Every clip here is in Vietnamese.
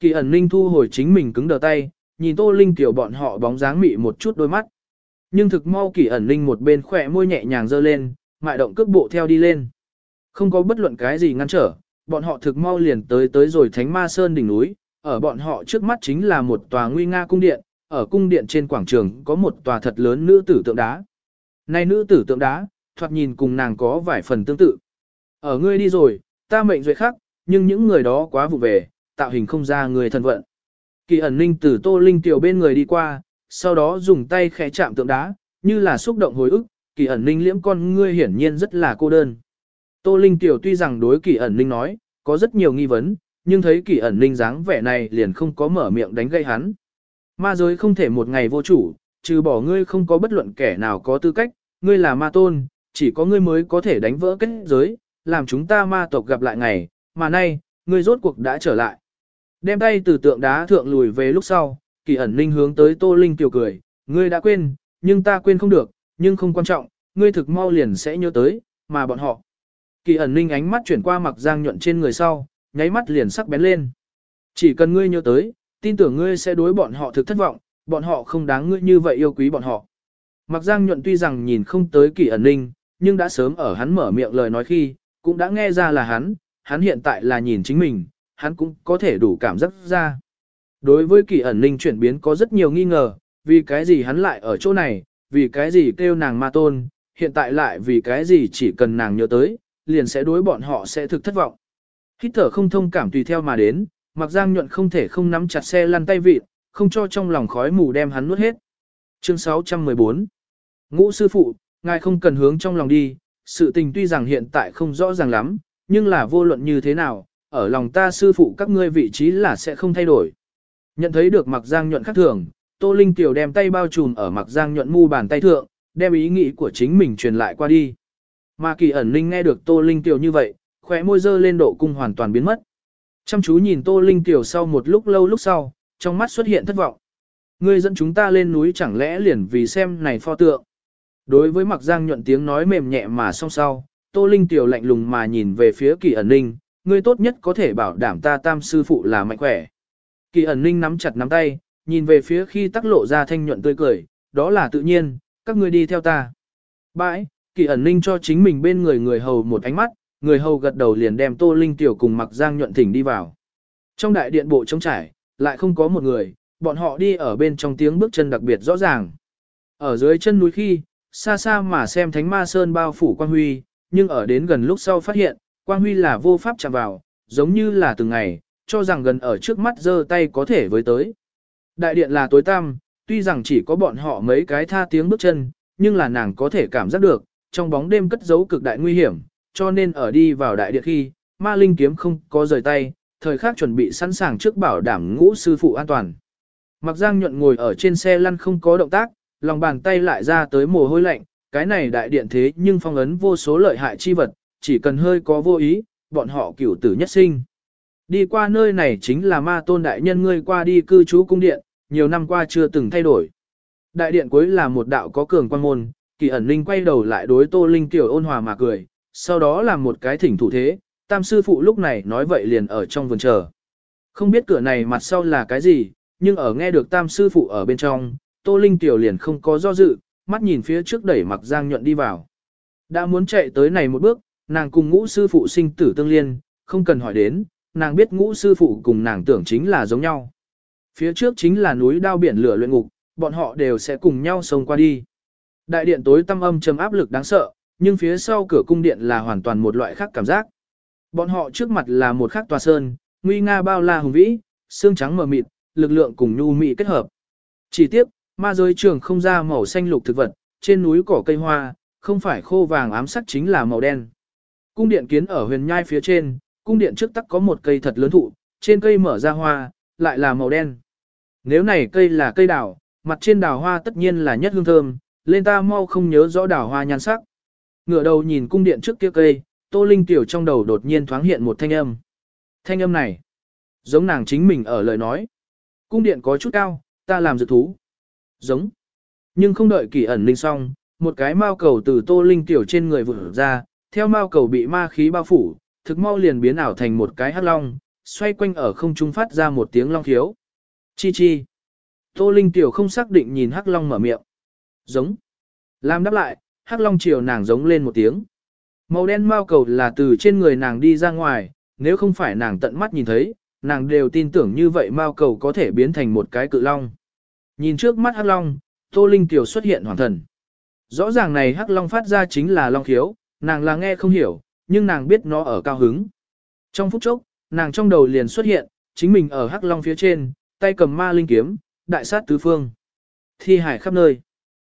Kỳ ẩn ninh thu hồi chính mình cứng đờ tay, nhìn Tô Linh tiểu bọn họ bóng dáng mị một chút đôi mắt. Nhưng thực mau kỳ ẩn ninh một bên khỏe môi nhẹ nhàng dơ lên, mại động cước bộ theo đi lên. Không có bất luận cái gì ngăn trở, bọn họ thực mau liền tới tới rồi Thánh Ma Sơn đỉnh núi, ở bọn họ trước mắt chính là một tòa nguy nga cung điện, ở cung điện trên quảng trường có một tòa thật lớn nữ tử tượng đá. Nay nữ tử tượng đá, thoạt nhìn cùng nàng có vài phần tương tự. Ở ngươi đi rồi, ta mệnh duệ khác, nhưng những người đó quá vụ về, tạo hình không ra người thân vận. Kỳ ẩn ninh từ tô linh tiểu bên người đi qua, sau đó dùng tay khẽ chạm tượng đá, như là xúc động hồi ức, kỳ ẩn ninh liễm con ngươi hiển nhiên rất là cô đơn. Tô linh tiểu tuy rằng đối kỳ ẩn ninh nói, có rất nhiều nghi vấn, nhưng thấy kỳ ẩn ninh dáng vẻ này liền không có mở miệng đánh gây hắn. Ma giới không thể một ngày vô chủ, trừ bỏ ngươi không có bất luận kẻ nào có tư cách, ngươi là ma tôn, chỉ có ngươi mới có thể đánh vỡ kết giới, làm chúng ta ma tộc gặp lại ngày, mà nay, ngươi rốt cuộc đã trở lại. Đem tay từ tượng đá thượng lùi về lúc sau, kỳ ẩn ninh hướng tới Tô Linh tiểu cười, ngươi đã quên, nhưng ta quên không được, nhưng không quan trọng, ngươi thực mau liền sẽ nhớ tới, mà bọn họ. Kỳ ẩn ninh ánh mắt chuyển qua mặc giang nhuận trên người sau, nháy mắt liền sắc bén lên. Chỉ cần ngươi nhớ tới, tin tưởng ngươi sẽ đối bọn họ thực thất vọng, bọn họ không đáng ngươi như vậy yêu quý bọn họ. Mặc giang nhuận tuy rằng nhìn không tới kỳ ẩn ninh, nhưng đã sớm ở hắn mở miệng lời nói khi, cũng đã nghe ra là hắn, hắn hiện tại là nhìn chính mình, hắn cũng có thể đủ cảm giác ra. Đối với kỳ ẩn ninh chuyển biến có rất nhiều nghi ngờ, vì cái gì hắn lại ở chỗ này, vì cái gì kêu nàng ma tôn, hiện tại lại vì cái gì chỉ cần nàng nhớ tới, liền sẽ đối bọn họ sẽ thực thất vọng. Hít thở không thông cảm tùy theo mà đến, mặc giang nhuận không thể không nắm chặt xe lăn tay vịt, không cho trong lòng khói mù đem hắn nuốt hết. Chương 614 Ngũ sư phụ, ngài không cần hướng trong lòng đi, sự tình tuy rằng hiện tại không rõ ràng lắm, nhưng là vô luận như thế nào, ở lòng ta sư phụ các ngươi vị trí là sẽ không thay đổi. Nhận thấy được mặc giang nhuận khác thường, Tô Linh Tiểu đem tay bao trùm ở mặc giang nhuận mu bàn tay thượng, đem ý nghĩ của chính mình truyền lại qua đi. Mà kỳ ẩn linh nghe được Tô Linh Tiểu như vậy, khóe môi dơ lên độ cung hoàn toàn biến mất. Chăm chú nhìn Tô Linh Tiểu sau một lúc lâu lúc sau, trong mắt xuất hiện thất vọng. Ngươi dẫn chúng ta lên núi chẳng lẽ liền vì xem này pho tượng. Đối với mặc giang nhuận tiếng nói mềm nhẹ mà song sau, Tô Linh Tiểu lạnh lùng mà nhìn về phía kỳ ẩn linh ngươi tốt nhất có thể bảo đảm ta tam sư phụ là mạnh khỏe. Kỳ ẩn ninh nắm chặt nắm tay, nhìn về phía khi tắc lộ ra thanh nhuận tươi cười, đó là tự nhiên, các ngươi đi theo ta. Bãi, kỳ ẩn ninh cho chính mình bên người người hầu một ánh mắt, người hầu gật đầu liền đem Tô Linh Tiểu cùng mặc giang nhuận thỉnh đi vào. Trong đại điện bộ trống trải, lại không có một người, bọn họ đi ở bên trong tiếng bước chân đặc biệt rõ ràng. Ở dưới chân núi khi, xa xa mà xem thánh ma sơn bao phủ quan huy, nhưng ở đến gần lúc sau phát hiện, quang huy là vô pháp chạm vào, giống như là từng ngày, cho rằng gần ở trước mắt giơ tay có thể với tới. Đại điện là tối tăm, tuy rằng chỉ có bọn họ mấy cái tha tiếng bước chân, nhưng là nàng có thể cảm giác được, trong bóng đêm cất giấu cực đại nguy hiểm, cho nên ở đi vào đại điện khi, ma linh kiếm không có rời tay, thời khắc chuẩn bị sẵn sàng trước bảo đảm ngũ sư phụ an toàn. Mặc giang nhuận ngồi ở trên xe lăn không có động tác, lòng bàn tay lại ra tới mồ hôi lạnh, cái này đại điện thế nhưng phong ấn vô số lợi hại chi vật, chỉ cần hơi có vô ý, bọn họ cửu tử nhất sinh. Đi qua nơi này chính là ma tôn đại nhân ngươi qua đi cư trú cung điện, nhiều năm qua chưa từng thay đổi. Đại điện cuối là một đạo có cường quan môn, kỳ ẩn linh quay đầu lại đối tô linh tiểu ôn hòa mà cười, sau đó làm một cái thỉnh thủ thế, tam sư phụ lúc này nói vậy liền ở trong vườn chờ. Không biết cửa này mặt sau là cái gì, nhưng ở nghe được tam sư phụ ở bên trong, Tô Linh Tiểu liền không có do dự, mắt nhìn phía trước đẩy mặc Giang nhuận đi vào. Đã muốn chạy tới này một bước, nàng cùng ngũ sư phụ sinh tử tương liên, không cần hỏi đến, nàng biết ngũ sư phụ cùng nàng tưởng chính là giống nhau. Phía trước chính là núi đao biển lửa luyện ngục, bọn họ đều sẽ cùng nhau sống qua đi. Đại điện tối tăm âm trầm áp lực đáng sợ, nhưng phía sau cửa cung điện là hoàn toàn một loại khác cảm giác. Bọn họ trước mặt là một khắc tòa sơn, nguy nga bao la hùng vĩ, xương trắng mờ mịt, lực lượng cùng nhu mị kết hợp. Chỉ tiếc, ma giới trường không ra màu xanh lục thực vật, trên núi cỏ cây hoa, không phải khô vàng ám sắc chính là màu đen. Cung điện kiến ở huyền nhai phía trên, cung điện trước tắc có một cây thật lớn thụ, trên cây mở ra hoa, lại là màu đen. Nếu này cây là cây đào, mặt trên đào hoa tất nhiên là nhất hương thơm, lên ta mau không nhớ rõ đào hoa nhan sắc. Ngửa đầu nhìn cung điện trước kia cây, Tô Linh tiểu trong đầu đột nhiên thoáng hiện một thanh âm. Thanh âm này, giống nàng chính mình ở lời nói. Cung điện có chút cao, ta làm dự thú. Giống. Nhưng không đợi kỳ ẩn linh xong, một cái mao cầu từ Tô Linh tiểu trên người vụt ra, theo mao cầu bị ma khí bao phủ, thực mau liền biến ảo thành một cái hắc long, xoay quanh ở không trung phát ra một tiếng long khiếu. Chi chi. Tô Linh tiểu không xác định nhìn Hắc Long mở miệng. Giống. Làm đáp lại, Hắc Long chiều nàng giống lên một tiếng. Màu đen mao cầu là từ trên người nàng đi ra ngoài, nếu không phải nàng tận mắt nhìn thấy, nàng đều tin tưởng như vậy mao cầu có thể biến thành một cái cự long. Nhìn trước mắt Hắc Long, Tô Linh tiểu xuất hiện hoàn thần. Rõ ràng này Hắc Long phát ra chính là long khiếu, nàng là nghe không hiểu, nhưng nàng biết nó ở cao hứng. Trong phút chốc, nàng trong đầu liền xuất hiện, chính mình ở Hắc Long phía trên, tay cầm ma linh kiếm, đại sát tứ phương. Thi hải khắp nơi.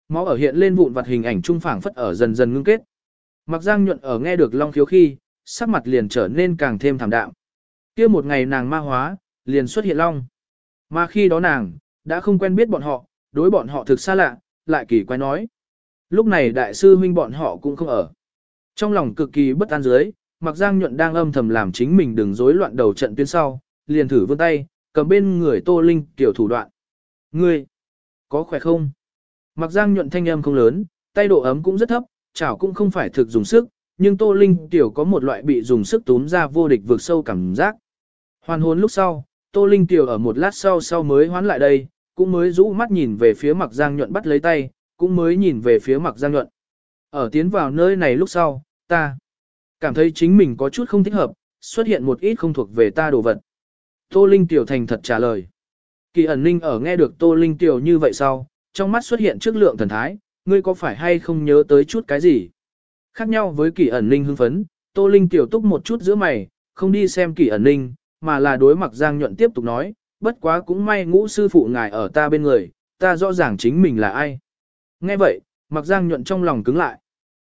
Máu ở hiện lên vụn vặt hình ảnh trung phảng phất ở dần dần ngưng kết. Mặc Giang nhuận ở nghe được Long khiếu khi, sắc mặt liền trở nên càng thêm thảm đạm. Kia một ngày nàng ma hóa, liền xuất hiện Long. Mà khi đó nàng, đã không quen biết bọn họ, đối bọn họ thực xa lạ, lại kỳ quái nói. Lúc này đại sư huynh bọn họ cũng không ở. Trong lòng cực kỳ bất an dưới, Mặc Giang nhuận đang âm thầm làm chính mình đừng rối loạn đầu trận tuyến sau, liền thử vươn tay, cầm bên người Tô Linh tiểu thủ đoạn. Ngươi, có khỏe không? Mặc Giang nhuận thanh âm không lớn, tay độ ấm cũng rất thấp, chảo cũng không phải thực dùng sức, nhưng Tô Linh tiểu có một loại bị dùng sức túm ra vô địch vượt sâu cảm giác. Hoàn hồn lúc sau, Tô Linh tiểu ở một lát sau sau mới hoán lại đây, cũng mới rũ mắt nhìn về phía Mặc Giang nhuận bắt lấy tay, cũng mới nhìn về phía Mặc Giang nhuận. Ở tiến vào nơi này lúc sau, ta cảm thấy chính mình có chút không thích hợp, xuất hiện một ít không thuộc về ta đồ vật. Tô Linh tiểu thành thật trả lời. Kỳ ẩn ninh ở nghe được Tô Linh tiểu như vậy sau, trong mắt xuất hiện trước lượng thần thái, ngươi có phải hay không nhớ tới chút cái gì? Khác nhau với kỳ ẩn ninh hưng phấn, Tô Linh tiểu túc một chút giữa mày, không đi xem kỳ ẩn ninh, mà là đối mặt Giang nhuận tiếp tục nói, bất quá cũng may ngũ sư phụ ngài ở ta bên người, ta rõ ràng chính mình là ai. Nghe vậy, Mặc Giang nhuận trong lòng cứng lại.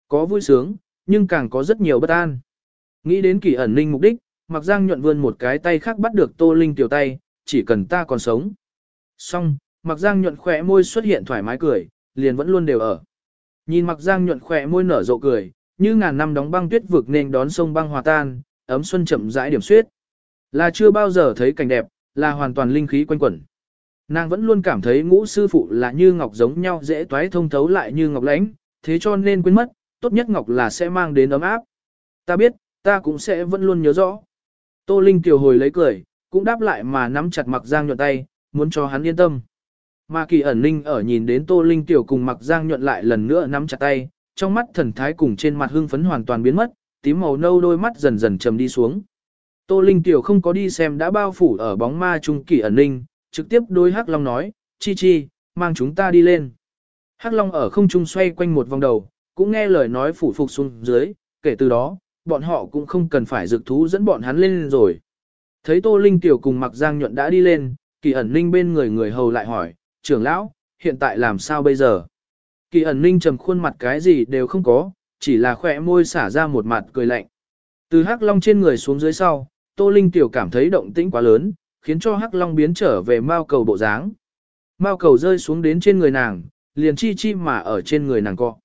Có vui sướng, nhưng càng có rất nhiều bất an. Nghĩ đến kỳ ẩn ninh mục đích, Mặc Giang nhuận vươn một cái tay khác bắt được Tô Linh tiểu tay, chỉ cần ta còn sống. Xong, Mặc Giang nhuận khỏe môi xuất hiện thoải mái cười, liền vẫn luôn đều ở. Nhìn Mặc Giang nhuận khỏe môi nở rộ cười, như ngàn năm đóng băng tuyết vực nên đón sông băng hòa tan, ấm xuân chậm rãi điểm xuyết. Là chưa bao giờ thấy cảnh đẹp, là hoàn toàn linh khí quanh quẩn. Nàng vẫn luôn cảm thấy ngũ sư phụ là như ngọc giống nhau dễ toái thông thấu lại như ngọc lãnh, thế cho nên quên mất, tốt nhất ngọc là sẽ mang đến ấm áp. Ta biết, ta cũng sẽ vẫn luôn nhớ rõ. Tô Linh tiểu hồi lấy cười, cũng đáp lại mà nắm chặt mặc giang nhuận tay, muốn cho hắn yên tâm. Mà kỳ ẩn ninh ở nhìn đến Tô Linh tiểu cùng mặc giang nhuận lại lần nữa nắm chặt tay, trong mắt thần thái cùng trên mặt hưng phấn hoàn toàn biến mất, tím màu nâu đôi mắt dần dần trầm đi xuống. Tô Linh tiểu không có đi xem đã bao phủ ở bóng ma trung kỳ ẩn ninh, trực tiếp đối Hắc Long nói, chi chi, mang chúng ta đi lên. Hắc Long ở không trung xoay quanh một vòng đầu, cũng nghe lời nói phủ phục xuống dưới, kể từ đó, bọn họ cũng không cần phải dược thú dẫn bọn hắn lên rồi. Thấy Tô Linh tiểu cùng Mặc Giang nhuận đã đi lên, kỳ ẩn ninh bên người người hầu lại hỏi, trưởng lão, hiện tại làm sao bây giờ? Kỳ ẩn ninh trầm khuôn mặt cái gì đều không có, chỉ là khỏe môi xả ra một mặt cười lạnh. Từ hắc long trên người xuống dưới sau, Tô Linh tiểu cảm thấy động tĩnh quá lớn, khiến cho hắc long biến trở về mao cầu bộ dáng. Mao cầu rơi xuống đến trên người nàng, liền chi chi mà ở trên người nàng cọ.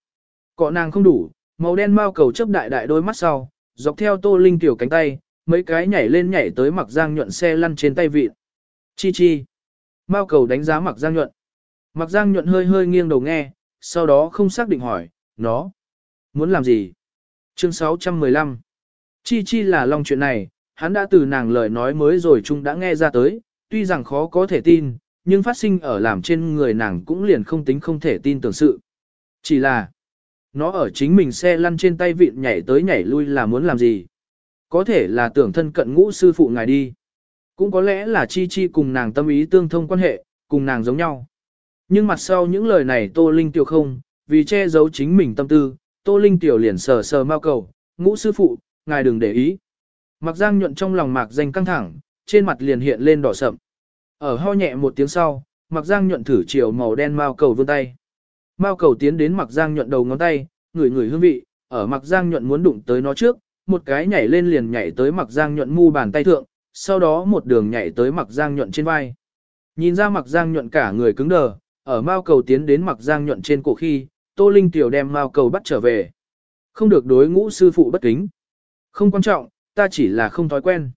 Cọ nàng không đủ, màu đen mao cầu chấp đại đại đôi mắt sau, dọc theo Tô Linh tiểu cánh tay, mấy cái nhảy lên nhảy tới mặc giang nhuận xe lăn trên tay vịt. Chi chi. Mao cầu đánh giá mặc giang nhuận. Mặc giang nhuận hơi hơi nghiêng đầu nghe, sau đó không xác định hỏi, nó muốn làm gì? Chương 615 Chi chi là long chuyện này, hắn đã từ nàng lời nói mới rồi chung đã nghe ra tới, tuy rằng khó có thể tin, nhưng phát sinh ở làm trên người nàng cũng liền không tính không thể tin tưởng sự. Chỉ là, nó ở chính mình xe lăn trên tay vịn nhảy tới nhảy lui là muốn làm gì? Có thể là tưởng thân cận ngũ sư phụ ngài đi. Cũng có lẽ là chi chi cùng nàng tâm ý tương thông quan hệ, cùng nàng giống nhau. Nhưng mặt sau những lời này Tô Linh Tiểu không, vì che giấu chính mình tâm tư, Tô Linh Tiểu liền sờ sờ mau cầu, ngũ sư phụ, ngài đừng để ý. Mặc giang nhuận trong lòng mạc danh căng thẳng, trên mặt liền hiện lên đỏ sậm. Ở ho nhẹ một tiếng sau, mặc giang nhuận thử chiều màu đen mao cầu vươn tay. Mao cầu tiến đến mặc giang nhuận đầu ngón tay, ngửi ngửi hương vị, ở mặc giang nhuận muốn đụng tới nó trước, một cái nhảy lên liền nhảy tới mặc giang nhuận mu bàn tay thượng, sau đó một đường nhảy tới mặc giang nhuận trên vai. Nhìn ra mặc giang nhuận cả người cứng đờ, ở mao cầu tiến đến mặc giang nhuận trên cổ khi, tô linh tiểu đem mao cầu bắt trở về. Không được đối ngũ sư phụ bất kính. Không quan trọng, ta chỉ là không thói quen.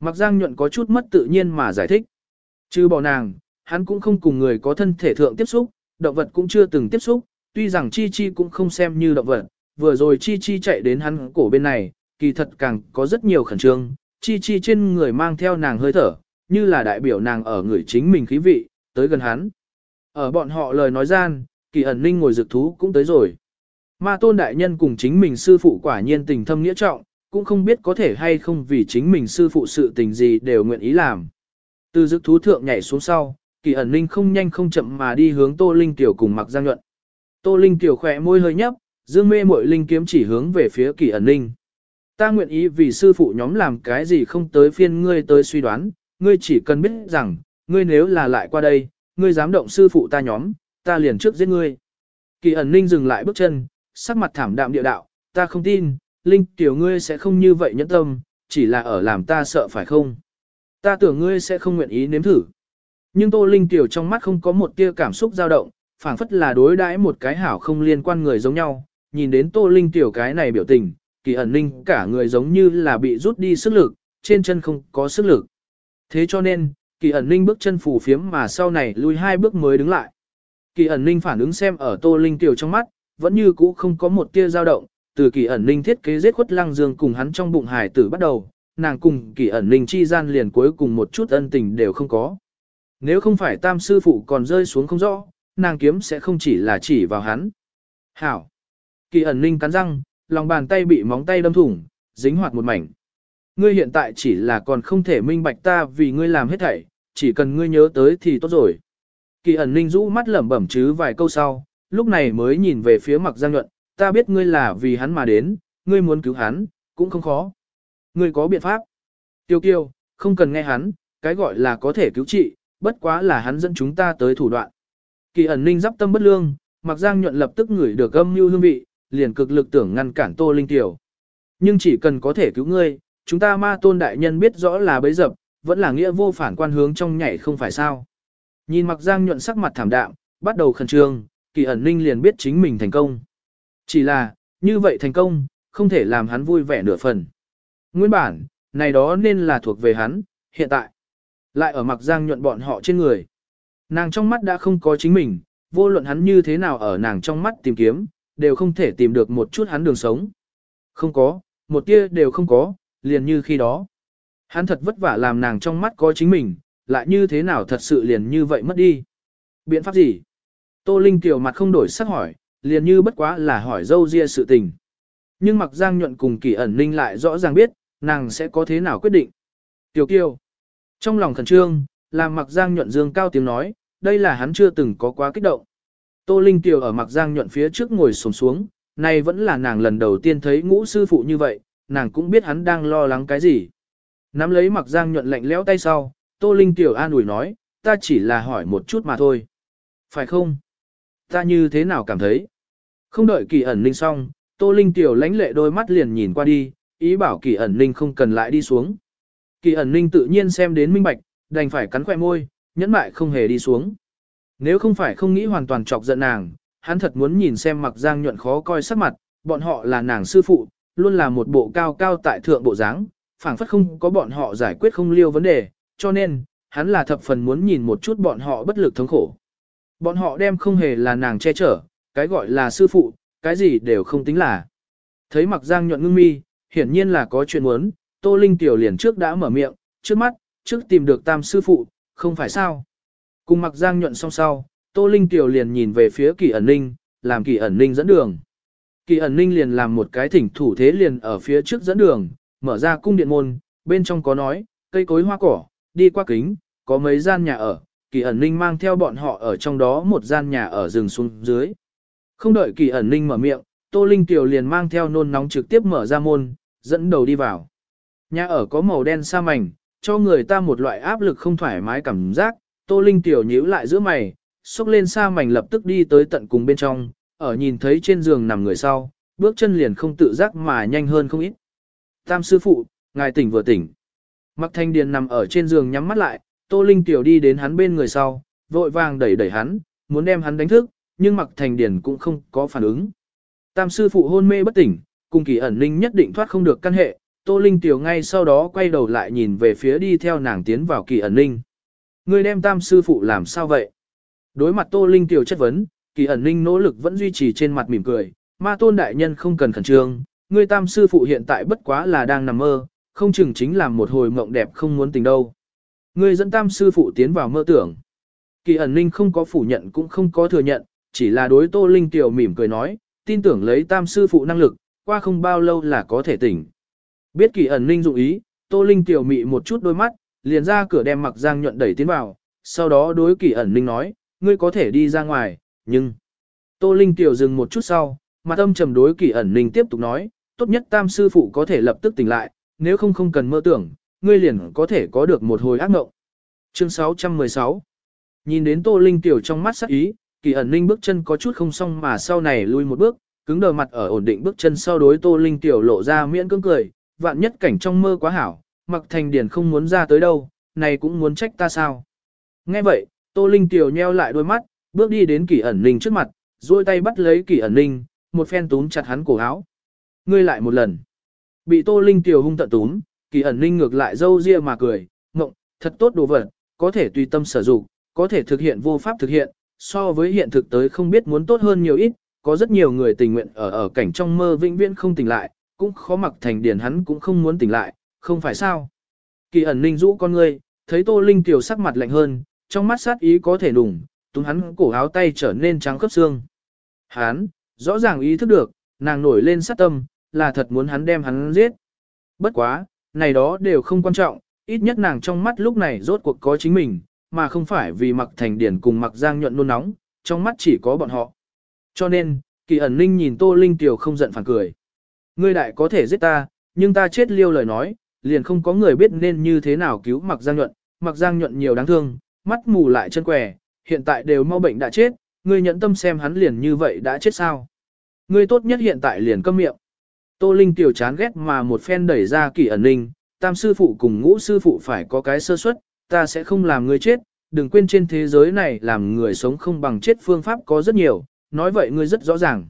Mặc giang nhuận có chút mất tự nhiên mà giải thích. Chứ bỏ nàng, hắn cũng không cùng người có thân thể thượng tiếp xúc, động vật cũng chưa từng tiếp xúc, tuy rằng Chi Chi cũng không xem như động vật, vừa rồi Chi Chi chạy đến hắn cổ bên này, kỳ thật càng có rất nhiều khẩn trương, chi chi trên người mang theo nàng hơi thở, như là đại biểu nàng ở người chính mình khí vị, tới gần hắn. Ở bọn họ lời nói gian, kỳ ẩn ninh ngồi dược thú cũng tới rồi. Ma tôn đại nhân cùng chính mình sư phụ quả nhiên tình thâm nghĩa trọng, cũng không biết có thể hay không vì chính mình sư phụ sự tình gì đều nguyện ý làm. Từ dược thú thượng nhảy xuống sau, kỳ ẩn ninh không nhanh không chậm mà đi hướng Tô Linh Tiểu cùng mặc giang nhuận. Tô Linh Tiểu khỏe môi hơi nhấp, dương mê mội linh kiếm chỉ hướng về phía kỳ ẩn ninh. Ta nguyện ý vì sư phụ nhóm làm cái gì không tới phiên ngươi tới suy đoán, ngươi chỉ cần biết rằng, ngươi nếu là lại qua đây, ngươi dám động sư phụ ta nhóm, ta liền trước giết ngươi. Kỳ ẩn ninh dừng lại bước chân, sắc mặt thảm đạm địa đạo, ta không tin, linh tiểu ngươi sẽ không như vậy nhẫn tâm, chỉ là ở làm ta sợ phải không? Ta tưởng ngươi sẽ không nguyện ý nếm thử. Nhưng Tô Linh tiểu trong mắt không có một tia cảm xúc dao động, phảng phất là đối đãi một cái hảo không liên quan người giống nhau, nhìn đến Tô Linh tiểu cái này biểu tình, kỳ ẩn ninh cả người giống như là bị rút đi sức lực, trên chân không có sức lực. Thế cho nên, kỳ ẩn ninh bước chân phủ phiếm mà sau này lùi hai bước mới đứng lại. Kỳ ẩn ninh phản ứng xem ở Tô Linh tiểu trong mắt, vẫn như cũ không có một tia dao động, từ kỳ ẩn ninh thiết kế giết khuất lăng dương cùng hắn trong bụng hải tử bắt đầu, nàng cùng kỳ ẩn ninh chi gian liền cuối cùng một chút ân tình đều không có. Nếu không phải tam sư phụ còn rơi xuống không rõ, nàng kiếm sẽ không chỉ là chỉ vào hắn. Hảo! Kỳ ẩn ninh cắn răng, lòng bàn tay bị móng tay đâm thủng, dính hoạt một mảnh. Ngươi hiện tại chỉ là còn không thể minh bạch ta vì ngươi làm hết thảy, chỉ cần ngươi nhớ tới thì tốt rồi. Kỳ ẩn ninh rũ mắt lẩm bẩm chứ vài câu sau, lúc này mới nhìn về phía mặc giang nhuận, ta biết ngươi là vì hắn mà đến, ngươi muốn cứu hắn, cũng không khó. Ngươi có biện pháp. Tiêu kiêu, không cần nghe hắn, cái gọi là có thể cứu trị, bất quá là hắn dẫn chúng ta tới thủ đoạn. Kỳ ẩn ninh giáp tâm bất lương, mặc giang nhuận lập tức ngửi được âm mưu hương vị, liền cực lực tưởng ngăn cản tô linh tiểu. Nhưng chỉ cần có thể cứu ngươi, chúng ta ma tôn đại nhân biết rõ là bấy dập, vẫn là nghĩa vô phản quan hướng trong nhảy không phải sao. Nhìn mặc giang nhuận sắc mặt thảm đạm, bắt đầu khẩn trương, kỳ ẩn ninh liền biết chính mình thành công. Chỉ là, như vậy thành công, không thể làm hắn vui vẻ nửa phần. Nguyên bản, này đó nên là thuộc về hắn, hiện tại. Lại ở mặc giang nhuận bọn họ trên người. Nàng trong mắt đã không có chính mình, vô luận hắn như thế nào ở nàng trong mắt tìm kiếm, đều không thể tìm được một chút hắn đường sống. Không có, một tia đều không có, liền như khi đó. Hắn thật vất vả làm nàng trong mắt có chính mình, lại như thế nào thật sự liền như vậy mất đi. Biện pháp gì? Tô Linh tiểu mặt không đổi sắc hỏi, liền như bất quá là hỏi dâu ria sự tình. Nhưng mặc giang nhuận cùng kỳ ẩn ninh lại rõ ràng biết, nàng sẽ có thế nào quyết định. Tiểu Kiều, trong lòng khẩn trương, làm mặc giang nhuận dương cao tiếng nói, đây là hắn chưa từng có quá kích động. Tô Linh tiểu ở mặc giang nhuận phía trước ngồi sồn xuống, này vẫn là nàng lần đầu tiên thấy ngũ sư phụ như vậy, nàng cũng biết hắn đang lo lắng cái gì. Nắm lấy mặc giang nhuận lạnh lẽo tay sau, Tô Linh tiểu an ủi nói, ta chỉ là hỏi một chút mà thôi. Phải không? Ta như thế nào cảm thấy? Không đợi kỳ ẩn ninh xong, Tô Linh tiểu lãnh lệ đôi mắt liền nhìn qua đi, ý bảo kỳ ẩn ninh không cần lại đi xuống. Kỳ ẩn ninh tự nhiên xem đến minh bạch, đành phải cắn khỏe môi, nhẫn mại không hề đi xuống. Nếu không phải không nghĩ hoàn toàn chọc giận nàng, hắn thật muốn nhìn xem mặc giang nhuận khó coi sắc mặt, bọn họ là nàng sư phụ, luôn là một bộ cao cao tại thượng bộ dáng, phảng phất không có bọn họ giải quyết không liêu vấn đề, cho nên, hắn là thập phần muốn nhìn một chút bọn họ bất lực thống khổ. Bọn họ đem không hề là nàng che chở, cái gọi là sư phụ, cái gì đều không tính là. Thấy mặc giang nhuận ngưng mi, hiển nhiên là có chuyện muốn, Tô Linh tiểu liền trước đã mở miệng, trước mắt, trước tìm được tam sư phụ, không phải sao. Cùng mặc giang nhuận song sau, Tô Linh tiểu liền nhìn về phía kỳ ẩn ninh, làm kỳ ẩn ninh dẫn đường. Kỳ ẩn ninh liền làm một cái thỉnh thủ thế liền ở phía trước dẫn đường, mở ra cung điện môn, bên trong có nói, cây cối hoa cỏ, đi qua kính, có mấy gian nhà ở, kỳ ẩn ninh mang theo bọn họ ở trong đó một gian nhà ở rừng xuống dưới. Không đợi kỳ ẩn ninh mở miệng, Tô Linh Tiểu liền mang theo nôn nóng trực tiếp mở ra môn, dẫn đầu đi vào. Nhà ở có màu đen sa mảnh, cho người ta một loại áp lực không thoải mái cảm giác, Tô Linh Tiểu nhíu lại giữa mày, xúc lên sa mảnh lập tức đi tới tận cùng bên trong, ở nhìn thấy trên giường nằm người sau, bước chân liền không tự giác mà nhanh hơn không ít. Tam sư phụ, ngài tỉnh vừa tỉnh. Mặc thanh điền nằm ở trên giường nhắm mắt lại, Tô Linh Tiểu đi đến hắn bên người sau, vội vàng đẩy đẩy hắn, muốn đem hắn đánh thức, nhưng Mặc Thành Điền cũng không có phản ứng. Tam sư phụ hôn mê bất tỉnh, cùng kỳ ẩn linh nhất định thoát không được căn hệ, Tô Linh Tiểu ngay sau đó quay đầu lại nhìn về phía đi theo nàng tiến vào kỳ ẩn linh. Người đem tam sư phụ làm sao vậy? Đối mặt Tô Linh Tiểu chất vấn, kỳ ẩn linh nỗ lực vẫn duy trì trên mặt mỉm cười, ma tôn đại nhân không cần khẩn trương, người tam sư phụ hiện tại bất quá là đang nằm mơ, không chừng chính là một hồi mộng đẹp không muốn tình đâu. Ngươi dẫn tam sư phụ tiến vào mơ tưởng. Kỳ ẩn ninh không có phủ nhận cũng không có thừa nhận, chỉ là đối Tô Linh Tiểu mỉm cười nói, tin tưởng lấy tam sư phụ năng lực, qua không bao lâu là có thể tỉnh. Biết kỳ ẩn ninh dụng ý, Tô Linh Tiểu mị một chút đôi mắt, liền ra cửa đem mặc giang nhuận đẩy tiến vào, sau đó đối kỳ ẩn ninh nói, ngươi có thể đi ra ngoài, nhưng... Tô Linh Tiểu dừng một chút sau, mặt âm trầm đối kỳ ẩn ninh tiếp tục nói, tốt nhất tam sư phụ có thể lập tức tỉnh lại, nếu không không cần mơ tưởng, ngươi liền có thể có được một hồi ác mộng. Chương 616 Nhìn đến Tô Linh Tiểu trong mắt sắc ý, kỳ ẩn ninh bước chân có chút không xong mà sau này lui một bước, cứng đờ mặt ở ổn định bước chân sau đối Tô Linh Tiểu lộ ra miễn cưỡng cười, vạn nhất cảnh trong mơ quá hảo, mặc thành điển không muốn ra tới đâu, này cũng muốn trách ta sao. Nghe vậy, Tô Linh Tiểu nheo lại đôi mắt, bước đi đến Kỷ ẩn ninh trước mặt, duỗi tay bắt lấy Kỷ ẩn ninh, một phen túm chặt hắn cổ áo. Ngươi lại một lần. Bị Tô Linh Tiểu hung tận túm, Kỷ ẩn ninh ngược lại dâu ria mà cười, ngộng, thật tốt đồ vật, có thể tùy tâm sở dụng, có thể thực hiện vô pháp thực hiện, so với hiện thực tới không biết muốn tốt hơn nhiều ít, có rất nhiều người tình nguyện ở ở cảnh trong mơ vĩnh viễn không tỉnh lại, cũng khó mặc thành điển hắn cũng không muốn tỉnh lại, không phải sao. Kỳ ẩn ninh rũ con ngươi, thấy Tô Linh Tiểu sắc mặt lạnh hơn, trong mắt sát ý có thể đủng, túm hắn cổ áo tay trở nên trắng khớp xương. Hắn, rõ ràng ý thức được, nàng nổi lên sát tâm, là thật muốn hắn đem hắn giết. Bất quá, này đó đều không quan trọng, ít nhất nàng trong mắt lúc này rốt cuộc có chính mình, mà không phải vì mặc thành điển cùng mặc giang nhuận nôn nóng, trong mắt chỉ có bọn họ. Cho nên, kỳ ẩn ninh nhìn Tô Linh Tiểu không giận phản cười. Ngươi đại có thể giết ta, nhưng ta chết liêu lời nói, liền không có người biết nên như thế nào cứu mặc giang nhuận, mặc giang nhuận nhiều đáng thương, mắt mù lại chân què, hiện tại đều mau bệnh đã chết, ngươi nhẫn tâm xem hắn liền như vậy đã chết sao. Ngươi tốt nhất hiện tại liền câm miệng. Tô Linh tiểu chán ghét mà một phen đẩy ra kỳ ẩn ninh, tam sư phụ cùng ngũ sư phụ phải có cái sơ suất, ta sẽ không làm ngươi chết, đừng quên trên thế giới này làm người sống không bằng chết phương pháp có rất nhiều, nói vậy ngươi rất rõ ràng.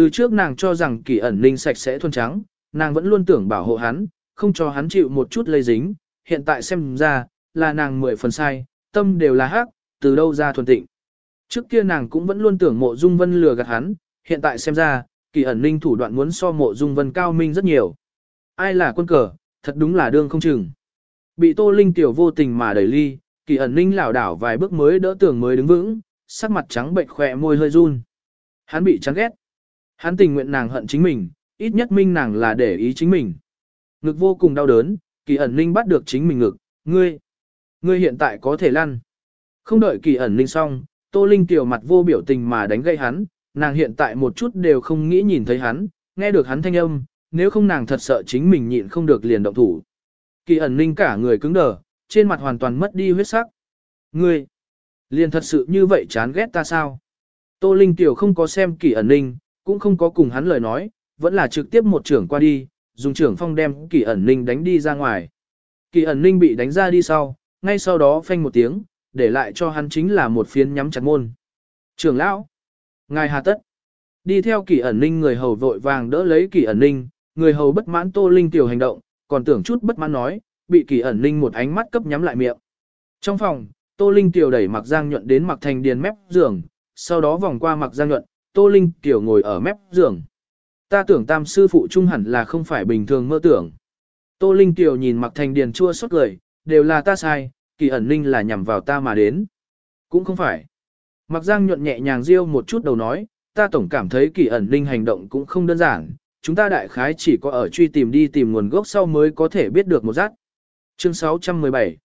Từ trước nàng cho rằng kỳ ẩn ninh sạch sẽ thuần trắng, nàng vẫn luôn tưởng bảo hộ hắn, không cho hắn chịu một chút lây dính, hiện tại xem ra, là nàng mười phần sai, tâm đều là hắc, từ đâu ra thuần tịnh. Trước kia nàng cũng vẫn luôn tưởng mộ dung vân lừa gạt hắn, hiện tại xem ra, kỳ ẩn ninh thủ đoạn muốn so mộ dung vân cao minh rất nhiều. Ai là quân cờ, thật đúng là đương không chừng. Bị tô linh tiểu vô tình mà đẩy ly, kỳ ẩn ninh lảo đảo vài bước mới đỡ tưởng mới đứng vững, sắc mặt trắng bệnh khỏe môi hơi run. Hắn bị chán ghét. Hắn tình nguyện nàng hận chính mình, ít nhất minh nàng là để ý chính mình. Ngực vô cùng đau đớn, kỳ ẩn ninh bắt được chính mình ngực, ngươi, ngươi hiện tại có thể lăn. Không đợi kỳ ẩn ninh xong, tô linh tiểu mặt vô biểu tình mà đánh gây hắn, nàng hiện tại một chút đều không nghĩ nhìn thấy hắn, nghe được hắn thanh âm, nếu không nàng thật sợ chính mình nhịn không được liền động thủ. Kỳ ẩn ninh cả người cứng đờ, trên mặt hoàn toàn mất đi huyết sắc. Ngươi, liền thật sự như vậy chán ghét ta sao? Tô Linh Tiểu không có xem kỳ ẩn ninh, cũng không có cùng hắn lời nói, vẫn là trực tiếp một trưởng qua đi, dùng trưởng phong đem kỳ ẩn ninh đánh đi ra ngoài. Kỳ ẩn ninh bị đánh ra đi sau, ngay sau đó phanh một tiếng, để lại cho hắn chính là một phiến nhắm chặt môn. Trưởng lão, ngài hà tất, đi theo kỳ ẩn ninh người hầu vội vàng đỡ lấy kỳ ẩn ninh, người hầu bất mãn Tô Linh Tiểu hành động, còn tưởng chút bất mãn nói, bị kỳ ẩn ninh một ánh mắt cấp nhắm lại miệng. Trong phòng, Tô Linh Tiểu đẩy mặc giang nhuận đến mặc thành điền mép giường, sau đó vòng qua mặc giang nhuận, Tô Linh Tiểu ngồi ở mép giường. Ta tưởng tam sư phụ trung hẳn là không phải bình thường mơ tưởng. Tô Linh Tiểu nhìn mặc thành điền chua xót cười, đều là ta sai, kỳ ẩn ninh là nhằm vào ta mà đến. Cũng không phải. Mặc giang nhuận nhẹ nhàng riêu một chút đầu nói, ta tổng cảm thấy kỳ ẩn ninh hành động cũng không đơn giản, chúng ta đại khái chỉ có ở truy tìm đi tìm nguồn gốc sau mới có thể biết được một rát. Chương 617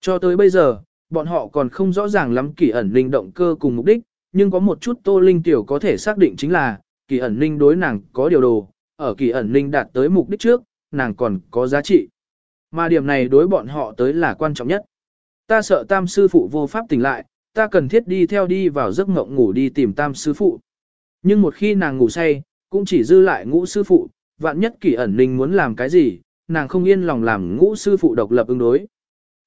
Cho tới bây giờ, bọn họ còn không rõ ràng lắm kỳ ẩn linh động cơ cùng mục đích, nhưng có một chút Tô Linh Tiểu có thể xác định chính là, kỳ ẩn linh đối nàng có điều đồ, ở kỳ ẩn linh đạt tới mục đích trước, nàng còn có giá trị. Mà điểm này đối bọn họ tới là quan trọng nhất. Ta sợ tam sư phụ vô pháp tỉnh lại, ta cần thiết đi theo đi vào giấc ngộng ngủ đi tìm tam sư phụ. Nhưng một khi nàng ngủ say, cũng chỉ dư lại ngũ sư phụ, vạn nhất kỳ ẩn linh muốn làm cái gì, nàng không yên lòng làm ngũ sư phụ độc lập ứng đối.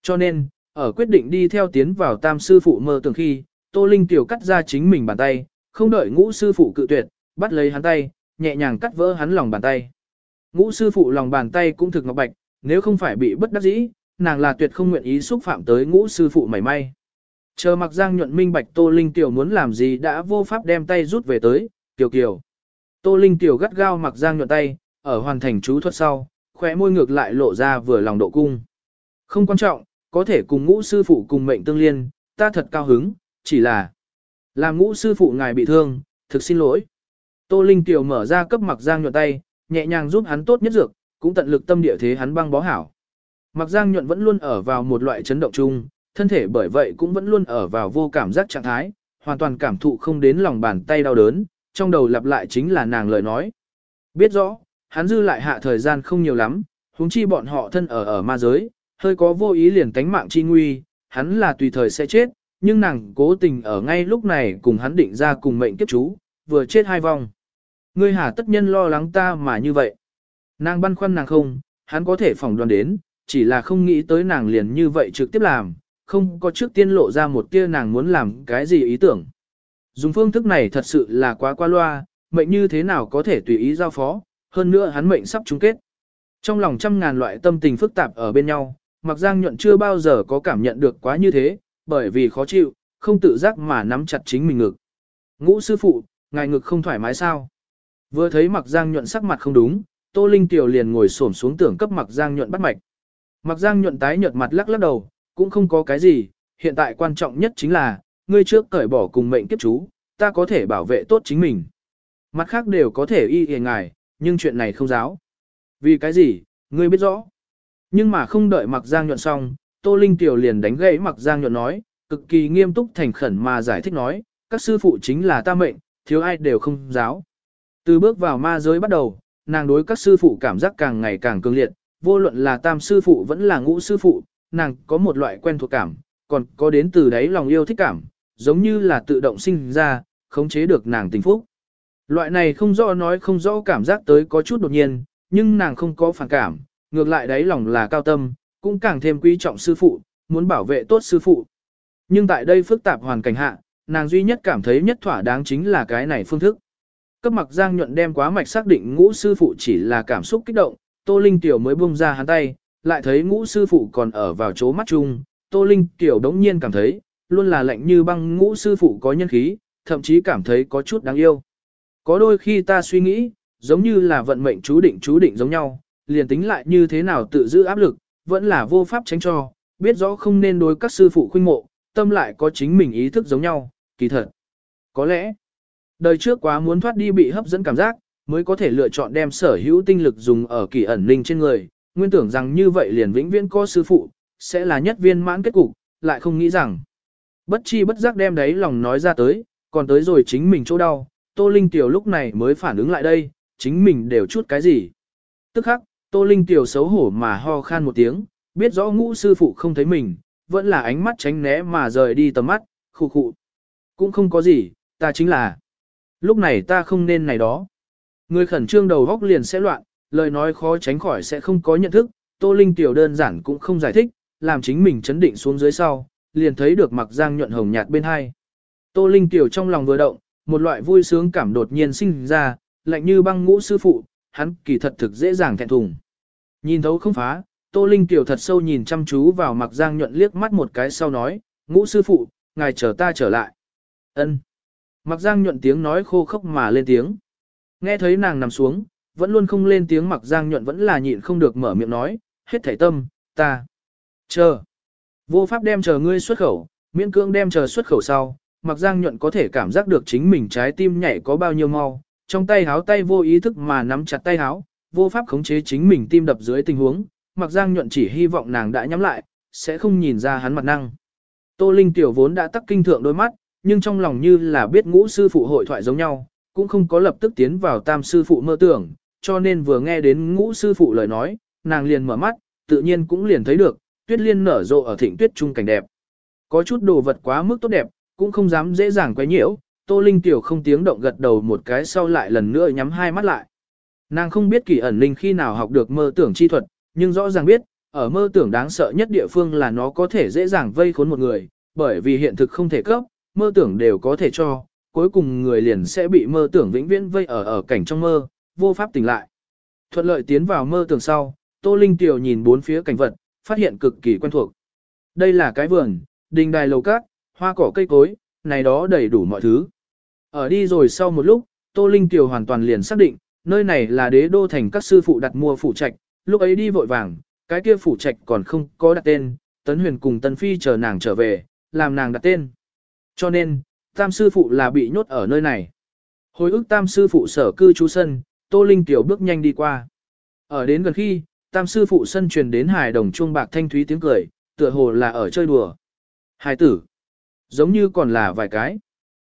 Cho nên, ở quyết định đi theo tiến vào tam sư phụ mơ tưởng khi, Tô Linh tiểu cắt ra chính mình bàn tay, không đợi ngũ sư phụ cự tuyệt, bắt lấy hắn tay, nhẹ nhàng cắt vỡ hắn lòng bàn tay. Ngũ sư phụ lòng bàn tay cũng thực ngọc bạch, nếu không phải bị bất đắc dĩ, nàng là tuyệt không nguyện ý xúc phạm tới ngũ sư phụ mảy may. Chờ mặc giang nhuận minh bạch Tô Linh tiểu muốn làm gì đã vô pháp đem tay rút về tới, kiều kiều. Tô Linh tiểu gắt gao mặc giang nhuận tay, ở hoàn thành chú thuật sau, khóe môi ngược lại lộ ra vừa lòng độ cung. Không quan trọng, có thể cùng ngũ sư phụ cùng mệnh tương liên, ta thật cao hứng, chỉ là làm ngũ sư phụ ngài bị thương, thực xin lỗi. Tô Linh Tiểu mở ra cấp mặc giang nhuận tay, nhẹ nhàng giúp hắn tốt nhất dược, cũng tận lực tâm địa thế hắn băng bó hảo. Mặc giang nhuận vẫn luôn ở vào một loại chấn động chung, thân thể bởi vậy cũng vẫn luôn ở vào vô cảm giác trạng thái, hoàn toàn cảm thụ không đến lòng bàn tay đau đớn, trong đầu lặp lại chính là nàng lời nói. Biết rõ, hắn dư lại hạ thời gian không nhiều lắm, huống chi bọn họ thân ở ở ma giới, hơi có vô ý liền tánh mạng chi nguy, hắn là tùy thời sẽ chết, nhưng nàng cố tình ở ngay lúc này cùng hắn định ra cùng mệnh kiếp chú, vừa chết hai vòng. Ngươi hà tất nhân lo lắng ta mà như vậy. Nàng băn khoăn nàng không, hắn có thể phỏng đoán đến, chỉ là không nghĩ tới nàng liền như vậy trực tiếp làm, không có trước tiên lộ ra một tia nàng muốn làm cái gì ý tưởng. Dùng phương thức này thật sự là quá qua loa, mệnh như thế nào có thể tùy ý giao phó, hơn nữa hắn mệnh sắp chung kết. Trong lòng trăm ngàn loại tâm tình phức tạp ở bên nhau, Mặc Giang nhuận chưa bao giờ có cảm nhận được quá như thế, bởi vì khó chịu, không tự giác mà nắm chặt chính mình ngực. Ngũ sư phụ, ngài ngực không thoải mái sao? Vừa thấy Mặc Giang nhuận sắc mặt không đúng, Tô Linh Tiểu liền ngồi xổm xuống tưởng cấp Mặc Giang nhuận bắt mạch. Mặc Giang nhuận tái nhợt mặt lắc lắc đầu, cũng không có cái gì, hiện tại quan trọng nhất chính là, ngươi trước cởi bỏ cùng mệnh kiếp chú, ta có thể bảo vệ tốt chính mình. Mặt khác đều có thể y hề ngài, nhưng chuyện này không giáo. Vì cái gì, ngươi biết rõ. Nhưng mà không đợi Mặc Giang nhuận xong, Tô Linh Tiểu liền đánh gãy Mặc Giang nhuận nói, cực kỳ nghiêm túc thành khẩn mà giải thích nói, các sư phụ chính là ta mệnh, thiếu ai đều không giáo. Từ bước vào ma giới bắt đầu, nàng đối các sư phụ cảm giác càng ngày càng cường liệt, vô luận là tam sư phụ vẫn là ngũ sư phụ, nàng có một loại quen thuộc cảm, còn có đến từ đấy lòng yêu thích cảm, giống như là tự động sinh ra, khống chế được nàng tình phúc. Loại này không rõ nói không rõ cảm giác tới có chút đột nhiên, nhưng nàng không có phản cảm, ngược lại đấy lòng là cao tâm, cũng càng thêm quý trọng sư phụ, muốn bảo vệ tốt sư phụ. Nhưng tại đây phức tạp hoàn cảnh hạ, nàng duy nhất cảm thấy nhất thỏa đáng chính là cái này phương thức. Cấp mặc giang nhuận đem quá mạch xác định ngũ sư phụ chỉ là cảm xúc kích động, Tô Linh Tiểu mới buông ra hắn tay, lại thấy ngũ sư phụ còn ở vào chỗ mắt chung, Tô Linh Tiểu đống nhiên cảm thấy, luôn là lạnh như băng ngũ sư phụ có nhân khí, thậm chí cảm thấy có chút đáng yêu. Có đôi khi ta suy nghĩ, giống như là vận mệnh chú định chú định giống nhau, liền tính lại như thế nào tự giữ áp lực, vẫn là vô pháp tránh cho, biết rõ không nên đối các sư phụ khuynh mộ, tâm lại có chính mình ý thức giống nhau, kỳ thật. Có lẽ, đời trước quá muốn thoát đi bị hấp dẫn cảm giác, mới có thể lựa chọn đem sở hữu tinh lực dùng ở kỳ ẩn linh trên người, nguyên tưởng rằng như vậy liền vĩnh viễn có sư phụ, sẽ là nhất viên mãn kết cục, lại không nghĩ rằng. Bất chi bất giác đem đấy lòng nói ra tới, còn tới rồi chính mình chỗ đau, Tô Linh Tiểu lúc này mới phản ứng lại đây, chính mình đều chút cái gì. Tức khắc, Tô Linh Tiểu xấu hổ mà ho khan một tiếng, biết rõ ngũ sư phụ không thấy mình, vẫn là ánh mắt tránh né mà rời đi tầm mắt, khụ khụ. Cũng không có gì, ta chính là. Lúc này ta không nên này đó. Người khẩn trương đầu góc liền sẽ loạn, lời nói khó tránh khỏi sẽ không có nhận thức, Tô Linh Tiểu đơn giản cũng không giải thích, làm chính mình chấn định xuống dưới sau, liền thấy được mặc giang nhuận hồng nhạt bên hai. Tô Linh Tiểu trong lòng vừa động, một loại vui sướng cảm đột nhiên sinh ra, lạnh như băng ngũ sư phụ, hắn kỳ thật thực dễ dàng thẹn thùng. Nhìn thấu không phá, Tô Linh Tiểu thật sâu nhìn chăm chú vào mặc giang nhuận liếc mắt một cái sau nói, ngũ sư phụ, ngài chờ ta trở lại. ân Mặc giang nhuận tiếng nói khô khốc mà lên tiếng. Nghe thấy nàng nằm xuống, vẫn luôn không lên tiếng mặc giang nhuận vẫn là nhịn không được mở miệng nói, hết thảy tâm, ta. Chờ. Vô pháp đem chờ ngươi xuất khẩu, miễn cưỡng đem chờ xuất khẩu sau, mặc giang nhuận có thể cảm giác được chính mình trái tim nhảy có bao nhiêu mau, trong tay háo tay vô ý thức mà nắm chặt tay háo, vô pháp khống chế chính mình tim đập dưới tình huống, mặc giang nhuận chỉ hy vọng nàng đã nhắm lại, sẽ không nhìn ra hắn mặt năng. Tô Linh tiểu vốn đã tắc kinh thượng đôi mắt, nhưng trong lòng như là biết ngũ sư phụ hội thoại giống nhau, cũng không có lập tức tiến vào tam sư phụ mơ tưởng, cho nên vừa nghe đến ngũ sư phụ lời nói, nàng liền mở mắt, tự nhiên cũng liền thấy được, tuyết liên nở rộ ở thịnh tuyết trung cảnh đẹp. Có chút đồ vật quá mức tốt đẹp, cũng không dám dễ dàng quấy nhiễu, Tô Linh tiểu không tiếng động gật đầu một cái sau lại lần nữa nhắm hai mắt lại. Nàng không biết kỳ ẩn linh khi nào học được mơ tưởng chi thuật, nhưng rõ ràng biết, ở mơ tưởng đáng sợ nhất địa phương là nó có thể dễ dàng vây khốn một người, bởi vì hiện thực không thể cấp, mơ tưởng đều có thể cho, cuối cùng người liền sẽ bị mơ tưởng vĩnh viễn vây ở ở cảnh trong mơ, vô pháp tỉnh lại. Thuận lợi tiến vào mơ tưởng sau, Tô Linh Tiểu nhìn bốn phía cảnh vật, phát hiện cực kỳ quen thuộc. Đây là cái vườn, đình đài lầu cát, hoa cỏ cây cối, này đó đầy đủ mọi thứ. Ở đi rồi sau một lúc, Tô Linh Tiểu hoàn toàn liền xác định, nơi này là đế đô thành các sư phụ đặt mua phụ trạch, lúc ấy đi vội vàng, cái kia phủ trạch còn không có đặt tên, Tấn Huyền cùng Tấn Phi chờ nàng trở về, làm nàng đặt tên. Cho nên, tam sư phụ là bị nhốt ở nơi này. Hồi ức tam sư phụ sở cư trú sân, Tô Linh tiểu bước nhanh đi qua. Ở đến gần khi, tam sư phụ sân truyền đến hài đồng chuông bạc thanh thúy tiếng cười, tựa hồ là ở chơi đùa. Hài tử, giống như còn là vài cái.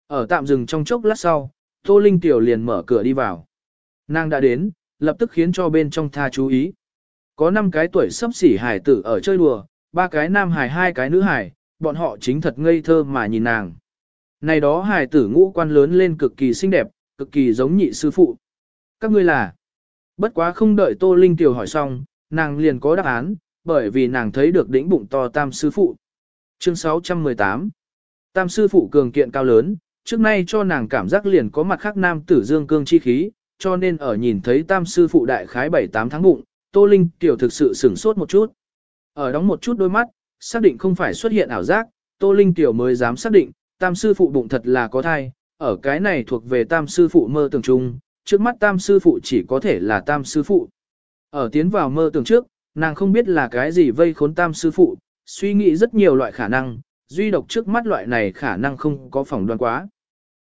Ở tạm dừng trong chốc lát sau, Tô Linh tiểu liền mở cửa đi vào. Nàng đã đến, lập tức khiến cho bên trong tha chú ý. Có 5 cái tuổi sắp xỉ Hải tử ở chơi đùa, ba cái nam hài hai cái nữ hài, bọn họ chính thật ngây thơ mà nhìn nàng. Này đó Hải tử ngũ quan lớn lên cực kỳ xinh đẹp, cực kỳ giống nhị sư phụ. Các ngươi là? Bất quá không đợi Tô Linh Tiểu hỏi xong, nàng liền có đáp án, bởi vì nàng thấy được đỉnh bụng to tam sư phụ. Chương 618 Tam sư phụ cường kiện cao lớn, trước nay cho nàng cảm giác liền có mặt khác nam tử dương cương chi khí, cho nên ở nhìn thấy tam sư phụ đại khái 7-8 tháng bụng, Tô Linh Tiểu thực sự sửng sốt một chút. Ở đóng một chút đôi mắt, xác định không phải xuất hiện ảo giác, Tô Linh Tiểu mới dám xác định, tam sư phụ bụng thật là có thai, ở cái này thuộc về tam sư phụ mơ tưởng chung, trước mắt tam sư phụ chỉ có thể là tam sư phụ. Ở tiến vào mơ tưởng trước, nàng không biết là cái gì vây khốn tam sư phụ, suy nghĩ rất nhiều loại khả năng, duy độc trước mắt loại này khả năng không có phỏng đoán quá.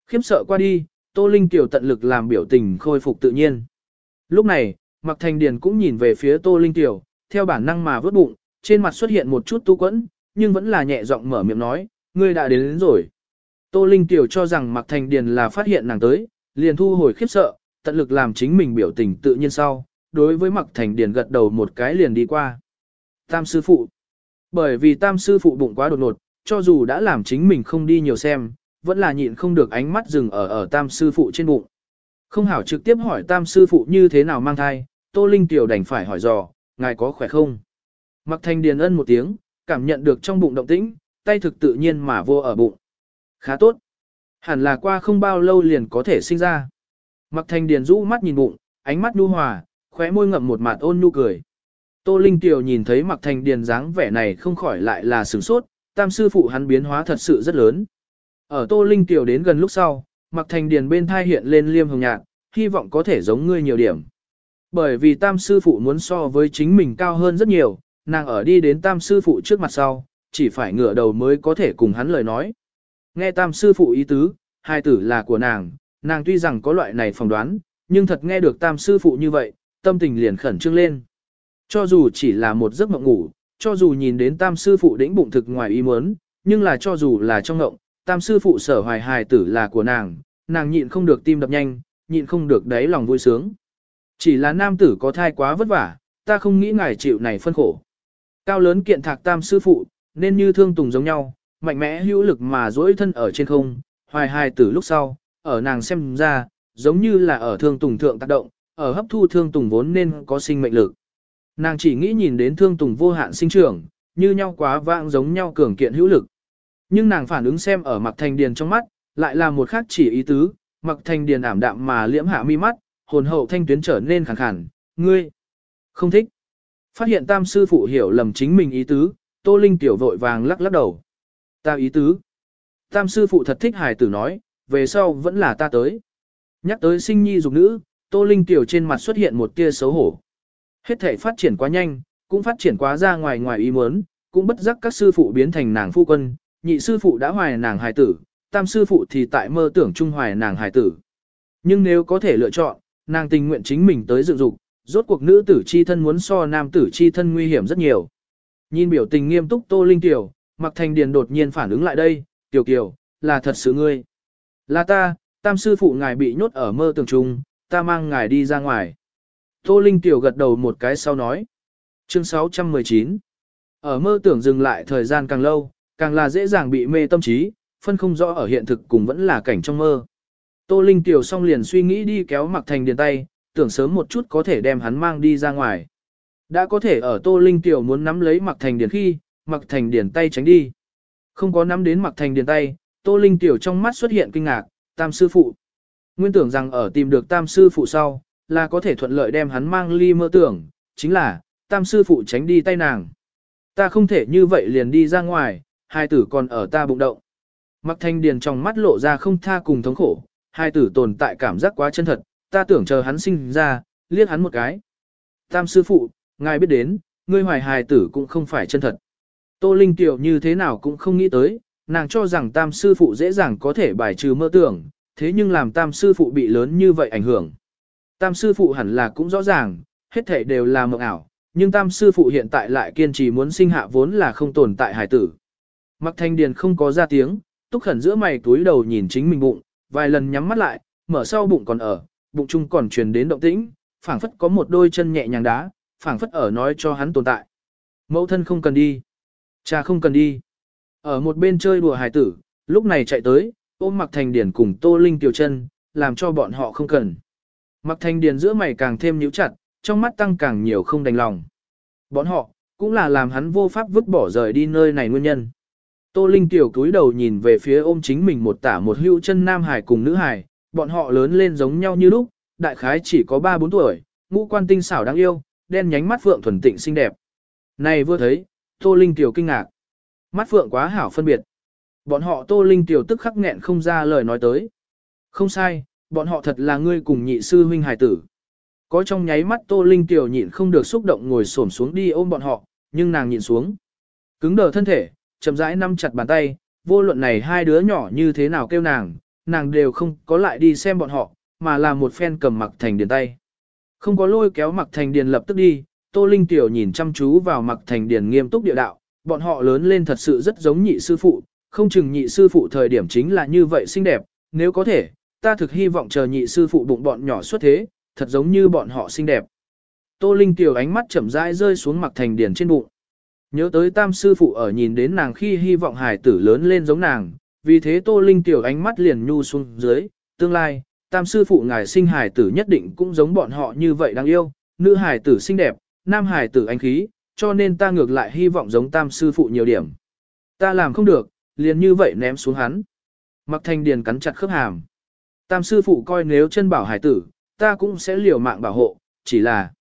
Khiếm sợ qua đi, Tô Linh Tiểu tận lực làm biểu tình khôi phục tự nhiên. Lúc này, Mạc Thành Điền cũng nhìn về phía Tô Linh Tiểu, theo bản năng mà vớt bụng, trên mặt xuất hiện một chút tu quẫn, nhưng vẫn là nhẹ giọng mở miệng nói, ngươi đã đến, đến rồi. Tô Linh Tiểu cho rằng Mạc Thành Điền là phát hiện nàng tới, liền thu hồi khiếp sợ, tận lực làm chính mình biểu tình tự nhiên sau, đối với Mạc Thành Điền gật đầu một cái liền đi qua. Tam sư phụ. Bởi vì tam sư phụ bụng quá đột ngột, cho dù đã làm chính mình không đi nhiều xem, vẫn là nhịn không được ánh mắt dừng ở ở tam sư phụ trên bụng. Không hảo trực tiếp hỏi tam sư phụ như thế nào mang thai, Tô Linh Tiểu đành phải hỏi dò, ngài có khỏe không? Mặc thành điền ân một tiếng, cảm nhận được trong bụng động tĩnh, tay thực tự nhiên mà vô ở bụng. Khá tốt. Hẳn là qua không bao lâu liền có thể sinh ra. Mặc thành điền rũ mắt nhìn bụng, ánh mắt nhu hòa, khóe môi ngậm một mặt ôn nhu cười. Tô Linh Tiểu nhìn thấy Mặc Thành Điền dáng vẻ này không khỏi lại là sửng sốt, tam sư phụ hắn biến hóa thật sự rất lớn. Ở Tô Linh Tiểu đến gần lúc sau, Mặc Thành Điền bên thai hiện lên liêm hồng nhạt, hy vọng có thể giống ngươi nhiều điểm. Bởi vì tam sư phụ muốn so với chính mình cao hơn rất nhiều, nàng ở đi đến tam sư phụ trước mặt sau, chỉ phải ngửa đầu mới có thể cùng hắn lời nói. Nghe tam sư phụ ý tứ, hai tử là của nàng, nàng tuy rằng có loại này phỏng đoán, nhưng thật nghe được tam sư phụ như vậy, tâm tình liền khẩn trương lên. Cho dù chỉ là một giấc mộng ngủ, cho dù nhìn đến tam sư phụ đĩnh bụng thực ngoài ý muốn, nhưng là cho dù là trong ngộng, tam sư phụ sở hoài hài tử là của nàng, nàng nhịn không được tim đập nhanh, nhịn không được đáy lòng vui sướng. Chỉ là nam tử có thai quá vất vả, ta không nghĩ ngài chịu này phân khổ. Cao lớn kiện thạc tam sư phụ, nên như thương tùng giống nhau, mạnh mẽ hữu lực mà duỗi thân ở trên không, hoài hài tử lúc sau, ở nàng xem ra, giống như là ở thương tùng thượng tác động, ở hấp thu thương tùng vốn nên có sinh mệnh lực. Nàng chỉ nghĩ nhìn đến thương tùng vô hạn sinh trưởng, như nhau quá vãng giống nhau cường kiện hữu lực. Nhưng nàng phản ứng xem ở mặt thành điền trong mắt, lại là một khác chỉ ý tứ, mặc thành điền ảm đạm mà liễm hạ mi mắt, hồn hậu thanh tuyến trở nên khẳng khàn, ngươi, không thích. Phát hiện tam sư phụ hiểu lầm chính mình ý tứ, tô linh tiểu vội vàng lắc lắc đầu. Ta ý tứ. Tam sư phụ thật thích hài tử nói, về sau vẫn là ta tới. Nhắc tới sinh nhi dục nữ, tô linh tiểu trên mặt xuất hiện một tia xấu hổ. Hết thể phát triển quá nhanh, cũng phát triển quá ra ngoài ngoài ý muốn, cũng bất giác các sư phụ biến thành nàng phu quân, nhị sư phụ đã hoài nàng hài tử, tam sư phụ thì tại mơ tưởng trung hoài nàng hài tử. Nhưng nếu có thể lựa chọn, nàng tình nguyện chính mình tới dựng dục, rốt cuộc nữ tử chi thân muốn so nam tử chi thân nguy hiểm rất nhiều. Nhìn biểu tình nghiêm túc Tô Linh Tiểu, Mặc Thành Điền đột nhiên phản ứng lại đây, Tiểu Kiều, là thật sự ngươi. Là ta, tam sư phụ ngài bị nhốt ở mơ tưởng trung, ta mang ngài đi ra ngoài. Tô Linh Tiểu gật đầu một cái sau nói. Chương 619 Ở mơ tưởng dừng lại thời gian càng lâu, càng là dễ dàng bị mê tâm trí, phân không rõ ở hiện thực cùng vẫn là cảnh trong mơ. Tô Linh Tiểu xong liền suy nghĩ đi kéo Mặc Thành Điền tay, tưởng sớm một chút có thể đem hắn mang đi ra ngoài. Đã có thể ở Tô Linh Tiểu muốn nắm lấy Mặc Thành Điền khi, Mặc Thành Điền tay tránh đi. Không có nắm đến Mặc Thành Điền tay, Tô Linh Tiểu trong mắt xuất hiện kinh ngạc, tam sư phụ. Nguyên tưởng rằng ở tìm được tam sư phụ sau, là có thể thuận lợi đem hắn mang ly mơ tưởng, chính là, tam sư phụ tránh đi tay nàng. Ta không thể như vậy liền đi ra ngoài, hai tử còn ở ta bụng động. Mặc thanh điền trong mắt lộ ra không tha cùng thống khổ, hai tử tồn tại cảm giác quá chân thật, ta tưởng chờ hắn sinh ra, liếc hắn một cái. Tam sư phụ, ngài biết đến, ngươi hoài hài tử cũng không phải chân thật. Tô Linh Tiểu như thế nào cũng không nghĩ tới, nàng cho rằng tam sư phụ dễ dàng có thể bài trừ mơ tưởng, thế nhưng làm tam sư phụ bị lớn như vậy ảnh hưởng. Tam sư phụ hẳn là cũng rõ ràng, hết thể đều là mộng ảo, nhưng tam sư phụ hiện tại lại kiên trì muốn sinh hạ vốn là không tồn tại hải tử. Mặc thanh điền không có ra tiếng, túc khẩn giữa mày túi đầu nhìn chính mình bụng, vài lần nhắm mắt lại, mở sau bụng còn ở, bụng chung còn truyền đến động tĩnh, phảng phất có một đôi chân nhẹ nhàng đá, phảng phất ở nói cho hắn tồn tại. Mẫu thân không cần đi, cha không cần đi. Ở một bên chơi đùa hài tử, lúc này chạy tới, ôm mặc thành Điền cùng tô linh tiểu chân, làm cho bọn họ không cần. Mặc thành Điền giữa mày càng thêm nhíu chặt, trong mắt tăng càng nhiều không đành lòng. Bọn họ, cũng là làm hắn vô pháp vứt bỏ rời đi nơi này nguyên nhân. Tô Linh tiểu cúi đầu nhìn về phía ôm chính mình một tả một hữu chân nam hải cùng nữ hải, bọn họ lớn lên giống nhau như lúc, đại khái chỉ có 3-4 tuổi, ngũ quan tinh xảo đáng yêu, đen nhánh mắt phượng thuần tịnh xinh đẹp. Này vừa thấy, Tô Linh tiểu kinh ngạc. Mắt phượng quá hảo phân biệt. Bọn họ Tô Linh tiểu tức khắc nghẹn không ra lời nói tới. Không sai, bọn họ thật là ngươi cùng nhị sư huynh hải tử. Có trong nháy mắt Tô Linh tiểu nhịn không được xúc động ngồi xổm xuống đi ôm bọn họ, nhưng nàng nhịn xuống. Cứng đờ thân thể, chậm rãi nắm chặt bàn tay, vô luận này hai đứa nhỏ như thế nào kêu nàng, nàng đều không có lại đi xem bọn họ, mà là một phen cầm mặc thành điền tay. Không có lôi kéo mặc thành điền lập tức đi, Tô Linh tiểu nhìn chăm chú vào mặc thành điền nghiêm túc địa đạo, bọn họ lớn lên thật sự rất giống nhị sư phụ, không chừng nhị sư phụ thời điểm chính là như vậy xinh đẹp, nếu có thể, ta thực hy vọng chờ nhị sư phụ bụng bọn nhỏ xuất thế, thật giống như bọn họ xinh đẹp. Tô Linh tiểu ánh mắt chậm rãi rơi xuống mặc thành điền trên bụng. Nhớ tới tam sư phụ ở nhìn đến nàng khi hy vọng hài tử lớn lên giống nàng, vì thế Tô Linh tiểu ánh mắt liền nhu xuống dưới, tương lai, tam sư phụ ngài sinh hài tử nhất định cũng giống bọn họ như vậy đáng yêu, nữ hài tử xinh đẹp, nam hài tử anh khí, cho nên ta ngược lại hy vọng giống tam sư phụ nhiều điểm. Ta làm không được, liền như vậy ném xuống hắn. Mặc thanh điền cắn chặt khớp hàm. Tam sư phụ coi nếu chân bảo hải tử, ta cũng sẽ liều mạng bảo hộ, chỉ là...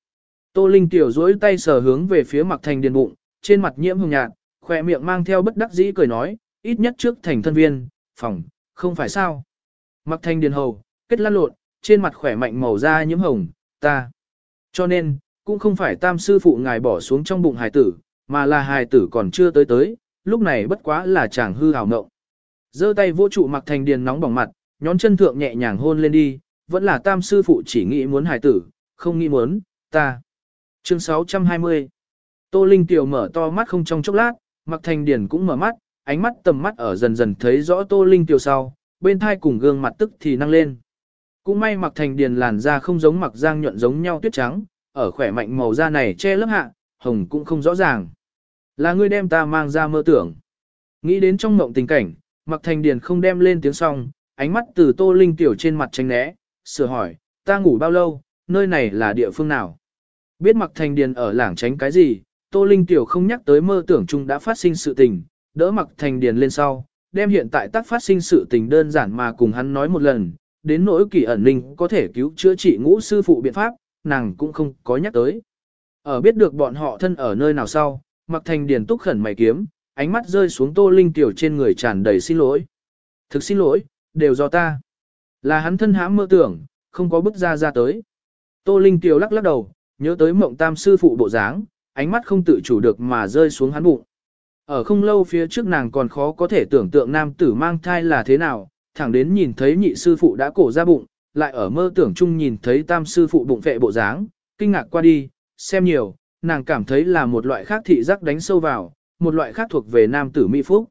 Tô Linh tiểu duỗi tay sờ hướng về phía mặc thanh điền bụng, trên mặt nhiễm hồng nhạt, khỏe miệng mang theo bất đắc dĩ cười nói, ít nhất trước thành thân viên, phòng, không phải sao. Mặc thanh điền hầu, kết lăn lộn, trên mặt khỏe mạnh màu da nhiễm hồng, ta. Cho nên, cũng không phải tam sư phụ ngài bỏ xuống trong bụng hài tử, mà là hài tử còn chưa tới tới, lúc này bất quá là chàng hư hào ngộng. giơ tay vô trụ mặc thành điền nóng bỏng mặt, nhón chân thượng nhẹ nhàng hôn lên đi, vẫn là tam sư phụ chỉ nghĩ muốn hài tử, không nghĩ muốn, ta. Chương 620 Tô Linh Tiểu mở to mắt không trong chốc lát, mặc thành điền cũng mở mắt, ánh mắt tầm mắt ở dần dần thấy rõ Tô Linh Tiểu sau, bên thai cùng gương mặt tức thì năng lên. Cũng may mặc thành điền làn da không giống mặc giang nhuận giống nhau tuyết trắng, ở khỏe mạnh màu da này che lớp hạ, hồng cũng không rõ ràng. Là ngươi đem ta mang ra mơ tưởng. Nghĩ đến trong mộng tình cảnh, mặc thành điền không đem lên tiếng song, ánh mắt từ tô linh tiểu trên mặt tránh né, sửa hỏi, ta ngủ bao lâu, nơi này là địa phương nào? Biết mặc thành điền ở lảng tránh cái gì, tô linh tiểu không nhắc tới mơ tưởng chung đã phát sinh sự tình, đỡ mặc thành điền lên sau, đem hiện tại tác phát sinh sự tình đơn giản mà cùng hắn nói một lần, đến nỗi kỳ ẩn linh có thể cứu chữa trị ngũ sư phụ biện pháp, nàng cũng không có nhắc tới. Ở biết được bọn họ thân ở nơi nào sau, mặc thành điền túc khẩn mày kiếm, ánh mắt rơi xuống tô linh tiểu trên người tràn đầy xin lỗi. Thực xin lỗi, đều do ta. Là hắn thân hãm mơ tưởng, không có bức ra ra tới. Tô linh tiểu lắc lắc đầu, nhớ tới mộng tam sư phụ bộ dáng, ánh mắt không tự chủ được mà rơi xuống hắn bụng. Ở không lâu phía trước nàng còn khó có thể tưởng tượng nam tử mang thai là thế nào, thẳng đến nhìn thấy nhị sư phụ đã cổ ra bụng, lại ở mơ tưởng chung nhìn thấy tam sư phụ bụng vệ bộ dáng, kinh ngạc qua đi, xem nhiều, nàng cảm thấy là một loại khác thị giác đánh sâu vào, một loại khác thuộc về nam tử mỹ phúc.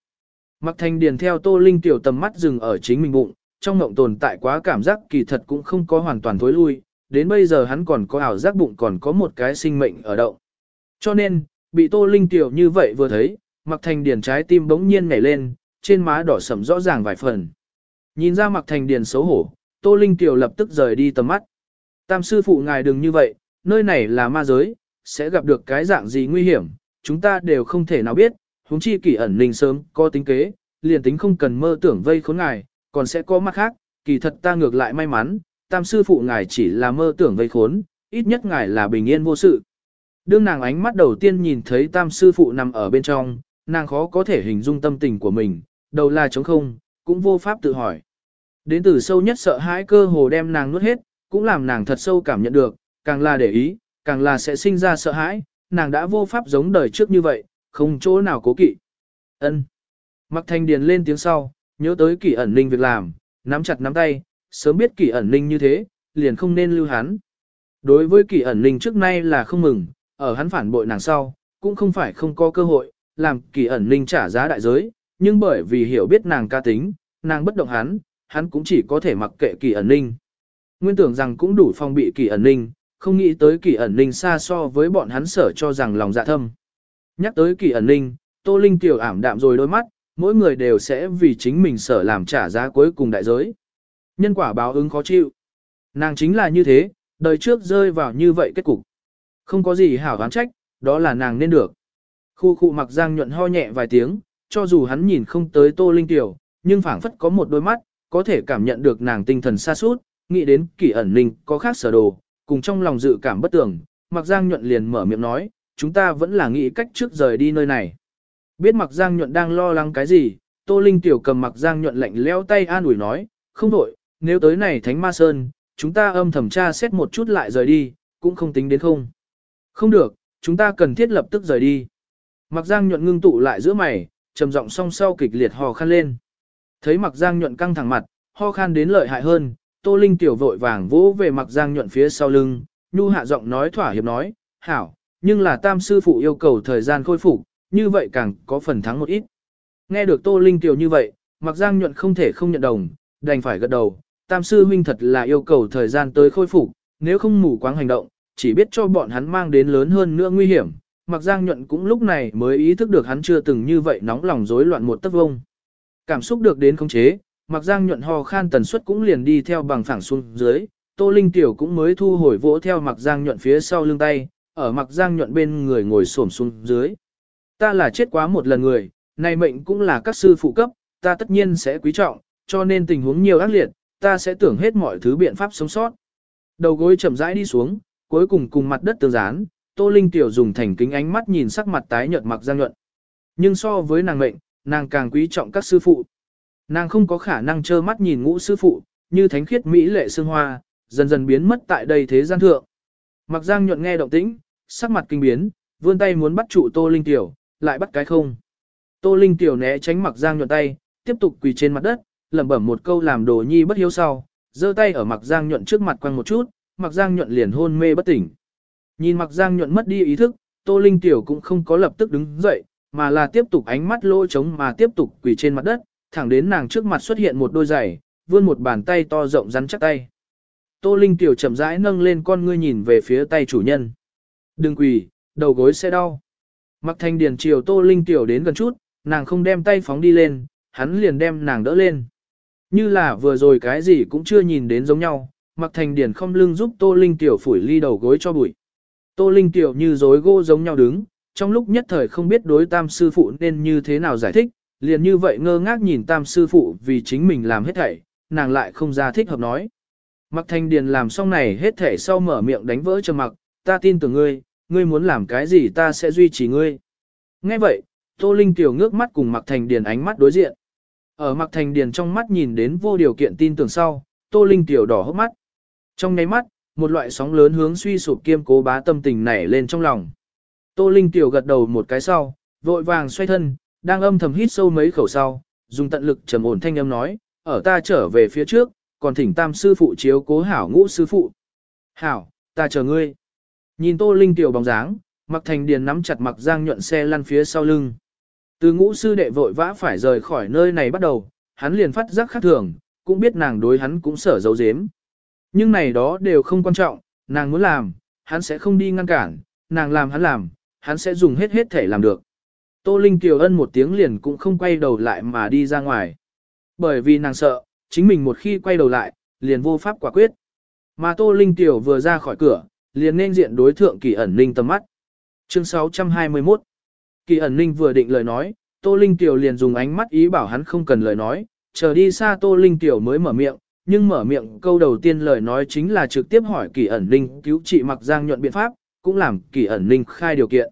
Mặc Thanh điền theo tô linh tiểu tầm mắt dừng ở chính mình bụng, trong mộng tồn tại quá cảm giác kỳ thật cũng không có hoàn toàn thối lui, đến bây giờ hắn còn có ảo giác bụng còn có một cái sinh mệnh ở động. Cho nên, bị tô linh tiểu như vậy vừa thấy, mặc thành điền trái tim bỗng nhiên nhảy lên, trên má đỏ sẫm rõ ràng vài phần. Nhìn ra mặc thành điền xấu hổ, Tô Linh Tiểu lập tức rời đi tầm mắt. Tam sư phụ ngài đừng như vậy, nơi này là ma giới, sẽ gặp được cái dạng gì nguy hiểm, chúng ta đều không thể nào biết, huống chi kỳ ẩn linh sớm, có tính kế, liền tính không cần mơ tưởng vây khốn ngài, còn sẽ có mắt khác, kỳ thật ta ngược lại may mắn, tam sư phụ ngài chỉ là mơ tưởng vây khốn, ít nhất ngài là bình yên vô sự. Đương nàng ánh mắt đầu tiên nhìn thấy tam sư phụ nằm ở bên trong, nàng khó có thể hình dung tâm tình của mình, đầu là trống không, cũng vô pháp tự hỏi. Đến từ sâu nhất sợ hãi cơ hồ đem nàng nuốt hết, cũng làm nàng thật sâu cảm nhận được, càng là để ý, càng là sẽ sinh ra sợ hãi, nàng đã vô pháp giống đời trước như vậy, không chỗ nào cố kỵ. Ân. Mặc thanh điền lên tiếng sau, nhớ tới kỷ ẩn ninh việc làm, nắm chặt nắm tay, sớm biết kỷ ẩn ninh như thế, liền không nên lưu hắn. Đối với kỷ ẩn ninh trước nay là không mừng, ở hắn phản bội nàng sau, cũng không phải không có cơ hội, làm kỳ ẩn ninh trả giá đại giới, nhưng bởi vì hiểu biết nàng ca tính, nàng bất động hắn, hắn cũng chỉ có thể mặc kệ kỳ ẩn ninh. Nguyên tưởng rằng cũng đủ phòng bị kỳ ẩn ninh, không nghĩ tới kỳ ẩn ninh xa so với bọn hắn sở cho rằng lòng dạ thâm. Nhắc tới kỳ ẩn ninh, Tô Linh tiểu ảm đạm rồi đôi mắt, mỗi người đều sẽ vì chính mình sở làm trả giá cuối cùng đại giới. Nhân quả báo ứng khó chịu. Nàng chính là như thế, đời trước rơi vào như vậy kết cục. Không có gì hảo đoán trách, đó là nàng nên được. Khu khu mặc giang nhuận ho nhẹ vài tiếng, cho dù hắn nhìn không tới Tô Linh tiểu, nhưng phảng phất có một đôi mắt, có thể cảm nhận được nàng tinh thần xa suốt, nghĩ đến kỷ ẩn ninh có khác sở đồ, cùng trong lòng dự cảm bất tưởng, mặc giang nhuận liền mở miệng nói, chúng ta vẫn là nghĩ cách trước rời đi nơi này. Biết mặc giang nhuận đang lo lắng cái gì, Tô Linh tiểu cầm mặc giang nhuận lạnh leo tay an ủi nói, không đổi, nếu tới này Thánh Ma Sơn, chúng ta âm thẩm tra xét một chút lại rời đi, cũng không tính đến không. Không được, chúng ta cần thiết lập tức rời đi. Mặc giang nhuận ngưng tụ lại giữa mày, trầm giọng song sau kịch liệt hò khan lên. Thấy mặc giang nhuận căng thẳng mặt, ho khan đến lợi hại hơn, Tô Linh tiểu vội vàng vỗ về mặc giang nhuận phía sau lưng, nhu hạ giọng nói thỏa hiệp nói, hảo, nhưng là tam sư phụ yêu cầu thời gian khôi phục, như vậy càng có phần thắng một ít. Nghe được Tô Linh tiểu như vậy, mặc giang nhuận không thể không nhận đồng, đành phải gật đầu, tam sư huynh thật là yêu cầu thời gian tới khôi phục, nếu không mù quáng hành động, chỉ biết cho bọn hắn mang đến lớn hơn nữa nguy hiểm. Mặc Giang Nhuận cũng lúc này mới ý thức được hắn chưa từng như vậy nóng lòng rối loạn một tấc vông. Cảm xúc được đến khống chế, Mặc Giang Nhuận ho khan tần suất cũng liền đi theo bằng phẳng xuống dưới, Tô Linh Tiểu cũng mới thu hồi vỗ theo Mặc Giang Nhuận phía sau lưng tay, ở Mặc Giang Nhuận bên người ngồi xổm xuống dưới. Ta là chết quá một lần người, này mệnh cũng là các sư phụ cấp, ta tất nhiên sẽ quý trọng, cho nên tình huống nhiều ác liệt, ta sẽ tưởng hết mọi thứ biện pháp sống sót. Đầu gối chậm rãi đi xuống, cuối cùng cùng mặt đất tương dán, Tô Linh Tiểu dùng thành kính ánh mắt nhìn sắc mặt tái nhợt mặc Giang Nhuận. Nhưng so với nàng mệnh, nàng càng quý trọng các sư phụ. Nàng không có khả năng trơ mắt nhìn ngũ sư phụ, như thánh khiết mỹ lệ sương hoa, dần dần biến mất tại đây thế gian thượng. Mặc Giang Nhuận nghe động tĩnh, sắc mặt kinh biến, vươn tay muốn bắt trụ Tô Linh Tiểu, lại bắt cái không. Tô Linh Tiểu né tránh Mặc Giang Nhuận tay, tiếp tục quỳ trên mặt đất, lẩm bẩm một câu làm đồ nhi bất hiếu sau, giơ tay ở Mặc Giang Nhuận trước mặt quăng một chút, Mạc Giang Nhuận liền hôn mê bất tỉnh. Nhìn Mạc Giang Nhuận mất đi ý thức, Tô Linh Tiểu cũng không có lập tức đứng dậy, mà là tiếp tục ánh mắt lỗ trống mà tiếp tục quỳ trên mặt đất, thẳng đến nàng trước mặt xuất hiện một đôi giày, vươn một bàn tay to rộng rắn chắc tay. Tô Linh Tiểu chậm rãi nâng lên con ngươi nhìn về phía tay chủ nhân. Đừng quỳ, đầu gối sẽ đau. Mặc thanh điền chiều Tô Linh Tiểu đến gần chút, nàng không đem tay phóng đi lên, hắn liền đem nàng đỡ lên. Như là vừa rồi cái gì cũng chưa nhìn đến giống nhau, mặc thành điền không lưng giúp Tô Linh Tiểu phủi ly đầu gối cho bụi. Tô Linh Tiểu như rối gỗ giống nhau đứng, trong lúc nhất thời không biết đối tam sư phụ nên như thế nào giải thích, liền như vậy ngơ ngác nhìn tam sư phụ vì chính mình làm hết thảy, nàng lại không ra thích hợp nói. Mặc Thành điền làm xong này hết thảy sau mở miệng đánh vỡ cho mặc, ta tin tưởng ngươi, ngươi muốn làm cái gì ta sẽ duy trì ngươi. Nghe vậy, Tô Linh Tiểu ngước mắt cùng Mặc Thành Điền ánh mắt đối diện. Ở Mặc Thành Điền trong mắt nhìn đến vô điều kiện tin tưởng sau, Tô Linh Tiểu đỏ hốc mắt. Trong nháy mắt, một loại sóng lớn hướng suy sụp kiêm cố bá tâm tình nảy lên trong lòng. Tô Linh Tiểu gật đầu một cái sau, vội vàng xoay thân, đang âm thầm hít sâu mấy khẩu sau, dùng tận lực trầm ổn thanh âm nói, ở ta trở về phía trước, còn thỉnh tam sư phụ chiếu cố hảo ngũ sư phụ. Hảo, ta chờ ngươi. Nhìn Tô Linh Tiểu bóng dáng, mặc thành điền nắm chặt mặc giang nhuận xe lăn phía sau lưng. Từ ngũ sư đệ vội vã phải rời khỏi nơi này bắt đầu, hắn liền phát giác khác thường, cũng biết nàng đối hắn cũng sở dấu dếm. Nhưng này đó đều không quan trọng, nàng muốn làm, hắn sẽ không đi ngăn cản, nàng làm hắn làm, hắn sẽ dùng hết hết thể làm được. Tô Linh Kiều ân một tiếng liền cũng không quay đầu lại mà đi ra ngoài. Bởi vì nàng sợ, chính mình một khi quay đầu lại, liền vô pháp quả quyết. Mà Tô Linh Tiểu vừa ra khỏi cửa, liền nên diện đối thượng kỳ ẩn ninh tầm mắt. Chương 621 Kỳ ẩn ninh vừa định lời nói, Tô Linh Tiểu liền dùng ánh mắt ý bảo hắn không cần lời nói, chờ đi xa Tô Linh Tiểu mới mở miệng, nhưng mở miệng câu đầu tiên lời nói chính là trực tiếp hỏi kỳ ẩn ninh cứu trị mặc giang nhuận biện pháp, cũng làm kỳ ẩn ninh khai điều kiện.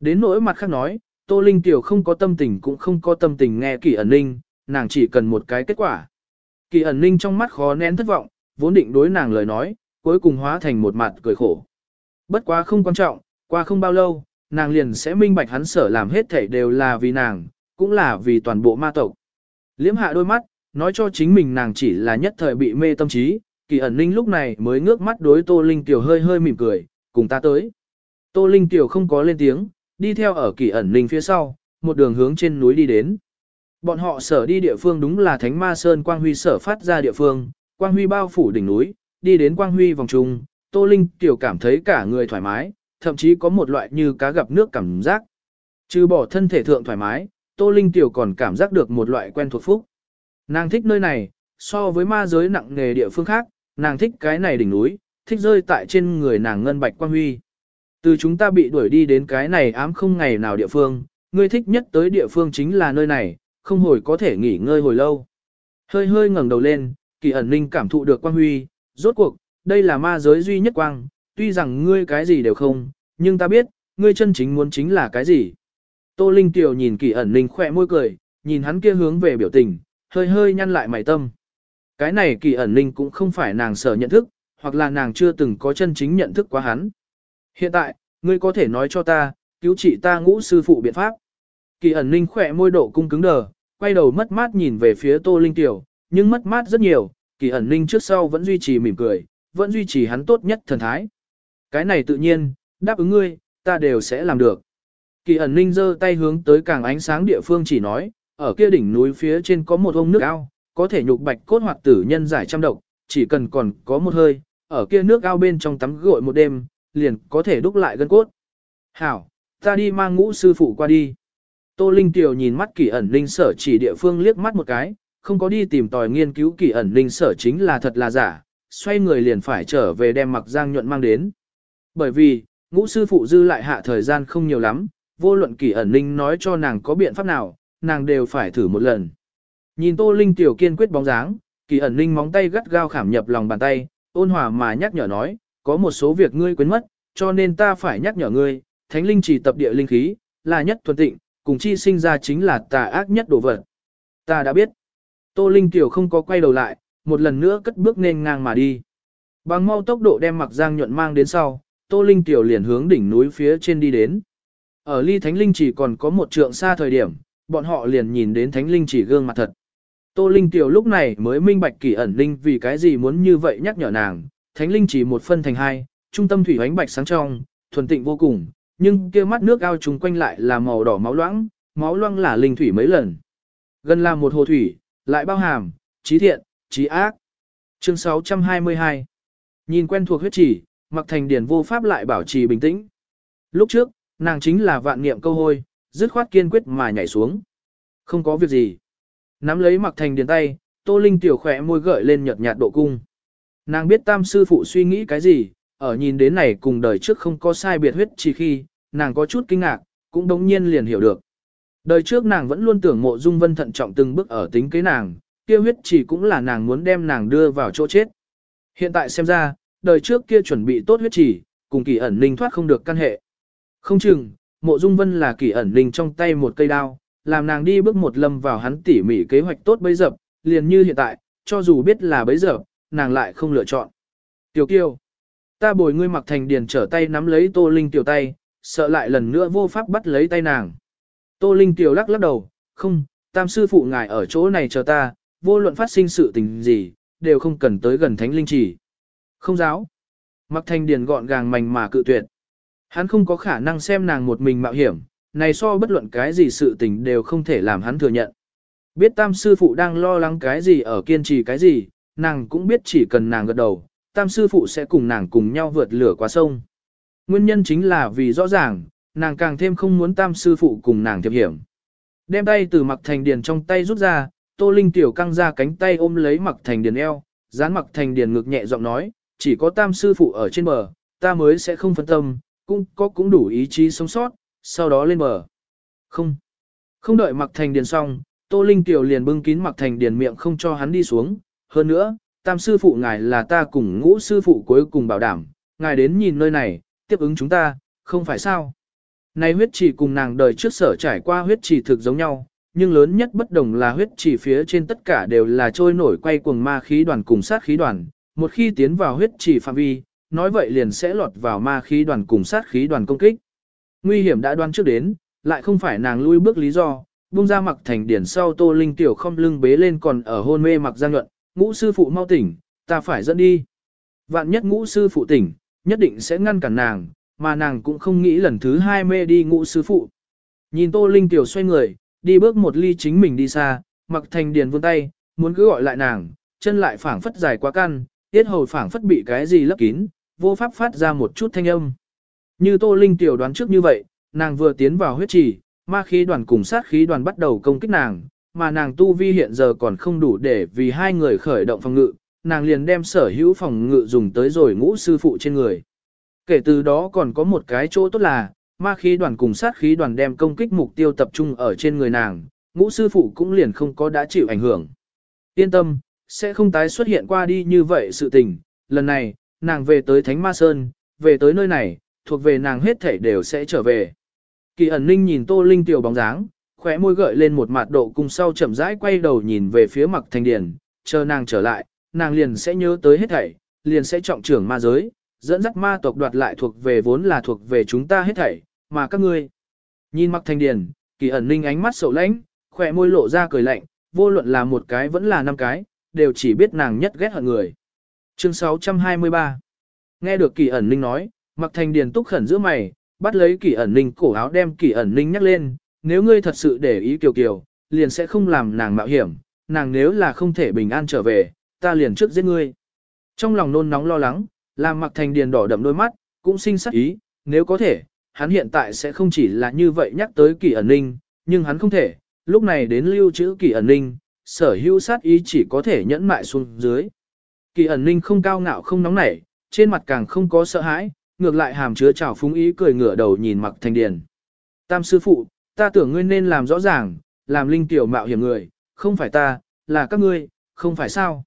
Đến nỗi mặt khác nói, Tô Linh Tiểu không có tâm tình cũng không có tâm tình nghe kỳ ẩn ninh, nàng chỉ cần một cái kết quả. Kỳ ẩn ninh trong mắt khó nén thất vọng, vốn định đối nàng lời nói, cuối cùng hóa thành một mặt cười khổ. Bất quá không quan trọng, qua không bao lâu, nàng liền sẽ minh bạch hắn sở làm hết thảy đều là vì nàng, cũng là vì toàn bộ ma tộc. Liễm hạ đôi mắt, nói cho chính mình nàng chỉ là nhất thời bị mê tâm trí, kỳ ẩn ninh lúc này mới ngước mắt đối Tô Linh Tiểu hơi hơi mỉm cười, cùng ta tới. Tô Linh Tiểu không có lên tiếng, đi theo ở kỳ ẩn ninh phía sau, một đường hướng trên núi đi đến. Bọn họ sở đi địa phương đúng là Thánh Ma Sơn Quang Huy sở phát ra địa phương, Quang Huy bao phủ đỉnh núi, đi đến Quang Huy vòng trung, Tô Linh Tiểu cảm thấy cả người thoải mái, thậm chí có một loại như cá gặp nước cảm giác. Trừ bỏ thân thể thượng thoải mái, Tô Linh Tiểu còn cảm giác được một loại quen thuộc phúc. Nàng thích nơi này, so với ma giới nặng nghề địa phương khác, nàng thích cái này đỉnh núi, thích rơi tại trên người nàng ngân bạch quang huy. Từ chúng ta bị đuổi đi đến cái này ám không ngày nào địa phương, ngươi thích nhất tới địa phương chính là nơi này, không hồi có thể nghỉ ngơi hồi lâu. Hơi hơi ngẩng đầu lên, kỳ ẩn ninh cảm thụ được quang huy, rốt cuộc, đây là ma giới duy nhất quang, tuy rằng ngươi cái gì đều không, nhưng ta biết, ngươi chân chính muốn chính là cái gì. Tô Linh Tiểu nhìn kỳ ẩn ninh khỏe môi cười, nhìn hắn kia hướng về biểu tình, hơi hơi nhăn lại mày tâm. Cái này kỳ ẩn linh cũng không phải nàng sở nhận thức, hoặc là nàng chưa từng có chân chính nhận thức quá hắn. Hiện tại, ngươi có thể nói cho ta, cứu trị ta ngũ sư phụ biện pháp. Kỳ ẩn linh khỏe môi độ cung cứng đờ, quay đầu mất mát nhìn về phía Tô Linh Tiểu, nhưng mất mát rất nhiều, kỳ ẩn linh trước sau vẫn duy trì mỉm cười, vẫn duy trì hắn tốt nhất thần thái. Cái này tự nhiên, đáp ứng ngươi, ta đều sẽ làm được. Kỳ ẩn linh giơ tay hướng tới càng ánh sáng địa phương chỉ nói, ở kia đỉnh núi phía trên có một ông nước ao, có thể nhục bạch cốt hoặc tử nhân giải trăm độc, chỉ cần còn có một hơi, ở kia nước ao bên trong tắm gội một đêm, liền có thể đúc lại gân cốt. Hảo, ta đi mang ngũ sư phụ qua đi. Tô Linh Tiểu nhìn mắt kỳ ẩn linh sở chỉ địa phương liếc mắt một cái, không có đi tìm tòi nghiên cứu kỳ ẩn linh sở chính là thật là giả, xoay người liền phải trở về đem mặc giang nhuận mang đến. Bởi vì, ngũ sư phụ dư lại hạ thời gian không nhiều lắm, vô luận kỳ ẩn linh nói cho nàng có biện pháp nào, nàng đều phải thử một lần. Nhìn Tô Linh Tiểu kiên quyết bóng dáng, kỳ ẩn linh móng tay gắt gao khảm nhập lòng bàn tay, ôn hòa mà nhắc nhở nói, có một số việc ngươi quên mất, cho nên ta phải nhắc nhở ngươi, thánh linh chỉ tập địa linh khí, là nhất thuần tịnh, cùng chi sinh ra chính là tà ác nhất đồ vật. Ta đã biết. Tô Linh Tiểu không có quay đầu lại, một lần nữa cất bước nên ngang mà đi. Bằng mau tốc độ đem mặc giang nhuận mang đến sau, Tô Linh Tiểu liền hướng đỉnh núi phía trên đi đến. Ở ly thánh linh chỉ còn có một trượng xa thời điểm, bọn họ liền nhìn đến thánh linh chỉ gương mặt thật. Tô Linh Tiểu lúc này mới minh bạch kỳ ẩn linh vì cái gì muốn như vậy nhắc nhở nàng, thánh linh chỉ một phân thành hai, trung tâm thủy ánh bạch sáng trong, thuần tịnh vô cùng, nhưng kia mắt nước ao trùng quanh lại là màu đỏ máu loãng, máu loãng là linh thủy mấy lần. Gần là một hồ thủy, lại bao hàm, trí thiện, trí ác. Chương 622 Nhìn quen thuộc huyết chỉ, mặc thành điển vô pháp lại bảo trì bình tĩnh. Lúc trước, nàng chính là vạn niệm câu hôi, dứt khoát kiên quyết mà nhảy xuống. Không có việc gì. Nắm lấy mặc thành điền tay, Tô Linh tiểu khỏe môi gợi lên nhợt nhạt độ cung. Nàng biết tam sư phụ suy nghĩ cái gì, ở nhìn đến này cùng đời trước không có sai biệt huyết chỉ khi, nàng có chút kinh ngạc, cũng đống nhiên liền hiểu được. Đời trước nàng vẫn luôn tưởng mộ dung vân thận trọng từng bước ở tính kế nàng, kia huyết chỉ cũng là nàng muốn đem nàng đưa vào chỗ chết. Hiện tại xem ra, đời trước kia chuẩn bị tốt huyết chỉ, cùng kỳ ẩn linh thoát không được căn hệ. Không chừng, mộ dung vân là kỳ ẩn linh trong tay một cây đao, làm nàng đi bước một lâm vào hắn tỉ mỉ kế hoạch tốt bấy dập, liền như hiện tại, cho dù biết là bấy dập, nàng lại không lựa chọn. Tiểu kiêu, ta bồi ngươi mặc thành điền trở tay nắm lấy tô linh tiểu tay, sợ lại lần nữa vô pháp bắt lấy tay nàng. Tô linh tiểu lắc lắc đầu, không, tam sư phụ ngài ở chỗ này chờ ta, vô luận phát sinh sự tình gì, đều không cần tới gần thánh linh chỉ. Không giáo. Mặc thành điền gọn gàng mảnh mà cự tuyệt. Hắn không có khả năng xem nàng một mình mạo hiểm, này so bất luận cái gì sự tình đều không thể làm hắn thừa nhận. Biết tam sư phụ đang lo lắng cái gì ở kiên trì cái gì, nàng cũng biết chỉ cần nàng gật đầu, tam sư phụ sẽ cùng nàng cùng nhau vượt lửa qua sông. Nguyên nhân chính là vì rõ ràng, nàng càng thêm không muốn tam sư phụ cùng nàng thiệp hiểm. Đem tay từ mặc thành điền trong tay rút ra, tô linh tiểu căng ra cánh tay ôm lấy mặc thành điền eo, dán mặc thành điền ngực nhẹ giọng nói, chỉ có tam sư phụ ở trên bờ, ta mới sẽ không phân tâm, cũng có cũng đủ ý chí sống sót, sau đó lên bờ. Không. Không đợi mặc thành điền xong, Tô Linh Tiểu liền bưng kín mặc thành điền miệng không cho hắn đi xuống. Hơn nữa, tam sư phụ ngài là ta cùng ngũ sư phụ cuối cùng bảo đảm, ngài đến nhìn nơi này, tiếp ứng chúng ta, không phải sao. Này huyết chỉ cùng nàng đời trước sở trải qua huyết chỉ thực giống nhau, nhưng lớn nhất bất đồng là huyết chỉ phía trên tất cả đều là trôi nổi quay cuồng ma khí đoàn cùng sát khí đoàn. Một khi tiến vào huyết chỉ phạm vi, nói vậy liền sẽ lọt vào ma khí đoàn cùng sát khí đoàn công kích. Nguy hiểm đã đoán trước đến, lại không phải nàng lui bước lý do, buông ra mặc thành điển sau Tô Linh tiểu không lưng bế lên còn ở hôn mê mặc Giang Nhuận, ngũ sư phụ mau tỉnh, ta phải dẫn đi. Vạn nhất ngũ sư phụ tỉnh, nhất định sẽ ngăn cản nàng, mà nàng cũng không nghĩ lần thứ hai mê đi ngũ sư phụ. Nhìn Tô Linh tiểu xoay người, đi bước một ly chính mình đi xa, mặc thành điền vươn tay, muốn cứ gọi lại nàng, chân lại phảng phất dài quá căn, tiết hầu phảng phất bị cái gì lấp kín, vô pháp phát ra một chút thanh âm. Như Tô Linh tiểu đoán trước như vậy, nàng vừa tiến vào huyết trì, ma khí đoàn cùng sát khí đoàn bắt đầu công kích nàng, mà nàng tu vi hiện giờ còn không đủ để vì hai người khởi động phòng ngự, nàng liền đem sở hữu phòng ngự dùng tới rồi ngũ sư phụ trên người. Kể từ đó còn có một cái chỗ tốt là, ma khí đoàn cùng sát khí đoàn đem công kích mục tiêu tập trung ở trên người nàng, ngũ sư phụ cũng liền không có đã chịu ảnh hưởng. Yên tâm, sẽ không tái xuất hiện qua đi như vậy sự tình, lần này, nàng về tới Thánh Ma Sơn, về tới nơi này, thuộc về nàng hết thảy đều sẽ trở về. Kỳ ẩn ninh nhìn Tô Linh tiểu bóng dáng, khóe môi gợi lên một mặt độ cung sau chậm rãi quay đầu nhìn về phía mặc thành điển, chờ nàng trở lại, nàng liền sẽ nhớ tới hết thảy, liền sẽ trọng trưởng ma giới, dẫn dắt ma tộc đoạt lại thuộc về vốn là thuộc về chúng ta hết thảy, mà các ngươi. Nhìn mặc thành điển, kỳ ẩn ninh ánh mắt sầu lãnh, khóe môi lộ ra cười lạnh, vô luận là một cái vẫn là năm cái, đều chỉ biết nàng nhất ghét hận người. Chương 623 Nghe được kỳ ẩn ninh nói, mặc thành điền túc khẩn giữa mày, bắt lấy kỳ ẩn ninh cổ áo đem kỳ ẩn ninh nhắc lên, nếu ngươi thật sự để ý kiều kiều, liền sẽ không làm nàng mạo hiểm, nàng nếu là không thể bình an trở về, ta liền trước giết ngươi. Trong lòng nôn nóng lo lắng, làm mặc thành điền đỏ đậm đôi mắt, cũng sinh sắc ý, nếu có thể, hắn hiện tại sẽ không chỉ là như vậy nhắc tới kỳ ẩn ninh, nhưng hắn không thể, lúc này đến lưu trữ kỳ ẩn ninh, sở hữu sát ý chỉ có thể nhẫn mại xuống dưới. Kỳ ẩn ninh không cao ngạo không nóng nảy, trên mặt càng không có sợ hãi, ngược lại hàm chứa trào phúng ý cười ngửa đầu nhìn mặc thành điền. Tam sư phụ, ta tưởng ngươi nên làm rõ ràng, làm linh tiểu mạo hiểm người, không phải ta, là các ngươi, không phải sao.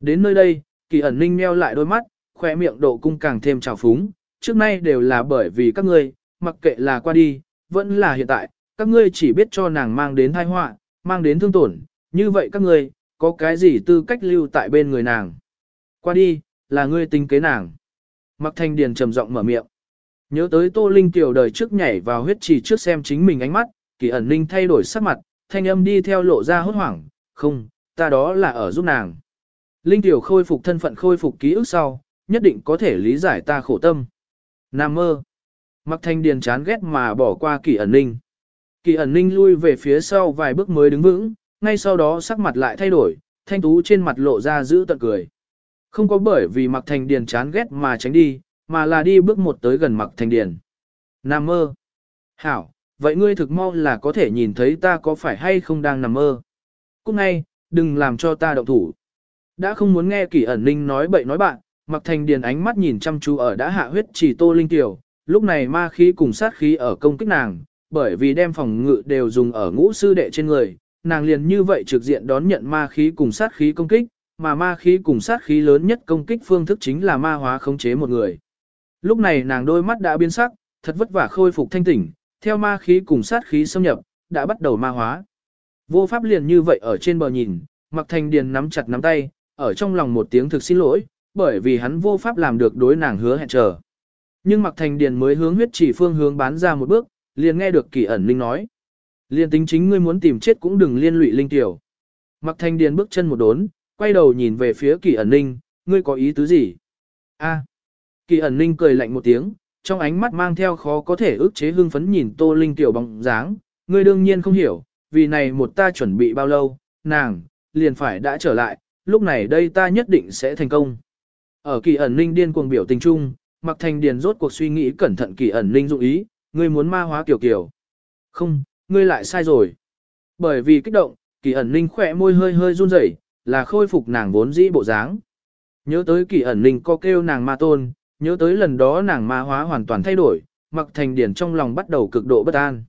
Đến nơi đây, kỳ ẩn ninh meo lại đôi mắt, khỏe miệng độ cung càng thêm trào phúng, trước nay đều là bởi vì các ngươi, mặc kệ là qua đi, vẫn là hiện tại, các ngươi chỉ biết cho nàng mang đến tai họa, mang đến thương tổn, như vậy các ngươi, có cái gì tư cách lưu tại bên người nàng. Qua đi, là ngươi tính kế nàng. Mặc thanh điền trầm giọng mở miệng. Nhớ tới Tô Linh tiểu đời trước nhảy vào huyết trì trước xem chính mình ánh mắt, kỳ ẩn linh thay đổi sắc mặt, thanh âm đi theo lộ ra hốt hoảng, không, ta đó là ở giúp nàng. Linh tiểu khôi phục thân phận khôi phục ký ức sau, nhất định có thể lý giải ta khổ tâm. Nam mơ. Mặc thanh điền chán ghét mà bỏ qua kỳ ẩn linh. Kỳ ẩn ninh lui về phía sau vài bước mới đứng vững, ngay sau đó sắc mặt lại thay đổi, thanh tú trên mặt lộ ra giữ tận cười. Không có bởi vì mặc thành điền chán ghét mà tránh đi, mà là đi bước một tới gần mặc thành điền. Nam mơ. Hảo, vậy ngươi thực mau là có thể nhìn thấy ta có phải hay không đang nằm mơ. Cúc ngay, đừng làm cho ta động thủ. Đã không muốn nghe kỳ ẩn ninh nói bậy nói bạn, mặc thành điền ánh mắt nhìn chăm chú ở đã hạ huyết chỉ tô linh tiểu, lúc này ma khí cùng sát khí ở công kích nàng, bởi vì đem phòng ngự đều dùng ở ngũ sư đệ trên người, nàng liền như vậy trực diện đón nhận ma khí cùng sát khí công kích, mà ma khí cùng sát khí lớn nhất công kích phương thức chính là ma hóa khống chế một người. Lúc này nàng đôi mắt đã biến sắc, thật vất vả khôi phục thanh tỉnh, theo ma khí cùng sát khí xâm nhập, đã bắt đầu ma hóa. Vô pháp liền như vậy ở trên bờ nhìn, Mặc Thành Điền nắm chặt nắm tay, ở trong lòng một tiếng thực xin lỗi, bởi vì hắn vô pháp làm được đối nàng hứa hẹn chờ. Nhưng Mặc Thành Điền mới hướng huyết chỉ phương hướng bán ra một bước, liền nghe được kỳ ẩn linh nói. Liên tính chính ngươi muốn tìm chết cũng đừng liên lụy linh tiểu. Mặc thành điền bước chân một đốn, quay đầu nhìn về phía kỳ ẩn Ninh, ngươi có ý tứ gì? A. Kỳ ẩn Ninh cười lạnh một tiếng, trong ánh mắt mang theo khó có thể ức chế hưng phấn nhìn tô linh tiểu bóng dáng, ngươi đương nhiên không hiểu, vì này một ta chuẩn bị bao lâu, nàng, liền phải đã trở lại, lúc này đây ta nhất định sẽ thành công. Ở kỳ ẩn Ninh điên cuồng biểu tình chung, Mặc Thanh Điền rốt cuộc suy nghĩ cẩn thận kỳ ẩn Ninh dụng ý, ngươi muốn ma hóa kiểu kiểu. Không, ngươi lại sai rồi. Bởi vì kích động, kỳ ẩn ninh khỏe môi hơi hơi run rẩy, là khôi phục nàng vốn dĩ bộ dáng. Nhớ tới kỳ ẩn ninh có kêu nàng ma tôn, nhớ tới lần đó nàng ma hóa hoàn toàn thay đổi, mặc thành điển trong lòng bắt đầu cực độ bất an.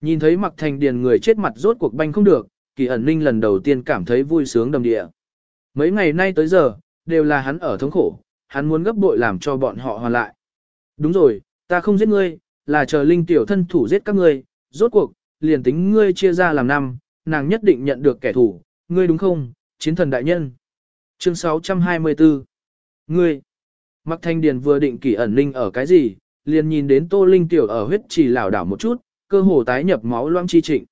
Nhìn thấy mặc thành điển người chết mặt rốt cuộc banh không được, kỳ ẩn ninh lần đầu tiên cảm thấy vui sướng đầm địa. Mấy ngày nay tới giờ, đều là hắn ở thống khổ, hắn muốn gấp bội làm cho bọn họ hoàn lại. Đúng rồi, ta không giết ngươi, là chờ linh tiểu thân thủ giết các ngươi, rốt cuộc, liền tính ngươi chia ra làm năm, nàng nhất định nhận được kẻ thù, ngươi đúng không, chiến thần đại nhân. Chương 624 Ngươi Mặc thanh điền vừa định kỷ ẩn linh ở cái gì, liền nhìn đến Tô Linh tiểu ở huyết trì lảo đảo một chút, cơ hồ tái nhập máu loang chi trịnh.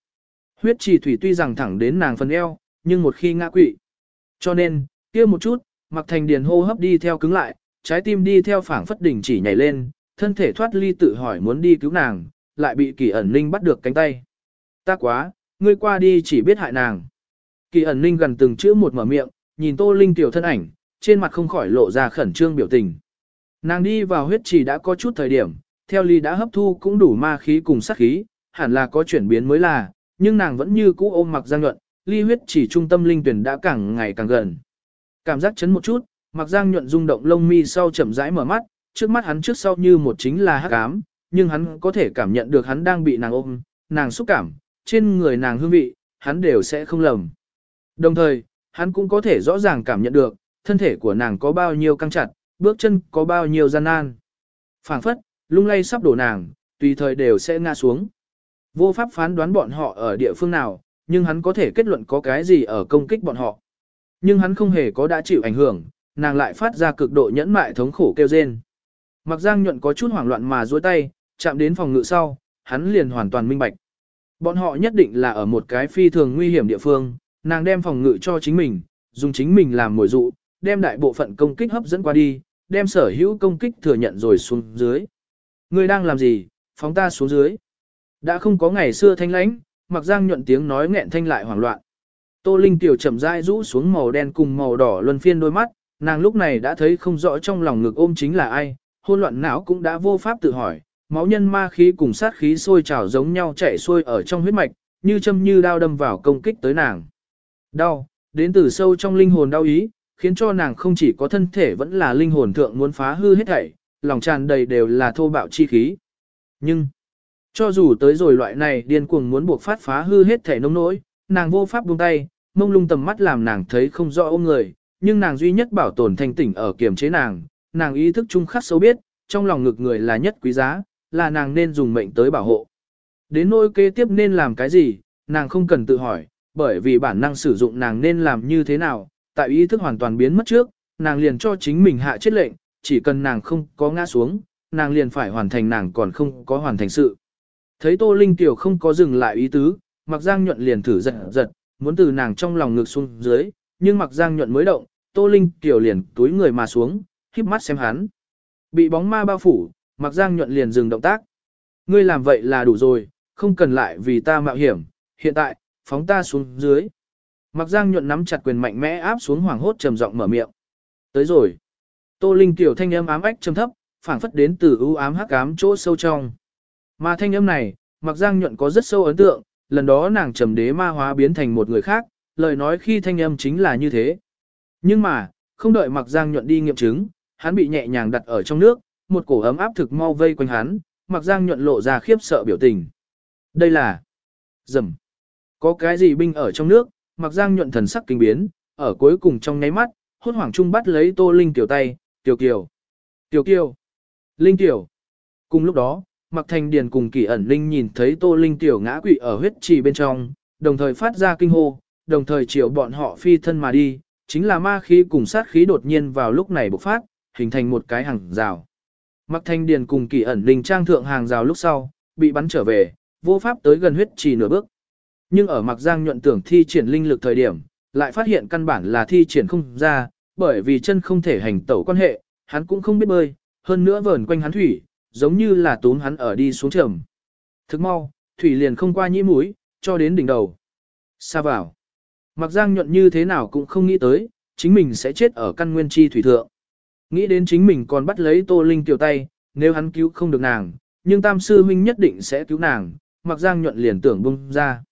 Huyết trì thủy tuy rằng thẳng đến nàng phần eo, nhưng một khi ngã quỵ. Cho nên, kia một chút, Mặc Thành Điền hô hấp đi theo cứng lại, trái tim đi theo phảng phất đỉnh chỉ nhảy lên, thân thể thoát ly tự hỏi muốn đi cứu nàng, lại bị Kỳ ẩn linh bắt được cánh tay. Ta quá, ngươi qua đi chỉ biết hại nàng. Kỳ ẩn ninh gần từng chữ một mở miệng, nhìn Tô Linh tiểu thân ảnh, trên mặt không khỏi lộ ra khẩn trương biểu tình. Nàng đi vào huyết trì đã có chút thời điểm, theo ly đã hấp thu cũng đủ ma khí cùng sát khí, hẳn là có chuyển biến mới là, nhưng nàng vẫn như cũ ôm mặc giang nhuận, ly huyết chỉ trung tâm linh tuyển đã càng ngày càng gần. Cảm giác chấn một chút, mặc giang nhuận rung động lông mi sau chậm rãi mở mắt, trước mắt hắn trước sau như một chính là hắc ám, nhưng hắn có thể cảm nhận được hắn đang bị nàng ôm, nàng xúc cảm, trên người nàng hương vị, hắn đều sẽ không lầm. Đồng thời, hắn cũng có thể rõ ràng cảm nhận được, thân thể của nàng có bao nhiêu căng chặt, bước chân có bao nhiêu gian nan. phảng phất, lung lay sắp đổ nàng, tùy thời đều sẽ ngã xuống. Vô pháp phán đoán bọn họ ở địa phương nào, nhưng hắn có thể kết luận có cái gì ở công kích bọn họ. Nhưng hắn không hề có đã chịu ảnh hưởng, nàng lại phát ra cực độ nhẫn mại thống khổ kêu rên. Mặc giang nhuận có chút hoảng loạn mà duỗi tay, chạm đến phòng ngự sau, hắn liền hoàn toàn minh bạch. Bọn họ nhất định là ở một cái phi thường nguy hiểm địa phương, nàng đem phòng ngự cho chính mình, dùng chính mình làm mồi dụ, đem đại bộ phận công kích hấp dẫn qua đi, đem sở hữu công kích thừa nhận rồi xuống dưới. Ngươi đang làm gì, phóng ta xuống dưới. Đã không có ngày xưa thanh lãnh, mặc giang nhuận tiếng nói nghẹn thanh lại hoảng loạn. Tô Linh tiểu chậm rãi rũ xuống màu đen cùng màu đỏ luân phiên đôi mắt, nàng lúc này đã thấy không rõ trong lòng ngực ôm chính là ai, hôn loạn não cũng đã vô pháp tự hỏi, máu nhân ma khí cùng sát khí sôi trào giống nhau chảy xuôi ở trong huyết mạch, như châm như đao đâm vào công kích tới nàng. Đau, đến từ sâu trong linh hồn đau ý, khiến cho nàng không chỉ có thân thể vẫn là linh hồn thượng muốn phá hư hết thảy, lòng tràn đầy đều là thô bạo chi khí. Nhưng, cho dù tới rồi loại này điên cuồng muốn buộc phát phá hư hết thảy nông nỗi, nàng vô pháp buông tay, mông lung tầm mắt làm nàng thấy không rõ ôm người, nhưng nàng duy nhất bảo tồn thanh tỉnh ở kiềm chế nàng, nàng ý thức chung khắc sâu biết, trong lòng ngực người là nhất quý giá, là nàng nên dùng mệnh tới bảo hộ. Đến nỗi kế tiếp nên làm cái gì, nàng không cần tự hỏi, bởi vì bản năng sử dụng nàng nên làm như thế nào, tại ý thức hoàn toàn biến mất trước, nàng liền cho chính mình hạ chết lệnh, chỉ cần nàng không có ngã xuống, nàng liền phải hoàn thành nàng còn không có hoàn thành sự. Thấy Tô Linh Tiểu không có dừng lại ý tứ, Mặc Giang nhuận liền thử giật giật, muốn từ nàng trong lòng ngực xuống dưới, nhưng Mặc Giang nhuận mới động, Tô Linh Tiểu liền túi người mà xuống, khép mắt xem hắn. Bị bóng ma bao phủ, Mặc Giang nhuận liền dừng động tác. Ngươi làm vậy là đủ rồi, không cần lại vì ta mạo hiểm, hiện tại, phóng ta xuống dưới. Mặc Giang nhuận nắm chặt quyền mạnh mẽ áp xuống hoàng hốt trầm giọng mở miệng. Tới rồi. Tô Linh tiểu thanh âm ám ách trầm thấp, phảng phất đến từ ưu ám hắc ám chỗ sâu trong. Mà thanh âm này, Mặc Giang nhuận có rất sâu ấn tượng, lần đó nàng trầm đế ma hóa biến thành một người khác, lời nói khi thanh âm chính là như thế. Nhưng mà, không đợi Mặc Giang nhuận đi nghiệm chứng, hắn bị nhẹ nhàng đặt ở trong nước, một cổ ấm áp thực mau vây quanh hắn, Mặc Giang nhuận lộ ra khiếp sợ biểu tình. Đây là Dầm. Có cái gì binh ở trong nước, Mặc Giang nhuận thần sắc kinh biến, ở cuối cùng trong nháy mắt, hốt hoảng trung bắt lấy Tô Linh tiểu tay, "Tiểu Kiều, Tiểu Kiều, Linh tiểu." Cùng lúc đó, Mặc Thành Điền cùng Kỳ ẩn linh nhìn thấy Tô Linh tiểu ngã quỵ ở huyết trì bên trong, đồng thời phát ra kinh hô, đồng thời triệu bọn họ phi thân mà đi, chính là ma khí cùng sát khí đột nhiên vào lúc này bộc phát, hình thành một cái hàng rào. Mặc Thành Điền cùng Kỳ ẩn linh trang thượng hàng rào lúc sau, bị bắn trở về, vô pháp tới gần huyết trì nửa bước. Nhưng ở Mạc Giang nhuận tưởng thi triển linh lực thời điểm, lại phát hiện căn bản là thi triển không ra, bởi vì chân không thể hành tẩu quan hệ, hắn cũng không biết bơi, hơn nữa vờn quanh hắn thủy, giống như là túm hắn ở đi xuống trầm. Thức mau, thủy liền không qua nhĩ mũi, cho đến đỉnh đầu. Xa vào. Mạc Giang nhuận như thế nào cũng không nghĩ tới, chính mình sẽ chết ở căn nguyên chi thủy thượng. Nghĩ đến chính mình còn bắt lấy Tô Linh tiểu tay, nếu hắn cứu không được nàng, nhưng Tam Sư Huynh nhất định sẽ cứu nàng, Mạc Giang nhuận liền tưởng bung ra.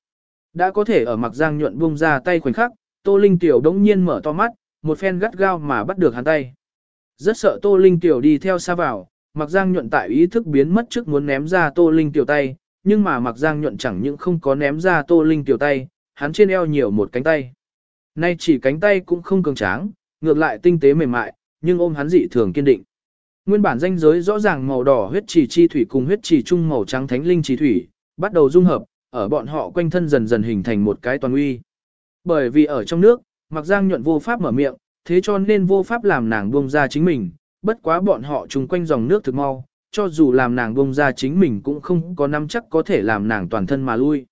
Đã có thể ở mặc giang nhuận buông ra tay khoảnh khắc, Tô Linh Tiểu đống nhiên mở to mắt, một phen gắt gao mà bắt được hắn tay. Rất sợ Tô Linh Tiểu đi theo xa vào, mặc giang nhuận tại ý thức biến mất trước muốn ném ra Tô Linh Tiểu tay, nhưng mà mặc giang nhuận chẳng những không có ném ra Tô Linh Tiểu tay, hắn trên eo nhiều một cánh tay. Nay chỉ cánh tay cũng không cường tráng, ngược lại tinh tế mềm mại, nhưng ôm hắn dị thường kiên định. Nguyên bản danh giới rõ ràng màu đỏ huyết chỉ chi thủy cùng huyết chỉ trung màu trắng thánh linh chi thủy, bắt đầu dung hợp, ở bọn họ quanh thân dần dần hình thành một cái toàn uy. Bởi vì ở trong nước, Mặc Giang nhuận vô pháp mở miệng, thế cho nên vô pháp làm nàng buông ra chính mình, bất quá bọn họ chung quanh dòng nước thực mau, cho dù làm nàng buông ra chính mình cũng không có nắm chắc có thể làm nàng toàn thân mà lui.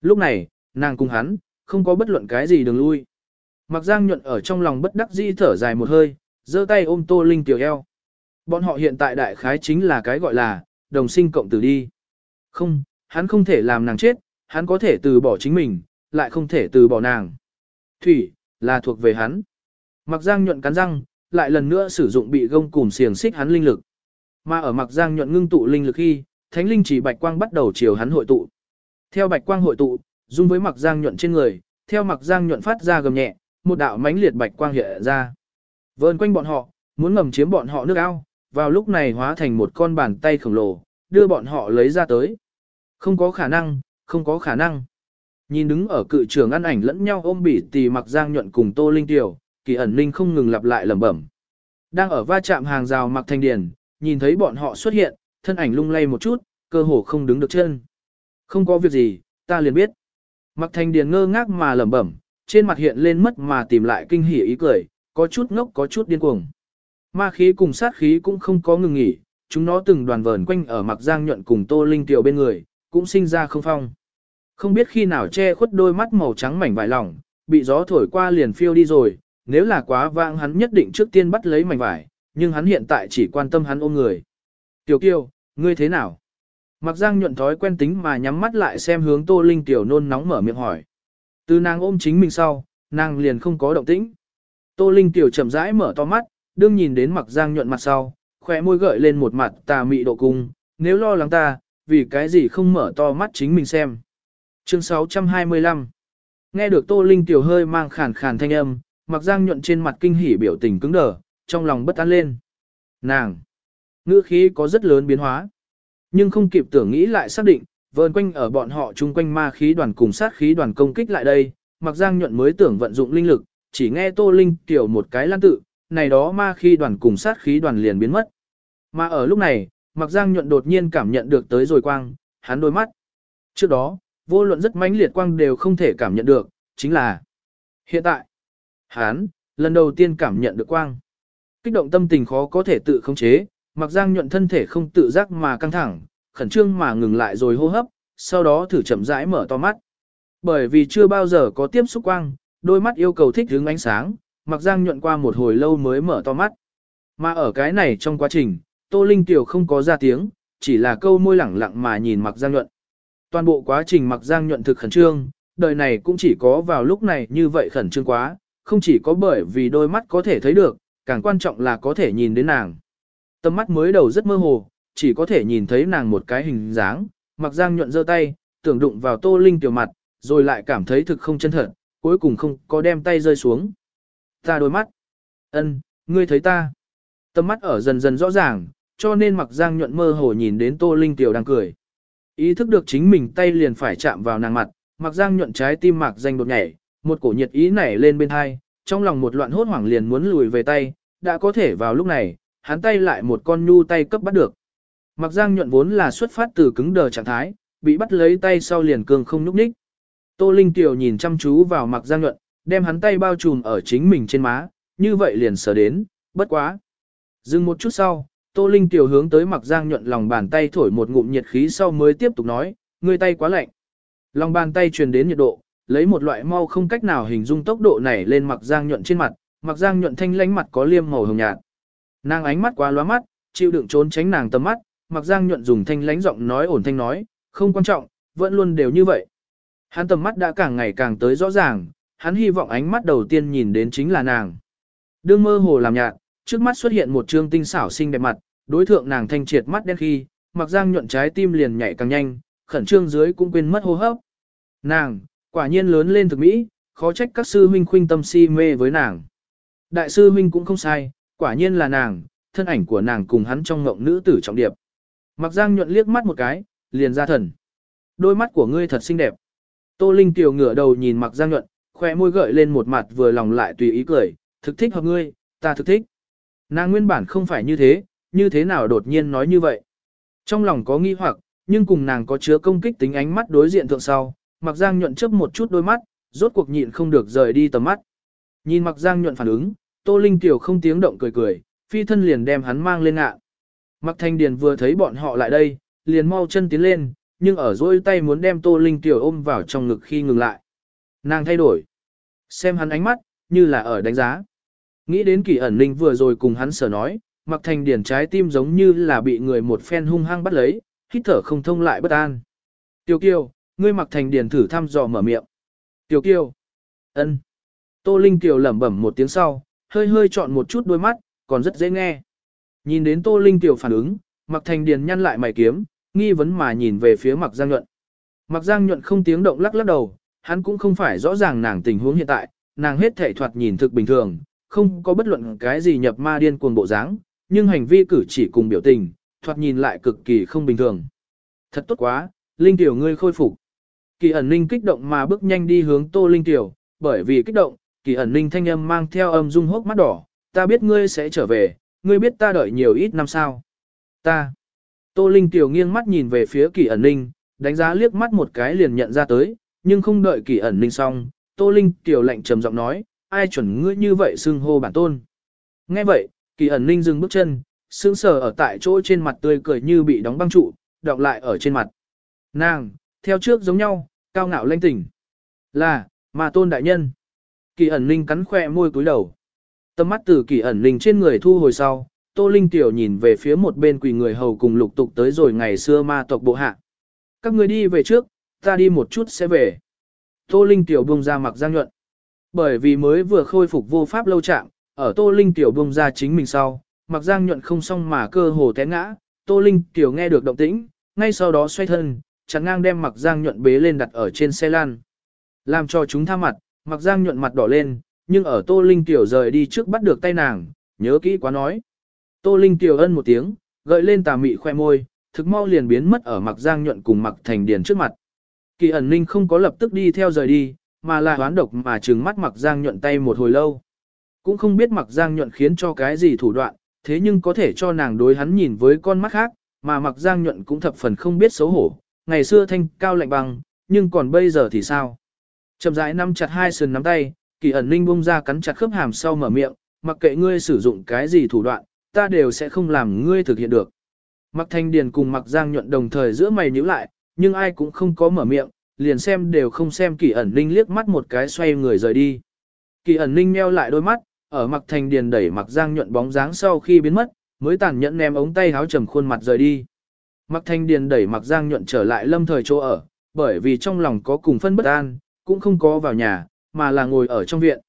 Lúc này, nàng cùng hắn, không có bất luận cái gì đường lui. Mặc giang nhuận ở trong lòng bất đắc dĩ thở dài một hơi, giơ tay ôm Tô Linh tiểu eo. Bọn họ hiện tại đại khái chính là cái gọi là, đồng sinh cộng tử đi. Không, hắn không thể làm nàng chết, hắn có thể từ bỏ chính mình, lại không thể từ bỏ nàng. Thủy, là thuộc về hắn. Mặc giang nhuận cắn răng, lại lần nữa sử dụng bị gông cùm xiềng xích hắn linh lực. Mà ở mặc giang nhuận ngưng tụ linh lực khi, thánh linh chỉ bạch quang bắt đầu chiều hắn hội tụ. Theo bạch quang hội tụ, dung với mặc giang nhuận trên người, theo mặc giang nhuận phát ra gầm nhẹ, một đạo mãnh liệt bạch quang hiện ra. Vờn quanh bọn họ, muốn ngầm chiếm bọn họ nước ao, vào lúc này hóa thành một con bàn tay khổng lồ, đưa bọn họ lấy ra tới. Không có khả năng, không có khả năng. Nhìn đứng ở cự trường ăn ảnh lẫn nhau ôm bỉ tì mặc giang nhuận cùng tô linh tiểu, kỳ ẩn linh không ngừng lặp lại lẩm bẩm. Đang ở va chạm hàng rào mặc thanh điền, nhìn thấy bọn họ xuất hiện, thân ảnh lung lay một chút, cơ hồ không đứng được chân. Không có việc gì, ta liền biết. Mặc thanh điền ngơ ngác mà lẩm bẩm, trên mặt hiện lên mất mà tìm lại kinh hỉ ý cười, có chút ngốc có chút điên cuồng. Ma khí cùng sát khí cũng không có ngừng nghỉ, chúng nó từng đoàn vờn quanh ở mặc giang nhuận cùng tô linh tiểu bên người, cũng sinh ra không phong. Không biết khi nào che khuất đôi mắt màu trắng mảnh vải lỏng, bị gió thổi qua liền phiêu đi rồi, nếu là quá vãng hắn nhất định trước tiên bắt lấy mảnh vải, nhưng hắn hiện tại chỉ quan tâm hắn ôm người. Tiểu kiều, ngươi thế nào? Mặc giang nhuận thói quen tính mà nhắm mắt lại xem hướng tô linh tiểu nôn nóng mở miệng hỏi. Từ nàng ôm chính mình sau, nàng liền không có động tĩnh. Tô linh tiểu chậm rãi mở to mắt, đương nhìn đến mặc giang nhuận mặt sau, khỏe môi gợi lên một mặt tà mị độ cung, nếu lo lắng ta, vì cái gì không mở to mắt chính mình xem. Chương 625 Nghe được Tô Linh tiểu hơi mang khàn khàn thanh âm, mặc giang nhuận trên mặt kinh hỉ biểu tình cứng đờ, trong lòng bất an lên. Nàng! Ngữ khí có rất lớn biến hóa. Nhưng không kịp tưởng nghĩ lại xác định, vờn quanh ở bọn họ chung quanh ma khí đoàn cùng sát khí đoàn công kích lại đây, mặc giang nhuận mới tưởng vận dụng linh lực, chỉ nghe Tô Linh tiểu một cái lan tự, này đó ma khí đoàn cùng sát khí đoàn liền biến mất. Mà ở lúc này, mặc giang nhuận đột nhiên cảm nhận được tới rồi quang, hắn đôi mắt. Trước đó, vô luận rất mãnh liệt quang đều không thể cảm nhận được, chính là hiện tại. hắn lần đầu tiên cảm nhận được quang. Kích động tâm tình khó có thể tự khống chế, mặc giang nhuận thân thể không tự giác mà căng thẳng, khẩn trương mà ngừng lại rồi hô hấp, sau đó thử chậm rãi mở to mắt. Bởi vì chưa bao giờ có tiếp xúc quang, đôi mắt yêu cầu thích hướng ánh sáng, mặc giang nhuận qua một hồi lâu mới mở to mắt. Mà ở cái này trong quá trình, Tô Linh Tiểu không có ra tiếng, chỉ là câu môi lẳng lặng mà nhìn mặc giang nhuận. Toàn bộ quá trình mặc giang nhuận thực khẩn trương, đời này cũng chỉ có vào lúc này như vậy khẩn trương quá, không chỉ có bởi vì đôi mắt có thể thấy được, càng quan trọng là có thể nhìn đến nàng. Tâm mắt mới đầu rất mơ hồ, chỉ có thể nhìn thấy nàng một cái hình dáng, mặc giang nhuận giơ tay, tưởng đụng vào tô linh tiểu mặt, rồi lại cảm thấy thực không chân thật, cuối cùng không có đem tay rơi xuống. Ta đôi mắt. ân, ngươi thấy ta. Tâm mắt ở dần dần rõ ràng, cho nên mặc giang nhuận mơ hồ nhìn đến tô linh tiểu đang cười. Ý thức được chính mình tay liền phải chạm vào nàng mặt, mặc giang nhuận trái tim mạc danh đột nhảy, một cổ nhiệt ý nảy lên bên hai, trong lòng một loạn hốt hoảng liền muốn lùi về tay, đã có thể vào lúc này, hắn tay lại một con nhu tay cấp bắt được. Mặc giang nhuận vốn là xuất phát từ cứng đờ trạng thái, bị bắt lấy tay sau liền cường không nhúc nhích. Tô Linh Tiểu nhìn chăm chú vào mặc giang nhuận, đem hắn tay bao trùm ở chính mình trên má, như vậy liền sờ đến, bất quá. Dừng một chút sau, Tô Linh Tiểu hướng tới mặc giang nhuận lòng bàn tay thổi một ngụm nhiệt khí sau mới tiếp tục nói, ngươi tay quá lạnh. Lòng bàn tay truyền đến nhiệt độ, lấy một loại mau không cách nào hình dung tốc độ này lên mặc giang nhuận trên mặt, mặc giang nhuận thanh lánh mặt có liêm màu hồng nhạt. Nàng ánh mắt quá lóa mắt, chịu đựng trốn tránh nàng tầm mắt, mặc giang nhuận dùng thanh lánh giọng nói ổn thanh nói, không quan trọng, vẫn luôn đều như vậy. Hắn tầm mắt đã càng ngày càng tới rõ ràng, hắn hy vọng ánh mắt đầu tiên nhìn đến chính là nàng. Đương mơ hồ làm nhạt, trước mắt xuất hiện một trương tinh xảo xinh đẹp mặt, đối thượng nàng thanh triệt mắt đen khi, mặc giang nhuận trái tim liền nhảy càng nhanh, khẩn trương dưới cũng quên mất hô hấp. Nàng, quả nhiên lớn lên thực mỹ, khó trách các sư huynh khuynh tâm si mê với nàng. Đại sư huynh cũng không sai, quả nhiên là nàng, thân ảnh của nàng cùng hắn trong ngộng nữ tử trọng điệp. Mặc giang nhuận liếc mắt một cái, liền ra thần. Đôi mắt của ngươi thật xinh đẹp. Tô Linh tiểu ngửa đầu nhìn mặc giang nhuận, khoe môi gợi lên một mặt vừa lòng lại tùy ý cười, thực thích hợp ngươi, ta thực thích. Nàng nguyên bản không phải như thế, như thế nào đột nhiên nói như vậy. Trong lòng có nghi hoặc, nhưng cùng nàng có chứa công kích tính ánh mắt đối diện thượng sau, mặc giang nhuận chớp một chút đôi mắt, rốt cuộc nhịn không được rời đi tầm mắt. Nhìn mặc giang nhuận phản ứng, Tô Linh tiểu không tiếng động cười cười, phi thân liền đem hắn mang lên ngạ. Mặc thanh điền vừa thấy bọn họ lại đây, liền mau chân tiến lên, nhưng ở dỗi tay muốn đem Tô Linh Tiểu ôm vào trong ngực khi ngừng lại. Nàng thay đổi. Xem hắn ánh mắt, như là ở đánh giá. Nghĩ đến kỳ ẩn ninh vừa rồi cùng hắn sở nói, mặc thành điển trái tim giống như là bị người một phen hung hăng bắt lấy, hít thở không thông lại bất an. Tiểu kiều, ngươi mặc thành điển thử thăm dò mở miệng. Tiểu kiều. ân. Tô Linh Kiều lẩm bẩm một tiếng sau, hơi hơi chọn một chút đôi mắt, còn rất dễ nghe. Nhìn đến Tô Linh Kiều phản ứng, mặc thành điển nhăn lại mày kiếm, nghi vấn mà nhìn về phía mặc giang nhuận. Mặc giang nhuận không tiếng động lắc lắc đầu, hắn cũng không phải rõ ràng nàng tình huống hiện tại, nàng hết thể thoạt nhìn thực bình thường, không có bất luận cái gì nhập ma điên cuồng bộ dáng, nhưng hành vi cử chỉ cùng biểu tình, thoạt nhìn lại cực kỳ không bình thường. Thật tốt quá, Linh Tiểu ngươi khôi phục. Kỳ ẩn Linh kích động mà bước nhanh đi hướng Tô Linh Tiểu, bởi vì kích động, kỳ ẩn Linh thanh âm mang theo âm dung hốc mắt đỏ, ta biết ngươi sẽ trở về, ngươi biết ta đợi nhiều ít năm sao. Ta. Tô Linh Tiểu nghiêng mắt nhìn về phía kỳ ẩn Linh, đánh giá liếc mắt một cái liền nhận ra tới, nhưng không đợi kỳ ẩn Linh xong, Tô Linh Tiểu lạnh trầm giọng nói, ai chuẩn ngươi như vậy xưng hô bản tôn. Nghe vậy, kỳ ẩn ninh dừng bước chân, sững sờ ở tại chỗ trên mặt tươi cười như bị đóng băng trụ, đọc lại ở trên mặt. Nàng, theo trước giống nhau, cao ngạo lanh tỉnh. Là, mà tôn đại nhân. Kỳ ẩn ninh cắn khoe môi cúi đầu. Tâm mắt từ kỳ ẩn ninh trên người thu hồi sau, Tô Linh Tiểu nhìn về phía một bên quỳ người hầu cùng lục tục tới rồi ngày xưa ma tộc bộ hạ. Các người đi về trước, ta đi một chút sẽ về. Tô Linh Tiểu buông ra mặc giang nhuận. Bởi vì mới vừa khôi phục vô pháp lâu trạng, ở Tô Linh Tiểu bông ra chính mình sau, mặc giang nhuận không xong mà cơ hồ té ngã, Tô Linh Tiểu nghe được động tĩnh, ngay sau đó xoay thân, chắn ngang đem mặc giang nhuận bế lên đặt ở trên xe lan. Làm cho chúng tha mặt, mặc giang nhuận mặt đỏ lên, nhưng ở Tô Linh Tiểu rời đi trước bắt được tay nàng, nhớ kỹ quá nói. Tô Linh Tiểu ân một tiếng, gợi lên tà mị khoe môi, thực mau liền biến mất ở mặc giang nhuận cùng mặc thành điền trước mặt. Kỳ ẩn ninh không có lập tức đi theo rời đi, mà là hoán độc mà trừng mắt mặc giang nhuận tay một hồi lâu. Cũng không biết mặc giang nhuận khiến cho cái gì thủ đoạn, thế nhưng có thể cho nàng đối hắn nhìn với con mắt khác, mà mặc giang nhuận cũng thập phần không biết xấu hổ, ngày xưa thanh cao lạnh băng, nhưng còn bây giờ thì sao? Chậm rãi nắm chặt hai sườn nắm tay, kỳ ẩn linh bung ra cắn chặt khớp hàm sau mở miệng, mặc kệ ngươi sử dụng cái gì thủ đoạn, ta đều sẽ không làm ngươi thực hiện được. Mặc thanh điền cùng mặc giang nhuận đồng thời giữa mày nhíu lại, nhưng ai cũng không có mở miệng, liền xem đều không xem kỳ ẩn ninh liếc mắt một cái xoay người rời đi. Kỳ ẩn ninh meo lại đôi mắt, ở mặc thành điền đẩy mặc giang nhuận bóng dáng sau khi biến mất, mới tàn nhẫn ném ống tay háo trầm khuôn mặt rời đi. Mặc thanh điền đẩy mặc giang nhuận trở lại lâm thời chỗ ở, bởi vì trong lòng có cùng phân bất an, cũng không có vào nhà, mà là ngồi ở trong viện.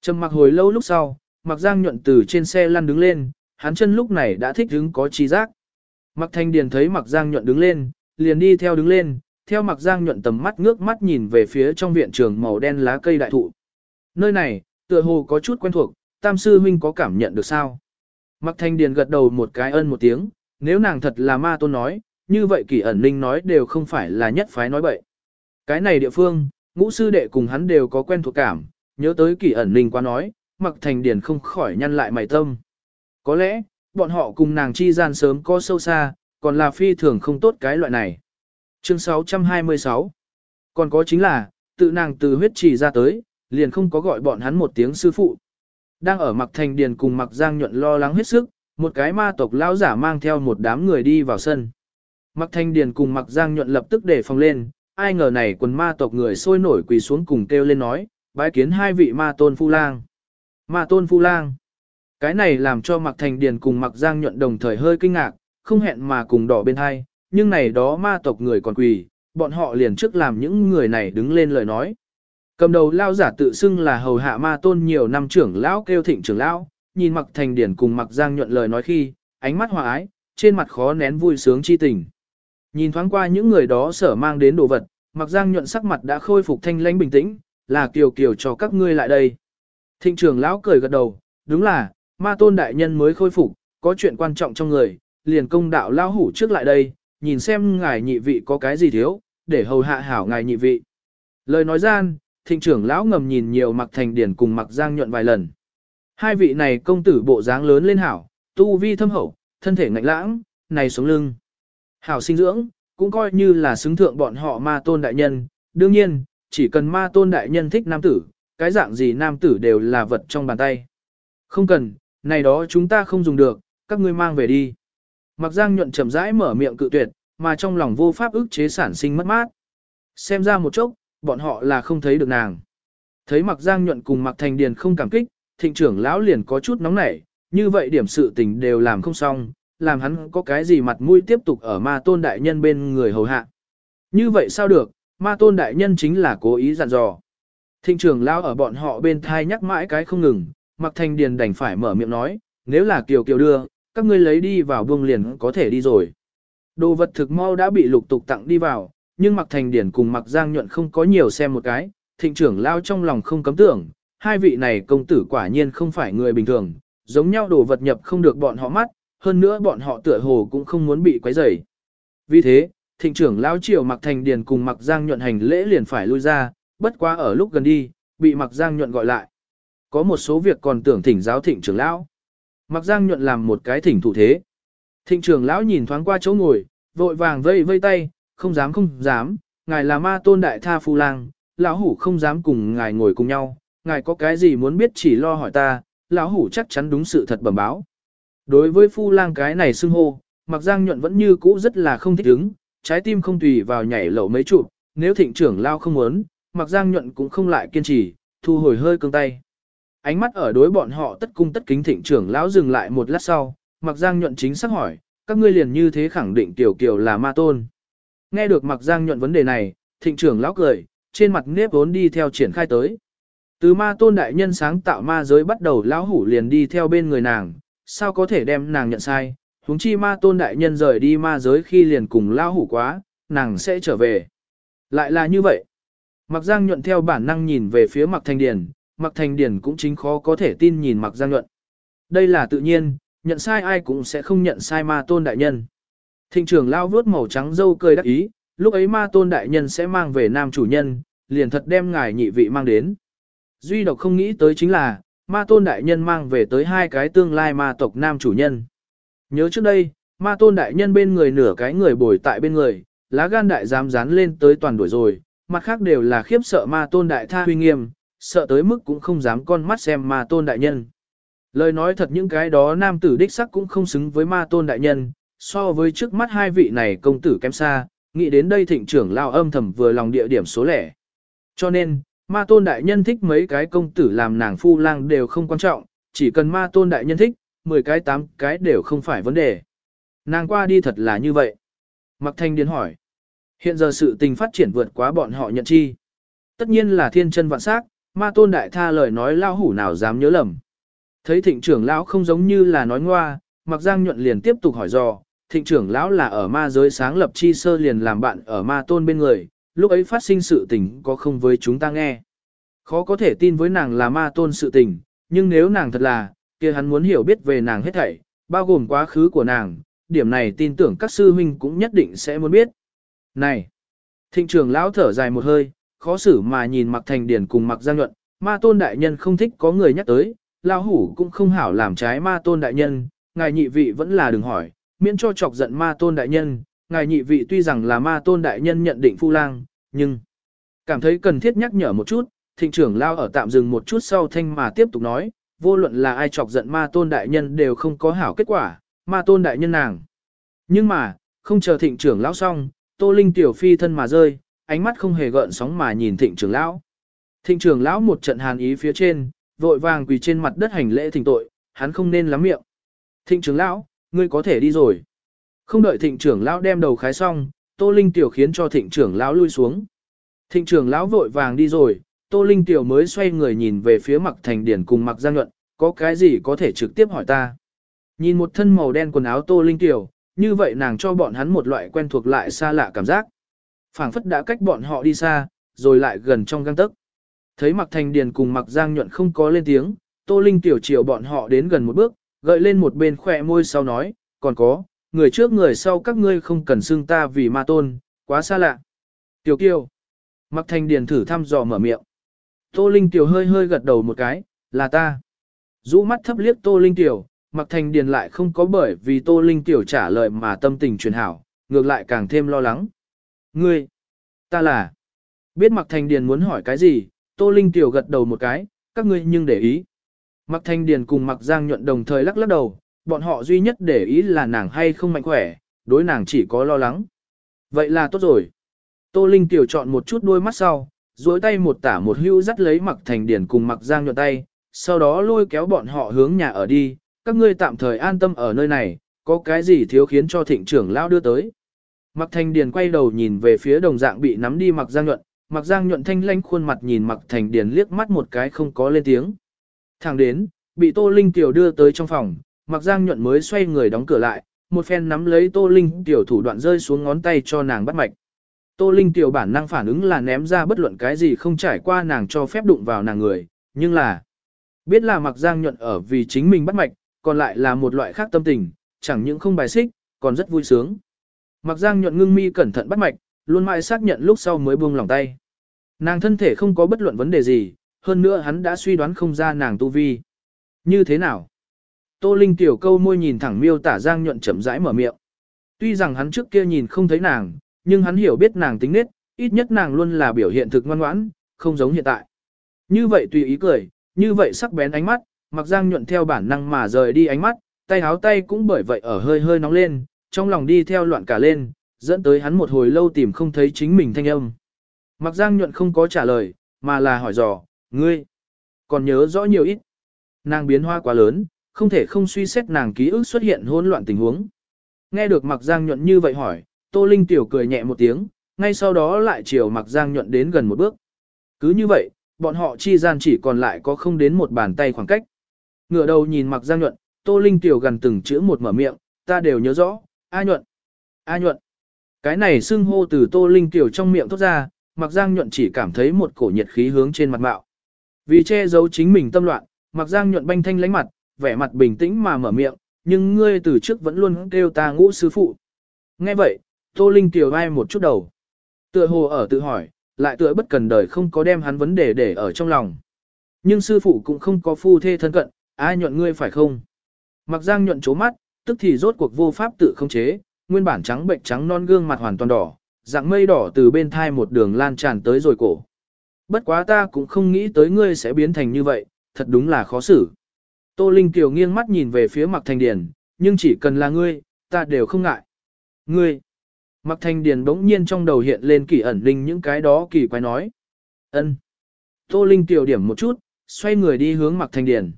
Trầm mặc hồi lâu lúc sau, mặc giang nhuận từ trên xe lăn đứng lên, hắn chân lúc này đã thích đứng có trí giác. Mặc thanh điền thấy mặc giang nhuận đứng lên, liền đi theo đứng lên, theo mặc giang nhuận tầm mắt ngước mắt nhìn về phía trong viện trường màu đen lá cây đại thụ. Nơi này, tựa hồ có chút quen thuộc, tam sư huynh có cảm nhận được sao? Mặc thanh điền gật đầu một cái ân một tiếng, nếu nàng thật là ma tôn nói, như vậy kỳ ẩn ninh nói đều không phải là nhất phái nói bậy. Cái này địa phương, ngũ sư đệ cùng hắn đều có quen thuộc cảm, nhớ tới kỳ ẩn ninh quá nói, mặc thành điền không khỏi nhăn lại mày tâm. Có lẽ, bọn họ cùng nàng chi gian sớm có sâu xa, còn là phi thường không tốt cái loại này. Chương 626 Còn có chính là, tự nàng từ huyết trì ra tới, liền không có gọi bọn hắn một tiếng sư phụ. Đang ở mặc thành điền cùng mặc giang nhuận lo lắng hết sức, một cái ma tộc lão giả mang theo một đám người đi vào sân. Mặc thanh điền cùng mặc giang nhuận lập tức để phòng lên, ai ngờ này quần ma tộc người sôi nổi quỳ xuống cùng kêu lên nói, bái kiến hai vị ma tôn phu lang. Ma tôn phu lang. Cái này làm cho mặc thành điền cùng mặc giang nhuận đồng thời hơi kinh ngạc, không hẹn mà cùng đỏ bên hai, nhưng này đó ma tộc người còn quỳ, bọn họ liền trước làm những người này đứng lên lời nói. Cầm đầu lao giả tự xưng là hầu hạ ma tôn nhiều năm trưởng lão kêu thịnh trưởng lão, nhìn mặc thành điển cùng mặc giang nhuận lời nói khi, ánh mắt hòa ái, trên mặt khó nén vui sướng chi tình. Nhìn thoáng qua những người đó sở mang đến đồ vật, mặc giang nhuận sắc mặt đã khôi phục thanh lãnh bình tĩnh, là kiều kiều cho các ngươi lại đây. Thịnh trưởng lão cười gật đầu, đúng là, ma tôn đại nhân mới khôi phục, có chuyện quan trọng trong người, liền công đạo lao hủ trước lại đây, nhìn xem ngài nhị vị có cái gì thiếu, để hầu hạ hảo ngài nhị vị. Lời nói gian, thịnh trưởng lão ngầm nhìn nhiều mặc thành điển cùng mặc giang nhuận vài lần. Hai vị này công tử bộ dáng lớn lên hảo, tu vi thâm hậu, thân thể ngạnh lãng, này sống lưng. Hảo sinh dưỡng, cũng coi như là xứng thượng bọn họ ma tôn đại nhân. Đương nhiên, chỉ cần ma tôn đại nhân thích nam tử, cái dạng gì nam tử đều là vật trong bàn tay. Không cần, này đó chúng ta không dùng được, các ngươi mang về đi. Mặc Giang nhuận chậm rãi mở miệng cự tuyệt, mà trong lòng vô pháp ức chế sản sinh mất mát. Xem ra một chốc, bọn họ là không thấy được nàng. Thấy Mặc Giang nhuận cùng Mặc Thành Điền không cảm kích, thịnh trưởng lão liền có chút nóng nảy, như vậy điểm sự tình đều làm không xong, làm hắn có cái gì mặt mũi tiếp tục ở ma tôn đại nhân bên người hầu hạ. Như vậy sao được, ma tôn đại nhân chính là cố ý dặn dò. Thịnh trưởng lão ở bọn họ bên thai nhắc mãi cái không ngừng, Mặc Thành Điền đành phải mở miệng nói, nếu là Kiều Kiều đưa, các ngươi lấy đi vào buông liền có thể đi rồi. Đồ vật thực mau đã bị lục tục tặng đi vào, nhưng Mặc Thành Điển cùng Mặc Giang Nhuận không có nhiều xem một cái, thịnh trưởng lao trong lòng không cấm tưởng, hai vị này công tử quả nhiên không phải người bình thường, giống nhau đồ vật nhập không được bọn họ mắt, hơn nữa bọn họ tựa hồ cũng không muốn bị quấy rầy. Vì thế, thịnh trưởng lao triều Mặc Thành Điển cùng Mặc Giang Nhuận hành lễ liền phải lui ra, bất quá ở lúc gần đi, bị Mặc Giang Nhuận gọi lại. Có một số việc còn tưởng thỉnh giáo thịnh trưởng lão. Mặc Giang nhuận làm một cái thỉnh thủ thế. Thịnh trưởng lão nhìn thoáng qua chỗ ngồi, vội vàng vây vây tay, không dám không dám, ngài là ma tôn đại tha phu lang, lão hủ không dám cùng ngài ngồi cùng nhau, ngài có cái gì muốn biết chỉ lo hỏi ta, lão hủ chắc chắn đúng sự thật bẩm báo. Đối với phu lang cái này xưng hô, Mặc Giang nhuận vẫn như cũ rất là không thích ứng, trái tim không tùy vào nhảy lẩu mấy chụp, nếu thịnh trưởng lao không muốn, Mặc Giang nhuận cũng không lại kiên trì, thu hồi hơi cương tay ánh mắt ở đối bọn họ tất cung tất kính thịnh trưởng lão dừng lại một lát sau, Mặc Giang nhuận chính xác hỏi, các ngươi liền như thế khẳng định tiểu kiều là ma tôn. Nghe được Mặc Giang nhuận vấn đề này, thịnh trưởng lão cười, trên mặt nếp vốn đi theo triển khai tới. Từ ma tôn đại nhân sáng tạo ma giới bắt đầu lão hủ liền đi theo bên người nàng, sao có thể đem nàng nhận sai, huống chi ma tôn đại nhân rời đi ma giới khi liền cùng lão hủ quá, nàng sẽ trở về. Lại là như vậy. Mặc Giang nhuận theo bản năng nhìn về phía Mặc Thanh Điền, Mặc Thành Điển cũng chính khó có thể tin nhìn Mạc Giang Nhuận. Đây là tự nhiên, nhận sai ai cũng sẽ không nhận sai ma tôn đại nhân. Thịnh trưởng lao vuốt màu trắng dâu cười đắc ý, lúc ấy ma tôn đại nhân sẽ mang về nam chủ nhân, liền thật đem ngài nhị vị mang đến. Duy độc không nghĩ tới chính là, ma tôn đại nhân mang về tới hai cái tương lai ma tộc nam chủ nhân. Nhớ trước đây, ma tôn đại nhân bên người nửa cái người bồi tại bên người, lá gan đại dám dán lên tới toàn đuổi rồi, mặt khác đều là khiếp sợ ma tôn đại tha huy nghiêm, sợ tới mức cũng không dám con mắt xem ma tôn đại nhân. Lời nói thật những cái đó nam tử đích sắc cũng không xứng với ma tôn đại nhân, so với trước mắt hai vị này công tử kém xa, nghĩ đến đây thịnh trưởng lao âm thầm vừa lòng địa điểm số lẻ. Cho nên, ma tôn đại nhân thích mấy cái công tử làm nàng phu lang đều không quan trọng, chỉ cần ma tôn đại nhân thích, 10 cái 8 cái đều không phải vấn đề. Nàng qua đi thật là như vậy. Mặc thanh điên hỏi. Hiện giờ sự tình phát triển vượt quá bọn họ nhận chi. Tất nhiên là thiên chân vạn sắc, Ma tôn đại tha lời nói lao hủ nào dám nhớ lầm. Thấy thịnh trưởng lão không giống như là nói ngoa, mặc giang nhuận liền tiếp tục hỏi dò, thịnh trưởng lão là ở ma giới sáng lập chi sơ liền làm bạn ở ma tôn bên người, lúc ấy phát sinh sự tình có không với chúng ta nghe. Khó có thể tin với nàng là ma tôn sự tình, nhưng nếu nàng thật là, kia hắn muốn hiểu biết về nàng hết thảy, bao gồm quá khứ của nàng, điểm này tin tưởng các sư huynh cũng nhất định sẽ muốn biết. Này! Thịnh trưởng lão thở dài một hơi, khó xử mà nhìn Mặc Thành Điển cùng Mặc Giang Nhuận, ma tôn đại nhân không thích có người nhắc tới, lao hủ cũng không hảo làm trái ma tôn đại nhân, ngài nhị vị vẫn là đừng hỏi, miễn cho chọc giận ma tôn đại nhân, ngài nhị vị tuy rằng là ma tôn đại nhân nhận định phu lang, nhưng cảm thấy cần thiết nhắc nhở một chút, thịnh trưởng lao ở tạm dừng một chút sau thanh mà tiếp tục nói, vô luận là ai chọc giận ma tôn đại nhân đều không có hảo kết quả, ma tôn đại nhân nàng. Nhưng mà, không chờ thịnh trưởng lão xong, tô linh tiểu phi thân mà rơi, ánh mắt không hề gợn sóng mà nhìn thịnh trưởng lão. Thịnh trưởng lão một trận hàn ý phía trên, vội vàng quỳ trên mặt đất hành lễ thỉnh tội, hắn không nên lắm miệng. Thịnh trưởng lão, ngươi có thể đi rồi. Không đợi thịnh trưởng lão đem đầu khái xong, Tô Linh Tiểu khiến cho thịnh trưởng lão lui xuống. Thịnh trưởng lão vội vàng đi rồi, Tô Linh Tiểu mới xoay người nhìn về phía mặt thành điển cùng mặc giang nhuận, có cái gì có thể trực tiếp hỏi ta. Nhìn một thân màu đen quần áo Tô Linh Tiểu, như vậy nàng cho bọn hắn một loại quen thuộc lại xa lạ cảm giác phảng phất đã cách bọn họ đi xa, rồi lại gần trong găng tấc. Thấy Mặc Thành Điền cùng Mặc Giang nhuận không có lên tiếng, Tô Linh tiểu chiều bọn họ đến gần một bước, gợi lên một bên khỏe môi sau nói, còn có, người trước người sau các ngươi không cần xưng ta vì ma tôn, quá xa lạ. Tiểu kiều. Mặc Thành Điền thử thăm dò mở miệng. Tô Linh tiểu hơi hơi gật đầu một cái, là ta. Rũ mắt thấp liếc Tô Linh tiểu, Mặc Thành Điền lại không có bởi vì Tô Linh tiểu trả lời mà tâm tình truyền hảo, ngược lại càng thêm lo lắng. Ngươi, ta là, biết Mạc Thành Điền muốn hỏi cái gì, Tô Linh Tiểu gật đầu một cái, các ngươi nhưng để ý. Mạc Thành Điền cùng Mạc Giang nhuận đồng thời lắc lắc đầu, bọn họ duy nhất để ý là nàng hay không mạnh khỏe, đối nàng chỉ có lo lắng. Vậy là tốt rồi. Tô Linh tiểu chọn một chút đôi mắt sau, duỗi tay một tả một hưu dắt lấy mặc thành Điền cùng mặc giang nhuận tay, sau đó lôi kéo bọn họ hướng nhà ở đi, các ngươi tạm thời an tâm ở nơi này, có cái gì thiếu khiến cho thịnh trưởng lao đưa tới. Mặc thành điền quay đầu nhìn về phía đồng dạng bị nắm đi mặc giang nhuận, mặc giang nhuận thanh lanh khuôn mặt nhìn mặc thành điền liếc mắt một cái không có lên tiếng. Thẳng đến, bị Tô Linh tiểu đưa tới trong phòng, mặc giang nhuận mới xoay người đóng cửa lại, một phen nắm lấy Tô Linh tiểu thủ đoạn rơi xuống ngón tay cho nàng bắt mạch. Tô Linh tiểu bản năng phản ứng là ném ra bất luận cái gì không trải qua nàng cho phép đụng vào nàng người, nhưng là biết là mặc giang nhuận ở vì chính mình bắt mạch, còn lại là một loại khác tâm tình, chẳng những không bài xích, còn rất vui sướng. Mặc giang nhuận ngưng mi cẩn thận bắt mạch, luôn mãi xác nhận lúc sau mới buông lòng tay. Nàng thân thể không có bất luận vấn đề gì, hơn nữa hắn đã suy đoán không ra nàng tu vi. Như thế nào? Tô Linh tiểu câu môi nhìn thẳng miêu tả giang nhuận chậm rãi mở miệng. Tuy rằng hắn trước kia nhìn không thấy nàng, nhưng hắn hiểu biết nàng tính nết, ít nhất nàng luôn là biểu hiện thực ngoan ngoãn, không giống hiện tại. Như vậy tùy ý cười, như vậy sắc bén ánh mắt, mặc giang nhuận theo bản năng mà rời đi ánh mắt, tay háo tay cũng bởi vậy ở hơi hơi nóng lên, trong lòng đi theo loạn cả lên, dẫn tới hắn một hồi lâu tìm không thấy chính mình thanh âm. Mặc giang nhuận không có trả lời, mà là hỏi dò, ngươi, còn nhớ rõ nhiều ít. Nàng biến hoa quá lớn, không thể không suy xét nàng ký ức xuất hiện hỗn loạn tình huống. Nghe được mặc giang nhuận như vậy hỏi, Tô Linh tiểu cười nhẹ một tiếng, ngay sau đó lại chiều mặc giang nhuận đến gần một bước. Cứ như vậy, bọn họ chi gian chỉ còn lại có không đến một bàn tay khoảng cách. Ngửa đầu nhìn mặc giang nhuận, Tô Linh tiểu gần từng chữ một mở miệng, ta đều nhớ rõ, A nhuận, A nhuận. Cái này xưng hô từ Tô Linh tiểu trong miệng thốt ra, mặc giang nhuận chỉ cảm thấy một cổ nhiệt khí hướng trên mặt mạo. Vì che giấu chính mình tâm loạn, mặc giang nhuận banh thanh lánh mặt, vẻ mặt bình tĩnh mà mở miệng, nhưng ngươi từ trước vẫn luôn kêu ta ngũ sư phụ. Nghe vậy, Tô Linh tiểu vai một chút đầu. Tựa hồ ở tự hỏi, lại tựa bất cần đời không có đem hắn vấn đề để ở trong lòng. Nhưng sư phụ cũng không có phu thê thân cận, ai nhuận ngươi phải không? Mặc giang nhuận chố mắt, tức thì rốt cuộc vô pháp tự không chế, nguyên bản trắng bệnh trắng non gương mặt hoàn toàn đỏ, dạng mây đỏ từ bên thai một đường lan tràn tới rồi cổ. Bất quá ta cũng không nghĩ tới ngươi sẽ biến thành như vậy, thật đúng là khó xử. Tô Linh Kiều nghiêng mắt nhìn về phía Mặc Thành Điền, nhưng chỉ cần là ngươi, ta đều không ngại. Ngươi! Mặc Thành Điền bỗng nhiên trong đầu hiện lên kỳ ẩn linh những cái đó kỳ quái nói. ân. Tô Linh Kiều điểm một chút, xoay người đi hướng Mặc Thành Điền.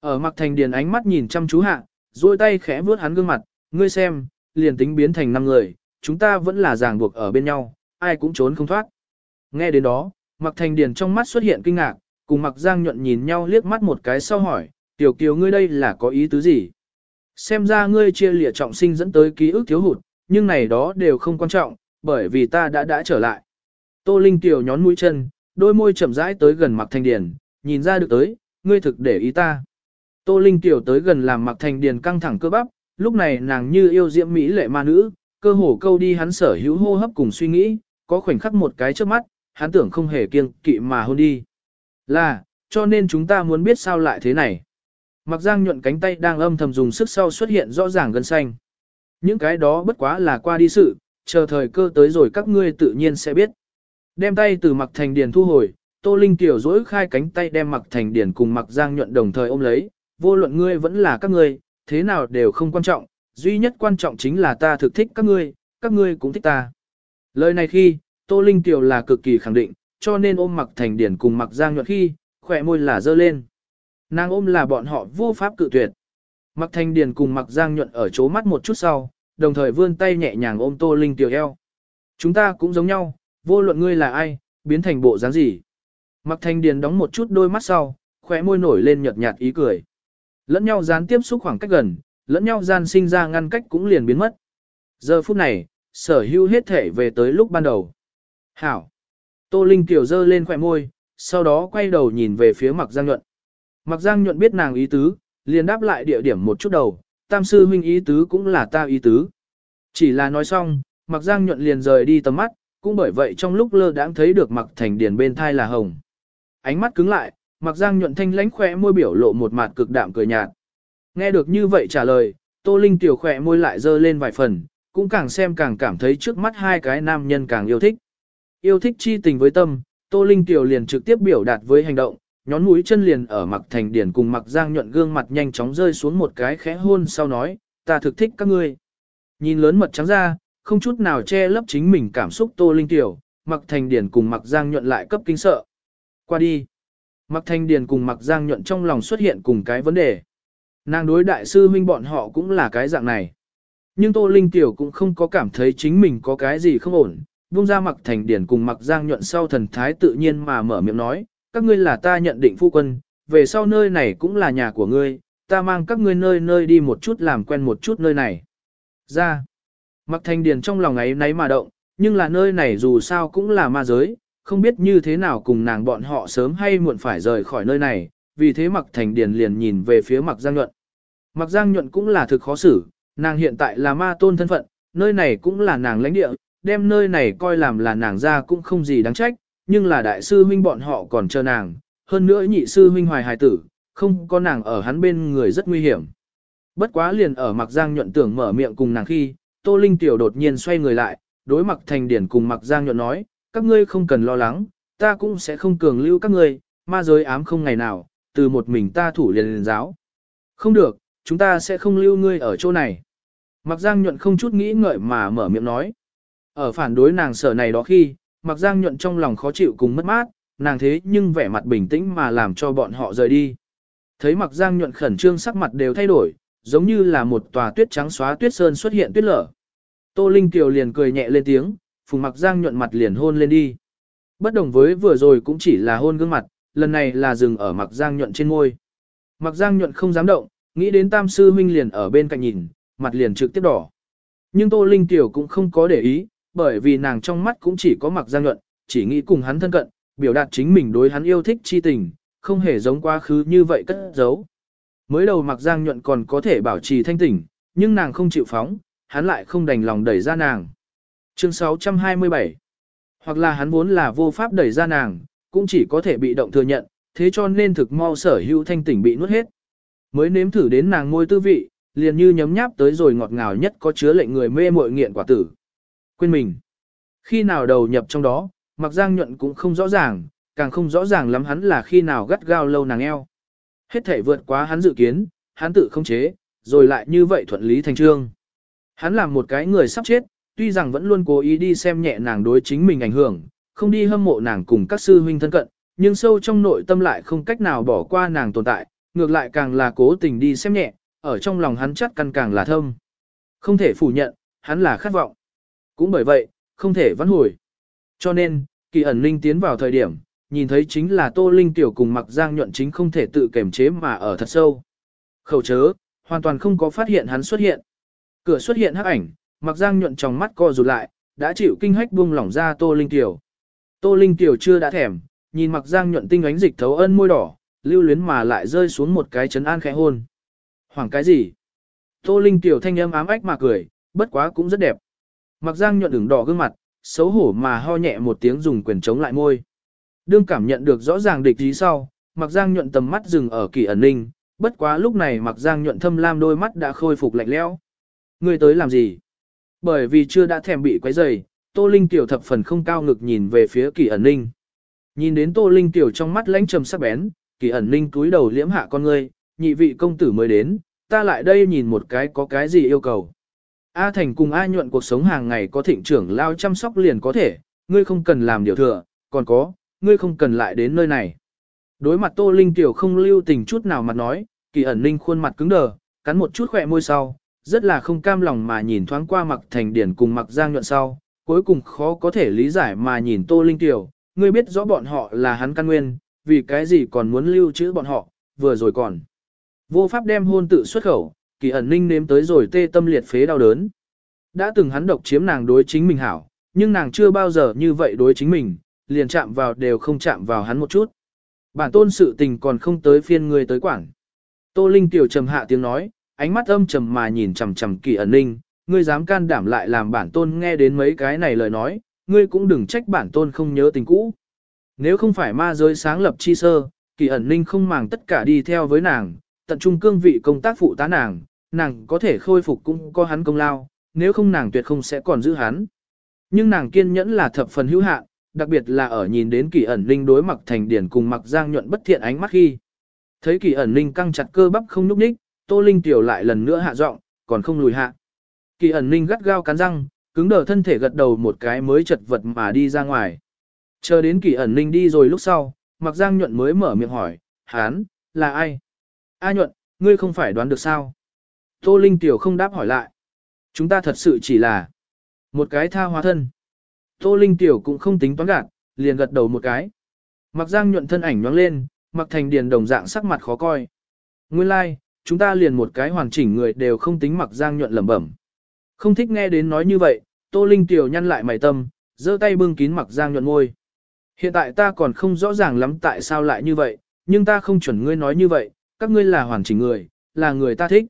Ở Mặc Thành Điền ánh mắt nhìn chăm chú hạ, duỗi tay khẽ vuốt hắn gương mặt, ngươi xem, liền tính biến thành năm người, chúng ta vẫn là ràng buộc ở bên nhau, ai cũng trốn không thoát. Nghe đến đó, Mặc Thành Điền trong mắt xuất hiện kinh ngạc, cùng Mặc Giang nhuận nhìn nhau liếc mắt một cái sau hỏi, tiểu kiều ngươi đây là có ý tứ gì? Xem ra ngươi chia lịa trọng sinh dẫn tới ký ức thiếu hụt, nhưng này đó đều không quan trọng, bởi vì ta đã đã trở lại. Tô Linh tiểu nhón mũi chân, đôi môi chậm rãi tới gần Mặc Thành Điền, nhìn ra được tới, ngươi thực để ý ta. Tô Linh tiểu tới gần làm Mặc Thành Điền căng thẳng cơ bắp, lúc này nàng như yêu diễm mỹ lệ ma nữ, cơ hồ câu đi hắn sở hữu hô hấp cùng suy nghĩ, có khoảnh khắc một cái trước mắt, hắn tưởng không hề kiêng kỵ mà hôn đi. Là, cho nên chúng ta muốn biết sao lại thế này. Mặc giang nhuận cánh tay đang âm thầm dùng sức sau xuất hiện rõ ràng gân xanh. Những cái đó bất quá là qua đi sự, chờ thời cơ tới rồi các ngươi tự nhiên sẽ biết. Đem tay từ mặc thành điền thu hồi, Tô Linh tiểu dỗi khai cánh tay đem mặc thành điền cùng mặc giang nhuận đồng thời ôm lấy, vô luận ngươi vẫn là các ngươi, thế nào đều không quan trọng, duy nhất quan trọng chính là ta thực thích các ngươi, các ngươi cũng thích ta. Lời này khi, Tô Linh tiểu là cực kỳ khẳng định, cho nên ôm mặc thành điền cùng mặc giang nhuận khi, khỏe môi là dơ lên. Nàng ôm là bọn họ vô pháp cự tuyệt. Mặc thanh điền cùng mặc giang nhuận ở chỗ mắt một chút sau, đồng thời vươn tay nhẹ nhàng ôm tô linh tiểu eo. Chúng ta cũng giống nhau, vô luận ngươi là ai, biến thành bộ dáng gì. Mặc thanh điền đóng một chút đôi mắt sau, khóe môi nổi lên nhợt nhạt ý cười. Lẫn nhau gián tiếp xúc khoảng cách gần, lẫn nhau gian sinh ra ngăn cách cũng liền biến mất. Giờ phút này, sở hữu hết thể về tới lúc ban đầu. Hảo! Tô Linh tiểu dơ lên khỏe môi, sau đó quay đầu nhìn về phía mặc giang nhuận. Mặc giang nhuận biết nàng ý tứ, liền đáp lại địa điểm một chút đầu, tam sư huynh ý tứ cũng là ta ý tứ. Chỉ là nói xong, mặc giang nhuận liền rời đi tầm mắt, cũng bởi vậy trong lúc lơ đãng thấy được mặc thành điền bên thai là hồng. Ánh mắt cứng lại, mặc giang nhuận thanh lánh khỏe môi biểu lộ một mặt cực đạm cười nhạt. Nghe được như vậy trả lời, tô linh tiểu khỏe môi lại dơ lên vài phần, cũng càng xem càng cảm thấy trước mắt hai cái nam nhân càng yêu thích. Yêu thích chi tình với tâm, tô linh tiểu liền trực tiếp biểu đạt với hành động, nhón mũi chân liền ở mặc thành điển cùng mặc giang nhuận gương mặt nhanh chóng rơi xuống một cái khẽ hôn sau nói, ta thực thích các ngươi. Nhìn lớn mật trắng ra, không chút nào che lấp chính mình cảm xúc tô linh tiểu, mặc thành điển cùng mặc giang nhuận lại cấp kinh sợ. Qua đi. Mặc Thanh Điền cùng mặc giang nhuận trong lòng xuất hiện cùng cái vấn đề. Nàng đối đại sư huynh bọn họ cũng là cái dạng này. Nhưng Tô Linh Tiểu cũng không có cảm thấy chính mình có cái gì không ổn, buông ra mặc thành điển cùng mặc giang nhuận sau thần thái tự nhiên mà mở miệng nói, các ngươi là ta nhận định phu quân, về sau nơi này cũng là nhà của ngươi, ta mang các ngươi nơi nơi đi một chút làm quen một chút nơi này. Ra, mặc thành điển trong lòng ấy nấy mà động, nhưng là nơi này dù sao cũng là ma giới, không biết như thế nào cùng nàng bọn họ sớm hay muộn phải rời khỏi nơi này, vì thế mặc thành Điền liền nhìn về phía mặc giang nhuận. Mặc giang nhuận cũng là thực khó xử, nàng hiện tại là ma tôn thân phận, nơi này cũng là nàng lãnh địa, đem nơi này coi làm là nàng ra cũng không gì đáng trách, nhưng là đại sư huynh bọn họ còn chờ nàng, hơn nữa nhị sư huynh hoài hài tử, không có nàng ở hắn bên người rất nguy hiểm. Bất quá liền ở mặc giang nhuận tưởng mở miệng cùng nàng khi, Tô Linh Tiểu đột nhiên xoay người lại, đối mặc thành điển cùng mặc giang nhuận nói, các ngươi không cần lo lắng, ta cũng sẽ không cường lưu các ngươi, ma giới ám không ngày nào, từ một mình ta thủ liền liền giáo. Không được, chúng ta sẽ không lưu ngươi ở chỗ này. Mặc Giang nhuận không chút nghĩ ngợi mà mở miệng nói. Ở phản đối nàng sở này đó khi, Mặc Giang nhuận trong lòng khó chịu cùng mất mát, nàng thế nhưng vẻ mặt bình tĩnh mà làm cho bọn họ rời đi. Thấy Mặc Giang nhuận khẩn trương sắc mặt đều thay đổi, giống như là một tòa tuyết trắng xóa tuyết sơn xuất hiện tuyết lở. Tô Linh Kiều liền cười nhẹ lên tiếng, phùng Mặc Giang nhuận mặt liền hôn lên đi. Bất đồng với vừa rồi cũng chỉ là hôn gương mặt, lần này là dừng ở Mặc Giang nhuận trên môi. Mặc Giang nhuận không dám động, nghĩ đến Tam sư huynh liền ở bên cạnh nhìn, mặt liền trực tiếp đỏ. Nhưng Tô Linh Tiểu cũng không có để ý, bởi vì nàng trong mắt cũng chỉ có mặc giang nhuận, chỉ nghĩ cùng hắn thân cận, biểu đạt chính mình đối hắn yêu thích chi tình, không hề giống quá khứ như vậy cất giấu. Mới đầu mặc giang nhuận còn có thể bảo trì thanh tỉnh, nhưng nàng không chịu phóng, hắn lại không đành lòng đẩy ra nàng. Chương 627 Hoặc là hắn vốn là vô pháp đẩy ra nàng, cũng chỉ có thể bị động thừa nhận, thế cho nên thực mau sở hữu thanh tỉnh bị nuốt hết. Mới nếm thử đến nàng ngôi tư vị, liền như nhấm nháp tới rồi ngọt ngào nhất có chứa lệnh người mê muội nghiện quả tử. Quên mình. Khi nào đầu nhập trong đó, mặc giang nhuận cũng không rõ ràng, càng không rõ ràng lắm hắn là khi nào gắt gao lâu nàng eo. Hết thể vượt quá hắn dự kiến, hắn tự không chế, rồi lại như vậy thuận lý thành trương. Hắn làm một cái người sắp chết, tuy rằng vẫn luôn cố ý đi xem nhẹ nàng đối chính mình ảnh hưởng, không đi hâm mộ nàng cùng các sư huynh thân cận, nhưng sâu trong nội tâm lại không cách nào bỏ qua nàng tồn tại, ngược lại càng là cố tình đi xem nhẹ, ở trong lòng hắn chắc căn càng là thâm. Không thể phủ nhận, hắn là khát vọng. Cũng bởi vậy, không thể vãn hồi. Cho nên, kỳ ẩn linh tiến vào thời điểm, nhìn thấy chính là Tô Linh tiểu cùng mặc giang nhuận chính không thể tự kiềm chế mà ở thật sâu. Khẩu chớ, hoàn toàn không có phát hiện hắn xuất hiện. Cửa xuất hiện hắc ảnh, mặc giang nhuận trong mắt co rụt lại, đã chịu kinh hách buông lỏng ra Tô Linh tiểu. Tô Linh tiểu chưa đã thèm, nhìn mặc giang nhuận tinh ánh dịch thấu ân môi đỏ, lưu luyến mà lại rơi xuống một cái chấn an khẽ hôn. Hoảng cái gì? Tô Linh tiểu thanh âm ám ách mà cười, bất quá cũng rất đẹp. Mặc giang nhuận ửng đỏ gương mặt, xấu hổ mà ho nhẹ một tiếng dùng quyền chống lại môi. Đương cảm nhận được rõ ràng địch ý sau, mặc giang nhuận tầm mắt dừng ở kỳ ẩn ninh, bất quá lúc này mặc giang nhuận thâm lam đôi mắt đã khôi phục lạnh lẽo. Ngươi tới làm gì? Bởi vì chưa đã thèm bị quấy rầy, Tô Linh tiểu thập phần không cao ngực nhìn về phía kỳ ẩn ninh. Nhìn đến Tô Linh tiểu trong mắt lãnh trầm sắc bén, kỳ ẩn ninh cúi đầu liễm hạ con ngươi, nhị vị công tử mới đến, ta lại đây nhìn một cái có cái gì yêu cầu. A Thành cùng A nhuận cuộc sống hàng ngày có thịnh trưởng lao chăm sóc liền có thể, ngươi không cần làm điều thừa, còn có, ngươi không cần lại đến nơi này. Đối mặt Tô Linh Tiểu không lưu tình chút nào mặt nói, kỳ ẩn ninh khuôn mặt cứng đờ, cắn một chút khỏe môi sau, rất là không cam lòng mà nhìn thoáng qua mặc thành điển cùng mặc giang nhuận sau, cuối cùng khó có thể lý giải mà nhìn Tô Linh Tiểu, ngươi biết rõ bọn họ là hắn căn nguyên, vì cái gì còn muốn lưu trữ bọn họ, vừa rồi còn. Vô pháp đem hôn tự xuất khẩu, kỳ ẩn ninh nếm tới rồi tê tâm liệt phế đau đớn. Đã từng hắn độc chiếm nàng đối chính mình hảo, nhưng nàng chưa bao giờ như vậy đối chính mình, liền chạm vào đều không chạm vào hắn một chút. Bản tôn sự tình còn không tới phiên người tới quảng. Tô Linh tiểu trầm hạ tiếng nói, ánh mắt âm trầm mà nhìn chằm chằm kỳ ẩn ninh, ngươi dám can đảm lại làm bản tôn nghe đến mấy cái này lời nói, ngươi cũng đừng trách bản tôn không nhớ tình cũ. Nếu không phải ma giới sáng lập chi sơ, kỳ ẩn ninh không màng tất cả đi theo với nàng, tận trung cương vị công tác phụ tá nàng, nàng có thể khôi phục cũng có hắn công lao, nếu không nàng tuyệt không sẽ còn giữ hắn. Nhưng nàng kiên nhẫn là thập phần hữu hạn, đặc biệt là ở nhìn đến kỳ ẩn linh đối mặc thành điển cùng mặc giang nhuận bất thiện ánh mắt khi. Thấy kỳ ẩn linh căng chặt cơ bắp không nhúc nhích, tô linh tiểu lại lần nữa hạ giọng, còn không lùi hạ. Kỳ ẩn linh gắt gao cắn răng, cứng đờ thân thể gật đầu một cái mới chật vật mà đi ra ngoài. Chờ đến kỳ ẩn linh đi rồi lúc sau, mặc giang nhuận mới mở miệng hỏi, hán, là ai? A nhuận, ngươi không phải đoán được sao? Tô Linh Tiểu không đáp hỏi lại. Chúng ta thật sự chỉ là một cái tha hóa thân. Tô Linh Tiểu cũng không tính toán gạt, liền gật đầu một cái. Mặc giang nhuận thân ảnh nhoáng lên, mặc thành điền đồng dạng sắc mặt khó coi. Nguyên lai, like, chúng ta liền một cái hoàn chỉnh người đều không tính mặc giang nhuận lẩm bẩm. Không thích nghe đến nói như vậy, Tô Linh Tiểu nhăn lại mày tâm, giơ tay bưng kín mặc giang nhuận ngôi. Hiện tại ta còn không rõ ràng lắm tại sao lại như vậy, nhưng ta không chuẩn ngươi nói như vậy, các ngươi là hoàn chỉnh người, là người ta thích.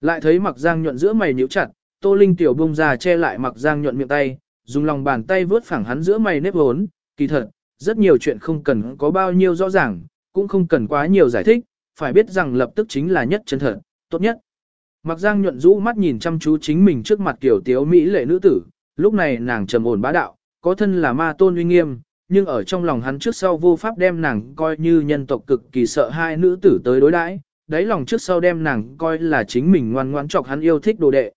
Lại thấy mặc giang nhuận giữa mày nhíu chặt, Tô Linh tiểu bông ra che lại mặc giang nhuận miệng tay, dùng lòng bàn tay vướt phẳng hắn giữa mày nếp hốn, kỳ thật, rất nhiều chuyện không cần có bao nhiêu rõ ràng, cũng không cần quá nhiều giải thích, phải biết rằng lập tức chính là nhất chân thật, tốt nhất. Mặc giang nhuận rũ mắt nhìn chăm chú chính mình trước mặt kiểu tiếu mỹ lệ nữ tử, lúc này nàng trầm ổn bá đạo, có thân là ma tôn uy nghiêm, nhưng ở trong lòng hắn trước sau vô pháp đem nàng coi như nhân tộc cực kỳ sợ hai nữ tử tới đối đãi, đáy lòng trước sau đem nàng coi là chính mình ngoan ngoãn chọc hắn yêu thích đồ đệ.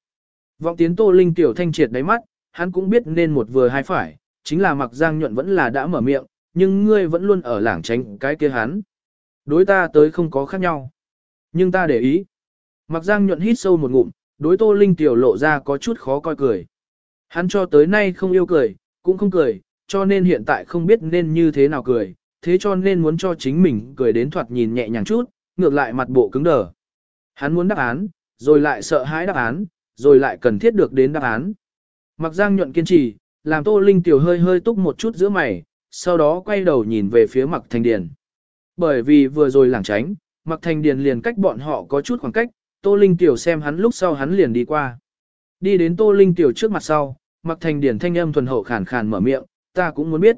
Vọng tiến Tô Linh tiểu thanh triệt đáy mắt, hắn cũng biết nên một vừa hai phải, chính là mặc giang nhuận vẫn là đã mở miệng, nhưng ngươi vẫn luôn ở lảng tránh cái kia hắn. Đối ta tới không có khác nhau. Nhưng ta để ý. Mặc giang nhuận hít sâu một ngụm, đối Tô Linh tiểu lộ ra có chút khó coi cười. Hắn cho tới nay không yêu cười, cũng không cười, cho nên hiện tại không biết nên như thế nào cười, thế cho nên muốn cho chính mình cười đến thoạt nhìn nhẹ nhàng chút, ngược lại mặt bộ cứng đờ. Hắn muốn đáp án, rồi lại sợ hãi đáp án, rồi lại cần thiết được đến đáp án. Mặc giang nhuận kiên trì, làm tô linh tiểu hơi hơi túc một chút giữa mày, sau đó quay đầu nhìn về phía mặc thành điền. Bởi vì vừa rồi lảng tránh, mặc thành điền liền cách bọn họ có chút khoảng cách, tô linh tiểu xem hắn lúc sau hắn liền đi qua. Đi đến tô linh tiểu trước mặt sau, mặc thành điền thanh âm thuần hậu khàn khàn mở miệng, ta cũng muốn biết.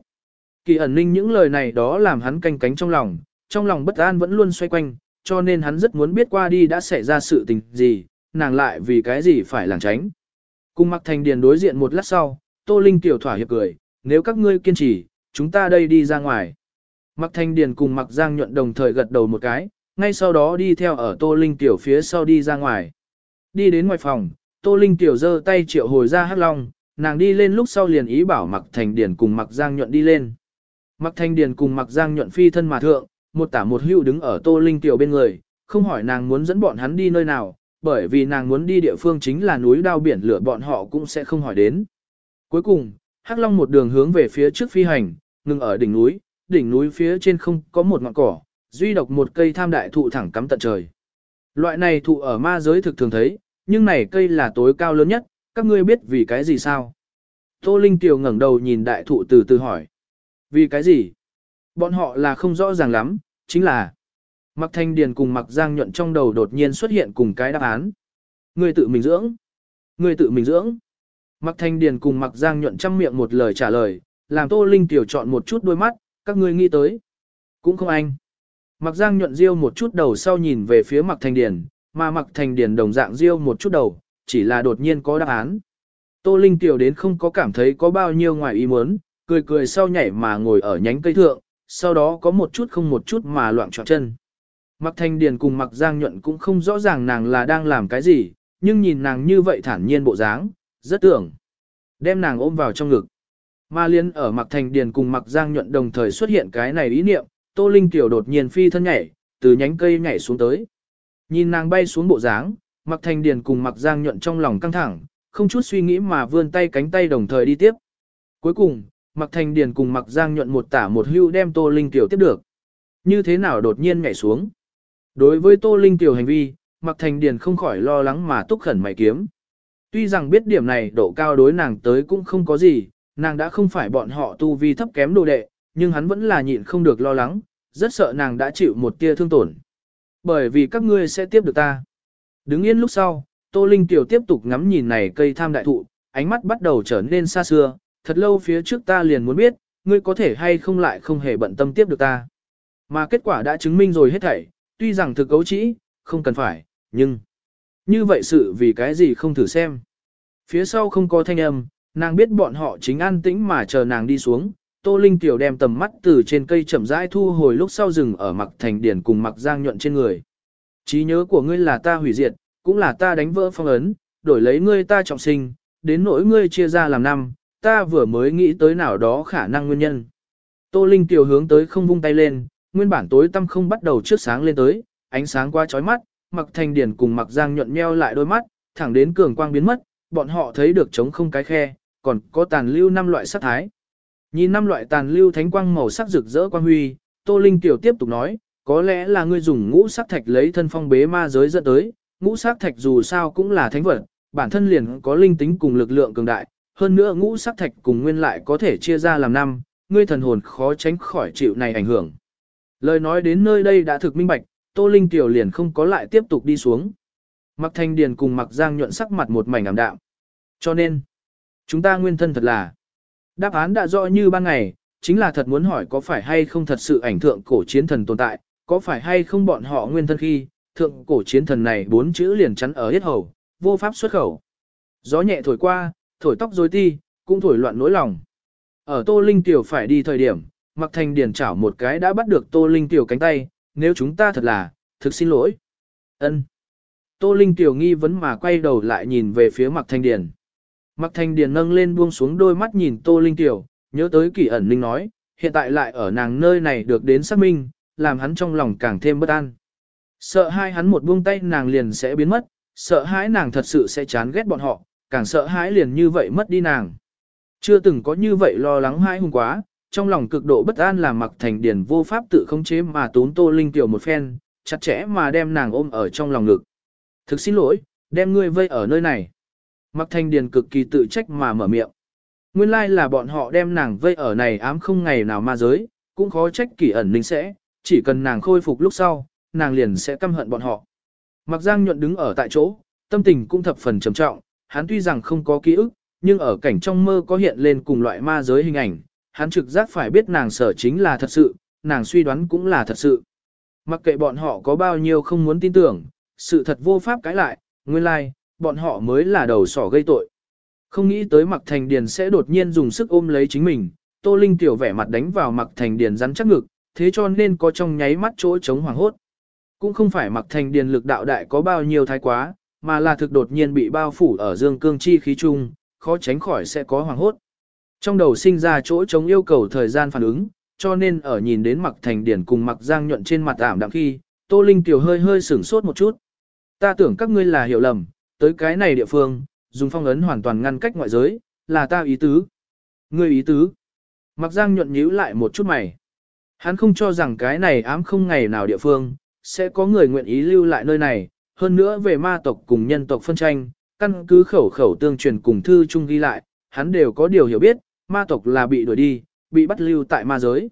Kỳ ẩn ninh những lời này đó làm hắn canh cánh trong lòng, trong lòng bất an vẫn luôn xoay quanh, cho nên hắn rất muốn biết qua đi đã xảy ra sự tình gì, nàng lại vì cái gì phải lảng tránh. Cùng mặc thành điền đối diện một lát sau, Tô Linh tiểu thỏa hiệp cười, nếu các ngươi kiên trì, chúng ta đây đi ra ngoài. Mạc Thanh điền cùng Mạc giang nhuận đồng thời gật đầu một cái, ngay sau đó đi theo ở Tô Linh tiểu phía sau đi ra ngoài. Đi đến ngoài phòng, Tô Linh tiểu giơ tay triệu hồi ra hắc long, nàng đi lên lúc sau liền ý bảo Mạc Thanh điền cùng Mạc giang nhuận đi lên. Mạc Thanh điền cùng Mạc giang nhuận phi thân mà thượng, một tả một hữu đứng ở Tô Linh tiểu bên người, không hỏi nàng muốn dẫn bọn hắn đi nơi nào, bởi vì nàng muốn đi địa phương chính là núi đao biển lửa bọn họ cũng sẽ không hỏi đến. Cuối cùng, Hắc Long một đường hướng về phía trước phi hành, ngừng ở đỉnh núi, đỉnh núi phía trên không có một ngọn cỏ, duy độc một cây tham đại thụ thẳng cắm tận trời. Loại này thụ ở ma giới thực thường thấy, nhưng này cây là tối cao lớn nhất, các ngươi biết vì cái gì sao? Tô Linh Tiểu ngẩng đầu nhìn đại thụ từ từ hỏi. Vì cái gì? Bọn họ là không rõ ràng lắm, chính là Mặc Thanh Điền cùng Mặc Giang nhuận trong đầu đột nhiên xuất hiện cùng cái đáp án. Người tự mình dưỡng. Người tự mình dưỡng. Mặc Thanh Điền cùng Mặc Giang nhuận trăm miệng một lời trả lời, làm Tô Linh tiểu chọn một chút đôi mắt, các ngươi nghĩ tới. Cũng không anh. Mặc Giang nhuận riêu một chút đầu sau nhìn về phía Mặc thành Điền, mà Mặc thành Điền đồng dạng riêu một chút đầu, chỉ là đột nhiên có đáp án. Tô Linh tiểu đến không có cảm thấy có bao nhiêu ngoài ý muốn, cười cười sau nhảy mà ngồi ở nhánh cây thượng, sau đó có một chút không một chút mà loạn trọn chân. Mặc thành Điền cùng Mặc Giang Nhuận cũng không rõ ràng nàng là đang làm cái gì, nhưng nhìn nàng như vậy thản nhiên bộ dáng, rất tưởng. Đem nàng ôm vào trong ngực. Ma liên ở Mặc Thành Điền cùng Mặc Giang Nhuận đồng thời xuất hiện cái này ý niệm, Tô Linh Tiểu đột nhiên phi thân nhảy, từ nhánh cây nhảy xuống tới. Nhìn nàng bay xuống bộ dáng, Mặc Thành Điền cùng Mặc Giang Nhuận trong lòng căng thẳng, không chút suy nghĩ mà vươn tay cánh tay đồng thời đi tiếp. Cuối cùng, Mặc Thành Điền cùng Mặc Giang Nhuận một tả một hưu đem Tô Linh Tiểu tiếp được. Như thế nào đột nhiên nhảy xuống? Đối với Tô Linh tiểu hành vi, Mạc Thành Điền không khỏi lo lắng mà túc khẩn mày kiếm. Tuy rằng biết điểm này độ cao đối nàng tới cũng không có gì, nàng đã không phải bọn họ tu vi thấp kém đồ đệ, nhưng hắn vẫn là nhịn không được lo lắng, rất sợ nàng đã chịu một tia thương tổn. Bởi vì các ngươi sẽ tiếp được ta. Đứng yên lúc sau, Tô Linh tiểu tiếp tục ngắm nhìn này cây tham đại thụ, ánh mắt bắt đầu trở nên xa xưa, thật lâu phía trước ta liền muốn biết, ngươi có thể hay không lại không hề bận tâm tiếp được ta. Mà kết quả đã chứng minh rồi hết thảy, tuy rằng thực cấu trĩ, không cần phải, nhưng... Như vậy sự vì cái gì không thử xem. Phía sau không có thanh âm, nàng biết bọn họ chính an tĩnh mà chờ nàng đi xuống, Tô Linh Tiểu đem tầm mắt từ trên cây chậm rãi thu hồi lúc sau rừng ở mặc thành điển cùng mặc giang nhuận trên người. Trí nhớ của ngươi là ta hủy diệt, cũng là ta đánh vỡ phong ấn, đổi lấy ngươi ta trọng sinh, đến nỗi ngươi chia ra làm năm, ta vừa mới nghĩ tới nào đó khả năng nguyên nhân. Tô Linh Tiểu hướng tới không vung tay lên, nguyên bản tối tăm không bắt đầu trước sáng lên tới, ánh sáng qua chói mắt, mặc thành điển cùng mặc giang nhuận nheo lại đôi mắt, thẳng đến cường quang biến mất, bọn họ thấy được trống không cái khe, còn có tàn lưu năm loại sắc thái. Nhìn năm loại tàn lưu thánh quang màu sắc rực rỡ quang huy, Tô Linh tiểu tiếp tục nói, có lẽ là ngươi dùng ngũ sắc thạch lấy thân phong bế ma giới dẫn tới, ngũ sắc thạch dù sao cũng là thánh vật, bản thân liền có linh tính cùng lực lượng cường đại, hơn nữa ngũ sắc thạch cùng nguyên lại có thể chia ra làm năm, ngươi thần hồn khó tránh khỏi chịu này ảnh hưởng. Lời nói đến nơi đây đã thực minh bạch, Tô Linh tiểu liền không có lại tiếp tục đi xuống. Mặc Thanh Điền cùng Mặc Giang nhuận sắc mặt một mảnh ảm đạm. Cho nên, chúng ta nguyên thân thật là Đáp án đã rõ như ban ngày, chính là thật muốn hỏi có phải hay không thật sự ảnh thượng cổ chiến thần tồn tại, có phải hay không bọn họ nguyên thân khi, thượng cổ chiến thần này bốn chữ liền chắn ở hết hầu, vô pháp xuất khẩu. Gió nhẹ thổi qua, thổi tóc rối ti, cũng thổi loạn nỗi lòng. Ở Tô Linh Tiểu phải đi thời điểm, Mặc Thành Điền chảo một cái đã bắt được Tô Linh Tiểu cánh tay, nếu chúng ta thật là, thực xin lỗi. ân Tô Linh Tiểu nghi vấn mà quay đầu lại nhìn về phía Mặc Thành Điền. Mặc Thanh Điền nâng lên buông xuống đôi mắt nhìn Tô Linh Tiểu, nhớ tới kỳ ẩn linh nói, hiện tại lại ở nàng nơi này được đến xác minh, làm hắn trong lòng càng thêm bất an. Sợ hai hắn một buông tay nàng liền sẽ biến mất, sợ hãi nàng thật sự sẽ chán ghét bọn họ, càng sợ hãi liền như vậy mất đi nàng. Chưa từng có như vậy lo lắng hai hùng quá, trong lòng cực độ bất an làm mặc thành điền vô pháp tự khống chế mà tốn tô linh tiểu một phen, chặt chẽ mà đem nàng ôm ở trong lòng ngực. Thực xin lỗi, đem ngươi vây ở nơi này. Mạc thanh điền cực kỳ tự trách mà mở miệng. Nguyên lai là bọn họ đem nàng vây ở này ám không ngày nào ma giới, cũng khó trách kỳ ẩn ninh sẽ, chỉ cần nàng khôi phục lúc sau, nàng liền sẽ căm hận bọn họ. Mạc giang nhuận đứng ở tại chỗ, tâm tình cũng thập phần trầm trọng, hắn tuy rằng không có ký ức, nhưng ở cảnh trong mơ có hiện lên cùng loại ma giới hình ảnh, hắn trực giác phải biết nàng sở chính là thật sự, nàng suy đoán cũng là thật sự. Mặc kệ bọn họ có bao nhiêu không muốn tin tưởng, sự thật vô pháp cãi lại, nguyên lai, like, bọn họ mới là đầu sỏ gây tội. Không nghĩ tới Mặc Thành Điền sẽ đột nhiên dùng sức ôm lấy chính mình, Tô Linh tiểu vẻ mặt đánh vào Mặc Thành Điền rắn chắc ngực, thế cho nên có trong nháy mắt chỗ chống hoàng hốt. Cũng không phải Mặc Thành Điền lực đạo đại có bao nhiêu thái quá, mà là thực đột nhiên bị bao phủ ở dương cương chi khí chung, khó tránh khỏi sẽ có hoàng hốt. Trong đầu sinh ra chỗ chống yêu cầu thời gian phản ứng, cho nên ở nhìn đến Mặc Thành Điền cùng Mặc Giang nhuận trên mặt ảm đạm khi, Tô Linh tiểu hơi hơi sửng sốt một chút. Ta tưởng các ngươi là hiểu lầm, tới cái này địa phương, dùng phong ấn hoàn toàn ngăn cách ngoại giới, là ta ý tứ. Ngươi ý tứ. Mặc giang nhuận nhíu lại một chút mày. Hắn không cho rằng cái này ám không ngày nào địa phương, sẽ có người nguyện ý lưu lại nơi này, hơn nữa về ma tộc cùng nhân tộc phân tranh, căn cứ khẩu khẩu tương truyền cùng thư chung ghi lại, hắn đều có điều hiểu biết, ma tộc là bị đuổi đi, bị bắt lưu tại ma giới.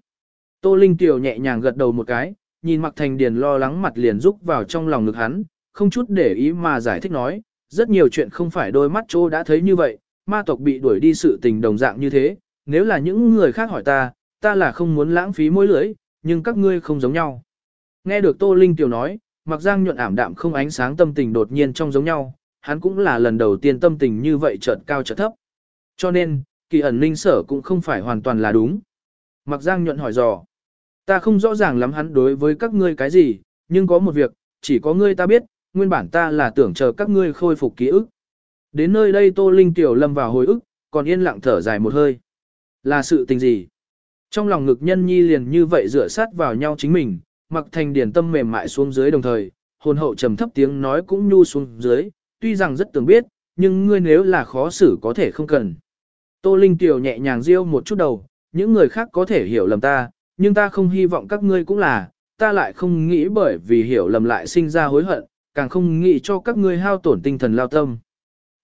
Tô Linh Tiểu nhẹ nhàng gật đầu một cái, nhìn Mặc Thành Điền lo lắng mặt liền rúc vào trong lòng ngực hắn, không chút để ý mà giải thích nói, rất nhiều chuyện không phải đôi mắt chỗ đã thấy như vậy, ma tộc bị đuổi đi sự tình đồng dạng như thế, nếu là những người khác hỏi ta, ta là không muốn lãng phí mối lưỡi, nhưng các ngươi không giống nhau. Nghe được Tô Linh Tiểu nói, mặc giang nhuận ảm đạm không ánh sáng tâm tình đột nhiên trong giống nhau, hắn cũng là lần đầu tiên tâm tình như vậy chợt cao chợt thấp. Cho nên, kỳ ẩn linh sở cũng không phải hoàn toàn là đúng. Mặc giang nhuận hỏi dò, ta không rõ ràng lắm hắn đối với các ngươi cái gì, nhưng có một việc, chỉ có ngươi ta biết, nguyên bản ta là tưởng chờ các ngươi khôi phục ký ức. Đến nơi đây Tô Linh Tiểu lâm vào hồi ức, còn yên lặng thở dài một hơi. Là sự tình gì? Trong lòng ngực nhân nhi liền như vậy dựa sát vào nhau chính mình, mặc thành điển tâm mềm mại xuống dưới đồng thời, hồn hậu trầm thấp tiếng nói cũng nhu xuống dưới, tuy rằng rất tưởng biết, nhưng ngươi nếu là khó xử có thể không cần. Tô Linh Tiểu nhẹ nhàng riêu một chút đầu, những người khác có thể hiểu lầm ta, nhưng ta không hy vọng các ngươi cũng là, ta lại không nghĩ bởi vì hiểu lầm lại sinh ra hối hận, càng không nghĩ cho các ngươi hao tổn tinh thần lao tâm.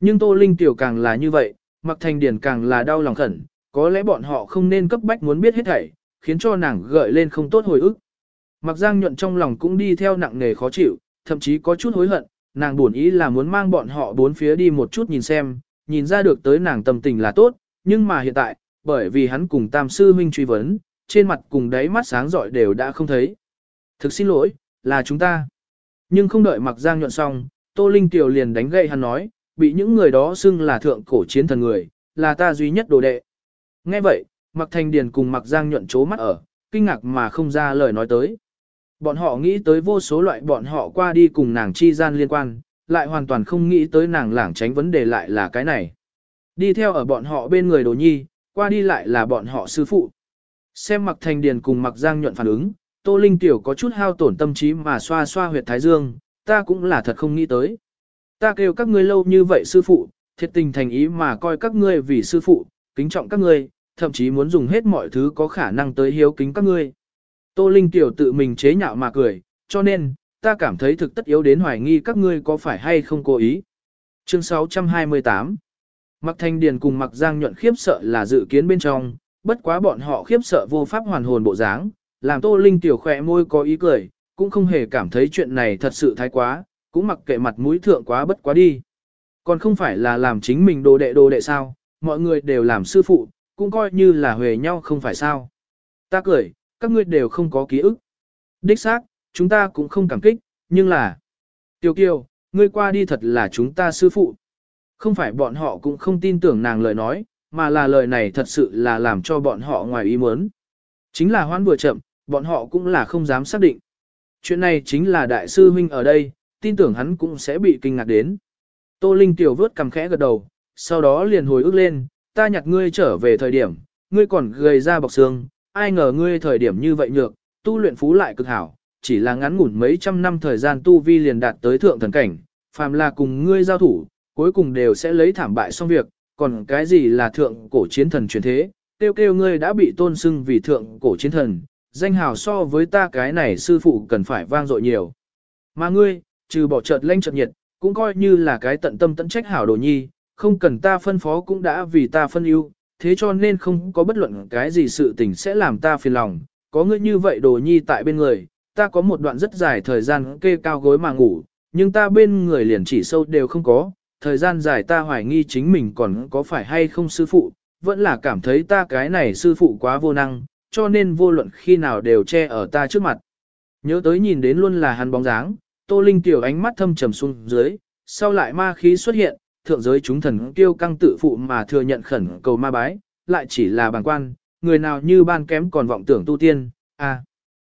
Nhưng Tô Linh tiểu càng là như vậy, Mặc Thành điển càng là đau lòng khẩn, có lẽ bọn họ không nên cấp bách muốn biết hết thảy, khiến cho nàng gợi lên không tốt hồi ức. Mặc Giang nhuận trong lòng cũng đi theo nặng nề khó chịu, thậm chí có chút hối hận, nàng buồn ý là muốn mang bọn họ bốn phía đi một chút nhìn xem, nhìn ra được tới nàng tâm tình là tốt, nhưng mà hiện tại, bởi vì hắn cùng Tam Sư Minh truy vấn, trên mặt cùng đáy mắt sáng rọi đều đã không thấy. Thực xin lỗi, là chúng ta. Nhưng không đợi mặc giang nhuận xong, Tô Linh Tiểu liền đánh gậy hắn nói, bị những người đó xưng là thượng cổ chiến thần người, là ta duy nhất đồ đệ. Nghe vậy, Mặc Thành Điền cùng Mặc Giang nhuận chố mắt ở, kinh ngạc mà không ra lời nói tới. Bọn họ nghĩ tới vô số loại bọn họ qua đi cùng nàng chi gian liên quan, lại hoàn toàn không nghĩ tới nàng lảng tránh vấn đề lại là cái này. Đi theo ở bọn họ bên người đồ nhi, qua đi lại là bọn họ sư phụ. Xem Mặc Thành Điền cùng Mặc Giang nhuận phản ứng, Tô Linh Tiểu có chút hao tổn tâm trí mà xoa xoa huyệt thái dương, ta cũng là thật không nghĩ tới. Ta kêu các ngươi lâu như vậy sư phụ, thiệt tình thành ý mà coi các ngươi vì sư phụ, kính trọng các ngươi, thậm chí muốn dùng hết mọi thứ có khả năng tới hiếu kính các ngươi. Tô Linh Tiểu tự mình chế nhạo mà cười, cho nên, ta cảm thấy thực tất yếu đến hoài nghi các ngươi có phải hay không cố ý. Chương 628 Mặc Thanh Điền cùng Mặc Giang nhuận khiếp sợ là dự kiến bên trong, bất quá bọn họ khiếp sợ vô pháp hoàn hồn bộ dáng, làm Tô Linh Tiểu khỏe môi có ý cười, cũng không hề cảm thấy chuyện này thật sự thái quá, cũng mặc kệ mặt mũi thượng quá bất quá đi. Còn không phải là làm chính mình đồ đệ đồ đệ sao, mọi người đều làm sư phụ, cũng coi như là huề nhau không phải sao. Ta cười, các ngươi đều không có ký ức. Đích xác, chúng ta cũng không cảm kích, nhưng là... tiểu kiều, ngươi qua đi thật là chúng ta sư phụ. Không phải bọn họ cũng không tin tưởng nàng lời nói, mà là lời này thật sự là làm cho bọn họ ngoài ý muốn. Chính là hoan vừa chậm, bọn họ cũng là không dám xác định. Chuyện này chính là đại sư huynh ở đây, tin tưởng hắn cũng sẽ bị kinh ngạc đến. Tô Linh tiểu vớt cầm khẽ gật đầu, sau đó liền hồi ức lên, ta nhặt ngươi trở về thời điểm, ngươi còn gầy ra bọc xương, ai ngờ ngươi thời điểm như vậy nhược, tu luyện phú lại cực hảo, chỉ là ngắn ngủn mấy trăm năm thời gian tu vi liền đạt tới thượng thần cảnh, phàm là cùng ngươi giao thủ, cuối cùng đều sẽ lấy thảm bại xong việc, còn cái gì là thượng cổ chiến thần truyền thế, kêu kêu ngươi đã bị tôn xưng vì thượng cổ chiến thần, danh hào so với ta cái này sư phụ cần phải vang dội nhiều. Mà ngươi, trừ bỏ chợt lanh chợt nhiệt, cũng coi như là cái tận tâm tận trách hảo đồ nhi, không cần ta phân phó cũng đã vì ta phân ưu, thế cho nên không có bất luận cái gì sự tình sẽ làm ta phiền lòng, có ngươi như vậy đồ nhi tại bên người, ta có một đoạn rất dài thời gian kê cao gối mà ngủ, nhưng ta bên người liền chỉ sâu đều không có, thời gian dài ta hoài nghi chính mình còn có phải hay không sư phụ, vẫn là cảm thấy ta cái này sư phụ quá vô năng, cho nên vô luận khi nào đều che ở ta trước mặt. Nhớ tới nhìn đến luôn là hắn bóng dáng, Tô Linh tiểu ánh mắt thâm trầm xuống dưới, sau lại ma khí xuất hiện, thượng giới chúng thần tiêu căng tự phụ mà thừa nhận khẩn cầu ma bái, lại chỉ là bàng quan, người nào như ban kém còn vọng tưởng tu tiên, à.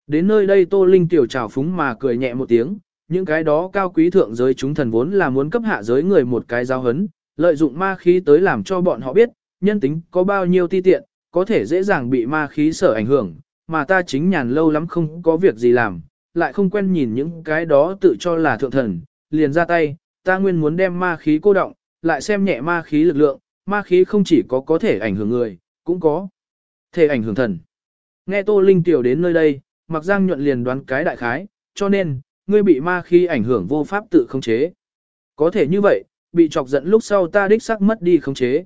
Đến nơi đây Tô Linh tiểu trào phúng mà cười nhẹ một tiếng, những cái đó cao quý thượng giới chúng thần vốn là muốn cấp hạ giới người một cái giao hấn, lợi dụng ma khí tới làm cho bọn họ biết, nhân tính có bao nhiêu ti tiện, có thể dễ dàng bị ma khí sở ảnh hưởng, mà ta chính nhàn lâu lắm không có việc gì làm, lại không quen nhìn những cái đó tự cho là thượng thần, liền ra tay, ta nguyên muốn đem ma khí cô động, lại xem nhẹ ma khí lực lượng, ma khí không chỉ có có thể ảnh hưởng người, cũng có thể ảnh hưởng thần. Nghe Tô Linh tiểu đến nơi đây, Mặc Giang nhuận liền đoán cái đại khái, cho nên, ngươi bị ma khí ảnh hưởng vô pháp tự khống chế. Có thể như vậy, bị chọc giận lúc sau ta đích xác mất đi khống chế.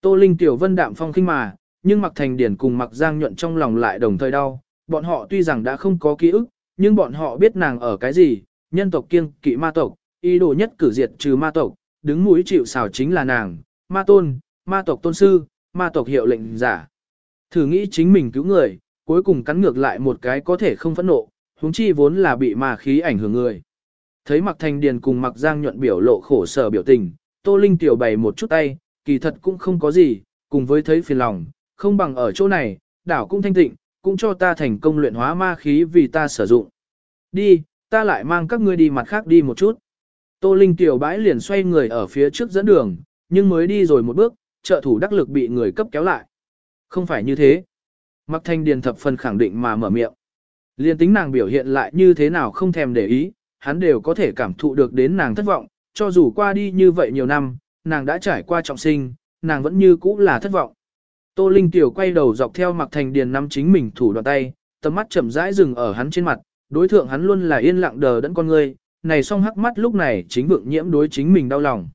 Tô Linh tiểu vân đạm phong khinh mà, nhưng Mặc Thành Điển cùng Mặc Giang nhuận trong lòng lại đồng thời đau, bọn họ tuy rằng đã không có ký ức, nhưng bọn họ biết nàng ở cái gì, nhân tộc kiêng kỵ ma tộc, ý đồ nhất cử diệt trừ ma tộc, đứng mũi chịu xào chính là nàng, ma tôn, ma tộc tôn sư, ma tộc hiệu lệnh giả. Thử nghĩ chính mình cứu người, cuối cùng cắn ngược lại một cái có thể không phẫn nộ, huống chi vốn là bị ma khí ảnh hưởng người. Thấy Mặc Thành Điền cùng Mặc Giang nhuận biểu lộ khổ sở biểu tình, Tô Linh tiểu bày một chút tay, kỳ thật cũng không có gì, cùng với thấy phiền lòng, không bằng ở chỗ này, đảo cũng thanh tịnh, cũng cho ta thành công luyện hóa ma khí vì ta sử dụng. Đi, ta lại mang các ngươi đi mặt khác đi một chút. Tô Linh tiểu bãi liền xoay người ở phía trước dẫn đường, nhưng mới đi rồi một bước, trợ thủ đắc lực bị người cấp kéo lại. Không phải như thế. Mặc thanh điền thập phần khẳng định mà mở miệng. Liên tính nàng biểu hiện lại như thế nào không thèm để ý, hắn đều có thể cảm thụ được đến nàng thất vọng, cho dù qua đi như vậy nhiều năm, nàng đã trải qua trọng sinh, nàng vẫn như cũ là thất vọng. Tô Linh Tiểu quay đầu dọc theo Mạc Thành Điền nắm chính mình thủ đoạn tay, tầm mắt chậm rãi dừng ở hắn trên mặt, đối thượng hắn luôn là yên lặng đờ đẫn con người, này song hắc mắt lúc này chính vượng nhiễm đối chính mình đau lòng.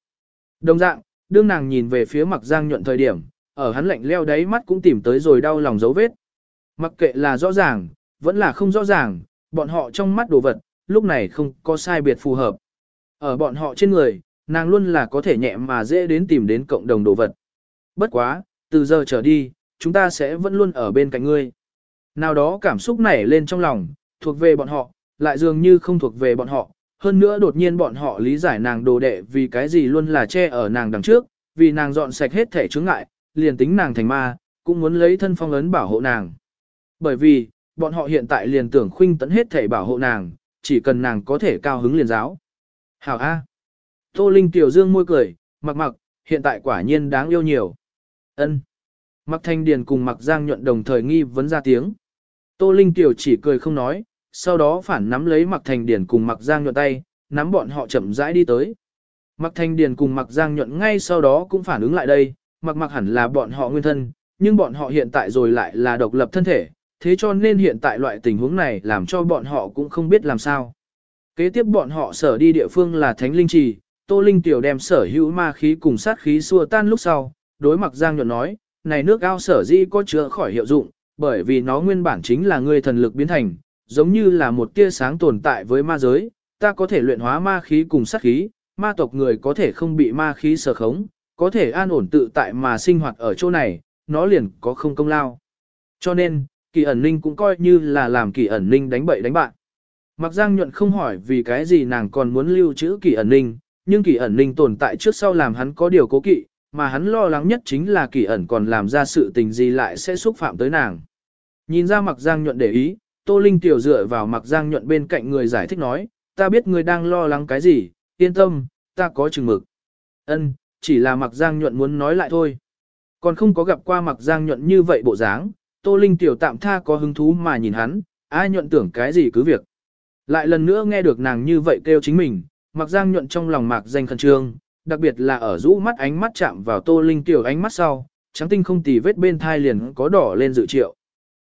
Đồng dạng, đương nàng nhìn về phía Mạc Giang nhuận thời điểm, ở hắn lạnh leo đáy mắt cũng tìm tới rồi đau lòng dấu vết. Mặc kệ là rõ ràng, vẫn là không rõ ràng, bọn họ trong mắt đồ vật, lúc này không có sai biệt phù hợp. Ở bọn họ trên người, nàng luôn là có thể nhẹ mà dễ đến tìm đến cộng đồng đồ vật. Bất quá, từ giờ trở đi, chúng ta sẽ vẫn luôn ở bên cạnh ngươi. Nào đó cảm xúc nảy lên trong lòng, thuộc về bọn họ, lại dường như không thuộc về bọn họ. Hơn nữa đột nhiên bọn họ lý giải nàng đồ đệ vì cái gì luôn là che ở nàng đằng trước, vì nàng dọn sạch hết thể chướng ngại, liền tính nàng thành ma, cũng muốn lấy thân phong ấn bảo hộ nàng. Bởi vì, bọn họ hiện tại liền tưởng khuynh tấn hết thể bảo hộ nàng, chỉ cần nàng có thể cao hứng liền giáo. Hảo A. Tô Linh tiểu dương môi cười, mặc mặc, hiện tại quả nhiên đáng yêu nhiều ân Mặc thanh điền cùng mặc giang nhuận đồng thời nghi vấn ra tiếng. Tô Linh tiểu chỉ cười không nói, sau đó phản nắm lấy mặc Thanh điền cùng mặc giang nhuận tay, nắm bọn họ chậm rãi đi tới. Mặc thanh điền cùng mặc giang nhuận ngay sau đó cũng phản ứng lại đây, mặc mặc hẳn là bọn họ nguyên thân, nhưng bọn họ hiện tại rồi lại là độc lập thân thể, thế cho nên hiện tại loại tình huống này làm cho bọn họ cũng không biết làm sao. Kế tiếp bọn họ sở đi địa phương là Thánh Linh Trì, Tô Linh Tiểu đem sở hữu ma khí cùng sát khí xua tan lúc sau, đối mặt Giang Nhuận nói, này nước ao sở di có chữa khỏi hiệu dụng, bởi vì nó nguyên bản chính là người thần lực biến thành, giống như là một tia sáng tồn tại với ma giới, ta có thể luyện hóa ma khí cùng sát khí, ma tộc người có thể không bị ma khí sở khống, có thể an ổn tự tại mà sinh hoạt ở chỗ này, nó liền có không công lao. Cho nên, kỳ ẩn ninh cũng coi như là làm kỳ ẩn ninh đánh bậy đánh bạn. Mặc Giang nhuận không hỏi vì cái gì nàng còn muốn lưu trữ kỳ ẩn ninh, nhưng kỳ ẩn ninh tồn tại trước sau làm hắn có điều cố kỵ, mà hắn lo lắng nhất chính là kỳ ẩn còn làm ra sự tình gì lại sẽ xúc phạm tới nàng. Nhìn ra Mặc Giang nhuận để ý, Tô Linh tiểu dựa vào Mặc Giang nhuận bên cạnh người giải thích nói, ta biết người đang lo lắng cái gì, yên tâm, ta có chừng mực. Ân, chỉ là Mặc Giang nhuận muốn nói lại thôi. Còn không có gặp qua Mặc Giang nhuận như vậy bộ dáng, Tô Linh tiểu tạm tha có hứng thú mà nhìn hắn, ai nhuận tưởng cái gì cứ việc. Lại lần nữa nghe được nàng như vậy kêu chính mình, Mặc Giang nhuận trong lòng Mạc danh khẩn trương, đặc biệt là ở rũ mắt ánh mắt chạm vào Tô Linh tiểu ánh mắt sau, trắng tinh không tì vết bên thai liền có đỏ lên dự triệu.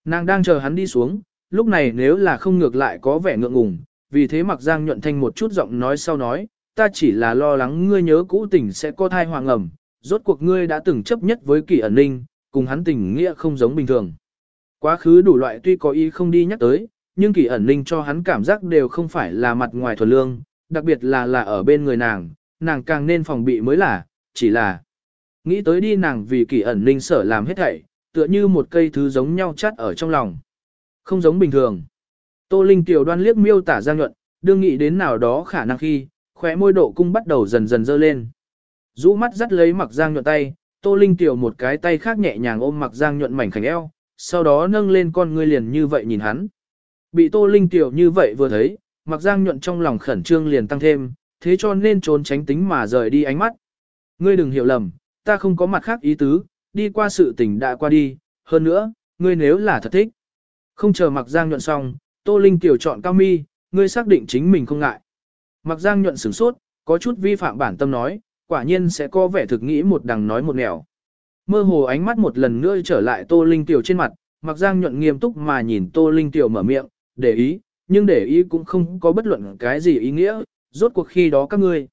Nàng đang chờ hắn đi xuống, lúc này nếu là không ngược lại có vẻ ngượng ngùng, vì thế mặc Giang nhuận thanh một chút giọng nói sau nói, ta chỉ là lo lắng ngươi nhớ cũ tình sẽ có thai hoàng ẩm, rốt cuộc ngươi đã từng chấp nhất với kỳ ẩn ninh, cùng hắn tình nghĩa không giống bình thường. Quá khứ đủ loại tuy có ý không đi nhắc tới, nhưng kỳ ẩn ninh cho hắn cảm giác đều không phải là mặt ngoài thuần lương, đặc biệt là là ở bên người nàng, nàng càng nên phòng bị mới là, chỉ là nghĩ tới đi nàng vì kỳ ẩn ninh sở làm hết thảy, tựa như một cây thứ giống nhau chắt ở trong lòng. Không giống bình thường. Tô Linh tiểu đoan liếc miêu tả Giang Nhuận, đương nghĩ đến nào đó khả năng khi, khóe môi độ cung bắt đầu dần dần dơ lên. Rũ mắt dắt lấy mặc Giang Nhuận tay, Tô Linh tiểu một cái tay khác nhẹ nhàng ôm mặc Giang Nhuận mảnh khảnh eo, sau đó nâng lên con ngươi liền như vậy nhìn hắn. Bị Tô Linh tiểu như vậy vừa thấy, mặc Giang Nhuận trong lòng khẩn trương liền tăng thêm, thế cho nên trốn tránh tính mà rời đi ánh mắt. Ngươi đừng hiểu lầm, ta không có mặt khác ý tứ, đi qua sự tình đã qua đi, hơn nữa, ngươi nếu là thật thích. Không chờ mặc Giang Nhuận xong, Tô Linh tiểu chọn cao mi, ngươi xác định chính mình không ngại. Mặc Giang Nhuận sửng sốt, có chút vi phạm bản tâm nói, quả nhiên sẽ có vẻ thực nghĩ một đằng nói một nẻo. Mơ hồ ánh mắt một lần nữa trở lại Tô Linh Tiểu trên mặt, mặc giang nhuận nghiêm túc mà nhìn Tô Linh Tiểu mở miệng, để ý, nhưng để ý cũng không có bất luận cái gì ý nghĩa, rốt cuộc khi đó các ngươi.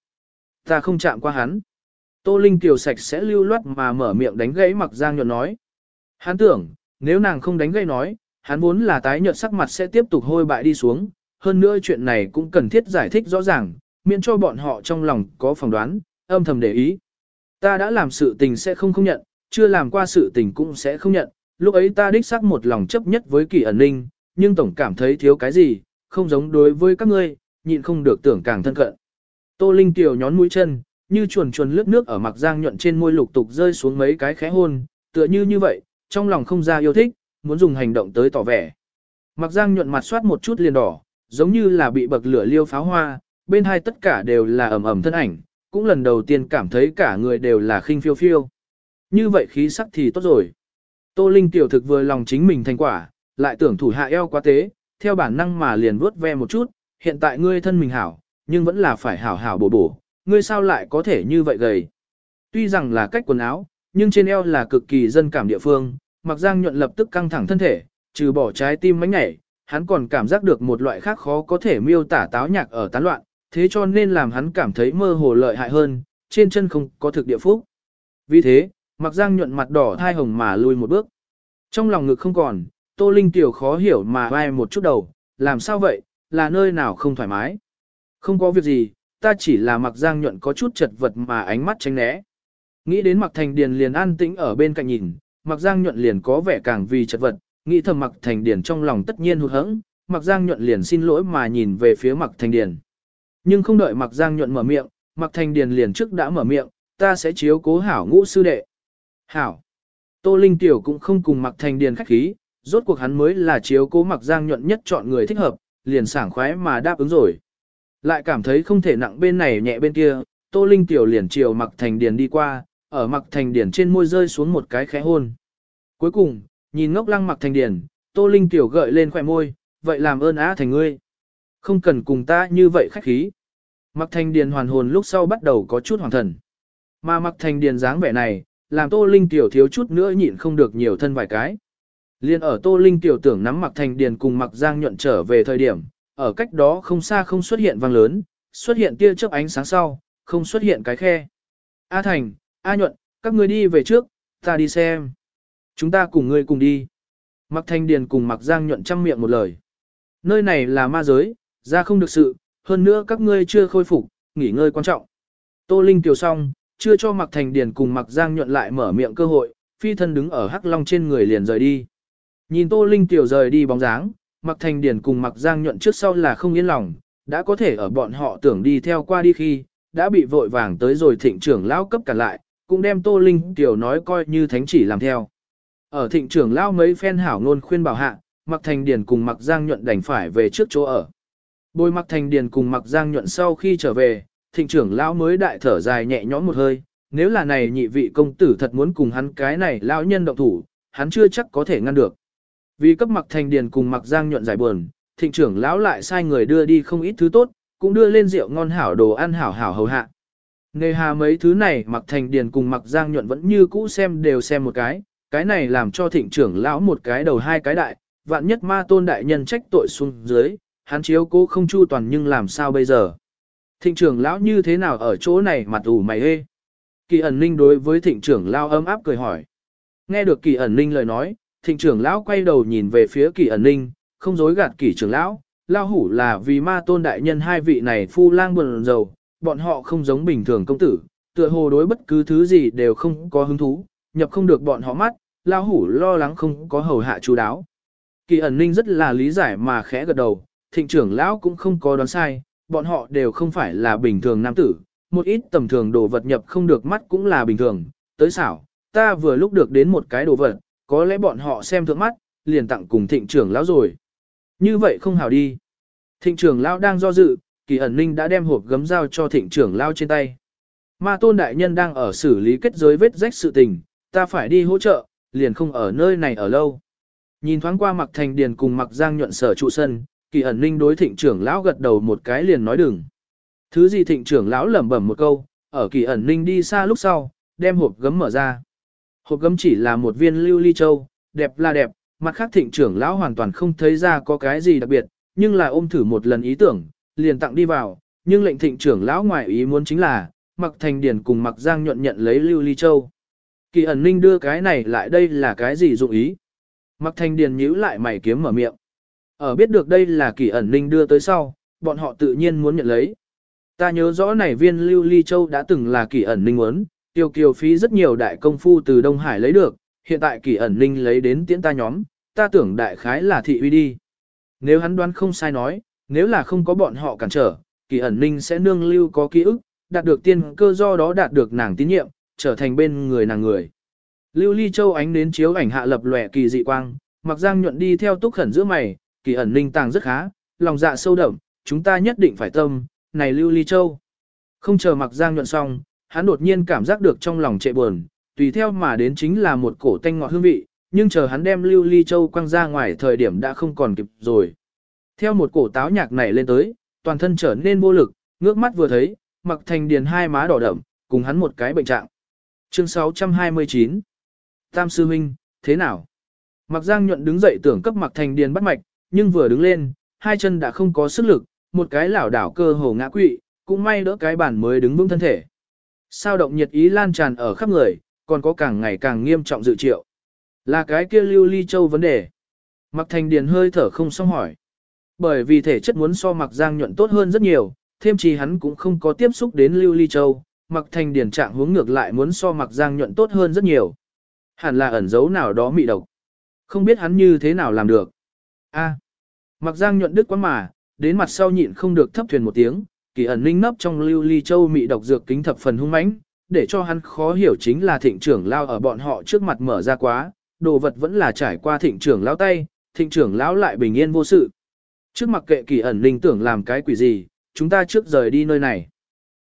Ta không chạm qua hắn. Tô Linh Tiểu sạch sẽ lưu loát mà mở miệng đánh gãy mặc giang nhuận nói. Hắn tưởng, nếu nàng không đánh gãy nói, hắn vốn là tái nhợt sắc mặt sẽ tiếp tục hôi bại đi xuống, hơn nữa chuyện này cũng cần thiết giải thích rõ ràng, miễn cho bọn họ trong lòng có phỏng đoán, âm thầm để ý. Ta đã làm sự tình sẽ không không nhận, chưa làm qua sự tình cũng sẽ không nhận, lúc ấy ta đích xác một lòng chấp nhất với kỳ ẩn ninh, nhưng tổng cảm thấy thiếu cái gì, không giống đối với các ngươi, nhịn không được tưởng càng thân cận. Tô Linh tiểu nhón mũi chân, như chuồn chuồn lướt nước ở mặc giang nhuận trên môi lục tục rơi xuống mấy cái khẽ hôn, tựa như như vậy, trong lòng không ra yêu thích, muốn dùng hành động tới tỏ vẻ. Mặc giang nhuận mặt soát một chút liền đỏ, giống như là bị bậc lửa liêu pháo hoa, bên hai tất cả đều là ẩm ẩm thân ảnh, cũng lần đầu tiên cảm thấy cả người đều là khinh phiêu phiêu. Như vậy khí sắc thì tốt rồi. Tô Linh tiểu thực vừa lòng chính mình thành quả, lại tưởng thủ hạ eo quá tế, theo bản năng mà liền vuốt ve một chút, hiện tại ngươi thân mình hảo, nhưng vẫn là phải hảo hảo bổ bổ, ngươi sao lại có thể như vậy gầy. Tuy rằng là cách quần áo, nhưng trên eo là cực kỳ dân cảm địa phương, mặc giang nhuận lập tức căng thẳng thân thể, trừ bỏ trái tim mánh nhảy, hắn còn cảm giác được một loại khác khó có thể miêu tả táo nhạc ở tán loạn, thế cho nên làm hắn cảm thấy mơ hồ lợi hại hơn, trên chân không có thực địa phúc. Vì thế, mặc giang nhuận mặt đỏ thai hồng mà lùi một bước. Trong lòng ngực không còn, Tô Linh tiểu khó hiểu mà vai một chút đầu, làm sao vậy, là nơi nào không thoải mái. Không có việc gì, ta chỉ là mặc giang nhuận có chút chật vật mà ánh mắt tránh né. Nghĩ đến mặc thành điền liền an tĩnh ở bên cạnh nhìn, mặc giang nhuận liền có vẻ càng vì chật vật, nghĩ thầm mặc thành điền trong lòng tất nhiên hụt hẫng, mặc giang nhuận liền xin lỗi mà nhìn về phía mặc thành điền. Nhưng không đợi mặc giang nhuận mở miệng, mặc thành điền liền trước đã mở miệng, ta sẽ chiếu cố hảo ngũ sư đệ. Hảo. Tô Linh Tiểu cũng không cùng mặc thành điền khách khí, rốt cuộc hắn mới là chiếu cố mặc giang nhuận nhất chọn người thích hợp, liền sảng khoái mà đáp ứng rồi. Lại cảm thấy không thể nặng bên này nhẹ bên kia, Tô Linh Tiểu liền chiều mặc thành điền đi qua, ở mặc thành điền trên môi rơi xuống một cái khẽ hôn. Cuối cùng, nhìn ngốc lăng mặc thành điền, Tô Linh Tiểu gợi lên khỏe môi, vậy làm ơn á thành ngươi. Không cần cùng ta như vậy khách khí. Mặc thành điền hoàn hồn lúc sau bắt đầu có chút hoàng thần. Mà mặc thành điền dáng vẻ này, làm Tô Linh Tiểu thiếu chút nữa nhịn không được nhiều thân vài cái. Liên ở Tô Linh Tiểu tưởng nắm mặc thành điền cùng mặc giang nhuận trở về thời điểm, ở cách đó không xa không xuất hiện vang lớn, xuất hiện tia chớp ánh sáng sau, không xuất hiện cái khe. A Thành, A Nhuận, các ngươi đi về trước, ta đi xem. Chúng ta cùng ngươi cùng đi. Mặc Thanh Điền cùng Mặc Giang Nhuận chăm miệng một lời. Nơi này là ma giới, ra không được sự, hơn nữa các ngươi chưa khôi phục, nghỉ ngơi quan trọng. Tô Linh tiểu xong, chưa cho Mặc Thành Điền cùng Mặc Giang Nhuận lại mở miệng cơ hội, phi thân đứng ở Hắc Long trên người liền rời đi. Nhìn Tô Linh tiểu rời đi bóng dáng, Mặc Thành điển cùng Mặc Giang Nhuận trước sau là không yên lòng, đã có thể ở bọn họ tưởng đi theo qua đi khi, đã bị vội vàng tới rồi thịnh trưởng lão cấp cả lại, cũng đem Tô Linh tiểu nói coi như thánh chỉ làm theo. Ở thịnh trưởng lão mấy phen hảo ngôn khuyên bảo hạ, Mặc Thành điển cùng Mặc Giang Nhuận đành phải về trước chỗ ở. Bồi Mặc Thành điển cùng Mặc Giang Nhuận sau khi trở về, thịnh trưởng lão mới đại thở dài nhẹ nhõm một hơi, nếu là này nhị vị công tử thật muốn cùng hắn cái này lão nhân động thủ, hắn chưa chắc có thể ngăn được. Vì cấp Mặc Thành Điền cùng Mặc Giang Nhuận giải buồn, thịnh trưởng lão lại sai người đưa đi không ít thứ tốt, cũng đưa lên rượu ngon hảo đồ ăn hảo hảo hầu hạ. Nề hà mấy thứ này Mặc Thành Điền cùng Mặc Giang Nhuận vẫn như cũ xem đều xem một cái, cái này làm cho thịnh trưởng lão một cái đầu hai cái đại, vạn nhất ma tôn đại nhân trách tội xuống dưới, hắn chiếu cố không chu toàn nhưng làm sao bây giờ. Thịnh trưởng lão như thế nào ở chỗ này mặt ủ mày hê. Kỳ ẩn ninh đối với thịnh trưởng lão ấm áp cười hỏi. Nghe được kỳ ẩn ninh lời nói, thịnh trưởng lão quay đầu nhìn về phía kỳ ẩn ninh, không dối gạt kỳ trưởng lão, lao hủ là vì ma tôn đại nhân hai vị này phu lang buồn dầu, bọn họ không giống bình thường công tử, tựa hồ đối bất cứ thứ gì đều không có hứng thú, nhập không được bọn họ mắt, lao hủ lo lắng không có hầu hạ chú đáo. Kỳ ẩn ninh rất là lý giải mà khẽ gật đầu, thịnh trưởng lão cũng không có đoán sai, bọn họ đều không phải là bình thường nam tử, một ít tầm thường đồ vật nhập không được mắt cũng là bình thường, tới xảo, ta vừa lúc được đến một cái đồ vật, có lẽ bọn họ xem thượng mắt, liền tặng cùng thịnh trưởng lão rồi. Như vậy không hảo đi. Thịnh trưởng lão đang do dự, kỳ ẩn ninh đã đem hộp gấm dao cho thịnh trưởng lão trên tay. Ma tôn đại nhân đang ở xử lý kết giới vết rách sự tình, ta phải đi hỗ trợ, liền không ở nơi này ở lâu. Nhìn thoáng qua mặc thành điền cùng mặc giang nhuận sở trụ sân, kỳ ẩn ninh đối thịnh trưởng lão gật đầu một cái liền nói đừng. Thứ gì thịnh trưởng lão lẩm bẩm một câu, ở kỳ ẩn ninh đi xa lúc sau, đem hộp gấm mở ra. Hộp gấm chỉ là một viên lưu ly châu, đẹp là đẹp, mặt khác thịnh trưởng lão hoàn toàn không thấy ra có cái gì đặc biệt, nhưng là ôm thử một lần ý tưởng, liền tặng đi vào, nhưng lệnh thịnh trưởng lão ngoài ý muốn chính là, mặc thành điển cùng mặc giang nhuận nhận lấy lưu ly châu. Kỳ ẩn ninh đưa cái này lại đây là cái gì dụng ý? Mặc thành điền nhíu lại mày kiếm mở miệng. Ở biết được đây là kỳ ẩn ninh đưa tới sau, bọn họ tự nhiên muốn nhận lấy. Ta nhớ rõ này viên lưu ly châu đã từng là kỳ ẩn ninh muốn, tiêu kiều phí rất nhiều đại công phu từ Đông Hải lấy được, hiện tại kỳ ẩn ninh lấy đến tiễn ta nhóm, ta tưởng đại khái là thị uy đi. Nếu hắn đoán không sai nói, nếu là không có bọn họ cản trở, kỳ ẩn ninh sẽ nương lưu có ký ức, đạt được tiên cơ do đó đạt được nàng tín nhiệm, trở thành bên người nàng người. Lưu Ly Châu ánh đến chiếu ảnh hạ lập lòe kỳ dị quang, Mặc Giang nhuận đi theo túc khẩn giữa mày, kỳ ẩn ninh tàng rất khá, lòng dạ sâu đậm, chúng ta nhất định phải tâm, này Lưu Ly Châu. Không chờ Mặc Giang nhuận xong, hắn đột nhiên cảm giác được trong lòng trệ buồn, tùy theo mà đến chính là một cổ tanh ngọt hương vị, nhưng chờ hắn đem Lưu Ly Châu quăng ra ngoài thời điểm đã không còn kịp rồi. Theo một cổ táo nhạc này lên tới, toàn thân trở nên vô lực, ngước mắt vừa thấy, Mặc Thành Điền hai má đỏ đậm, cùng hắn một cái bệnh trạng. Chương 629 Tam sư huynh, thế nào? Mặc Giang nhuận đứng dậy tưởng cấp Mặc Thành Điền bắt mạch, nhưng vừa đứng lên, hai chân đã không có sức lực, một cái lảo đảo cơ hồ ngã quỵ, cũng may đỡ cái bản mới đứng vững thân thể. Sao động nhiệt ý lan tràn ở khắp người, còn có càng ngày càng nghiêm trọng dự triệu. Là cái kia lưu ly châu vấn đề. Mặc Thành Điền hơi thở không xong hỏi. Bởi vì thể chất muốn so Mặc Giang nhuận tốt hơn rất nhiều, thêm chí hắn cũng không có tiếp xúc đến lưu ly châu, Mặc Thành Điền trạng hướng ngược lại muốn so Mặc Giang nhuận tốt hơn rất nhiều. Hẳn là ẩn giấu nào đó mị độc. Không biết hắn như thế nào làm được. A. Mặc Giang nhuận đức quá mà, đến mặt sau nhịn không được thấp thuyền một tiếng, kỳ ẩn linh nấp trong lưu ly châu mị độc dược kính thập phần hung mãnh, để cho hắn khó hiểu chính là thịnh trưởng lao ở bọn họ trước mặt mở ra quá, đồ vật vẫn là trải qua thịnh trưởng lão tay, thịnh trưởng lão lại bình yên vô sự. Trước mặt kệ kỳ ẩn linh tưởng làm cái quỷ gì, chúng ta trước rời đi nơi này.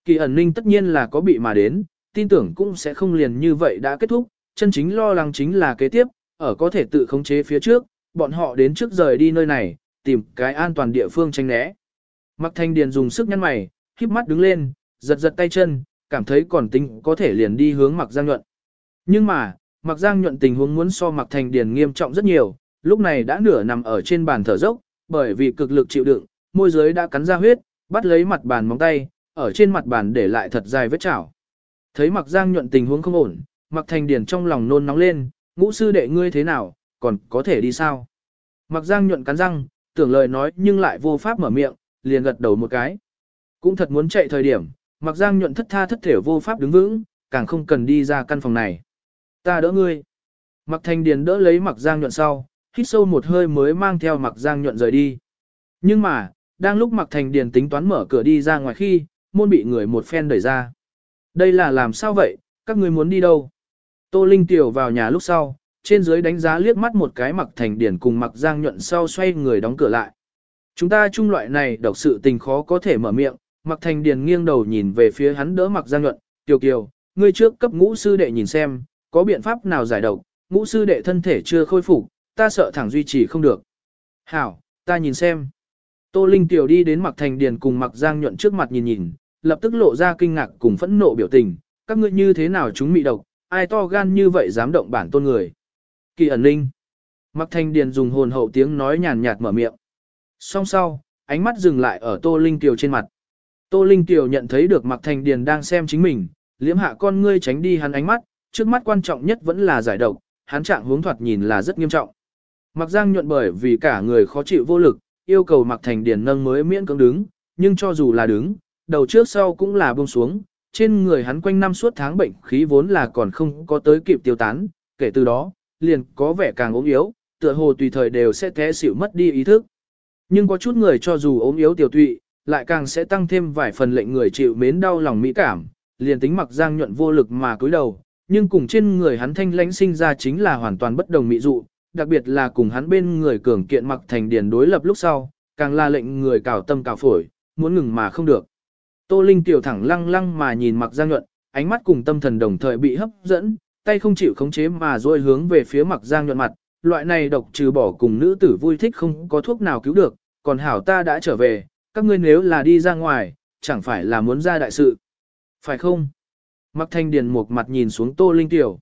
Kỳ ẩn linh tất nhiên là có bị mà đến, tin tưởng cũng sẽ không liền như vậy đã kết thúc, chân chính lo lắng chính là kế tiếp, ở có thể tự khống chế phía trước, bọn họ đến trước rời đi nơi này, tìm cái an toàn địa phương tranh né. Mặc thanh điền dùng sức nhăn mày, híp mắt đứng lên, giật giật tay chân, cảm thấy còn tính có thể liền đi hướng mặc giang nhuận. Nhưng mà, mặc giang nhuận tình huống muốn so mặc thanh điền nghiêm trọng rất nhiều, lúc này đã nửa nằm ở trên bàn thở dốc, bởi vì cực lực chịu đựng, môi dưới đã cắn ra huyết, bắt lấy mặt bàn móng tay, ở trên mặt bàn để lại thật dài vết chảo. Thấy mặc giang nhuận tình huống không ổn, mặc thanh điền trong lòng nôn nóng lên, ngũ sư đệ ngươi thế nào, còn có thể đi sao? Mặc giang nhuận cắn răng, tưởng lời nói nhưng lại vô pháp mở miệng, liền gật đầu một cái. Cũng thật muốn chạy thời điểm, mặc giang nhuận thất tha thất thể vô pháp đứng vững, càng không cần đi ra căn phòng này. Ta đỡ ngươi. Mặc thanh điền đỡ lấy mặc giang nhuận sau, hít sâu một hơi mới mang theo mặc giang nhuận rời đi. Nhưng mà, đang lúc mặc thành điền tính toán mở cửa đi ra ngoài khi, môn bị người một phen đẩy ra. Đây là làm sao vậy, các ngươi muốn đi đâu? Tô Linh tiểu vào nhà lúc sau, trên dưới đánh giá liếc mắt một cái mặc thành điển cùng mặc giang nhuận sau xoay người đóng cửa lại. Chúng ta chung loại này độc sự tình khó có thể mở miệng, mặc thành Điền nghiêng đầu nhìn về phía hắn đỡ mặc giang nhuận, tiểu kiều, ngươi trước cấp ngũ sư đệ nhìn xem, có biện pháp nào giải độc, ngũ sư đệ thân thể chưa khôi phục, ta sợ thẳng duy trì không được. Hảo, ta nhìn xem. Tô Linh tiểu đi đến mặc thành Điền cùng mặc giang nhuận trước mặt nhìn nhìn, lập tức lộ ra kinh ngạc cùng phẫn nộ biểu tình, các ngươi như thế nào chúng mị độc, ai to gan như vậy dám động bản tôn người. Kỳ ẩn linh. Mặc thanh điền dùng hồn hậu tiếng nói nhàn nhạt mở miệng. Song sau, ánh mắt dừng lại ở Tô Linh Tiểu trên mặt. Tô Linh Tiểu nhận thấy được Mặc Thành Điền đang xem chính mình, Liễm hạ con ngươi tránh đi hắn ánh mắt, trước mắt quan trọng nhất vẫn là giải độc, hắn trạng hướng thoạt nhìn là rất nghiêm trọng. Mặc Giang nhuận bởi vì cả người khó chịu vô lực, yêu cầu Mặc Thành Điền nâng mới miễn cưỡng đứng, nhưng cho dù là đứng, đầu trước sau cũng là buông xuống, trên người hắn quanh năm suốt tháng bệnh khí vốn là còn không có tới kịp tiêu tán, kể từ đó, liền có vẻ càng ốm yếu, tựa hồ tùy thời đều sẽ té xỉu mất đi ý thức. Nhưng có chút người cho dù ốm yếu tiểu tụy, lại càng sẽ tăng thêm vài phần lệnh người chịu mến đau lòng mỹ cảm, liền tính mặc giang nhuận vô lực mà cúi đầu, nhưng cùng trên người hắn thanh lãnh sinh ra chính là hoàn toàn bất đồng mỹ dụ, đặc biệt là cùng hắn bên người cường kiện mặc thành điển đối lập lúc sau, càng là lệnh người cào tâm cào phổi, muốn ngừng mà không được. Tô Linh tiểu thẳng lăng lăng mà nhìn mặc giang nhuận, ánh mắt cùng tâm thần đồng thời bị hấp dẫn, tay không chịu khống chế mà rồi hướng về phía mặc giang nhuận mặt, loại này độc trừ bỏ cùng nữ tử vui thích không có thuốc nào cứu được, còn hảo ta đã trở về, các ngươi nếu là đi ra ngoài, chẳng phải là muốn ra đại sự. Phải không? Mặc thanh điền một mặt nhìn xuống tô linh tiểu.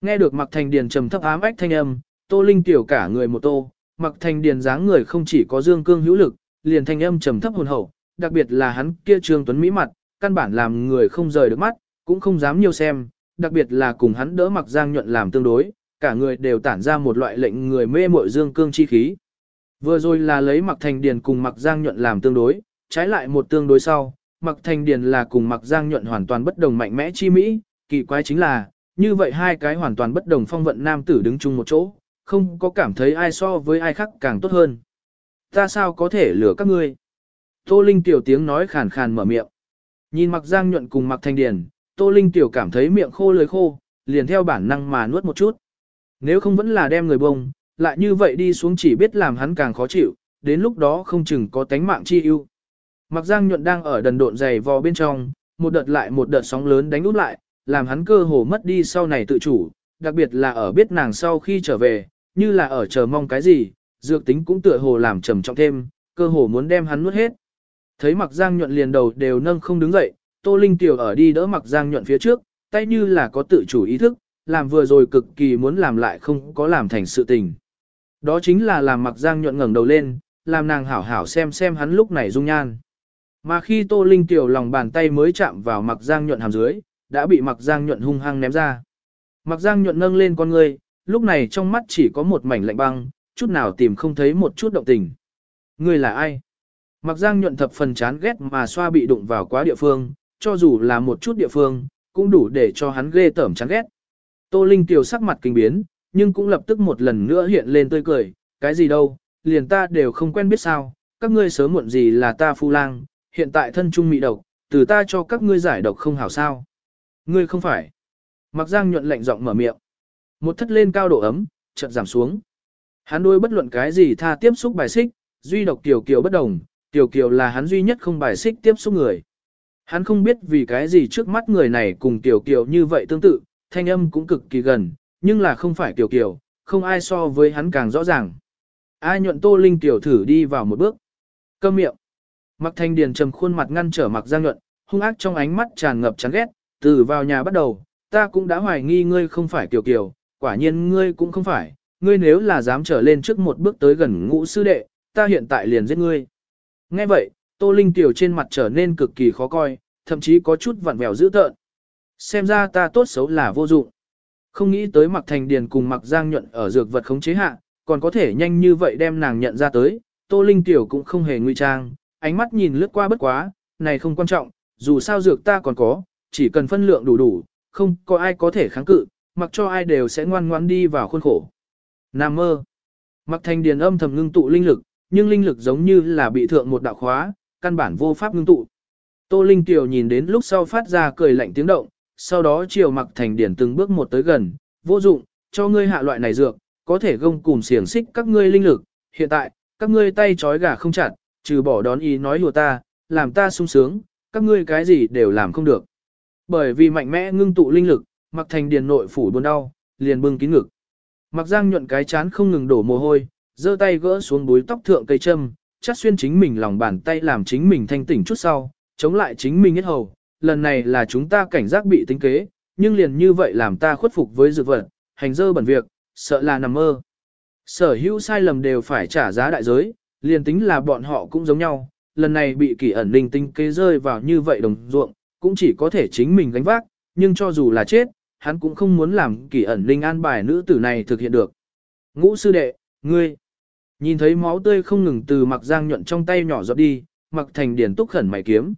Nghe được mặc thanh điền trầm thấp ám ách thanh âm, tô linh tiểu cả người một tô, mặc thanh điền dáng người không chỉ có dương cương hữu lực, liền thanh âm trầm thấp hồn hậu, đặc biệt là hắn kia trương tuấn mỹ mặt, căn bản làm người không rời được mắt, cũng không dám nhiều xem, đặc biệt là cùng hắn đỡ mặc giang nhuận làm tương đối, cả người đều tản ra một loại lệnh người mê mội dương cương chi khí. Vừa rồi là lấy mặc thành điền cùng mặc giang nhuận làm tương đối, trái lại một tương đối sau, mặc thành điền là cùng mặc giang nhuận hoàn toàn bất đồng mạnh mẽ chi mỹ, kỳ quái chính là, như vậy hai cái hoàn toàn bất đồng phong vận nam tử đứng chung một chỗ, không có cảm thấy ai so với ai khác càng tốt hơn. Ta sao có thể lừa các ngươi? Tô Linh tiểu tiếng nói khàn khàn mở miệng. Nhìn mặc giang nhuận cùng mặc thành điền, Tô Linh tiểu cảm thấy miệng khô lưỡi khô, liền theo bản năng mà nuốt một chút. Nếu không vẫn là đem người bông, lại như vậy đi xuống chỉ biết làm hắn càng khó chịu, đến lúc đó không chừng có tánh mạng chi ưu. Mặc Giang nhuận đang ở đần độn dày vò bên trong, một đợt lại một đợt sóng lớn đánh út lại, làm hắn cơ hồ mất đi sau này tự chủ, đặc biệt là ở biết nàng sau khi trở về, như là ở chờ mong cái gì, dược tính cũng tựa hồ làm trầm trọng thêm, cơ hồ muốn đem hắn nuốt hết. Thấy Mặc Giang nhuận liền đầu đều nâng không đứng dậy, Tô Linh Tiểu ở đi đỡ mặc giang nhuận phía trước, tay như là có tự chủ ý thức, làm vừa rồi cực kỳ muốn làm lại không có làm thành sự tình. Đó chính là làm mặc giang nhuận ngẩng đầu lên, làm nàng hảo hảo xem xem hắn lúc này dung nhan. Mà khi Tô Linh Tiểu lòng bàn tay mới chạm vào mặc giang nhuận hàm dưới, đã bị mặc giang nhuận hung hăng ném ra. Mặc giang nhuận nâng lên con ngươi, lúc này trong mắt chỉ có một mảnh lạnh băng, chút nào tìm không thấy một chút động tình. Ngươi là ai? Mặc giang nhuận thập phần chán ghét mà xoa bị đụng vào quá địa phương, cho dù là một chút địa phương, cũng đủ để cho hắn ghê tởm chán ghét. Tô Linh Tiểu sắc mặt kinh biến, nhưng cũng lập tức một lần nữa hiện lên tươi cười, cái gì đâu, liền ta đều không quen biết sao, các ngươi sớm muộn gì là ta phu lang, hiện tại thân trung mị độc, từ ta cho các ngươi giải độc không hảo sao. Ngươi không phải. Mặc giang nhuận lạnh giọng mở miệng. Một thất lên cao độ ấm, chợt giảm xuống. Hắn đôi bất luận cái gì tha tiếp xúc bài xích, duy độc tiểu kiều bất đồng, tiểu kiều là hắn duy nhất không bài xích tiếp xúc người. Hắn không biết vì cái gì trước mắt người này cùng tiểu kiều như vậy tương tự, thanh âm cũng cực kỳ gần, nhưng là không phải tiểu kiểu, không ai so với hắn càng rõ ràng. Ai nhuận tô linh tiểu thử đi vào một bước. Câm miệng. Mặc thanh điền trầm khuôn mặt ngăn trở mặc giang nhuận, hung ác trong ánh mắt tràn ngập chán ghét, từ vào nhà bắt đầu, ta cũng đã hoài nghi ngươi không phải tiểu kiểu, quả nhiên ngươi cũng không phải, ngươi nếu là dám trở lên trước một bước tới gần ngũ sư đệ, ta hiện tại liền giết ngươi. Nghe vậy, Tô Linh tiểu trên mặt trở nên cực kỳ khó coi, thậm chí có chút vặn vẹo dữ tợn. Xem ra ta tốt xấu là vô dụng. Không nghĩ tới mặc thành điền cùng mặc giang nhuận ở dược vật khống chế hạ, còn có thể nhanh như vậy đem nàng nhận ra tới, Tô Linh tiểu cũng không hề nguy trang, ánh mắt nhìn lướt qua bất quá, này không quan trọng, dù sao dược ta còn có, chỉ cần phân lượng đủ đủ, không có ai có thể kháng cự, mặc cho ai đều sẽ ngoan ngoãn đi vào khuôn khổ. Nam mơ. Mặc thành điền âm thầm ngưng tụ linh lực, nhưng linh lực giống như là bị thượng một đạo khóa, căn bản vô pháp ngưng tụ. Tô Linh Tiểu nhìn đến lúc sau phát ra cười lạnh tiếng động, sau đó chiều mặc thành điển từng bước một tới gần, vô dụng, cho ngươi hạ loại này dược, có thể gông cùng xiềng xích các ngươi linh lực, hiện tại, các ngươi tay trói gà không chặt, trừ bỏ đón ý nói lùa ta, làm ta sung sướng, các ngươi cái gì đều làm không được. Bởi vì mạnh mẽ ngưng tụ linh lực, mặc thành điền nội phủ buồn đau, liền bưng kín ngực. Mặc giang nhuận cái chán không ngừng đổ mồ hôi, giơ tay gỡ xuống búi tóc thượng cây châm, chắt xuyên chính mình lòng bàn tay làm chính mình thanh tỉnh chút sau, chống lại chính mình hết hầu. Lần này là chúng ta cảnh giác bị tính kế, nhưng liền như vậy làm ta khuất phục với dược vật, hành dơ bẩn việc, sợ là nằm mơ. Sở hữu sai lầm đều phải trả giá đại giới, liền tính là bọn họ cũng giống nhau, lần này bị kỳ ẩn linh tinh kế rơi vào như vậy đồng ruộng, cũng chỉ có thể chính mình gánh vác, nhưng cho dù là chết, hắn cũng không muốn làm kỳ ẩn linh an bài nữ tử này thực hiện được. Ngũ sư đệ, ngươi, nhìn thấy máu tươi không ngừng từ mặc giang nhuận trong tay nhỏ giọt đi, mặc thành điển túc khẩn mày kiếm.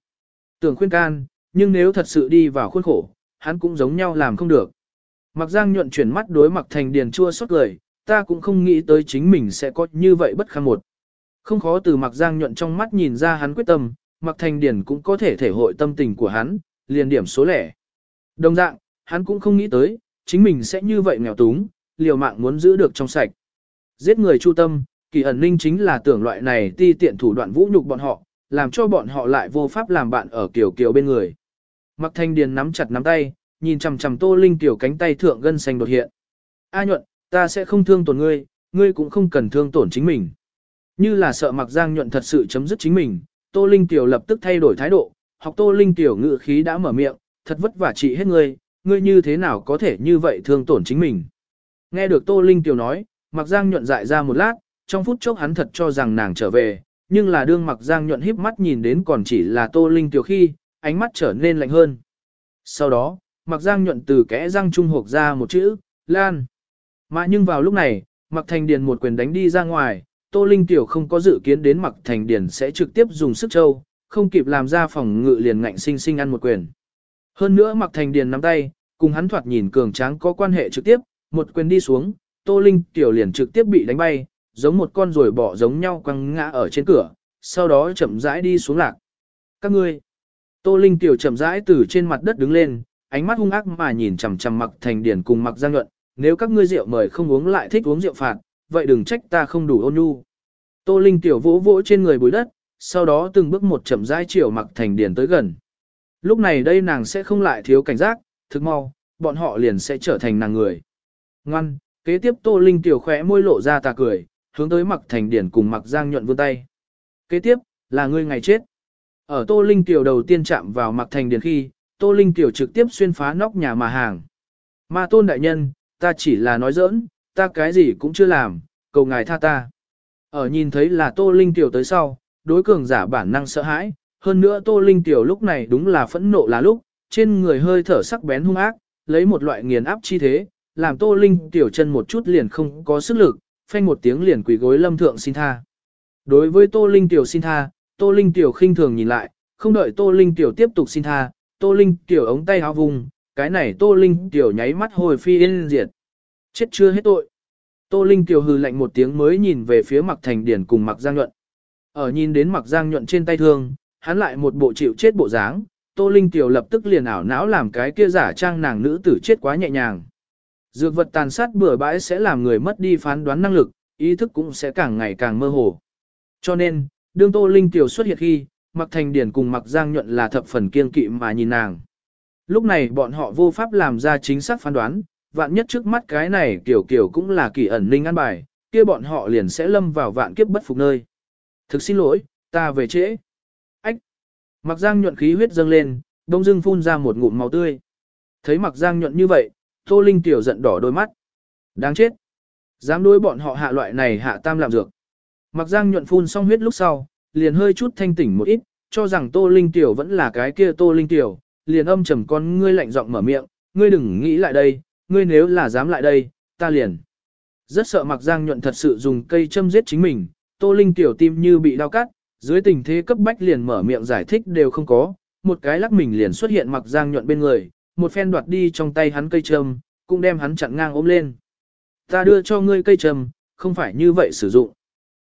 Tưởng khuyên can, nhưng nếu thật sự đi vào khuôn khổ, hắn cũng giống nhau làm không được. Mặc giang nhuận chuyển mắt đối mặc thành điền chua xót cười, ta cũng không nghĩ tới chính mình sẽ có như vậy bất kham một. Không khó từ mặc giang nhuận trong mắt nhìn ra hắn quyết tâm, mặc thành điền cũng có thể thể hội tâm tình của hắn, liền điểm số lẻ. Đồng dạng, hắn cũng không nghĩ tới, chính mình sẽ như vậy nghèo túng, liều mạng muốn giữ được trong sạch. Giết người chu tâm, kỳ ẩn ninh chính là tưởng loại này ti tiện thủ đoạn vũ nhục bọn họ, làm cho bọn họ lại vô pháp làm bạn ở kiểu kiểu bên người. Mặc thanh điền nắm chặt nắm tay, nhìn chằm chằm tô linh tiểu cánh tay thượng gân xanh đột hiện. A nhuận, ta sẽ không thương tổn ngươi, ngươi cũng không cần thương tổn chính mình. Như là sợ mặc giang nhuận thật sự chấm dứt chính mình, tô linh tiểu lập tức thay đổi thái độ, học tô linh tiểu ngự khí đã mở miệng, thật vất vả trị hết ngươi, ngươi như thế nào có thể như vậy thương tổn chính mình. Nghe được tô linh tiểu nói, mặc giang nhuận dại ra một lát, trong phút chốc hắn thật cho rằng nàng trở về, nhưng là đương mặc giang nhuận híp mắt nhìn đến còn chỉ là tô linh tiểu khi, ánh mắt trở nên lạnh hơn. Sau đó, mặc giang nhuận từ kẽ răng trung hộp ra một chữ, lan. Mà nhưng vào lúc này, mặc thành điền một quyền đánh đi ra ngoài, tô linh tiểu không có dự kiến đến mặc thành điền sẽ trực tiếp dùng sức châu, không kịp làm ra phòng ngự liền ngạnh sinh sinh ăn một quyền. Hơn nữa mặc thành điền nắm tay, cùng hắn thoạt nhìn cường tráng có quan hệ trực tiếp, một quyền đi xuống, tô linh tiểu liền trực tiếp bị đánh bay, giống một con rồi bỏ giống nhau quăng ngã ở trên cửa, sau đó chậm rãi đi xuống lạc. Các ngươi, Tô Linh tiểu chậm rãi từ trên mặt đất đứng lên, ánh mắt hung ác mà nhìn chằm chằm mặc thành điển cùng mặc giang nhuận, nếu các ngươi rượu mời không uống lại thích uống rượu phạt, vậy đừng trách ta không đủ ôn nhu. Tô Linh tiểu vỗ vỗ trên người bùi đất, sau đó từng bước một chậm rãi chiều mặc thành điển tới gần. Lúc này đây nàng sẽ không lại thiếu cảnh giác, thực mau, bọn họ liền sẽ trở thành nàng người. Ngoan, kế tiếp Tô Linh tiểu khẽ môi lộ ra tà cười, hướng tới mặc thành điển cùng mặc giang nhuận vươn tay. Kế tiếp, là ngươi ngày chết. Ở Tô Linh Tiểu đầu tiên chạm vào mặc thành điền khi, Tô Linh Tiểu trực tiếp xuyên phá nóc nhà mà hàng. Ma tôn đại nhân, ta chỉ là nói giỡn, ta cái gì cũng chưa làm, cầu ngài tha ta. Ở nhìn thấy là Tô Linh Tiểu tới sau, đối cường giả bản năng sợ hãi, hơn nữa Tô Linh Tiểu lúc này đúng là phẫn nộ là lúc, trên người hơi thở sắc bén hung ác, lấy một loại nghiền áp chi thế, làm Tô Linh Tiểu chân một chút liền không có sức lực, phanh một tiếng liền quỳ gối lâm thượng xin tha. Đối với Tô Linh Tiểu xin tha, Tô Linh Tiểu khinh thường nhìn lại, không đợi Tô Linh Tiểu tiếp tục xin tha, Tô Linh Tiểu ống tay áo vùng, cái này Tô Linh Tiểu nháy mắt hồi phi yên diệt. Chết chưa hết tội. Tô Linh Tiểu hừ lạnh một tiếng mới nhìn về phía Mặc Thành Điển cùng Mặc Giang Nhuận. Ở nhìn đến Mặc Giang Nhuận trên tay thương, hắn lại một bộ chịu chết bộ dáng, Tô Linh Tiểu lập tức liền ảo não làm cái kia giả trang nàng nữ tử chết quá nhẹ nhàng. Dược vật tàn sát bừa bãi sẽ làm người mất đi phán đoán năng lực, ý thức cũng sẽ càng ngày càng mơ hồ. Cho nên, đương Tô Linh Tiểu xuất hiện khi, Mặc Thành Điển cùng Mặc Giang Nhuận là thập phần kiên kỵ mà nhìn nàng. Lúc này bọn họ vô pháp làm ra chính xác phán đoán, vạn nhất trước mắt cái này kiểu kiểu cũng là kỳ ẩn linh ăn bài, kia bọn họ liền sẽ lâm vào vạn kiếp bất phục nơi. Thực xin lỗi, ta về trễ. Ách! Mặc Giang nhuận khí huyết dâng lên, đông dưng phun ra một ngụm máu tươi. Thấy Mặc Giang nhuận như vậy, Tô Linh tiểu giận đỏ đôi mắt. Đáng chết! Dám đối bọn họ hạ loại này hạ tam làm dược. Mặc Giang nhuận phun xong huyết lúc sau, liền hơi chút thanh tỉnh một ít, cho rằng Tô Linh tiểu vẫn là cái kia Tô Linh tiểu, liền âm trầm con ngươi lạnh giọng mở miệng, ngươi đừng nghĩ lại đây, ngươi nếu là dám lại đây, ta liền. Rất sợ Mặc Giang nhuận thật sự dùng cây châm giết chính mình, Tô Linh tiểu tim như bị đau cắt, dưới tình thế cấp bách liền mở miệng giải thích đều không có, một cái lắc mình liền xuất hiện Mặc Giang nhuận bên người, một phen đoạt đi trong tay hắn cây châm, cũng đem hắn chặn ngang ôm lên. Ta đưa cho ngươi cây châm, không phải như vậy sử dụng.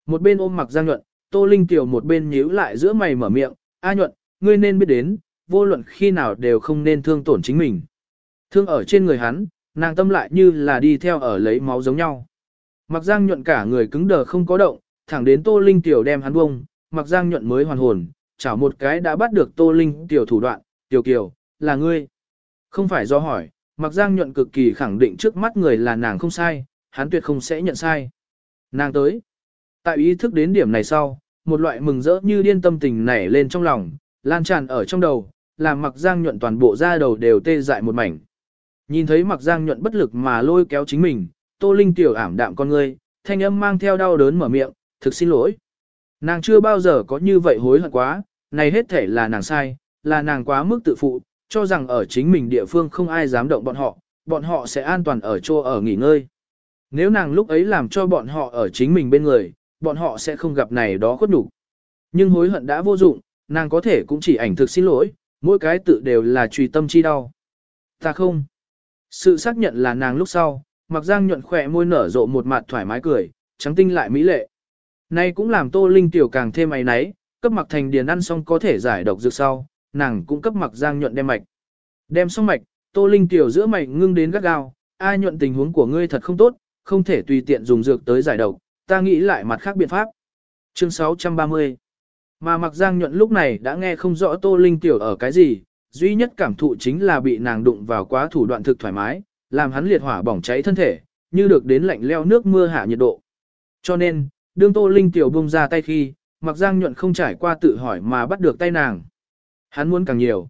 Một bên ôm Mặc Giang nhuận, Tô Linh tiểu một bên nhíu lại giữa mày mở miệng, A nhuận, ngươi nên biết đến, vô luận khi nào đều không nên thương tổn chính mình. Thương ở trên người hắn, nàng tâm lại như là đi theo ở lấy máu giống nhau. Mặc Giang nhuận cả người cứng đờ không có động, thẳng đến Tô Linh tiểu đem hắn bông, Mặc Giang nhuận mới hoàn hồn, chảo một cái đã bắt được Tô Linh tiểu thủ đoạn, "Tiểu Kiều, là ngươi?" Không phải do hỏi, Mặc Giang nhuận cực kỳ khẳng định trước mắt người là nàng không sai, hắn tuyệt không sẽ nhận sai. Nàng tới. Tại ý thức đến điểm này sau, một loại mừng rỡ như điên tâm tình nảy lên trong lòng, lan tràn ở trong đầu, làm Mặc Giang nhuận toàn bộ da đầu đều tê dại một mảnh. Nhìn thấy Mặc Giang nhuận bất lực mà lôi kéo chính mình, Tô Linh tiểu ảm đạm con ngươi, thanh âm mang theo đau đớn mở miệng, thực xin lỗi. Nàng chưa bao giờ có như vậy hối hận quá, này hết thể là nàng sai, là nàng quá mức tự phụ, cho rằng ở chính mình địa phương không ai dám động bọn họ, bọn họ sẽ an toàn ở chỗ ở nghỉ ngơi. Nếu nàng lúc ấy làm cho bọn họ ở chính mình bên người, bọn họ sẽ không gặp này đó khuất nhục. Nhưng hối hận đã vô dụng, nàng có thể cũng chỉ ảnh thực xin lỗi, mỗi cái tự đều là truy tâm chi đau. Ta không. Sự xác nhận là nàng lúc sau, mặc giang nhuận khỏe môi nở rộ một mặt thoải mái cười, trắng tinh lại mỹ lệ. Nay cũng làm tô linh tiểu càng thêm ấy náy, cấp mặc thành điền ăn xong có thể giải độc dược sau, nàng cũng cấp mặc giang nhuận đem mạch. Đem xong mạch, tô linh tiểu giữa mạch ngưng đến gắt gao, ai nhuận tình huống của ngươi thật không tốt, không thể tùy tiện dùng dược tới giải độc, ta nghĩ lại mặt khác biện pháp. Chương 630 Mà mặc giang nhuận lúc này đã nghe không rõ tô linh tiểu ở cái gì, duy nhất cảm thụ chính là bị nàng đụng vào quá thủ đoạn thực thoải mái, làm hắn liệt hỏa bỏng cháy thân thể, như được đến lạnh leo nước mưa hạ nhiệt độ. Cho nên, đương Tô Linh tiểu bung ra tay khi, Mặc Giang nhuận không trải qua tự hỏi mà bắt được tay nàng. Hắn muốn càng nhiều.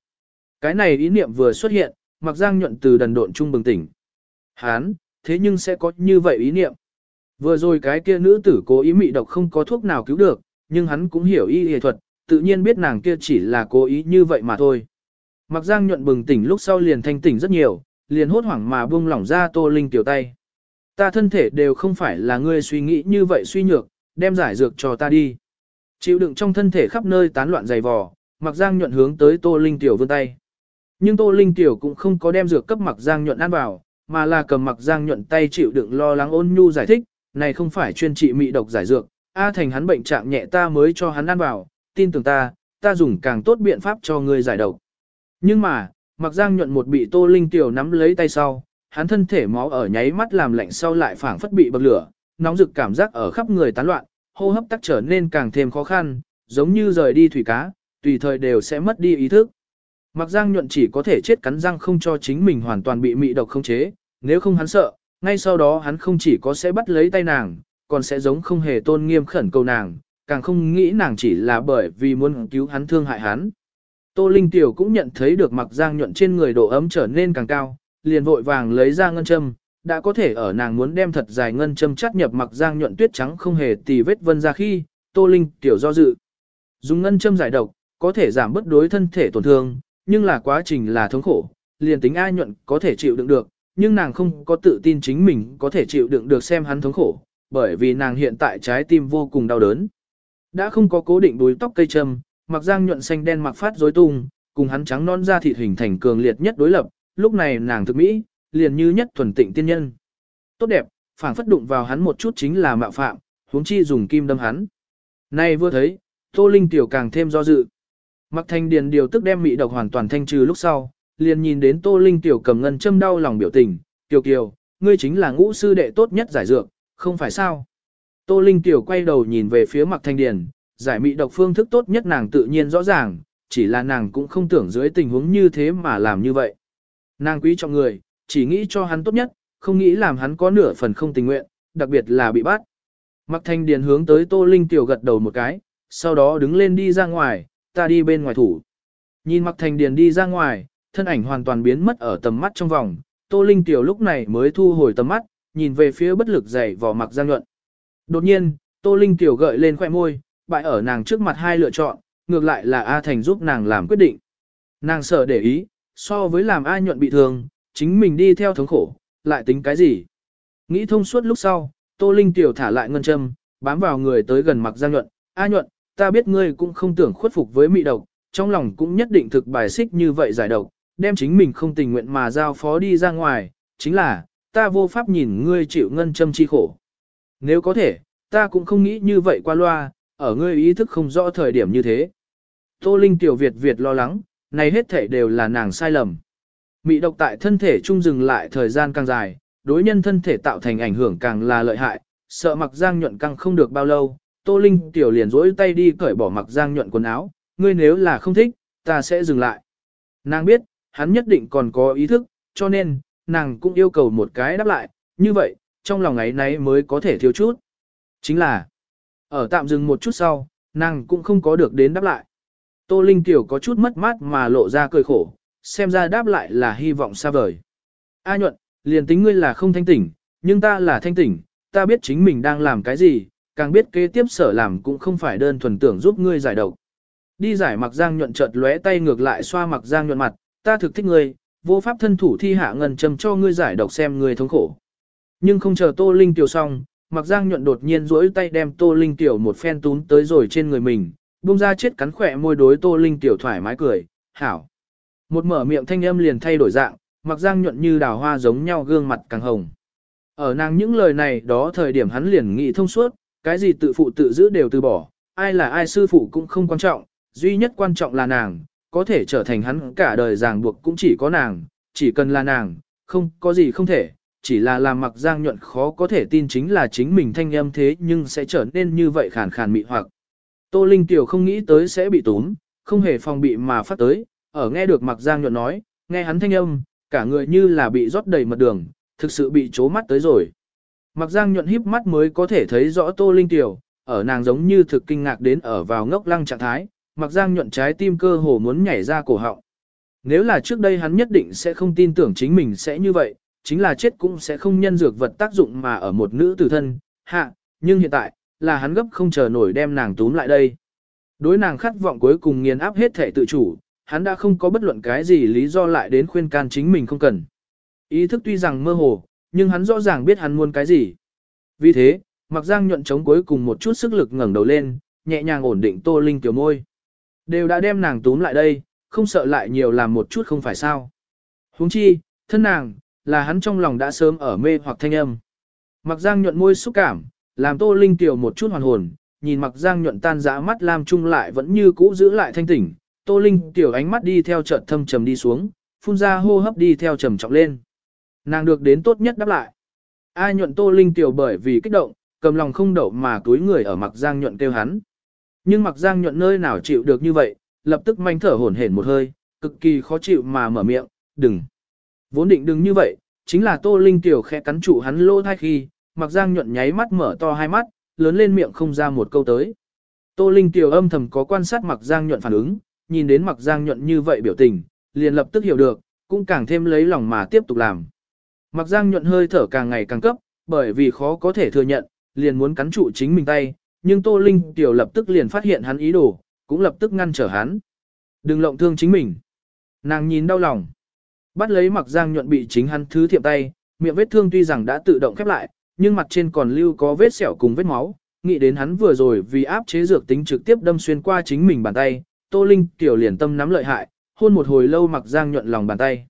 Cái này ý niệm vừa xuất hiện, Mặc Giang nhuận từ đần độn trung bừng tỉnh. Hắn, thế nhưng sẽ có như vậy ý niệm. Vừa rồi cái kia nữ tử cố ý mị độc không có thuốc nào cứu được, nhưng hắn cũng hiểu y y thuật, tự nhiên biết nàng kia chỉ là cố ý như vậy mà thôi. Mặc Giang nhuận bừng tỉnh lúc sau liền thanh tỉnh rất nhiều, liền hốt hoảng mà buông lỏng ra Tô Linh tiểu tay. Ta thân thể đều không phải là ngươi suy nghĩ như vậy suy nhược, đem giải dược cho ta đi. Chịu đựng trong thân thể khắp nơi tán loạn dày vò, Mặc Giang nhuận hướng tới Tô Linh tiểu vươn tay. Nhưng Tô Linh tiểu cũng không có đem dược cấp Mặc Giang nhuận ăn vào, mà là cầm Mặc Giang nhuận tay chịu đựng lo lắng ôn nhu giải thích, này không phải chuyên trị mị độc giải dược, a thành hắn bệnh trạng nhẹ ta mới cho hắn ăn vào, tin tưởng ta, ta dùng càng tốt biện pháp cho ngươi giải độc. Nhưng mà, Mặc Giang nhuận một bị Tô Linh tiểu nắm lấy tay sau, hắn thân thể máu ở nháy mắt làm lạnh sau lại phảng phất bị bậc lửa, nóng rực cảm giác ở khắp người tán loạn, hô hấp tắc trở nên càng thêm khó khăn, giống như rời đi thủy cá, tùy thời đều sẽ mất đi ý thức. Mặc Giang nhuận chỉ có thể chết cắn răng không cho chính mình hoàn toàn bị mị độc không chế, nếu không hắn sợ, ngay sau đó hắn không chỉ có sẽ bắt lấy tay nàng, còn sẽ giống không hề tôn nghiêm khẩn cầu nàng, càng không nghĩ nàng chỉ là bởi vì muốn cứu hắn thương hại hắn. Tô Linh Tiểu cũng nhận thấy được mặc giang nhuận trên người độ ấm trở nên càng cao, liền vội vàng lấy ra ngân châm, đã có thể ở nàng muốn đem thật dài ngân châm chắt nhập mặc giang nhuận tuyết trắng không hề tì vết vân ra khi, Tô Linh Tiểu do dự. Dùng ngân châm giải độc, có thể giảm bất đối thân thể tổn thương, nhưng là quá trình là thống khổ, liền tính ai nhuận có thể chịu đựng được, nhưng nàng không có tự tin chính mình có thể chịu đựng được xem hắn thống khổ, bởi vì nàng hiện tại trái tim vô cùng đau đớn. Đã không có cố định đuôi tóc cây châm, mặc giang nhuận xanh đen mặc phát rối tung, cùng hắn trắng non da thịt hình thành cường liệt nhất đối lập, lúc này nàng thực mỹ, liền như nhất thuần tịnh tiên nhân. Tốt đẹp, phảng phất đụng vào hắn một chút chính là mạo phạm, huống chi dùng kim đâm hắn. Nay vừa thấy, Tô Linh tiểu càng thêm do dự. Mặc thanh điền điều tức đem mị độc hoàn toàn thanh trừ lúc sau, liền nhìn đến Tô Linh tiểu cầm ngân châm đau lòng biểu tình, tiểu Kiều, ngươi chính là ngũ sư đệ tốt nhất giải dược, không phải sao?" Tô Linh tiểu quay đầu nhìn về phía Mặc Thanh Điền, giải mị độc phương thức tốt nhất nàng tự nhiên rõ ràng, chỉ là nàng cũng không tưởng dưới tình huống như thế mà làm như vậy. Nàng quý trọng người, chỉ nghĩ cho hắn tốt nhất, không nghĩ làm hắn có nửa phần không tình nguyện, đặc biệt là bị bắt. Mặc thanh điền hướng tới Tô Linh tiểu gật đầu một cái, sau đó đứng lên đi ra ngoài, ta đi bên ngoài thủ. Nhìn mặc thanh điền đi ra ngoài, thân ảnh hoàn toàn biến mất ở tầm mắt trong vòng, Tô Linh tiểu lúc này mới thu hồi tầm mắt, nhìn về phía bất lực dày vò mặc giang nhuận. Đột nhiên, Tô Linh tiểu gợi lên khoẻ môi, bại ở nàng trước mặt hai lựa chọn, ngược lại là A Thành giúp nàng làm quyết định. Nàng sợ để ý, so với làm A nhuận bị thương, chính mình đi theo thống khổ, lại tính cái gì? Nghĩ thông suốt lúc sau, Tô Linh tiểu thả lại ngân châm, bám vào người tới gần mặc Giang nhuận, A nhuận, ta biết ngươi cũng không tưởng khuất phục với mị độc, trong lòng cũng nhất định thực bài xích như vậy giải độc, đem chính mình không tình nguyện mà giao phó đi ra ngoài, chính là, ta vô pháp nhìn ngươi chịu ngân châm chi khổ. Nếu có thể, ta cũng không nghĩ như vậy qua loa, ở ngươi ý thức không rõ thời điểm như thế. Tô Linh tiểu Việt Việt lo lắng, này hết thể đều là nàng sai lầm. Mị độc tại thân thể trung dừng lại thời gian càng dài, đối nhân thân thể tạo thành ảnh hưởng càng là lợi hại, sợ mặc giang nhuận căng không được bao lâu, Tô Linh tiểu liền rỗi tay đi cởi bỏ mặc giang nhuận quần áo, ngươi nếu là không thích, ta sẽ dừng lại. Nàng biết, hắn nhất định còn có ý thức, cho nên, nàng cũng yêu cầu một cái đáp lại, như vậy, trong lòng ấy nấy mới có thể thiếu chút. Chính là, ở tạm dừng một chút sau, nàng cũng không có được đến đáp lại. Tô Linh tiểu có chút mất mát mà lộ ra cười khổ, xem ra đáp lại là hy vọng xa vời. A nhuận, liền tính ngươi là không thanh tỉnh, nhưng ta là thanh tỉnh, ta biết chính mình đang làm cái gì, càng biết kế tiếp sở làm cũng không phải đơn thuần tưởng giúp ngươi giải độc. Đi giải mặc giang nhuận chợt lóe tay ngược lại xoa mặc giang nhuận mặt, ta thực thích ngươi, vô pháp thân thủ thi hạ ngân châm cho ngươi giải độc xem ngươi thống khổ. Nhưng không chờ Tô Linh tiểu xong, mặc giang nhuận đột nhiên duỗi tay đem Tô Linh tiểu một phen tún tới rồi trên người mình, bung ra chết cắn khỏe môi đối Tô Linh tiểu thoải mái cười, hảo. Một mở miệng thanh âm liền thay đổi dạng, mặc giang nhuận như đào hoa giống nhau gương mặt càng hồng. Ở nàng những lời này đó thời điểm hắn liền nghĩ thông suốt, cái gì tự phụ tự giữ đều từ bỏ, ai là ai sư phụ cũng không quan trọng, duy nhất quan trọng là nàng, có thể trở thành hắn cả đời ràng buộc cũng chỉ có nàng, chỉ cần là nàng, không có gì không thể, chỉ là làm mặc giang nhuận khó có thể tin chính là chính mình thanh âm thế nhưng sẽ trở nên như vậy khàn khàn mị hoặc. Tô Linh Tiểu không nghĩ tới sẽ bị túm, không hề phòng bị mà phát tới, ở nghe được mặc giang nhuận nói, nghe hắn thanh âm, cả người như là bị rót đầy mật đường, thực sự bị chố mắt tới rồi. Mặc giang nhuận híp mắt mới có thể thấy rõ Tô Linh Tiểu, ở nàng giống như thực kinh ngạc đến ở vào ngốc lăng trạng thái, mặc giang nhuận trái tim cơ hồ muốn nhảy ra cổ họng. Nếu là trước đây hắn nhất định sẽ không tin tưởng chính mình sẽ như vậy, chính là chết cũng sẽ không nhân dược vật tác dụng mà ở một nữ tử thân, hạ, nhưng hiện tại, là hắn gấp không chờ nổi đem nàng túm lại đây. Đối nàng khát vọng cuối cùng nghiền áp hết thể tự chủ, hắn đã không có bất luận cái gì lý do lại đến khuyên can chính mình không cần. Ý thức tuy rằng mơ hồ, nhưng hắn rõ ràng biết hắn muốn cái gì. Vì thế, mặc giang nhuận chống cuối cùng một chút sức lực ngẩng đầu lên, nhẹ nhàng ổn định tô linh tiểu môi. Đều đã đem nàng túm lại đây, không sợ lại nhiều làm một chút không phải sao. huống chi, thân nàng, là hắn trong lòng đã sớm ở mê hoặc thanh âm. Mặc giang nhuận môi xúc cảm, làm tô linh tiểu một chút hoàn hồn, nhìn mặc giang nhuận tan dã mắt làm trung lại vẫn như cũ giữ lại thanh tỉnh, tô linh tiểu ánh mắt đi theo chợt thâm trầm đi xuống, phun ra hô hấp đi theo trầm trọng lên. Nàng được đến tốt nhất đáp lại. Ai nhuận tô linh tiểu bởi vì kích động, cầm lòng không đậu mà túi người ở mặc giang nhuận kêu hắn. Nhưng mặc giang nhuận nơi nào chịu được như vậy, lập tức manh thở hổn hển một hơi, cực kỳ khó chịu mà mở miệng, đừng. Vốn định đừng như vậy, chính là tô linh tiểu khẽ cắn trụ hắn lỗ thai khi, mặc giang nhuận nháy mắt mở to hai mắt, lớn lên miệng không ra một câu tới. Tô linh tiểu âm thầm có quan sát mặc giang nhuận phản ứng, nhìn đến mặc giang nhuận như vậy biểu tình, liền lập tức hiểu được, cũng càng thêm lấy lòng mà tiếp tục làm. Mặc giang nhuận hơi thở càng ngày càng cấp, bởi vì khó có thể thừa nhận, liền muốn cắn trụ chính mình tay, nhưng Tô Linh tiểu lập tức liền phát hiện hắn ý đồ, cũng lập tức ngăn trở hắn. Đừng lộng thương chính mình. Nàng nhìn đau lòng. Bắt lấy mặc giang nhuận bị chính hắn thứ thiệm tay, miệng vết thương tuy rằng đã tự động khép lại, nhưng mặt trên còn lưu có vết sẹo cùng vết máu. Nghĩ đến hắn vừa rồi vì áp chế dược tính trực tiếp đâm xuyên qua chính mình bàn tay, Tô Linh tiểu liền tâm nắm lợi hại, hôn một hồi lâu mặc giang nhuận lòng bàn tay.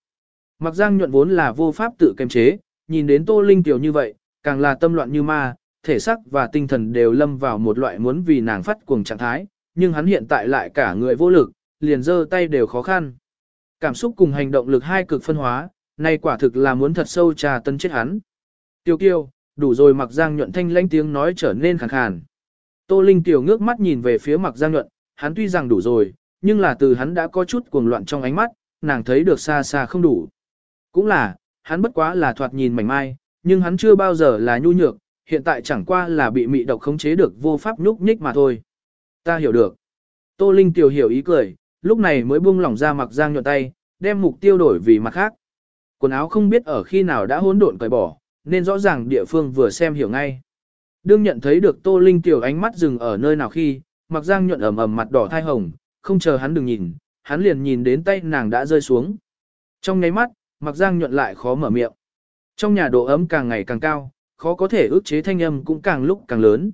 Mặc giang nhuận vốn là vô pháp tự kiềm chế, nhìn đến Tô Linh tiểu như vậy, càng là tâm loạn như ma, thể xác và tinh thần đều lâm vào một loại muốn vì nàng phát cuồng trạng thái, nhưng hắn hiện tại lại cả người vô lực, liền giơ tay đều khó khăn. Cảm xúc cùng hành động lực hai cực phân hóa, này quả thực là muốn thật sâu trà tân chết hắn. Tiêu kiêu, đủ rồi mặc giang nhuận thanh lãnh tiếng nói trở nên khàn khàn. Tô Linh tiểu ngước mắt nhìn về phía mặc giang nhuận, hắn tuy rằng đủ rồi, nhưng là từ hắn đã có chút cuồng loạn trong ánh mắt, nàng thấy được xa xa không đủ. Cũng là, hắn bất quá là thoạt nhìn mảnh mai, nhưng hắn chưa bao giờ là nhu nhược, hiện tại chẳng qua là bị mị độc khống chế được vô pháp nhúc nhích mà thôi. Ta hiểu được. Tô Linh tiểu hiểu ý cười, lúc này mới buông lỏng ra mặc giang nhuận tay, đem mục tiêu đổi vì mặt khác. Quần áo không biết ở khi nào đã hỗn độn cởi bỏ, nên rõ ràng địa phương vừa xem hiểu ngay. Đương nhận thấy được Tô Linh tiểu ánh mắt dừng ở nơi nào khi, mặc giang nhuận ẩm ẩm mặt đỏ thai hồng, không chờ hắn đừng nhìn, hắn liền nhìn đến tay nàng đã rơi xuống. Trong nháy mắt, mặc giang nhuận lại khó mở miệng. Trong nhà độ ấm càng ngày càng cao, khó có thể ước chế thanh âm cũng càng lúc càng lớn.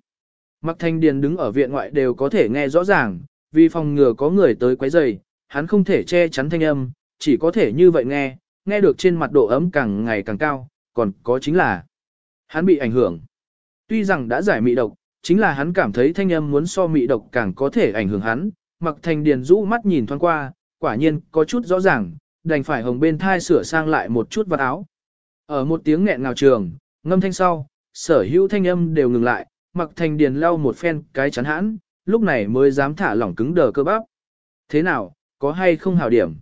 Mặc thanh điền đứng ở viện ngoại đều có thể nghe rõ ràng, vì phòng ngừa có người tới quấy rầy, hắn không thể che chắn thanh âm, chỉ có thể như vậy nghe, nghe được trên mặt độ ấm càng ngày càng cao, còn có chính là hắn bị ảnh hưởng. Tuy rằng đã giải mị độc, chính là hắn cảm thấy thanh âm muốn so mị độc càng có thể ảnh hưởng hắn, mặc thành điền rũ mắt nhìn thoáng qua, quả nhiên có chút rõ ràng, đành phải hồng bên thai sửa sang lại một chút vật áo. Ở một tiếng nghẹn ngào trường, ngâm thanh sau, sở hữu thanh âm đều ngừng lại, mặc thành điền lau một phen cái chắn hãn, lúc này mới dám thả lỏng cứng đờ cơ bắp. Thế nào, có hay không hảo điểm?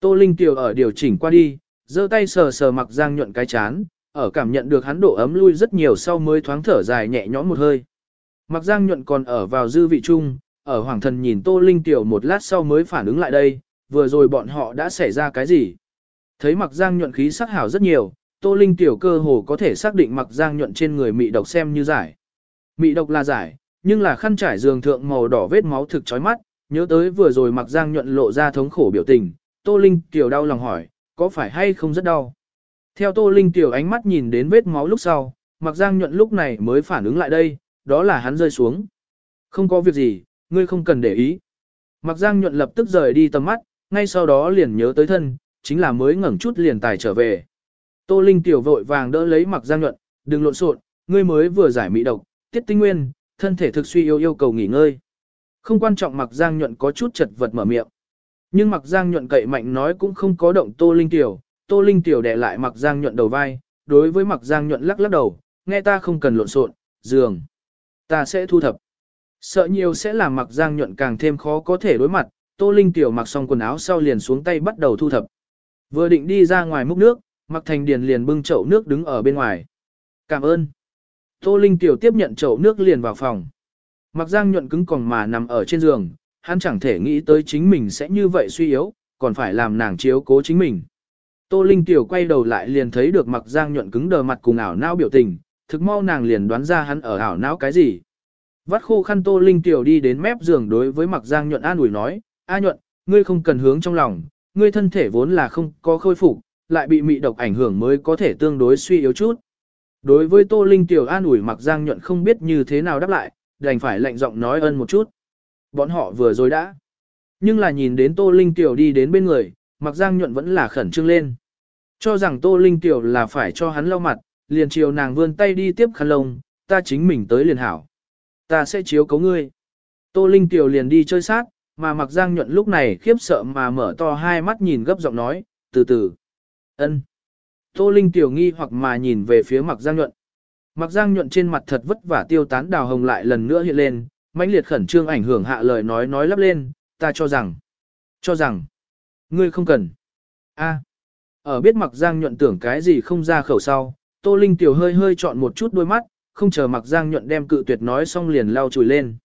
Tô Linh Tiểu ở điều chỉnh qua đi, giơ tay sờ sờ mặc giang nhuận cái chán, ở cảm nhận được hắn độ ấm lui rất nhiều sau mới thoáng thở dài nhẹ nhõm một hơi. Mặc giang nhuận còn ở vào dư vị chung, ở hoàng thần nhìn Tô Linh Tiểu một lát sau mới phản ứng lại đây, vừa rồi bọn họ đã xảy ra cái gì. Thấy mặc giang nhuận khí sắc hảo rất nhiều, Tô Linh Tiểu cơ hồ có thể xác định mặc giang nhuận trên người mị độc xem như giải. Mị độc là giải, nhưng là khăn trải giường thượng màu đỏ vết máu thực chói mắt, nhớ tới vừa rồi mặc giang nhuận lộ ra thống khổ biểu tình, Tô Linh Tiểu đau lòng hỏi, có phải hay không rất đau? Theo Tô Linh Tiểu ánh mắt nhìn đến vết máu lúc sau, mặc giang nhuận lúc này mới phản ứng lại đây, đó là hắn rơi xuống. Không có việc gì, ngươi không cần để ý. Mặc giang nhuận lập tức rời đi tầm mắt, ngay sau đó liền nhớ tới thân, chính là mới ngẩng chút liền tài trở về. Tô Linh tiểu vội vàng đỡ lấy mặc giang nhuận, đừng lộn xộn, ngươi mới vừa giải mỹ độc, tiết tinh nguyên, thân thể thực suy yếu, yêu cầu nghỉ ngơi. Không quan trọng mặc giang nhuận có chút chật vật mở miệng. Nhưng mặc giang nhuận cậy mạnh nói cũng không có động Tô Linh tiểu, Tô Linh tiểu đè lại mặc giang nhuận đầu vai, đối với mặc giang nhuận lắc lắc đầu, nghe ta không cần lộn xộn, giường. Ta sẽ thu thập. Sợ nhiều sẽ làm mặc giang nhuận càng thêm khó có thể đối mặt, Tô Linh tiểu mặc xong quần áo sau liền xuống tay bắt đầu thu thập. Vừa định đi ra ngoài múc nước, mặc thành điền liền bưng chậu nước đứng ở bên ngoài. Cảm ơn. Tô Linh tiểu tiếp nhận chậu nước liền vào phòng. Mặc giang nhuận cứng còn mà nằm ở trên giường, hắn chẳng thể nghĩ tới chính mình sẽ như vậy suy yếu, còn phải làm nàng chiếu cố chính mình. Tô Linh tiểu quay đầu lại liền thấy được mặc giang nhuận cứng đờ mặt cùng ảo não biểu tình, thực mau nàng liền đoán ra hắn ở ảo não cái gì. Vắt khô khăn Tô Linh Tiểu đi đến mép giường đối với Mặc Giang nhuận an ủi nói, A nhuận, ngươi không cần hướng trong lòng, ngươi thân thể vốn là không có khôi phục, lại bị mị độc ảnh hưởng mới có thể tương đối suy yếu chút. Đối với Tô Linh Tiểu an ủi Mặc Giang nhuận không biết như thế nào đáp lại, đành phải lạnh giọng nói ân một chút. Bọn họ vừa rồi đã. Nhưng là nhìn đến Tô Linh Tiểu đi đến bên người, Mặc Giang nhuận vẫn là khẩn trương lên. Cho rằng Tô Linh Tiểu là phải cho hắn lau mặt, liền chiều nàng vươn tay đi tiếp khăn lông, ta chính mình tới liền hảo. Ta sẽ chiếu cấu ngươi. Tô Linh Tiểu liền đi chơi sát, mà mặc giang nhuận lúc này khiếp sợ mà mở to hai mắt nhìn gấp giọng nói, từ từ ân. Tô Linh Tiểu nghi hoặc mà nhìn về phía mặc giang nhuận. Mặc giang nhuận trên mặt thật vất vả tiêu tán đào hồng lại lần nữa hiện lên, mãnh liệt khẩn trương ảnh hưởng hạ lời nói nói lắp lên, ta cho rằng, cho rằng, ngươi không cần. a ở biết mặc giang nhuận tưởng cái gì không ra khẩu sau, Tô Linh Tiểu hơi hơi chọn một chút đôi mắt, không chờ mặc giang nhuận đem cự tuyệt nói xong liền lao chùi lên.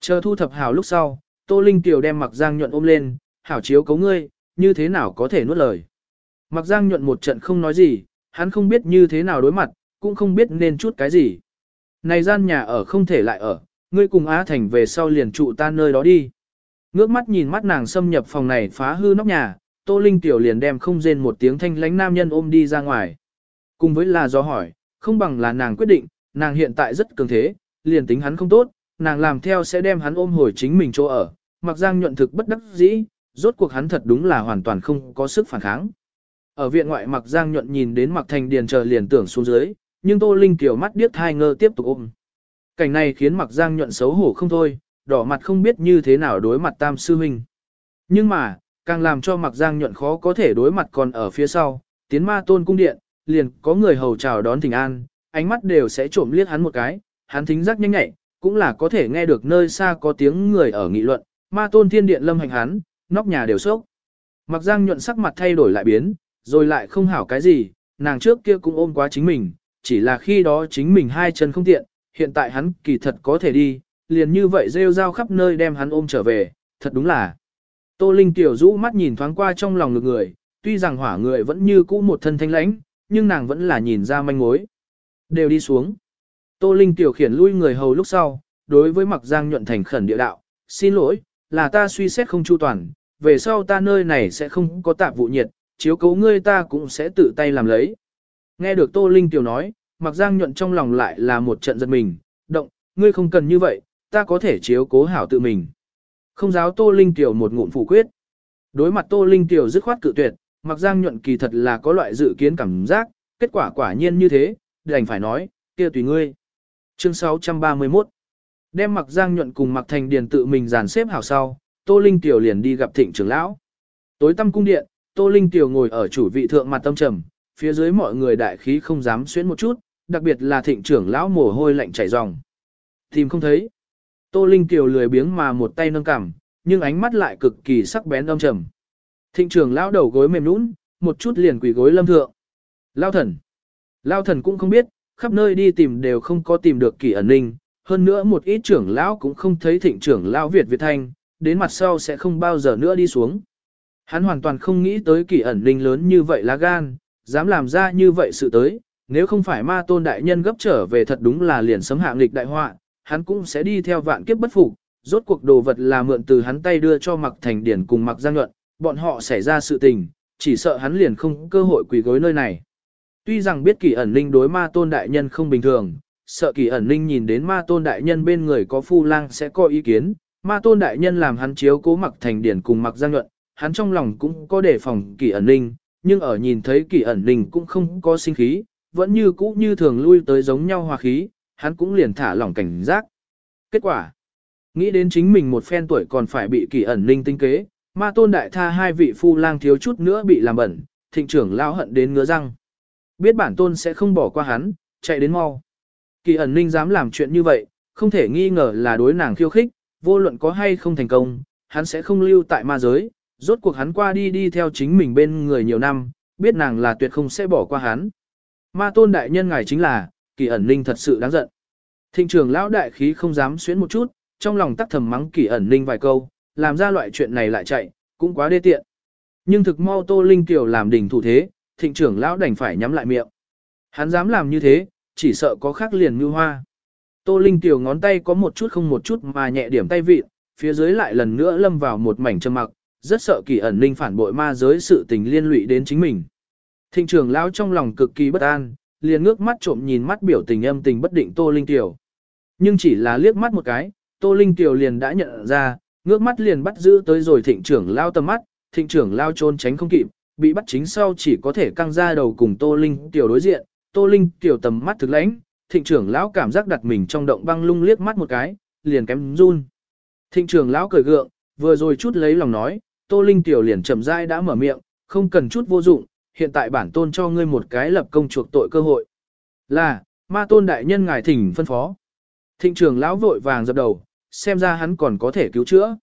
Chờ thu thập hảo lúc sau, Tô Linh Tiểu đem mặc giang nhuận ôm lên, hảo chiếu cấu ngươi, như thế nào có thể nuốt lời. Mặc giang nhuận một trận không nói gì, hắn không biết như thế nào đối mặt, cũng không biết nên chút cái gì. Này gian nhà ở không thể lại ở, ngươi cùng Á Thành về sau liền trụ tan nơi đó đi. Ngước mắt nhìn mắt nàng xâm nhập phòng này phá hư nóc nhà, Tô Linh Tiểu liền đem không rên một tiếng thanh lánh nam nhân ôm đi ra ngoài. Cùng với là do hỏi, không bằng là nàng quyết định, nàng hiện tại rất cường thế, liền tính hắn không tốt, nàng làm theo sẽ đem hắn ôm hồi chính mình chỗ ở, mặc giang nhuận thực bất đắc dĩ, rốt cuộc hắn thật đúng là hoàn toàn không có sức phản kháng. Ở viện ngoại mặc giang nhuận nhìn đến mặc thành điền chờ liền tưởng xuống dưới, nhưng tô linh Kiều mắt điếc thai ngơ tiếp tục ôm. Cảnh này khiến mặc giang nhuận xấu hổ không thôi, đỏ mặt không biết như thế nào đối mặt tam sư huynh. Nhưng mà, càng làm cho Mạc Giang nhuận khó có thể đối mặt còn ở phía sau, tiến ma tôn cung điện, liền có người hầu chào đón thỉnh an, ánh mắt đều sẽ trộm liếc hắn một cái, hắn thính giác nhanh nhạy, cũng là có thể nghe được nơi xa có tiếng người ở nghị luận, ma tôn thiên điện lâm hành hắn, nóc nhà đều sốc. Mặc Giang nhuận sắc mặt thay đổi lại biến, rồi lại không hảo cái gì, nàng trước kia cũng ôm quá chính mình, chỉ là khi đó chính mình hai chân không tiện, hiện tại hắn kỳ thật có thể đi, liền như vậy rêu rao khắp nơi đem hắn ôm trở về, thật đúng là. Tô Linh tiểu rũ mắt nhìn thoáng qua trong lòng ngực người, tuy rằng hỏa người vẫn như cũ một thân thanh lãnh, nhưng nàng vẫn là nhìn ra manh mối. Đều đi xuống. Tô Linh tiểu khiển lui người hầu lúc sau, đối với Mặc Giang nhuận thành khẩn địa đạo, xin lỗi, là ta suy xét không chu toàn, về sau ta nơi này sẽ không có tạp vụ nhiệt, chiếu cấu ngươi ta cũng sẽ tự tay làm lấy. Nghe được Tô Linh tiểu nói, Mặc Giang nhuận trong lòng lại là một trận giật mình, động, ngươi không cần như vậy, ta có thể chiếu cố hảo tự mình. Không giáo Tô Linh tiểu một ngụm phủ quyết. Đối mặt Tô Linh tiểu dứt khoát cự tuyệt, Mặc Giang nhuận kỳ thật là có loại dự kiến cảm giác, kết quả quả nhiên như thế, đành phải nói, kia tùy ngươi. Chương 631 Đem Mặc Giang nhuận cùng Mặc Thành Điền tự mình dàn xếp hảo sau, Tô Linh tiểu liền đi gặp Thịnh trưởng lão. Tối tâm cung điện, Tô Linh tiểu ngồi ở chủ vị thượng mặt tâm trầm, phía dưới mọi người đại khí không dám xuyến một chút, đặc biệt là Thịnh trưởng lão mồ hôi lạnh chảy ròng. Tìm không thấy. Tô Linh tiểu lười biếng mà một tay nâng cằm, nhưng ánh mắt lại cực kỳ sắc bén âm trầm. Thịnh trưởng lão đầu gối mềm nũng, một chút liền quỳ gối lâm thượng. Lao thần. Lao thần cũng không biết, khắp nơi đi tìm đều không có tìm được kỳ ẩn ninh. Hơn nữa một ít trưởng lão cũng không thấy thịnh trưởng lão Việt Việt Thanh, đến mặt sau sẽ không bao giờ nữa đi xuống. Hắn hoàn toàn không nghĩ tới kỳ ẩn linh lớn như vậy lá gan, dám làm ra như vậy sự tới, nếu không phải ma tôn đại nhân gấp trở về thật đúng là liền sấm hạng lịch đại họa, hắn cũng sẽ đi theo vạn kiếp bất phục, rốt cuộc đồ vật là mượn từ hắn tay đưa cho mặc thành điển cùng mặc giang nhuận, bọn họ xảy ra sự tình, chỉ sợ hắn liền không cơ hội quỳ gối nơi này. Tuy rằng biết kỳ ẩn linh đối ma tôn đại nhân không bình thường, sợ kỳ ẩn linh nhìn đến ma tôn đại nhân bên người có phu lang sẽ có ý kiến, ma tôn đại nhân làm hắn chiếu cố mặc thành điển cùng mặc giang nhuận, hắn trong lòng cũng có đề phòng kỳ ẩn linh, nhưng ở nhìn thấy kỳ ẩn linh cũng không có sinh khí, vẫn như cũ như thường lui tới giống nhau hòa khí, hắn cũng liền thả lỏng cảnh giác. Kết quả, nghĩ đến chính mình một phen tuổi còn phải bị kỳ ẩn linh tinh kế, Ma tôn đại tha hai vị phu lang thiếu chút nữa bị làm bẩn, thịnh trưởng lao hận đến ngứa răng. Biết bản tôn sẽ không bỏ qua hắn, chạy đến mau. Kỳ ẩn ninh dám làm chuyện như vậy, không thể nghi ngờ là đối nàng khiêu khích, vô luận có hay không thành công, hắn sẽ không lưu tại ma giới, rốt cuộc hắn qua đi đi theo chính mình bên người nhiều năm, biết nàng là tuyệt không sẽ bỏ qua hắn. Ma tôn đại nhân ngài chính là, kỳ ẩn ninh thật sự đáng giận. Thịnh trưởng lão đại khí không dám xuyến một chút, trong lòng tắc thầm mắng kỳ ẩn ninh vài câu, làm ra loại chuyện này lại chạy, cũng quá đê tiện. Nhưng thực mau Tô Linh Tiểu làm đỉnh thủ thế, thịnh trưởng lão đành phải nhắm lại miệng. Hắn dám làm như thế, chỉ sợ có khác liền như hoa. Tô Linh Tiểu ngón tay có một chút không một chút mà nhẹ điểm tay vịt, phía dưới lại lần nữa lâm vào một mảnh trầm mặc, rất sợ kỳ ẩn ninh phản bội ma giới sự tình liên lụy đến chính mình. Thịnh trưởng lão trong lòng cực kỳ bất an, liền ngước mắt trộm nhìn mắt biểu tình âm tình bất định Tô Linh Tiểu. Nhưng chỉ là liếc mắt một cái, Tô Linh Tiểu liền đã nhận ra, Ngước mắt liền bắt giữ tới rồi thịnh trưởng lao tầm mắt, thịnh trưởng lao trốn tránh không kịp, bị bắt chính sau chỉ có thể căng ra đầu cùng Tô Linh tiểu đối diện, Tô Linh tiểu tầm mắt thực lãnh, thịnh trưởng lão cảm giác đặt mình trong động băng lung liếc mắt một cái, liền kém run. Thịnh trưởng lão cười gượng, vừa rồi chút lấy lòng nói, Tô Linh tiểu liền chậm rãi đã mở miệng, không cần chút vô dụng, hiện tại bản tôn cho ngươi một cái lập công chuộc tội cơ hội. Là, ma tôn đại nhân ngài thỉnh phân phó. Thịnh trưởng lão vội vàng dập đầu, xem ra hắn còn có thể cứu chữa.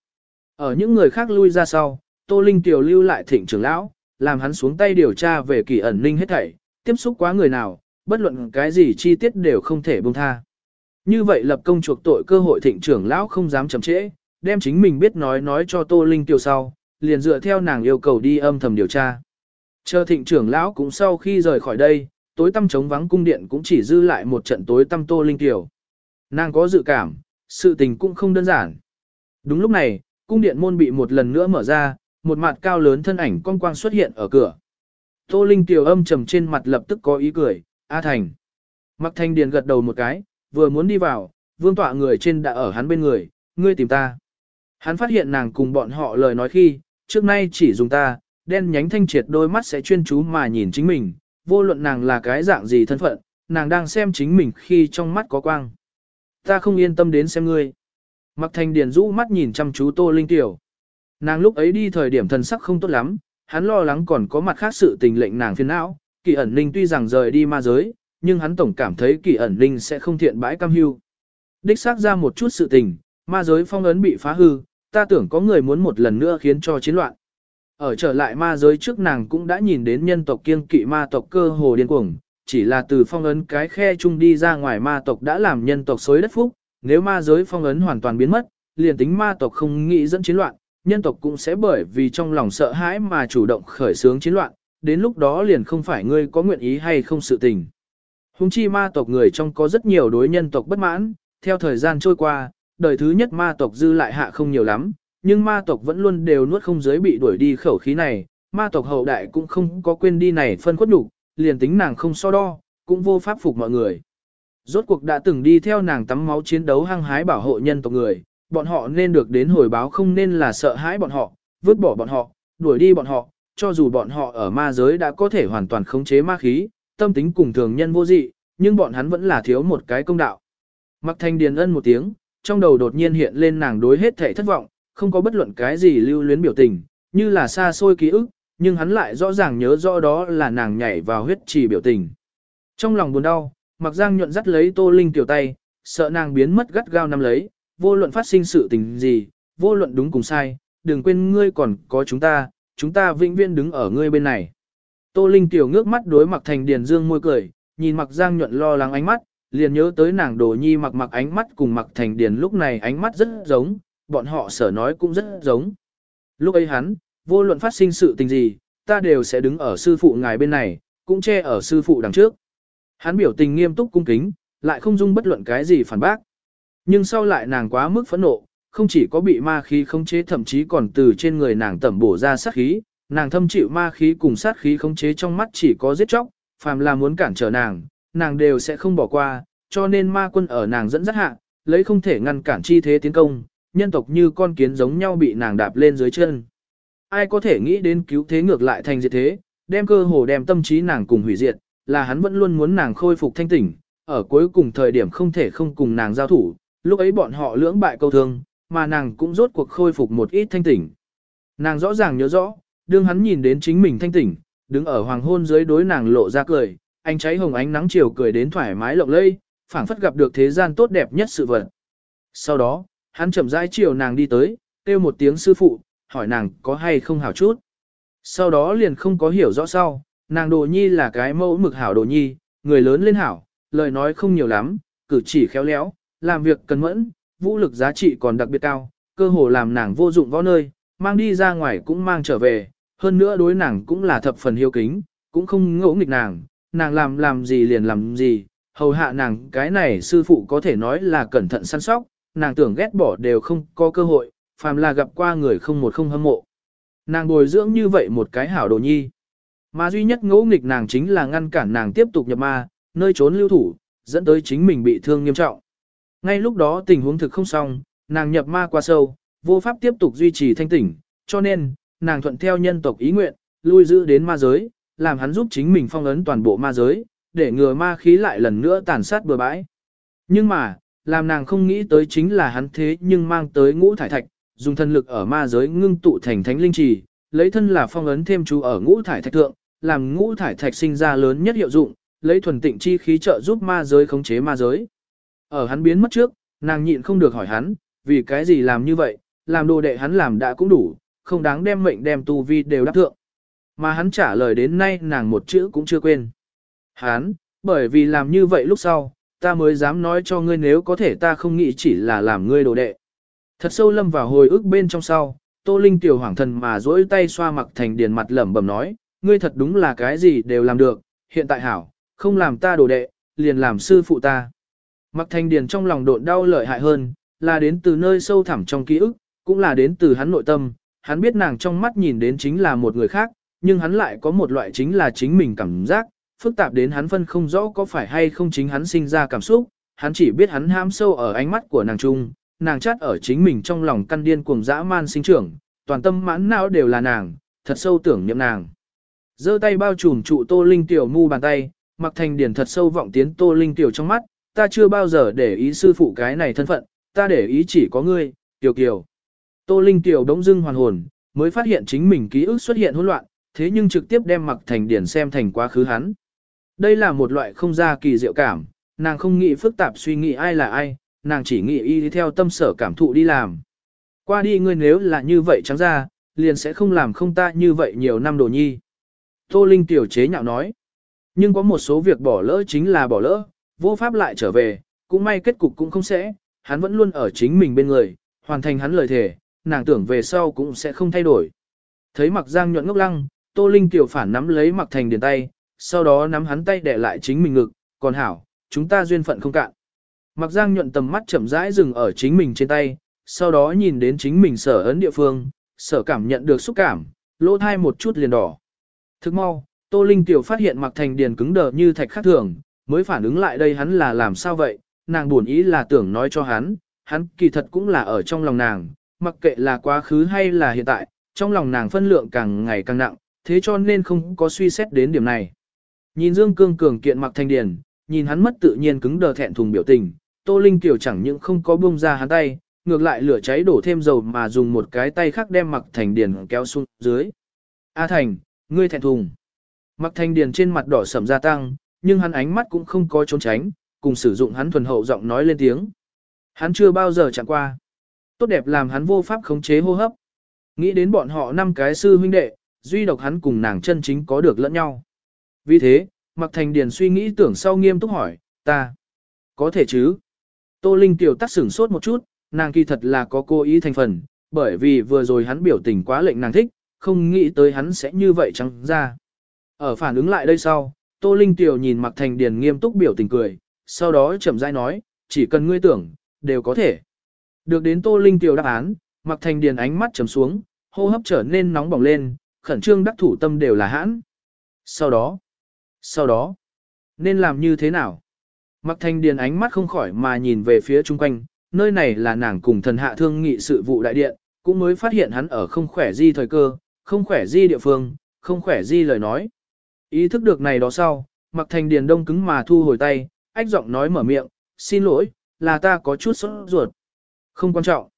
Ở những người khác lui ra sau, Tô Linh tiểu lưu lại thịnh trưởng lão, làm hắn xuống tay điều tra về kỳ ẩn ninh hết thảy, tiếp xúc quá người nào, bất luận cái gì chi tiết đều không thể buông tha. Như vậy lập công chuộc tội cơ hội thịnh trưởng lão không dám chậm trễ, đem chính mình biết nói nói cho Tô Linh tiểu sau, liền dựa theo nàng yêu cầu đi âm thầm điều tra. Chờ thịnh trưởng lão cũng sau khi rời khỏi đây, tối tăm trống vắng cung điện cũng chỉ dư lại một trận tối tăm Tô Linh tiểu. Nàng có dự cảm, sự tình cũng không đơn giản. Đúng lúc này, cung điện môn bị một lần nữa mở ra, một mặt cao lớn thân ảnh con quang xuất hiện ở cửa. Tô Linh tiểu âm trầm trên mặt lập tức có ý cười, A Thành. Mặc Thanh Điền gật đầu một cái, vừa muốn đi vào, vương tọa người trên đã ở hắn bên người, ngươi tìm ta. Hắn phát hiện nàng cùng bọn họ lời nói khi, trước nay chỉ dùng ta, đen nhánh thanh triệt đôi mắt sẽ chuyên chú mà nhìn chính mình, vô luận nàng là cái dạng gì thân phận, nàng đang xem chính mình khi trong mắt có quang. Ta không yên tâm đến xem ngươi. Mặc thành điền rũ mắt nhìn chăm chú Tô Linh Tiểu. Nàng lúc ấy đi thời điểm thần sắc không tốt lắm, hắn lo lắng còn có mặt khác sự tình lệnh nàng phiền não, kỳ ẩn ninh tuy rằng rời đi ma giới, nhưng hắn tổng cảm thấy kỳ ẩn ninh sẽ không thiện bãi cam hưu. Đích xác ra một chút sự tình, ma giới phong ấn bị phá hư, ta tưởng có người muốn một lần nữa khiến cho chiến loạn. Ở trở lại ma giới trước nàng cũng đã nhìn đến nhân tộc kiêng kỵ ma tộc cơ hồ điên cuồng, chỉ là từ phong ấn cái khe chung đi ra ngoài ma tộc đã làm nhân tộc xối đất phúc, nếu ma giới phong ấn hoàn toàn biến mất, liền tính ma tộc không nghĩ dẫn chiến loạn, nhân tộc cũng sẽ bởi vì trong lòng sợ hãi mà chủ động khởi xướng chiến loạn, đến lúc đó liền không phải ngươi có nguyện ý hay không sự tình. Hùng chi ma tộc người trong có rất nhiều đối nhân tộc bất mãn, theo thời gian trôi qua, đời thứ nhất ma tộc dư lại hạ không nhiều lắm, nhưng ma tộc vẫn luôn đều nuốt không giới bị đuổi đi khẩu khí này, ma tộc hậu đại cũng không có quên đi này phân khuất đủ, liền tính nàng không so đo, cũng vô pháp phục mọi người. Rốt cuộc đã từng đi theo nàng tắm máu chiến đấu hăng hái bảo hộ nhân tộc người, bọn họ nên được đến hồi báo không nên là sợ hãi bọn họ, vứt bỏ bọn họ, đuổi đi bọn họ, cho dù bọn họ ở ma giới đã có thể hoàn toàn khống chế ma khí, tâm tính cùng thường nhân vô dị, nhưng bọn hắn vẫn là thiếu một cái công đạo. Mặc thanh điền ân một tiếng, trong đầu đột nhiên hiện lên nàng đối hết thể thất vọng, không có bất luận cái gì lưu luyến biểu tình, như là xa xôi ký ức, nhưng hắn lại rõ ràng nhớ rõ đó là nàng nhảy vào huyết trì biểu tình. Trong lòng buồn đau, Mặc Giang nhuận dắt lấy Tô Linh tiểu tay, sợ nàng biến mất gắt gao nắm lấy, vô luận phát sinh sự tình gì, vô luận đúng cùng sai, đừng quên ngươi còn có chúng ta, chúng ta vĩnh viễn đứng ở ngươi bên này. Tô Linh tiểu ngước mắt đối Mạc Thành Điền Dương môi cười, nhìn Mặc Giang nhuận lo lắng ánh mắt, liền nhớ tới nàng đồ nhi mặc mặc ánh mắt cùng Mặc Thành Điền lúc này ánh mắt rất giống, bọn họ sở nói cũng rất giống. Lúc ấy hắn, vô luận phát sinh sự tình gì, ta đều sẽ đứng ở sư phụ ngài bên này, cũng che ở sư phụ đằng trước. Hắn biểu tình nghiêm túc cung kính, lại không dung bất luận cái gì phản bác. Nhưng sau lại nàng quá mức phẫn nộ, không chỉ có bị ma khí khống chế thậm chí còn từ trên người nàng tẩm bổ ra sát khí, nàng thâm chịu ma khí cùng sát khí khống chế trong mắt chỉ có giết chóc, phàm là muốn cản trở nàng, nàng đều sẽ không bỏ qua, cho nên ma quân ở nàng dẫn dắt hạ, lấy không thể ngăn cản chi thế tiến công, nhân tộc như con kiến giống nhau bị nàng đạp lên dưới chân. Ai có thể nghĩ đến cứu thế ngược lại thành diệt thế, đem cơ hồ đem tâm trí nàng cùng hủy diệt, là hắn vẫn luôn muốn nàng khôi phục thanh tỉnh, ở cuối cùng thời điểm không thể không cùng nàng giao thủ, lúc ấy bọn họ lưỡng bại câu thương, mà nàng cũng rốt cuộc khôi phục một ít thanh tỉnh. Nàng rõ ràng nhớ rõ, đương hắn nhìn đến chính mình thanh tỉnh, đứng ở hoàng hôn dưới đối nàng lộ ra cười, anh cháy hồng ánh nắng chiều cười đến thoải mái lộng lây, phảng phất gặp được thế gian tốt đẹp nhất sự vật. Sau đó, hắn chậm rãi chiều nàng đi tới, kêu một tiếng sư phụ, hỏi nàng có hay không hảo chút. Sau đó liền không có hiểu rõ sau, nàng đồ nhi là cái mẫu mực hảo đồ nhi, người lớn lên hảo, lời nói không nhiều lắm, cử chỉ khéo léo, làm việc cần mẫn, vũ lực giá trị còn đặc biệt cao, cơ hồ làm nàng vô dụng võ nơi, mang đi ra ngoài cũng mang trở về, hơn nữa đối nàng cũng là thập phần hiếu kính, cũng không ngỗ nghịch nàng, nàng làm làm gì liền làm gì, hầu hạ nàng cái này sư phụ có thể nói là cẩn thận săn sóc, nàng tưởng ghét bỏ đều không có cơ hội, phàm là gặp qua người không một không hâm mộ. Nàng bồi dưỡng như vậy một cái hảo đồ nhi. Mà duy nhất ngỗ nghịch nàng chính là ngăn cản nàng tiếp tục nhập ma, nơi trốn lưu thủ, dẫn tới chính mình bị thương nghiêm trọng. Ngay lúc đó tình huống thực không xong, nàng nhập ma qua sâu, vô pháp tiếp tục duy trì thanh tỉnh, cho nên, nàng thuận theo nhân tộc ý nguyện, lui giữ đến ma giới, làm hắn giúp chính mình phong ấn toàn bộ ma giới, để ngừa ma khí lại lần nữa tàn sát bừa bãi. Nhưng mà, làm nàng không nghĩ tới chính là hắn thế nhưng mang tới ngũ thải thạch, dùng thân lực ở ma giới ngưng tụ thành thánh linh trì, lấy thân là phong ấn thêm chú ở ngũ thải thạch thượng, làm ngũ thải thạch sinh ra lớn nhất hiệu dụng, lấy thuần tịnh chi khí trợ giúp ma giới khống chế ma giới. Ở hắn biến mất trước, nàng nhịn không được hỏi hắn, vì cái gì làm như vậy, làm đồ đệ hắn làm đã cũng đủ, không đáng đem mệnh đem tu vi đều đáp thượng. Mà hắn trả lời đến nay nàng một chữ cũng chưa quên. Hắn, bởi vì làm như vậy lúc sau, ta mới dám nói cho ngươi nếu có thể ta không nghĩ chỉ là làm ngươi đồ đệ. Thật sâu lâm vào hồi ức bên trong sau, Tô Linh tiểu hoàng thần mà dỗi tay xoa mặc thành điền mặt lẩm bẩm nói, ngươi thật đúng là cái gì đều làm được, hiện tại hảo, không làm ta đồ đệ, liền làm sư phụ ta. Mặc thành điền trong lòng độn đau lợi hại hơn, là đến từ nơi sâu thẳm trong ký ức, cũng là đến từ hắn nội tâm, hắn biết nàng trong mắt nhìn đến chính là một người khác, nhưng hắn lại có một loại chính là chính mình cảm giác, phức tạp đến hắn phân không rõ có phải hay không chính hắn sinh ra cảm xúc, hắn chỉ biết hắn ham sâu ở ánh mắt của nàng trung, nàng chắt ở chính mình trong lòng căn điên cuồng dã man sinh trưởng, toàn tâm mãn não đều là nàng, thật sâu tưởng niệm nàng. giơ tay bao trùm trụ Tô Linh tiểu mu bàn tay, mặc thành điển thật sâu vọng tiến Tô Linh tiểu trong mắt, ta chưa bao giờ để ý sư phụ cái này thân phận, ta để ý chỉ có ngươi, tiểu kiều. Tô Linh tiểu đống dưng hoàn hồn, mới phát hiện chính mình ký ức xuất hiện hỗn loạn, thế nhưng trực tiếp đem mặc thành điển xem thành quá khứ hắn. Đây là một loại không ra kỳ diệu cảm, nàng không nghĩ phức tạp suy nghĩ ai là ai, nàng chỉ nghĩ y theo tâm sở cảm thụ đi làm. Qua đi ngươi nếu là như vậy trắng ra, liền sẽ không làm không ta như vậy nhiều năm đồ nhi. Tô Linh tiểu chế nhạo nói. Nhưng có một số việc bỏ lỡ chính là bỏ lỡ, vô pháp lại trở về, cũng may kết cục cũng không sẽ, hắn vẫn luôn ở chính mình bên người, hoàn thành hắn lời thề, nàng tưởng về sau cũng sẽ không thay đổi. Thấy mặc giang nhuận ngốc lăng, Tô Linh tiểu phản nắm lấy mặc thành điền tay, sau đó nắm hắn tay để lại chính mình ngực, còn hảo, chúng ta duyên phận không cạn. Mặc giang nhuận tầm mắt chậm rãi dừng ở chính mình trên tay, sau đó nhìn đến chính mình sở ấn địa phương, sở cảm nhận được xúc cảm, lỗ thai một chút liền đỏ. Thức mau, Tô Linh tiểu phát hiện mặc thành điền cứng đờ như thạch khác thường, mới phản ứng lại đây hắn là làm sao vậy, nàng buồn ý là tưởng nói cho hắn, hắn kỳ thật cũng là ở trong lòng nàng, mặc kệ là quá khứ hay là hiện tại, trong lòng nàng phân lượng càng ngày càng nặng, thế cho nên không có suy xét đến điểm này. Nhìn Dương Cương cường kiện mặc thanh điền, nhìn hắn mất tự nhiên cứng đờ thẹn thùng biểu tình, Tô Linh Kiều chẳng những không có buông ra hắn tay, ngược lại lửa cháy đổ thêm dầu mà dùng một cái tay khác đem mặc thành điền kéo xuống dưới. A Thành, ngươi thẹn thùng. Mặc thành điền trên mặt đỏ sầm gia tăng, nhưng hắn ánh mắt cũng không có trốn tránh, cùng sử dụng hắn thuần hậu giọng nói lên tiếng. Hắn chưa bao giờ chẳng qua. Tốt đẹp làm hắn vô pháp khống chế hô hấp. Nghĩ đến bọn họ năm cái sư huynh đệ, duy độc hắn cùng nàng chân chính có được lẫn nhau. Vì thế, Mặc Thành Điền suy nghĩ tưởng sau nghiêm túc hỏi, ta, có thể chứ? Tô Linh tiểu tắt sửng sốt một chút, nàng kỳ thật là có cố ý thành phần, bởi vì vừa rồi hắn biểu tình quá lệnh nàng thích, không nghĩ tới hắn sẽ như vậy trắng ra. Ở phản ứng lại đây sau, Tô Linh Tiểu nhìn Mạc Thành Điền nghiêm túc biểu tình cười, sau đó chậm rãi nói, chỉ cần ngươi tưởng, đều có thể. Được đến Tô Linh Tiểu đáp án, Mạc Thành Điền ánh mắt trầm xuống, hô hấp trở nên nóng bỏng lên, khẩn trương đắc thủ tâm đều là hãn. Sau đó, sau đó, nên làm như thế nào? Mặc Thanh Điền ánh mắt không khỏi mà nhìn về phía chung quanh, nơi này là nàng cùng thần hạ thương nghị sự vụ đại điện, cũng mới phát hiện hắn ở không khỏe di thời cơ, không khỏe di địa phương, không khỏe di lời nói. Ý thức được này đó sau, mặc thành điền đông cứng mà thu hồi tay, ách giọng nói mở miệng, xin lỗi, là ta có chút sốt ruột. Không quan trọng.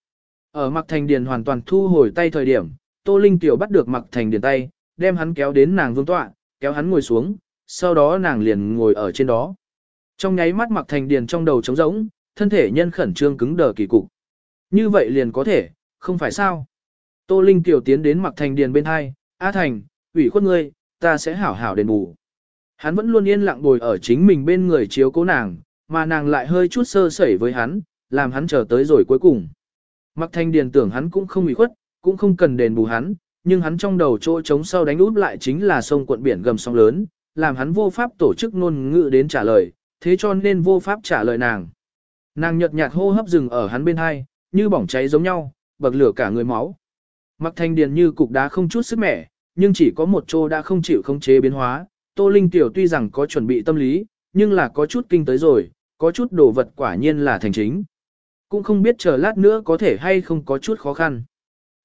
Ở mặc thành điền hoàn toàn thu hồi tay thời điểm, Tô Linh Tiểu bắt được mặc thành điền tay, đem hắn kéo đến nàng vương tọa, kéo hắn ngồi xuống, sau đó nàng liền ngồi ở trên đó. Trong nháy mắt mặc thành điền trong đầu trống rỗng, thân thể nhân khẩn trương cứng đờ kỳ cục. Như vậy liền có thể, không phải sao. Tô Linh tiểu tiến đến mặc thành điền bên hai, A Thành, ủy khuất ngươi, ta sẽ hảo hảo đền bù. Hắn vẫn luôn yên lặng ngồi ở chính mình bên người chiếu cố nàng, mà nàng lại hơi chút sơ sẩy với hắn, làm hắn chờ tới rồi cuối cùng. Mặc Thanh điền tưởng hắn cũng không ủy khuất, cũng không cần đền bù hắn, nhưng hắn trong đầu chỗ trống sau đánh út lại chính là sông cuộn biển gầm sóng lớn, làm hắn vô pháp tổ chức ngôn ngữ đến trả lời, thế cho nên vô pháp trả lời nàng. Nàng nhợt nhạt hô hấp rừng ở hắn bên hai, như bỏng cháy giống nhau, bậc lửa cả người máu. Mặc thanh điền như cục đá không chút sức mẻ, nhưng chỉ có một chỗ đã không chịu khống chế biến hóa. Tô Linh Tiểu tuy rằng có chuẩn bị tâm lý, nhưng là có chút kinh tới rồi, có chút đồ vật quả nhiên là thành chính. Cũng không biết chờ lát nữa có thể hay không có chút khó khăn.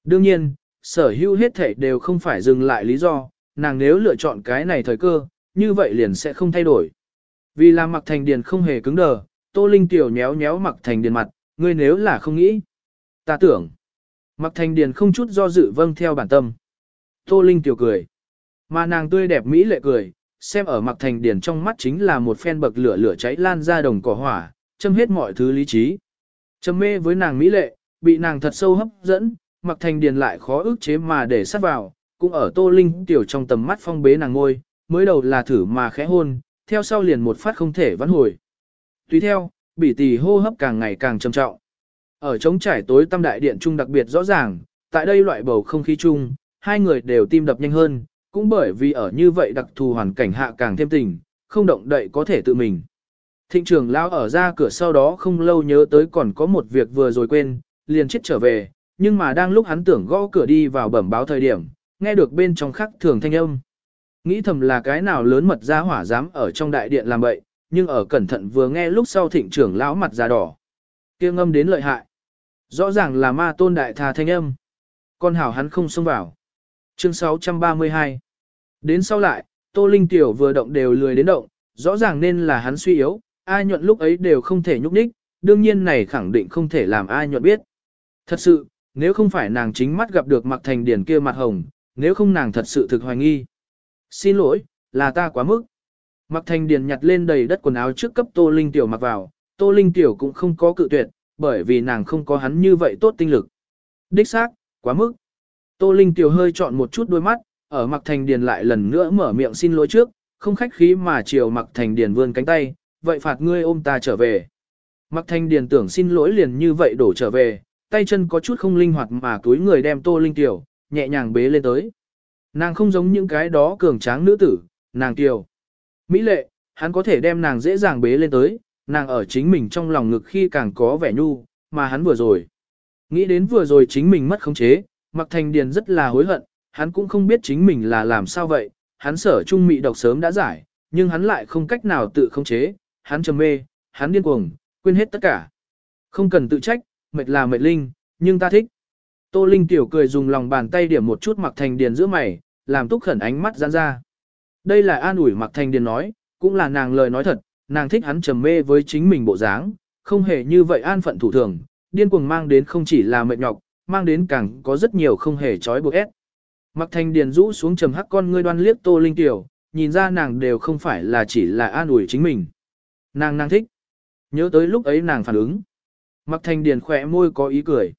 Đương nhiên, sở hữu hết thể đều không phải dừng lại lý do, nàng nếu lựa chọn cái này thời cơ, như vậy liền sẽ không thay đổi. Vì làm mặc thành điền không hề cứng đờ, Tô Linh tiểu nhéo nhéo mặc thành điền mặt, ngươi nếu là không nghĩ. Ta tưởng. Mặc thành điền không chút do dự vâng theo bản tâm. Tô Linh tiểu cười. Mà nàng tươi đẹp mỹ lệ cười, xem ở mặc thành điền trong mắt chính là một phen bậc lửa lửa cháy lan ra đồng cỏ hỏa, châm hết mọi thứ lý trí. Châm mê với nàng mỹ lệ, bị nàng thật sâu hấp dẫn, mặc thành điền lại khó ức chế mà để sát vào, cũng ở Tô Linh tiểu trong tầm mắt phong bế nàng ngôi, mới đầu là thử mà khẽ hôn, theo sau liền một phát không thể vãn hồi. Tùy theo, bỉ tỳ hô hấp càng ngày càng trầm trọng. Ở trống trải tối tâm đại điện trung đặc biệt rõ ràng, tại đây loại bầu không khí chung, hai người đều tim đập nhanh hơn, cũng bởi vì ở như vậy đặc thù hoàn cảnh hạ càng thêm tình, không động đậy có thể tự mình. Thịnh trưởng lão ở ra cửa sau đó không lâu nhớ tới còn có một việc vừa rồi quên, liền chết trở về, nhưng mà đang lúc hắn tưởng gõ cửa đi vào bẩm báo thời điểm, nghe được bên trong khắc thường thanh âm. Nghĩ thầm là cái nào lớn mật ra hỏa dám ở trong đại điện làm bậy, nhưng ở cẩn thận vừa nghe lúc sau thịnh trưởng lão mặt già đỏ. kia ngâm đến lợi hại. Rõ ràng là ma tôn đại thà thanh âm. Con hảo hắn không xông vào. Chương 632 Đến sau lại, Tô Linh Tiểu vừa động đều lười đến động, rõ ràng nên là hắn suy yếu, ai nhuận lúc ấy đều không thể nhúc nhích, đương nhiên này khẳng định không thể làm ai nhuận biết. Thật sự, nếu không phải nàng chính mắt gặp được Mạc Thành Điền kia mặt hồng, nếu không nàng thật sự thực hoài nghi. Xin lỗi, là ta quá mức. Mạc Thành Điền nhặt lên đầy đất quần áo trước cấp Tô Linh Tiểu mặc vào, Tô Linh Tiểu cũng không có cự tuyệt, bởi vì nàng không có hắn như vậy tốt tinh lực. Đích xác, quá mức. Tô Linh Tiểu hơi chọn một chút đôi mắt, ở Mạc Thành Điền lại lần nữa mở miệng xin lỗi trước, không khách khí mà chiều Mạc Thành Điền vươn cánh tay, vậy phạt ngươi ôm ta trở về. Mạc Thành Điền tưởng xin lỗi liền như vậy đổ trở về, tay chân có chút không linh hoạt mà túi người đem Tô Linh Tiểu, nhẹ nhàng bế lên tới. Nàng không giống những cái đó cường tráng nữ tử, nàng tiểu. Mỹ lệ, hắn có thể đem nàng dễ dàng bế lên tới, nàng ở chính mình trong lòng ngực khi càng có vẻ nhu, mà hắn vừa rồi. Nghĩ đến vừa rồi chính mình mất khống chế, mặc Thành Điền rất là hối hận, hắn cũng không biết chính mình là làm sao vậy, hắn sở trung mị độc sớm đã giải, nhưng hắn lại không cách nào tự khống chế, hắn trầm mê, hắn điên cuồng, quên hết tất cả. Không cần tự trách, mệt là mệt linh, nhưng ta thích. Tô Linh tiểu cười dùng lòng bàn tay điểm một chút Mạc Thành Điền giữa mày, làm túc khẩn ánh mắt giãn ra. Đây là an ủi Mạc Thành Điền nói, cũng là nàng lời nói thật, nàng thích hắn trầm mê với chính mình bộ dáng, không hề như vậy an phận thủ thường, điên cuồng mang đến không chỉ là mệt nhọc, mang đến càng có rất nhiều không hề trói buộc ép. Mạc Thành Điền rũ xuống trầm hắc con ngươi đoan liếc Tô Linh tiểu, nhìn ra nàng đều không phải là chỉ là an ủi chính mình. Nàng nàng thích. Nhớ tới lúc ấy nàng phản ứng. Mạc Thành Điền khỏe môi có ý cười.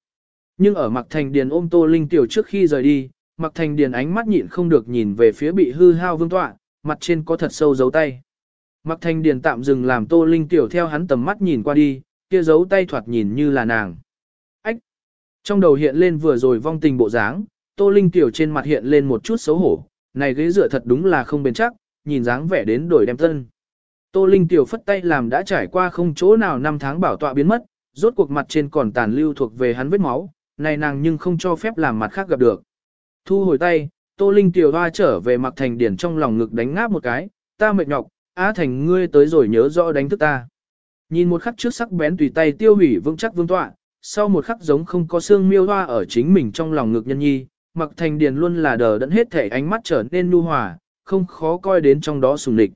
Nhưng ở Mạc Thành Điền ôm Tô Linh Tiểu trước khi rời đi, Mạc Thành Điền ánh mắt nhịn không được nhìn về phía bị hư hao vương tọa, mặt trên có thật sâu dấu tay. Mạc Thành Điền tạm dừng làm Tô Linh Tiểu theo hắn tầm mắt nhìn qua đi, kia dấu tay thoạt nhìn như là nàng. Ách! Trong đầu hiện lên vừa rồi vong tình bộ dáng, Tô Linh Tiểu trên mặt hiện lên một chút xấu hổ, này ghế dựa thật đúng là không bền chắc, nhìn dáng vẻ đến đổi đem thân. Tô Linh Tiểu phất tay làm đã trải qua không chỗ nào năm tháng bảo tọa biến mất, rốt cuộc mặt trên còn tàn lưu thuộc về hắn vết máu, này nàng nhưng không cho phép làm mặt khác gặp được. Thu hồi tay, Tô Linh Tiểu hoa trở về mặc thành điển trong lòng ngực đánh ngáp một cái, ta mệt nhọc, á thành ngươi tới rồi nhớ rõ đánh thức ta. Nhìn một khắc trước sắc bén tùy tay tiêu hủy vững chắc vương tọa, sau một khắc giống không có xương miêu hoa ở chính mình trong lòng ngực nhân nhi, mặc thành điền luôn là đờ đẫn hết thể ánh mắt trở nên nu hòa, không khó coi đến trong đó sùng địch.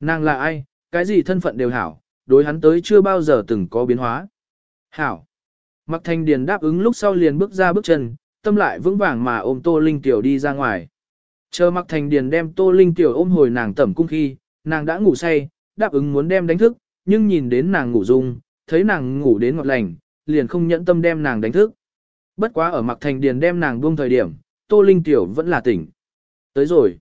Nàng là ai, cái gì thân phận đều hảo, đối hắn tới chưa bao giờ từng có biến hóa. Hảo. Mặc Thanh điền đáp ứng lúc sau liền bước ra bước chân, tâm lại vững vàng mà ôm Tô Linh Tiểu đi ra ngoài. Chờ mặc thành điền đem Tô Linh Tiểu ôm hồi nàng tẩm cung khi, nàng đã ngủ say, đáp ứng muốn đem đánh thức, nhưng nhìn đến nàng ngủ dung, thấy nàng ngủ đến ngọt lành, liền không nhẫn tâm đem nàng đánh thức. Bất quá ở mặc thành điền đem nàng buông thời điểm, Tô Linh Tiểu vẫn là tỉnh. Tới rồi.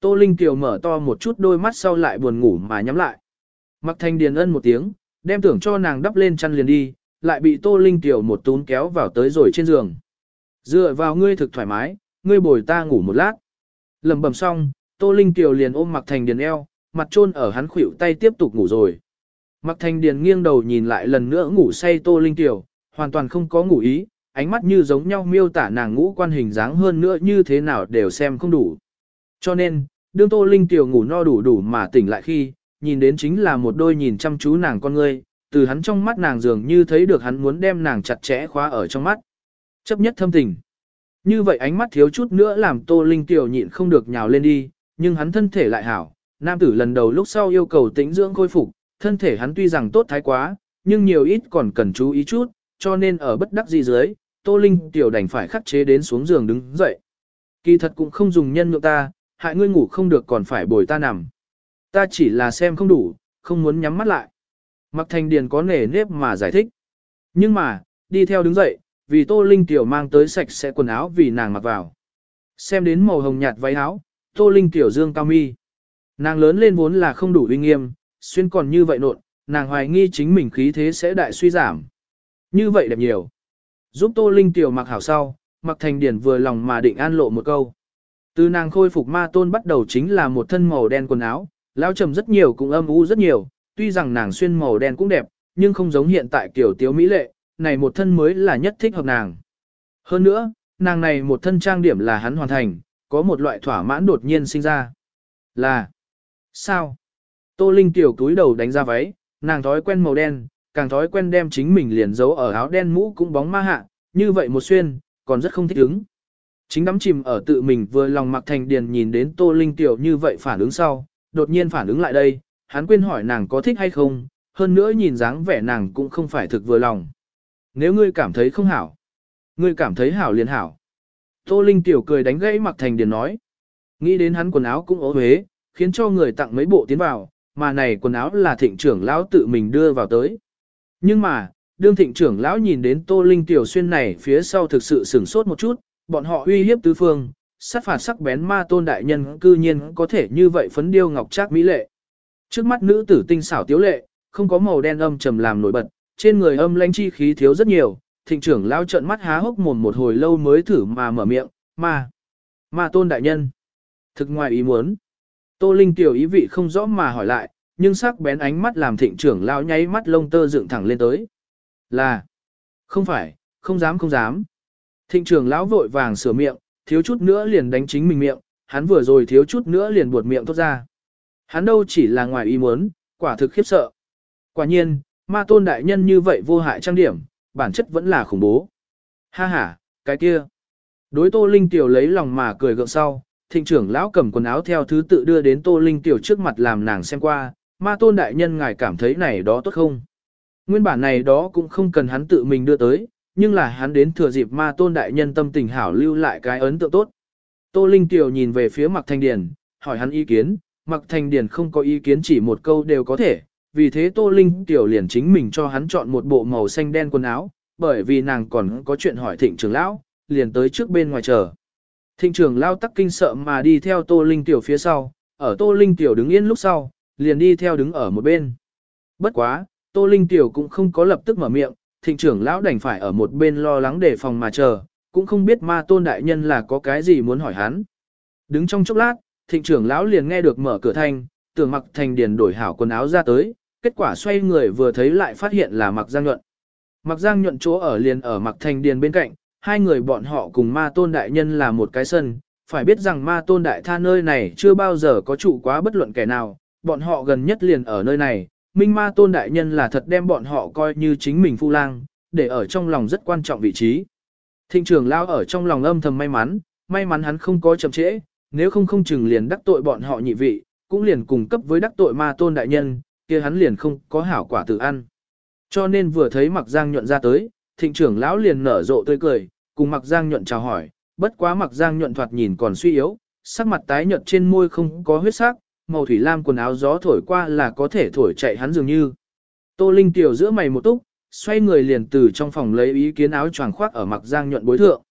Tô Linh Tiểu mở to một chút đôi mắt sau lại buồn ngủ mà nhắm lại. Mặc thành điền ân một tiếng, đem tưởng cho nàng đắp lên chăn liền đi, lại bị Tô Linh Tiểu một tún kéo vào tới rồi trên giường. Dựa vào ngươi thực thoải mái, ngươi bồi ta ngủ một lát. Lầm bầm xong, Tô Linh Tiểu liền ôm Mặc Thành Điền eo, mặt chôn ở hắn khuỷu tay tiếp tục ngủ rồi. Mặc Thành Điền nghiêng đầu nhìn lại lần nữa ngủ say Tô Linh Tiểu, hoàn toàn không có ngủ ý, ánh mắt như giống nhau miêu tả nàng ngũ quan hình dáng hơn nữa như thế nào đều xem không đủ. Cho nên, đương Tô Linh Tiểu ngủ no đủ đủ mà tỉnh lại khi, nhìn đến chính là một đôi nhìn chăm chú nàng con ngươi, từ hắn trong mắt nàng dường như thấy được hắn muốn đem nàng chặt chẽ khóa ở trong mắt. Chấp nhất thâm tình. Như vậy ánh mắt thiếu chút nữa làm Tô Linh Tiểu nhịn không được nhào lên đi, nhưng hắn thân thể lại hảo. Nam tử lần đầu lúc sau yêu cầu tĩnh dưỡng khôi phục, thân thể hắn tuy rằng tốt thái quá, nhưng nhiều ít còn cần chú ý chút, cho nên ở bất đắc dĩ dưới, Tô Linh Tiểu đành phải khắc chế đến xuống giường đứng dậy. Kỳ thật cũng không dùng nhân nhượng ta, hại ngươi ngủ không được còn phải bồi ta nằm. Ta chỉ là xem không đủ, không muốn nhắm mắt lại. Mặc thành điền có nể nếp mà giải thích. Nhưng mà, đi theo đứng dậy, vì Tô Linh Tiểu mang tới sạch sẽ quần áo vì nàng mặc vào. Xem đến màu hồng nhạt váy áo, Tô Linh Tiểu dương cao mi. Nàng lớn lên vốn là không đủ uy nghiêm, xuyên còn như vậy nộn, nàng hoài nghi chính mình khí thế sẽ đại suy giảm. Như vậy đẹp nhiều. Giúp Tô Linh Tiểu mặc hảo sau, mặc thành điển vừa lòng mà định an lộ một câu. Từ nàng khôi phục ma tôn bắt đầu chính là một thân màu đen quần áo, lao trầm rất nhiều cũng âm u rất nhiều, tuy rằng nàng xuyên màu đen cũng đẹp, nhưng không giống hiện tại kiểu tiếu mỹ lệ, này một thân mới là nhất thích hợp nàng. Hơn nữa, nàng này một thân trang điểm là hắn hoàn thành, có một loại thỏa mãn đột nhiên sinh ra. Là, sao? Tô Linh tiểu túi đầu đánh ra váy, nàng thói quen màu đen, càng thói quen đem chính mình liền giấu ở áo đen mũ cũng bóng ma hạ, như vậy một xuyên, còn rất không thích ứng. Chính đắm chìm ở tự mình vừa lòng mặc thành điền nhìn đến Tô Linh tiểu như vậy phản ứng sau, đột nhiên phản ứng lại đây, hắn quên hỏi nàng có thích hay không, hơn nữa nhìn dáng vẻ nàng cũng không phải thực vừa lòng. Nếu ngươi cảm thấy không hảo, Ngươi cảm thấy hảo liền hảo. Tô Linh tiểu cười đánh gãy Mạc Thành Điền nói. Nghĩ đến hắn quần áo cũng ố huế, khiến cho người tặng mấy bộ tiến vào, mà này quần áo là thịnh trưởng lão tự mình đưa vào tới. Nhưng mà, đương thịnh trưởng lão nhìn đến Tô Linh tiểu xuyên này phía sau thực sự sửng sốt một chút, bọn họ uy hiếp tứ phương, sát phạt sắc bén ma tôn đại nhân cư nhiên có thể như vậy phấn điêu ngọc trác mỹ lệ. Trước mắt nữ tử tinh xảo tiếu lệ, không có màu đen âm trầm làm nổi bật, trên người âm lãnh chi khí thiếu rất nhiều, thịnh trưởng lao trợn mắt há hốc mồm một hồi lâu mới thử mà mở miệng, ma, ma tôn đại nhân. Thực ngoài ý muốn, tô linh tiểu ý vị không rõ mà hỏi lại, nhưng sắc bén ánh mắt làm thịnh trưởng lao nháy mắt lông tơ dựng thẳng lên tới. Là, không phải, không dám không dám. Thịnh trưởng lão vội vàng sửa miệng, thiếu chút nữa liền đánh chính mình miệng, hắn vừa rồi thiếu chút nữa liền buột miệng thốt ra. Hắn đâu chỉ là ngoài ý muốn, quả thực khiếp sợ. Quả nhiên, ma tôn đại nhân như vậy vô hại trang điểm, bản chất vẫn là khủng bố. Ha ha, cái kia. Đối Tô Linh Tiểu lấy lòng mà cười gượng sau, thịnh trưởng lão cầm quần áo theo thứ tự đưa đến Tô Linh Tiểu trước mặt làm nàng xem qua, ma tôn đại nhân ngài cảm thấy này đó tốt không? Nguyên bản này đó cũng không cần hắn tự mình đưa tới, nhưng là hắn đến thừa dịp ma tôn đại nhân tâm tình hảo lưu lại cái ấn tượng tốt. Tô Linh Tiểu nhìn về phía mặt Thanh điển, hỏi hắn ý kiến, Mặc thành điển không có ý kiến chỉ một câu đều có thể, vì thế Tô Linh Tiểu liền chính mình cho hắn chọn một bộ màu xanh đen quần áo, bởi vì nàng còn có chuyện hỏi thịnh trưởng lão, liền tới trước bên ngoài chờ. Thịnh trưởng lão tắc kinh sợ mà đi theo Tô Linh Tiểu phía sau, ở Tô Linh Tiểu đứng yên lúc sau, liền đi theo đứng ở một bên. Bất quá, Tô Linh Tiểu cũng không có lập tức mở miệng, thịnh trưởng lão đành phải ở một bên lo lắng để phòng mà chờ, cũng không biết ma tôn đại nhân là có cái gì muốn hỏi hắn. Đứng trong chốc lát, thịnh trưởng lão liền nghe được mở cửa thanh, tưởng mặc thành điền đổi hảo quần áo ra tới, kết quả xoay người vừa thấy lại phát hiện là mặc giang nhuận. Mặc giang nhuận chỗ ở liền ở mặc thành điền bên cạnh, hai người bọn họ cùng ma tôn đại nhân là một cái sân, phải biết rằng ma tôn đại tha nơi này chưa bao giờ có trụ quá bất luận kẻ nào, bọn họ gần nhất liền ở nơi này, minh ma tôn đại nhân là thật đem bọn họ coi như chính mình phu lang, để ở trong lòng rất quan trọng vị trí. Thịnh trưởng lao ở trong lòng âm thầm may mắn, may mắn hắn không có chậm trễ, nếu không không chừng liền đắc tội bọn họ nhị vị, cũng liền cùng cấp với đắc tội ma tôn đại nhân, kia hắn liền không có hảo quả tự ăn. Cho nên vừa thấy Mặc Giang nhuận ra tới, thịnh trưởng lão liền nở rộ tươi cười, cùng Mặc Giang nhuận chào hỏi, bất quá Mặc Giang nhuận thoạt nhìn còn suy yếu, sắc mặt tái nhợt trên môi không có huyết sắc, màu thủy lam quần áo gió thổi qua là có thể thổi chạy hắn dường như. Tô Linh tiểu giữa mày một túc, xoay người liền từ trong phòng lấy ý kiến áo choàng khoác ở Mặc Giang nhuận bối thượng.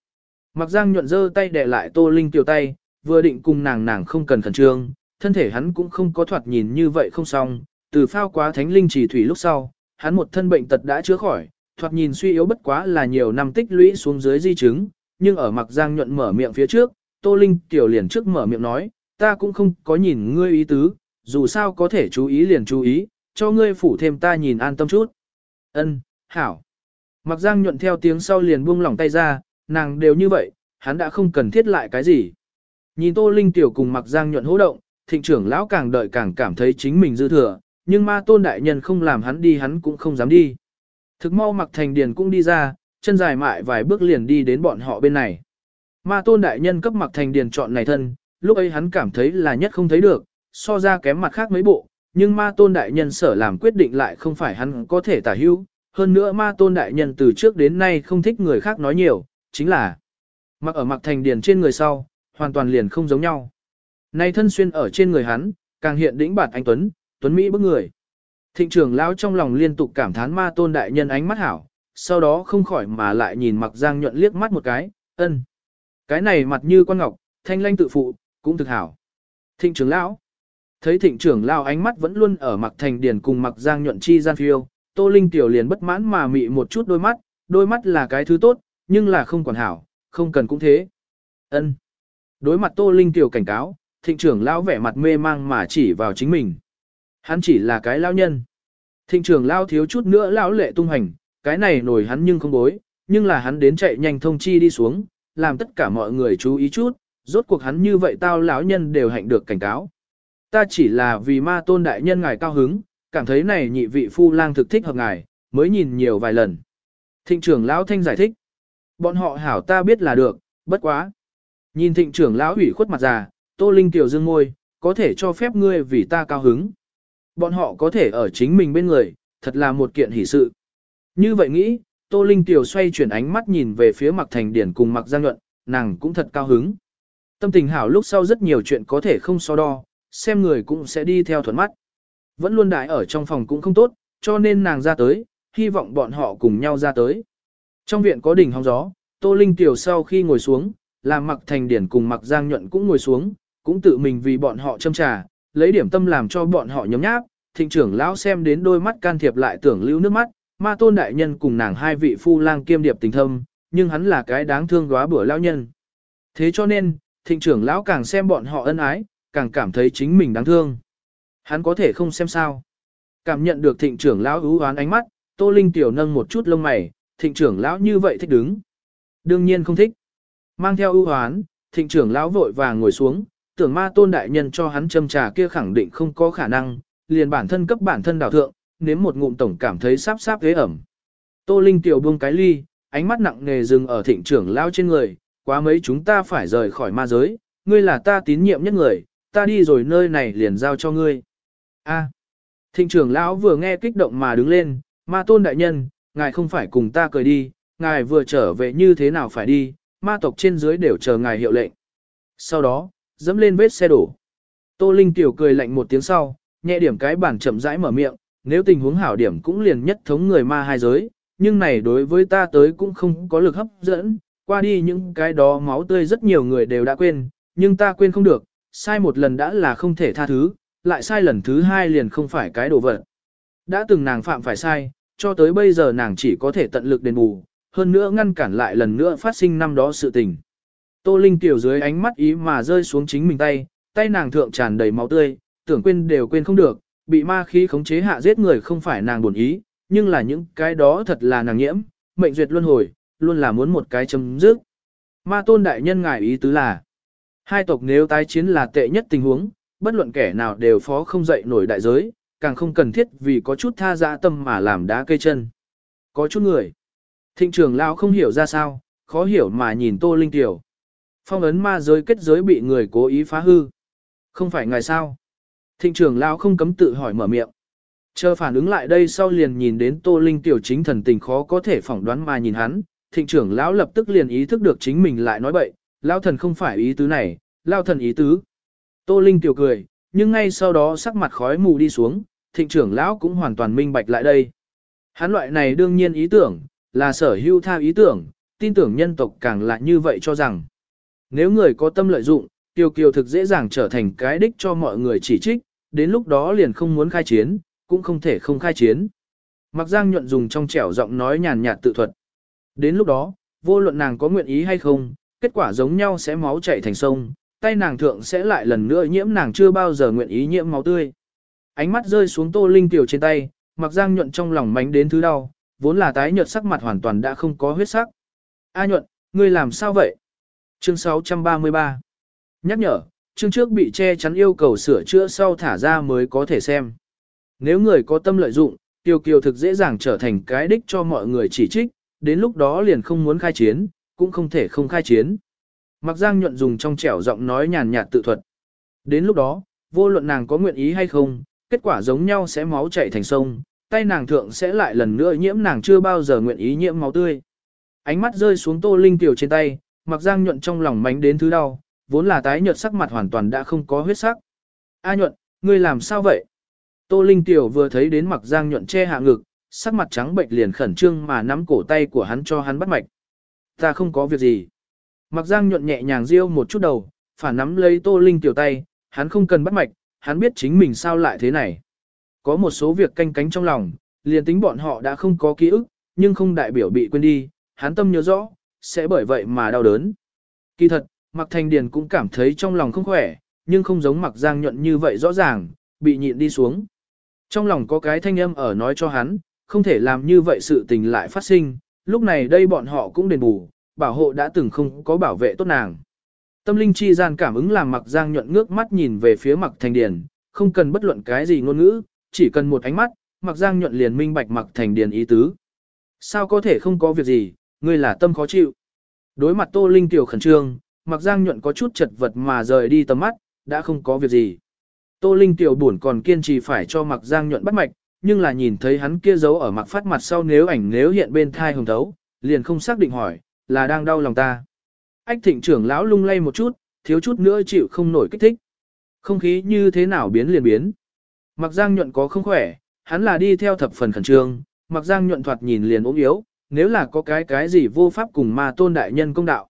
Mặc Giang nhuận giơ tay đè lại Tô Linh tiểu tay, vừa định cùng nàng nàng không cần khẩn trương, thân thể hắn cũng không có thoạt nhìn như vậy không xong, từ phao quá thánh linh chỉ thủy lúc sau, hắn một thân bệnh tật đã chữa khỏi, thoạt nhìn suy yếu bất quá là nhiều năm tích lũy xuống dưới di chứng, nhưng ở mặc giang nhuận mở miệng phía trước, Tô Linh tiểu liền trước mở miệng nói, ta cũng không có nhìn ngươi ý tứ, dù sao có thể chú ý liền chú ý, cho ngươi phủ thêm ta nhìn an tâm chút. Ân, hảo. Mặc giang nhuận theo tiếng sau liền buông lỏng tay ra, nàng đều như vậy, hắn đã không cần thiết lại cái gì. Nhìn Tô Linh tiểu cùng mặc giang nhuận hỗ động, thịnh trưởng lão càng đợi càng cảm thấy chính mình dư thừa, nhưng ma tôn đại nhân không làm hắn đi hắn cũng không dám đi. Thực mau mặc thành điền cũng đi ra, chân dài mại vài bước liền đi đến bọn họ bên này. Ma tôn đại nhân cấp mặc thành điền chọn này thân, lúc ấy hắn cảm thấy là nhất không thấy được, so ra kém mặt khác mấy bộ, nhưng ma tôn đại nhân sở làm quyết định lại không phải hắn có thể tả hữu. Hơn nữa ma tôn đại nhân từ trước đến nay không thích người khác nói nhiều, chính là mặc ở mặc thành điền trên người sau, hoàn toàn liền không giống nhau. Nay thân xuyên ở trên người hắn, càng hiện đĩnh bản anh Tuấn, tuấn Mỹ bức người. Thịnh trưởng lão trong lòng liên tục cảm thán ma tôn đại nhân ánh mắt hảo, sau đó không khỏi mà lại nhìn mặc giang nhuận liếc mắt một cái, ân. Cái này mặt như con ngọc, thanh lanh tự phụ, cũng thực hảo. Thịnh trưởng lão, thấy thịnh trưởng lão ánh mắt vẫn luôn ở mặc thành điển cùng mặc giang nhuận chi gian phiêu, tô linh tiểu liền bất mãn mà mị một chút đôi mắt, đôi mắt là cái thứ tốt, nhưng là không còn hảo, không cần cũng thế. ân. Đối mặt tô linh tiểu cảnh cáo, thịnh trưởng lão vẻ mặt mê mang mà chỉ vào chính mình. Hắn chỉ là cái lão nhân. Thịnh trưởng lão thiếu chút nữa lão lệ tung hành, cái này nổi hắn nhưng không bối, nhưng là hắn đến chạy nhanh thông chi đi xuống, làm tất cả mọi người chú ý chút, rốt cuộc hắn như vậy tao lão nhân đều hạnh được cảnh cáo. Ta chỉ là vì ma tôn đại nhân ngài cao hứng, cảm thấy này nhị vị phu lang thực thích hợp ngài, mới nhìn nhiều vài lần. Thịnh trưởng lão thanh giải thích. Bọn họ hảo ta biết là được, bất quá. Nhìn thịnh trưởng lão ủy khuất mặt già, tô linh tiểu dương môi, có thể cho phép ngươi vì ta cao hứng. Bọn họ có thể ở chính mình bên người, thật là một kiện hỷ sự. Như vậy nghĩ, Tô Linh Tiểu xoay chuyển ánh mắt nhìn về phía Mạc Thành Điển cùng Mạc Giang Nhuận, nàng cũng thật cao hứng. Tâm tình hảo lúc sau rất nhiều chuyện có thể không so đo, xem người cũng sẽ đi theo thuận mắt. Vẫn luôn đại ở trong phòng cũng không tốt, cho nên nàng ra tới, hy vọng bọn họ cùng nhau ra tới. Trong viện có đỉnh hóng gió, Tô Linh Tiểu sau khi ngồi xuống, làm mặc Thành Điển cùng mặc Giang Nhuận cũng ngồi xuống, cũng tự mình vì bọn họ châm trà, lấy điểm tâm làm cho bọn họ nhấm nháp. Thịnh trưởng lão xem đến đôi mắt can thiệp lại tưởng lưu nước mắt, ma tôn đại nhân cùng nàng hai vị phu lang kiêm điệp tình thâm, nhưng hắn là cái đáng thương góa bữa lão nhân. Thế cho nên, thịnh trưởng lão càng xem bọn họ ân ái, càng cảm thấy chính mình đáng thương. Hắn có thể không xem sao. Cảm nhận được thịnh trưởng lão ưu oán ánh mắt, Tô Linh tiểu nâng một chút lông mày, thịnh trưởng lão như vậy thích đứng. Đương nhiên không thích. Mang theo ưu hoán, thịnh trưởng lão vội vàng ngồi xuống, tưởng ma tôn đại nhân cho hắn châm trà kia khẳng định không có khả năng, liền bản thân cấp bản thân đào thượng, nếm một ngụm tổng cảm thấy sáp sáp ghế ẩm. Tô Linh tiểu buông cái ly, ánh mắt nặng nề dừng ở thịnh trưởng lão trên người, quá mấy chúng ta phải rời khỏi ma giới, ngươi là ta tín nhiệm nhất người, ta đi rồi nơi này liền giao cho ngươi. A. Thịnh trưởng lão vừa nghe kích động mà đứng lên, ma tôn đại nhân, ngài không phải cùng ta cười đi, ngài vừa trở về như thế nào phải đi, ma tộc trên dưới đều chờ ngài hiệu lệnh. Sau đó, dẫm lên vết xe đổ. Tô Linh tiểu cười lạnh một tiếng sau, nhẹ điểm cái bản chậm rãi mở miệng, nếu tình huống hảo điểm cũng liền nhất thống người ma hai giới, nhưng này đối với ta tới cũng không có lực hấp dẫn, qua đi những cái đó máu tươi rất nhiều người đều đã quên, nhưng ta quên không được, sai một lần đã là không thể tha thứ, lại sai lần thứ hai liền không phải cái đồ vật. Đã từng nàng phạm phải sai, cho tới bây giờ nàng chỉ có thể tận lực đền bù, hơn nữa ngăn cản lại lần nữa phát sinh năm đó sự tình. Tô Linh tiểu dưới ánh mắt ý mà rơi xuống chính mình tay, tay nàng thượng tràn đầy máu tươi, tưởng quên đều quên không được, bị ma khí khống chế hạ giết người không phải nàng buồn ý, nhưng là những cái đó thật là nàng nhiễm, mệnh duyệt luân hồi, luôn là muốn một cái chấm dứt. Ma tôn đại nhân ngài ý tứ là, hai tộc nếu tái chiến là tệ nhất tình huống, bất luận kẻ nào đều phó không dậy nổi đại giới, càng không cần thiết vì có chút tha dạ tâm mà làm đá cây chân. Có chút người. Thịnh trường lao không hiểu ra sao, khó hiểu mà nhìn Tô Linh Tiểu. Phong ấn ma giới kết giới bị người cố ý phá hư. Không phải ngài sao? Thịnh trường lao không cấm tự hỏi mở miệng. Chờ phản ứng lại đây sau liền nhìn đến Tô Linh Tiểu chính thần tình khó có thể phỏng đoán mà nhìn hắn. Thịnh trưởng lão lập tức liền ý thức được chính mình lại nói bậy, lão thần không phải ý tứ này, lão thần ý tứ. Tô Linh Tiểu cười, nhưng ngay sau đó sắc mặt khói mù đi xuống, thịnh trưởng lão cũng hoàn toàn minh bạch lại đây. Hắn loại này đương nhiên ý tưởng, là sở hữu tha ý tưởng, tin tưởng nhân tộc càng là như vậy cho rằng. Nếu người có tâm lợi dụng, tiêu kiều thực dễ dàng trở thành cái đích cho mọi người chỉ trích, đến lúc đó liền không muốn khai chiến, cũng không thể không khai chiến. Mặc giang nhuận dùng trong trẻo giọng nói nhàn nhạt tự thuật. Đến lúc đó, vô luận nàng có nguyện ý hay không, kết quả giống nhau sẽ máu chảy thành sông, tay nàng thượng sẽ lại lần nữa nhiễm nàng chưa bao giờ nguyện ý nhiễm máu tươi. Ánh mắt rơi xuống tô linh tiểu trên tay, mặc giang nhuận trong lòng mánh đến thứ đau, vốn là tái nhợt sắc mặt hoàn toàn đã không có huyết sắc. A nhuận, ngươi làm sao vậy? Chương 633 Nhắc nhở, chương trước bị che chắn yêu cầu sửa chữa sau thả ra mới có thể xem. Nếu người có tâm lợi dụng, tiêu kiều thực dễ dàng trở thành cái đích cho mọi người chỉ trích, đến lúc đó liền không muốn khai chiến, cũng không thể không khai chiến. Mặc giang nhuận dùng trong trẻo giọng nói nhàn nhạt tự thuật. Đến lúc đó, vô luận nàng có nguyện ý hay không, kết quả giống nhau sẽ máu chảy thành sông, tay nàng thượng sẽ lại lần nữa nhiễm nàng chưa bao giờ nguyện ý nhiễm máu tươi. Ánh mắt rơi xuống tô linh tiểu trên tay, mặc giang nhuận trong lòng mánh đến thứ đau, vốn là tái nhợt sắc mặt hoàn toàn đã không có huyết sắc. A nhuận, ngươi làm sao vậy? Tô linh tiểu vừa thấy đến mặc giang nhuận che hạ ngực, sắc mặt trắng bệnh liền khẩn trương mà nắm cổ tay của hắn cho hắn bắt mạch. Ta không có việc gì. Mặc giang nhuận nhẹ nhàng riêu một chút đầu, phản nắm lấy tô linh tiểu tay, hắn không cần bắt mạch, hắn biết chính mình sao lại thế này. Có một số việc canh cánh trong lòng, liền tính bọn họ đã không có ký ức, nhưng không đại biểu bị quên đi, hắn tâm nhớ rõ, sẽ bởi vậy mà đau đớn. Kỳ thật, Mạc Thành Điền cũng cảm thấy trong lòng không khỏe, nhưng không giống Mạc Giang nhuận như vậy rõ ràng, bị nhịn đi xuống. Trong lòng có cái thanh âm ở nói cho hắn, không thể làm như vậy sự tình lại phát sinh, lúc này đây bọn họ cũng đền bù, bảo hộ đã từng không có bảo vệ tốt nàng. Tâm linh chi gian cảm ứng làm Mạc Giang nhuận ngước mắt nhìn về phía Mạc Thành Điền, không cần bất luận cái gì ngôn ngữ, chỉ cần một ánh mắt, Mạc Giang nhuận liền minh bạch Mạc Thành Điền ý tứ. Sao có thể không có việc gì, ngươi là tâm khó chịu. Đối mặt Tô Linh tiểu khẩn trương, Mạc Giang nhuận có chút chật vật mà rời đi tầm mắt, đã không có việc gì. Tô Linh tiểu buồn còn kiên trì phải cho Mạc Giang nhuận bắt mạch, nhưng là nhìn thấy hắn kia giấu ở mặt phát mặt sau nếu ảnh nếu hiện bên thai hồng thấu, liền không xác định hỏi, là đang đau lòng ta. Ách thịnh trưởng lão lung lay một chút, thiếu chút nữa chịu không nổi kích thích. Không khí như thế nào biến liền biến. Mặc giang nhuận có không khỏe, hắn là đi theo thập phần khẩn trương, mặc giang nhuận thoạt nhìn liền ốm yếu, nếu là có cái cái gì vô pháp cùng ma tôn đại nhân công đạo.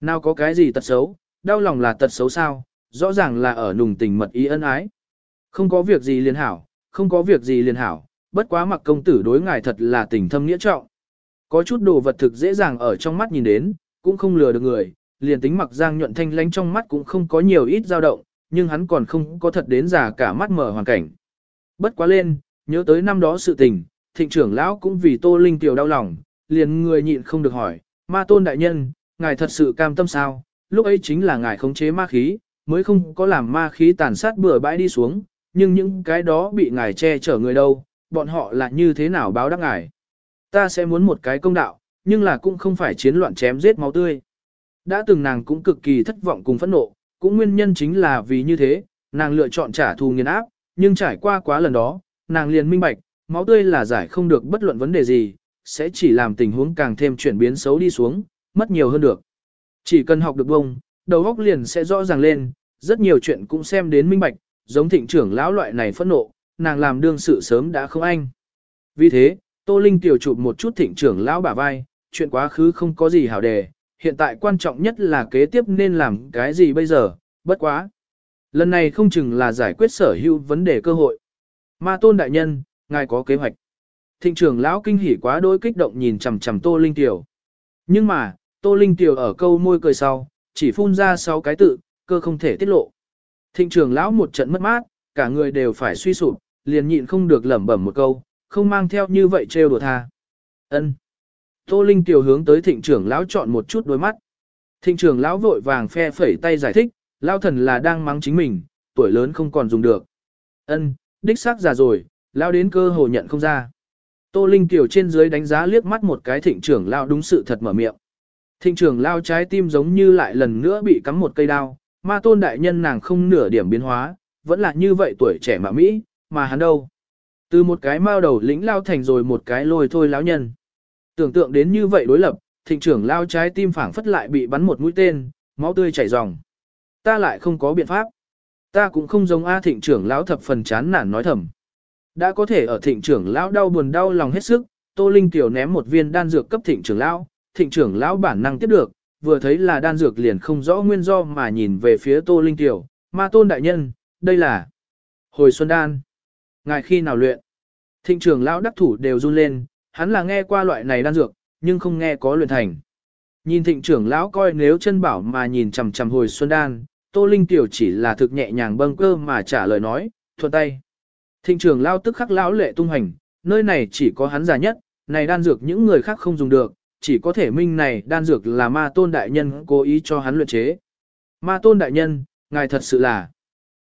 Nào có cái gì tật xấu, đau lòng là tật xấu sao, rõ ràng là ở nùng tình mật ý ân ái. Không có việc gì liền hảo, không có việc gì liền hảo, bất quá mặc công tử đối ngài thật là tình thâm nghĩa trọng. Có chút đồ vật thực dễ dàng ở trong mắt nhìn đến, cũng không lừa được người, liền tính mặc giang nhuận thanh lánh trong mắt cũng không có nhiều ít dao động, nhưng hắn còn không có thật đến già cả mắt mở hoàn cảnh. Bất quá lên, nhớ tới năm đó sự tình, thịnh trưởng lão cũng vì tô linh tiểu đau lòng, liền người nhịn không được hỏi, ma tôn đại nhân, ngài thật sự cam tâm sao, lúc ấy chính là ngài khống chế ma khí, mới không có làm ma khí tàn sát bừa bãi đi xuống, nhưng những cái đó bị ngài che chở người đâu, bọn họ là như thế nào báo đáp ngài. Ta sẽ muốn một cái công đạo, nhưng là cũng không phải chiến loạn chém giết máu tươi. Đã từng nàng cũng cực kỳ thất vọng cùng phẫn nộ, cũng nguyên nhân chính là vì như thế, nàng lựa chọn trả thù nghiền áp, nhưng trải qua quá lần đó, nàng liền minh bạch, máu tươi là giải không được bất luận vấn đề gì, sẽ chỉ làm tình huống càng thêm chuyển biến xấu đi xuống, mất nhiều hơn được. Chỉ cần học được bông, đầu óc liền sẽ rõ ràng lên, rất nhiều chuyện cũng xem đến minh bạch, giống thịnh trưởng lão loại này phẫn nộ, nàng làm đương sự sớm đã không anh. Vì thế, Tô Linh tiểu chụp một chút thịnh trưởng lão bả vai, chuyện quá khứ không có gì hảo đề, hiện tại quan trọng nhất là kế tiếp nên làm cái gì bây giờ, bất quá. Lần này không chừng là giải quyết sở hữu vấn đề cơ hội. Ma tôn đại nhân, ngài có kế hoạch. Thịnh trưởng lão kinh hỉ quá đôi kích động nhìn chằm chằm Tô Linh tiểu. Nhưng mà, Tô Linh tiểu ở câu môi cười sau, chỉ phun ra sáu cái tự, cơ không thể tiết lộ. Thịnh trưởng lão một trận mất mát, cả người đều phải suy sụp, liền nhịn không được lẩm bẩm một câu, không mang theo như vậy trêu đùa tha. Ân. Tô Linh tiểu hướng tới thịnh trưởng lão chọn một chút đôi mắt. Thịnh trưởng lão vội vàng phe phẩy tay giải thích, lão thần là đang mắng chính mình, tuổi lớn không còn dùng được. Ân, đích xác già rồi, lão đến cơ hồ nhận không ra. Tô Linh Kiều trên dưới đánh giá liếc mắt một cái thịnh trưởng lão đúng sự thật mở miệng. Thịnh trưởng lão trái tim giống như lại lần nữa bị cắm một cây đao, ma tôn đại nhân nàng không nửa điểm biến hóa, vẫn là như vậy tuổi trẻ mà Mỹ, mà hắn đâu. Từ một cái mao đầu lĩnh lao thành rồi một cái lôi thôi lão nhân. Tưởng tượng đến như vậy đối lập, thịnh trưởng lao trái tim phảng phất lại bị bắn một mũi tên, máu tươi chảy ròng. Ta lại không có biện pháp. Ta cũng không giống A thịnh trưởng lão thập phần chán nản nói thầm. Đã có thể ở thịnh trưởng lão đau buồn đau lòng hết sức, Tô Linh tiểu ném một viên đan dược cấp thịnh trưởng lão, thịnh trưởng lão bản năng tiếp được, vừa thấy là đan dược liền không rõ nguyên do mà nhìn về phía Tô Linh tiểu, ma tôn đại nhân, đây là hồi xuân đan. Ngài khi nào luyện? Thịnh trưởng lão đắc thủ đều run lên, hắn là nghe qua loại này đan dược, nhưng không nghe có luyện thành. Nhìn thịnh trưởng lão coi nếu chân bảo mà nhìn chằm chằm hồi xuân đan, Tô Linh tiểu chỉ là thực nhẹ nhàng bâng cơ mà trả lời nói, thuận tay. Thịnh trưởng Lao tức khắc lão lệ tung hành, nơi này chỉ có hắn già nhất, này đan dược những người khác không dùng được, chỉ có thể minh này đan dược là ma tôn đại nhân cố ý cho hắn luyện chế. Ma tôn đại nhân, ngài thật sự là.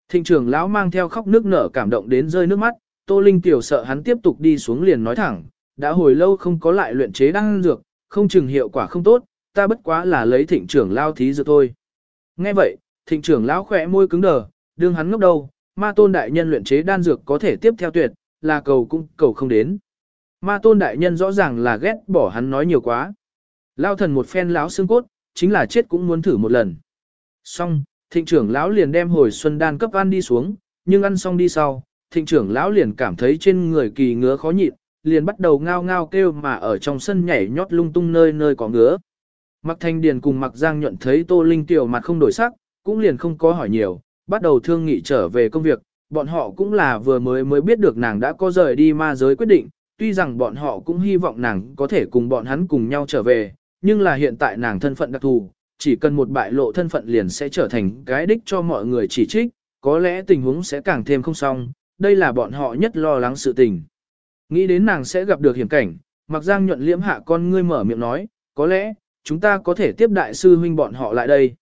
Thịnh trưởng lão mang theo khóc nước nở cảm động đến rơi nước mắt, Tô Linh tiểu sợ hắn tiếp tục đi xuống liền nói thẳng, đã hồi lâu không có lại luyện chế đan dược, không chừng hiệu quả không tốt, ta bất quá là lấy thịnh trưởng lao thí dược thôi. Nghe vậy, thịnh trưởng lão khỏe môi cứng đờ, đương hắn ngốc đầu, ma tôn đại nhân luyện chế đan dược có thể tiếp theo tuyệt, là cầu cũng cầu không đến. Ma tôn đại nhân rõ ràng là ghét bỏ hắn nói nhiều quá. Lao thần một phen lão xương cốt, chính là chết cũng muốn thử một lần. Xong, thịnh trưởng lão liền đem hồi xuân đan cấp ăn đi xuống, nhưng ăn xong đi sau, thịnh trưởng lão liền cảm thấy trên người kỳ ngứa khó nhịn, liền bắt đầu ngao ngao kêu mà ở trong sân nhảy nhót lung tung nơi nơi có ngứa. Mặc thanh điền cùng mặc giang nhuận thấy tô linh tiểu mặt không đổi sắc, cũng liền không có hỏi nhiều, bắt đầu thương nghị trở về công việc, bọn họ cũng là vừa mới mới biết được nàng đã có rời đi ma giới quyết định, tuy rằng bọn họ cũng hy vọng nàng có thể cùng bọn hắn cùng nhau trở về, nhưng là hiện tại nàng thân phận đặc thù, chỉ cần một bại lộ thân phận liền sẽ trở thành cái đích cho mọi người chỉ trích, có lẽ tình huống sẽ càng thêm không xong, đây là bọn họ nhất lo lắng sự tình. Nghĩ đến nàng sẽ gặp được hiểm cảnh, mặc giang nhuận liễm hạ con ngươi mở miệng nói, có lẽ, chúng ta có thể tiếp đại sư huynh bọn họ lại đây.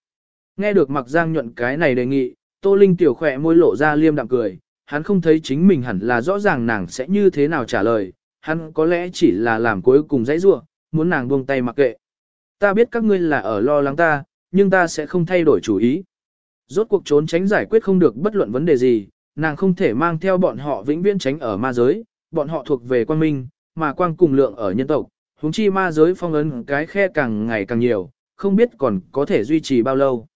Nghe được mặc giang nhuận cái này đề nghị, Tô Linh tiểu khỏe môi lộ ra liêm đạm cười, hắn không thấy chính mình hẳn là rõ ràng nàng sẽ như thế nào trả lời, hắn có lẽ chỉ là làm cuối cùng dãy rua, muốn nàng buông tay mặc kệ. Ta biết các ngươi là ở lo lắng ta, nhưng ta sẽ không thay đổi chủ ý. Rốt cuộc trốn tránh giải quyết không được bất luận vấn đề gì, nàng không thể mang theo bọn họ vĩnh viễn tránh ở ma giới, bọn họ thuộc về quang minh, mà quang cùng lượng ở nhân tộc, huống chi ma giới phong ấn cái khe càng ngày càng nhiều, không biết còn có thể duy trì bao lâu.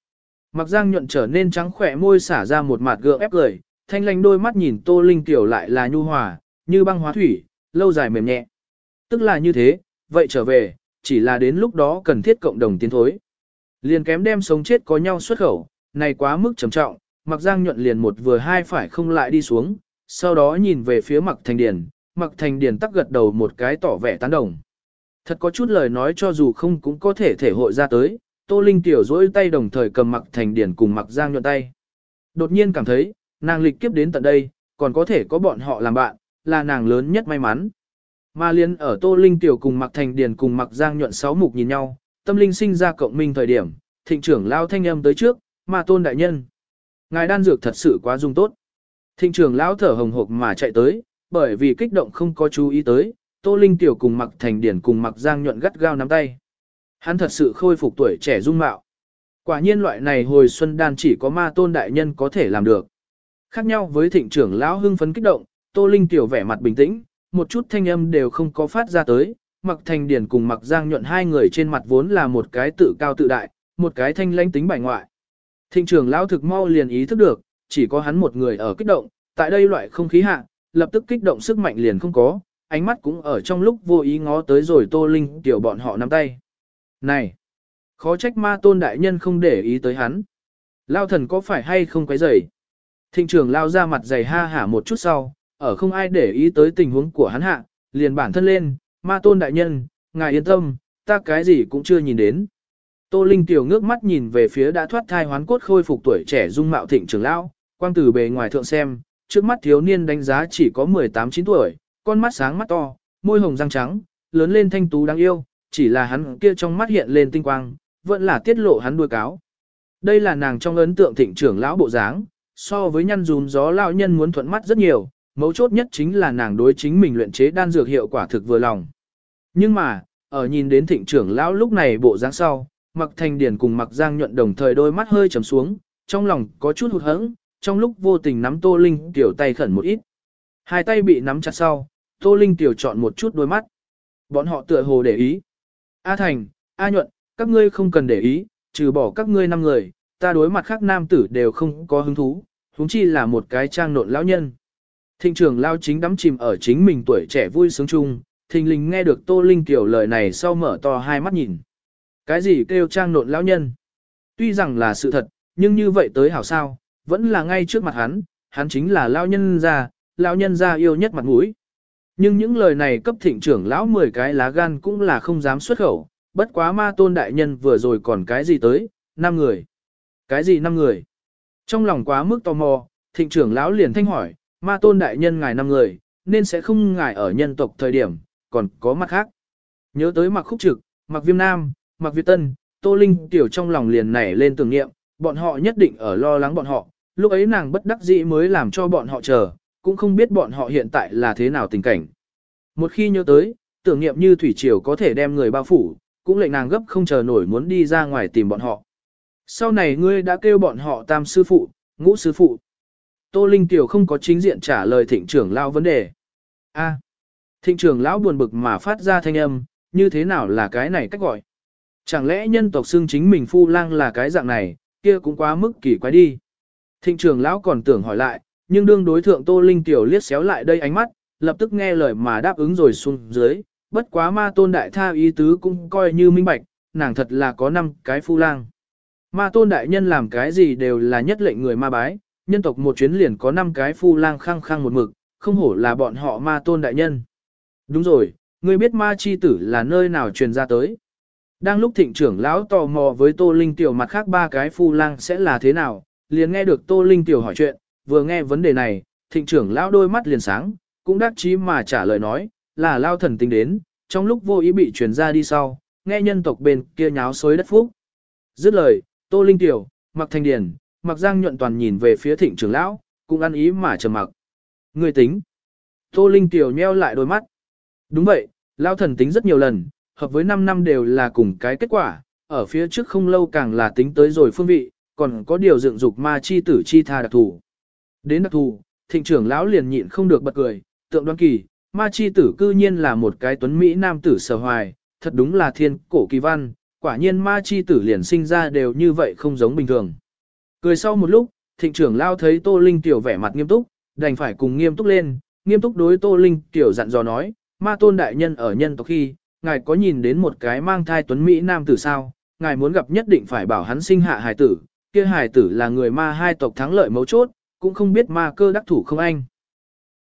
Mặc giang nhuận trở nên trắng khỏe môi xả ra một mặt gượng ép cười, thanh lãnh đôi mắt nhìn tô linh tiểu lại là nhu hòa, như băng hóa thủy, lâu dài mềm nhẹ. Tức là như thế, vậy trở về, chỉ là đến lúc đó cần thiết cộng đồng tiến thối. Liền kém đem sống chết có nhau xuất khẩu, này quá mức trầm trọng, mặc giang nhuận liền một vừa hai phải không lại đi xuống, sau đó nhìn về phía mặc thành điển, mặc thành điển tắc gật đầu một cái tỏ vẻ tán đồng. Thật có chút lời nói cho dù không cũng có thể thể hội ra tới, Tô Linh tiểu duỗi tay đồng thời cầm mặc thành điển cùng mặc giang nhuận tay. Đột nhiên cảm thấy, nàng lịch kiếp đến tận đây, còn có thể có bọn họ làm bạn, là nàng lớn nhất may mắn. Mà liên ở Tô Linh tiểu cùng mặc thành điển cùng mặc giang nhuận sáu mục nhìn nhau, tâm linh sinh ra cộng minh thời điểm, thịnh trưởng lao thanh âm tới trước, mà tôn đại nhân. Ngài đan dược thật sự quá dung tốt. Thịnh trưởng lão thở hồng hộc mà chạy tới, bởi vì kích động không có chú ý tới, Tô Linh tiểu cùng Mặc Thành Điển cùng Mặc Giang nhuận gắt gao nắm tay. Hắn thật sự khôi phục tuổi trẻ dung mạo. Quả nhiên loại này hồi xuân đan chỉ có ma tôn đại nhân có thể làm được. Khác nhau với thịnh trưởng lão hưng phấn kích động, Tô Linh tiểu vẻ mặt bình tĩnh, một chút thanh âm đều không có phát ra tới. Mặc Thành Điển cùng Mặc Giang nhuận hai người trên mặt vốn là một cái tự cao tự đại, một cái thanh lãnh tính bài ngoại. Thịnh trưởng lão thực mau liền ý thức được, chỉ có hắn một người ở kích động, tại đây loại không khí hạ, lập tức kích động sức mạnh liền không có, ánh mắt cũng ở trong lúc vô ý ngó tới rồi Tô Linh tiểu bọn họ nắm tay. Này! Khó trách ma tôn đại nhân không để ý tới hắn. Lao thần có phải hay không quấy rầy? Thịnh trưởng lao ra mặt dày ha hả một chút sau, ở không ai để ý tới tình huống của hắn hạ, liền bản thân lên, ma tôn đại nhân, ngài yên tâm, ta cái gì cũng chưa nhìn đến. Tô Linh tiểu ngước mắt nhìn về phía đã thoát thai hoán cốt khôi phục tuổi trẻ dung mạo thịnh trưởng lão, quang từ bề ngoài thượng xem, trước mắt thiếu niên đánh giá chỉ có 18-9 tuổi, con mắt sáng mắt to, môi hồng răng trắng, lớn lên thanh tú đáng yêu, chỉ là hắn kia trong mắt hiện lên tinh quang, vẫn là tiết lộ hắn đuôi cáo. Đây là nàng trong ấn tượng thịnh trưởng lão bộ dáng, so với nhăn dùm gió lão nhân muốn thuận mắt rất nhiều, mấu chốt nhất chính là nàng đối chính mình luyện chế đan dược hiệu quả thực vừa lòng. Nhưng mà, ở nhìn đến thịnh trưởng lão lúc này bộ dáng sau, mặc thành điển cùng mặc giang nhuận đồng thời đôi mắt hơi trầm xuống, trong lòng có chút hụt hẫng, trong lúc vô tình nắm Tô Linh tiểu tay khẩn một ít. Hai tay bị nắm chặt sau, Tô Linh tiểu chọn một chút đôi mắt. Bọn họ tựa hồ để ý. A Thành, A Nhuận, các ngươi không cần để ý, trừ bỏ các ngươi năm người, ta đối mặt khác nam tử đều không có hứng thú, huống chi là một cái trang nộn lão nhân. Thịnh trưởng lao chính đắm chìm ở chính mình tuổi trẻ vui sướng chung, thình lình nghe được Tô Linh tiểu lời này sau mở to hai mắt nhìn. Cái gì kêu trang nộn lão nhân? Tuy rằng là sự thật, nhưng như vậy tới hảo sao, vẫn là ngay trước mặt hắn, hắn chính là lão nhân gia, lão nhân gia yêu nhất mặt mũi. Nhưng những lời này cấp thịnh trưởng lão 10 cái lá gan cũng là không dám xuất khẩu, bất quá ma tôn đại nhân vừa rồi còn cái gì tới, năm người. Cái gì năm người? Trong lòng quá mức tò mò, thịnh trưởng lão liền thanh hỏi, ma tôn đại nhân ngài năm người, nên sẽ không ngài ở nhân tộc thời điểm, còn có mặt khác. Nhớ tới mặc khúc trực, mặc viêm nam, mặc việt tân, tô linh tiểu trong lòng liền nảy lên tưởng niệm, bọn họ nhất định ở lo lắng bọn họ, lúc ấy nàng bất đắc dĩ mới làm cho bọn họ chờ, cũng không biết bọn họ hiện tại là thế nào tình cảnh. Một khi nhớ tới, tưởng niệm như thủy triều có thể đem người bao phủ, cũng lệnh nàng gấp không chờ nổi muốn đi ra ngoài tìm bọn họ. Sau này ngươi đã kêu bọn họ tam sư phụ, ngũ sư phụ. Tô Linh Tiểu không có chính diện trả lời thịnh trưởng lão vấn đề. A. thịnh trưởng lão buồn bực mà phát ra thanh âm, như thế nào là cái này cách gọi. Chẳng lẽ nhân tộc xưng chính mình phu lang là cái dạng này, kia cũng quá mức kỳ quái đi. Thịnh trưởng lão còn tưởng hỏi lại, nhưng đương đối thượng Tô Linh tiểu liếc xéo lại đây ánh mắt, lập tức nghe lời mà đáp ứng rồi xuống dưới, bất quá ma tôn đại tha ý tứ cũng coi như minh bạch, nàng thật là có năm cái phu lang. Ma tôn đại nhân làm cái gì đều là nhất lệnh người ma bái, nhân tộc một chuyến liền có năm cái phu lang khăng khăng một mực, không hổ là bọn họ ma tôn đại nhân. Đúng rồi, ngươi biết ma chi tử là nơi nào truyền ra tới. Đang lúc thịnh trưởng lão tò mò với Tô Linh tiểu mặt khác ba cái phu lang sẽ là thế nào, liền nghe được Tô Linh tiểu hỏi chuyện, vừa nghe vấn đề này, thịnh trưởng lão đôi mắt liền sáng, cũng đắc chí mà trả lời nói, là lao thần tính đến, trong lúc vô ý bị truyền ra đi sau, nghe nhân tộc bên kia nháo xối đất phúc. Dứt lời, Tô Linh tiểu, Mặc Thanh Điền, Mặc Giang nhuận toàn nhìn về phía thịnh trưởng lão, cũng ăn ý mà trầm mặc. Người tính. Tô Linh tiểu nheo lại đôi mắt. Đúng vậy, lao thần tính rất nhiều lần, hợp với 5 năm đều là cùng cái kết quả, ở phía trước không lâu càng là tính tới rồi phương vị, còn có điều dựng dục ma chi tử chi tha đặc thù. Đến đặc thù, thịnh trưởng lão liền nhịn không được bật cười, tượng đoan kỳ, ma chi tử cư nhiên là một cái tuấn Mỹ nam tử sở hoài, thật đúng là thiên cổ kỳ văn, quả nhiên ma chi tử liền sinh ra đều như vậy không giống bình thường. Cười sau một lúc, thịnh trưởng lao thấy Tô Linh tiểu vẻ mặt nghiêm túc, đành phải cùng nghiêm túc lên, nghiêm túc đối Tô Linh tiểu dặn dò nói, ma tôn đại nhân ở nhân tộc khi, ngài có nhìn đến một cái mang thai tuấn Mỹ nam tử sao, ngài muốn gặp nhất định phải bảo hắn sinh hạ hài tử, kia hài tử là người ma hai tộc thắng lợi mấu chốt, cũng không biết ma cơ đắc thủ không anh.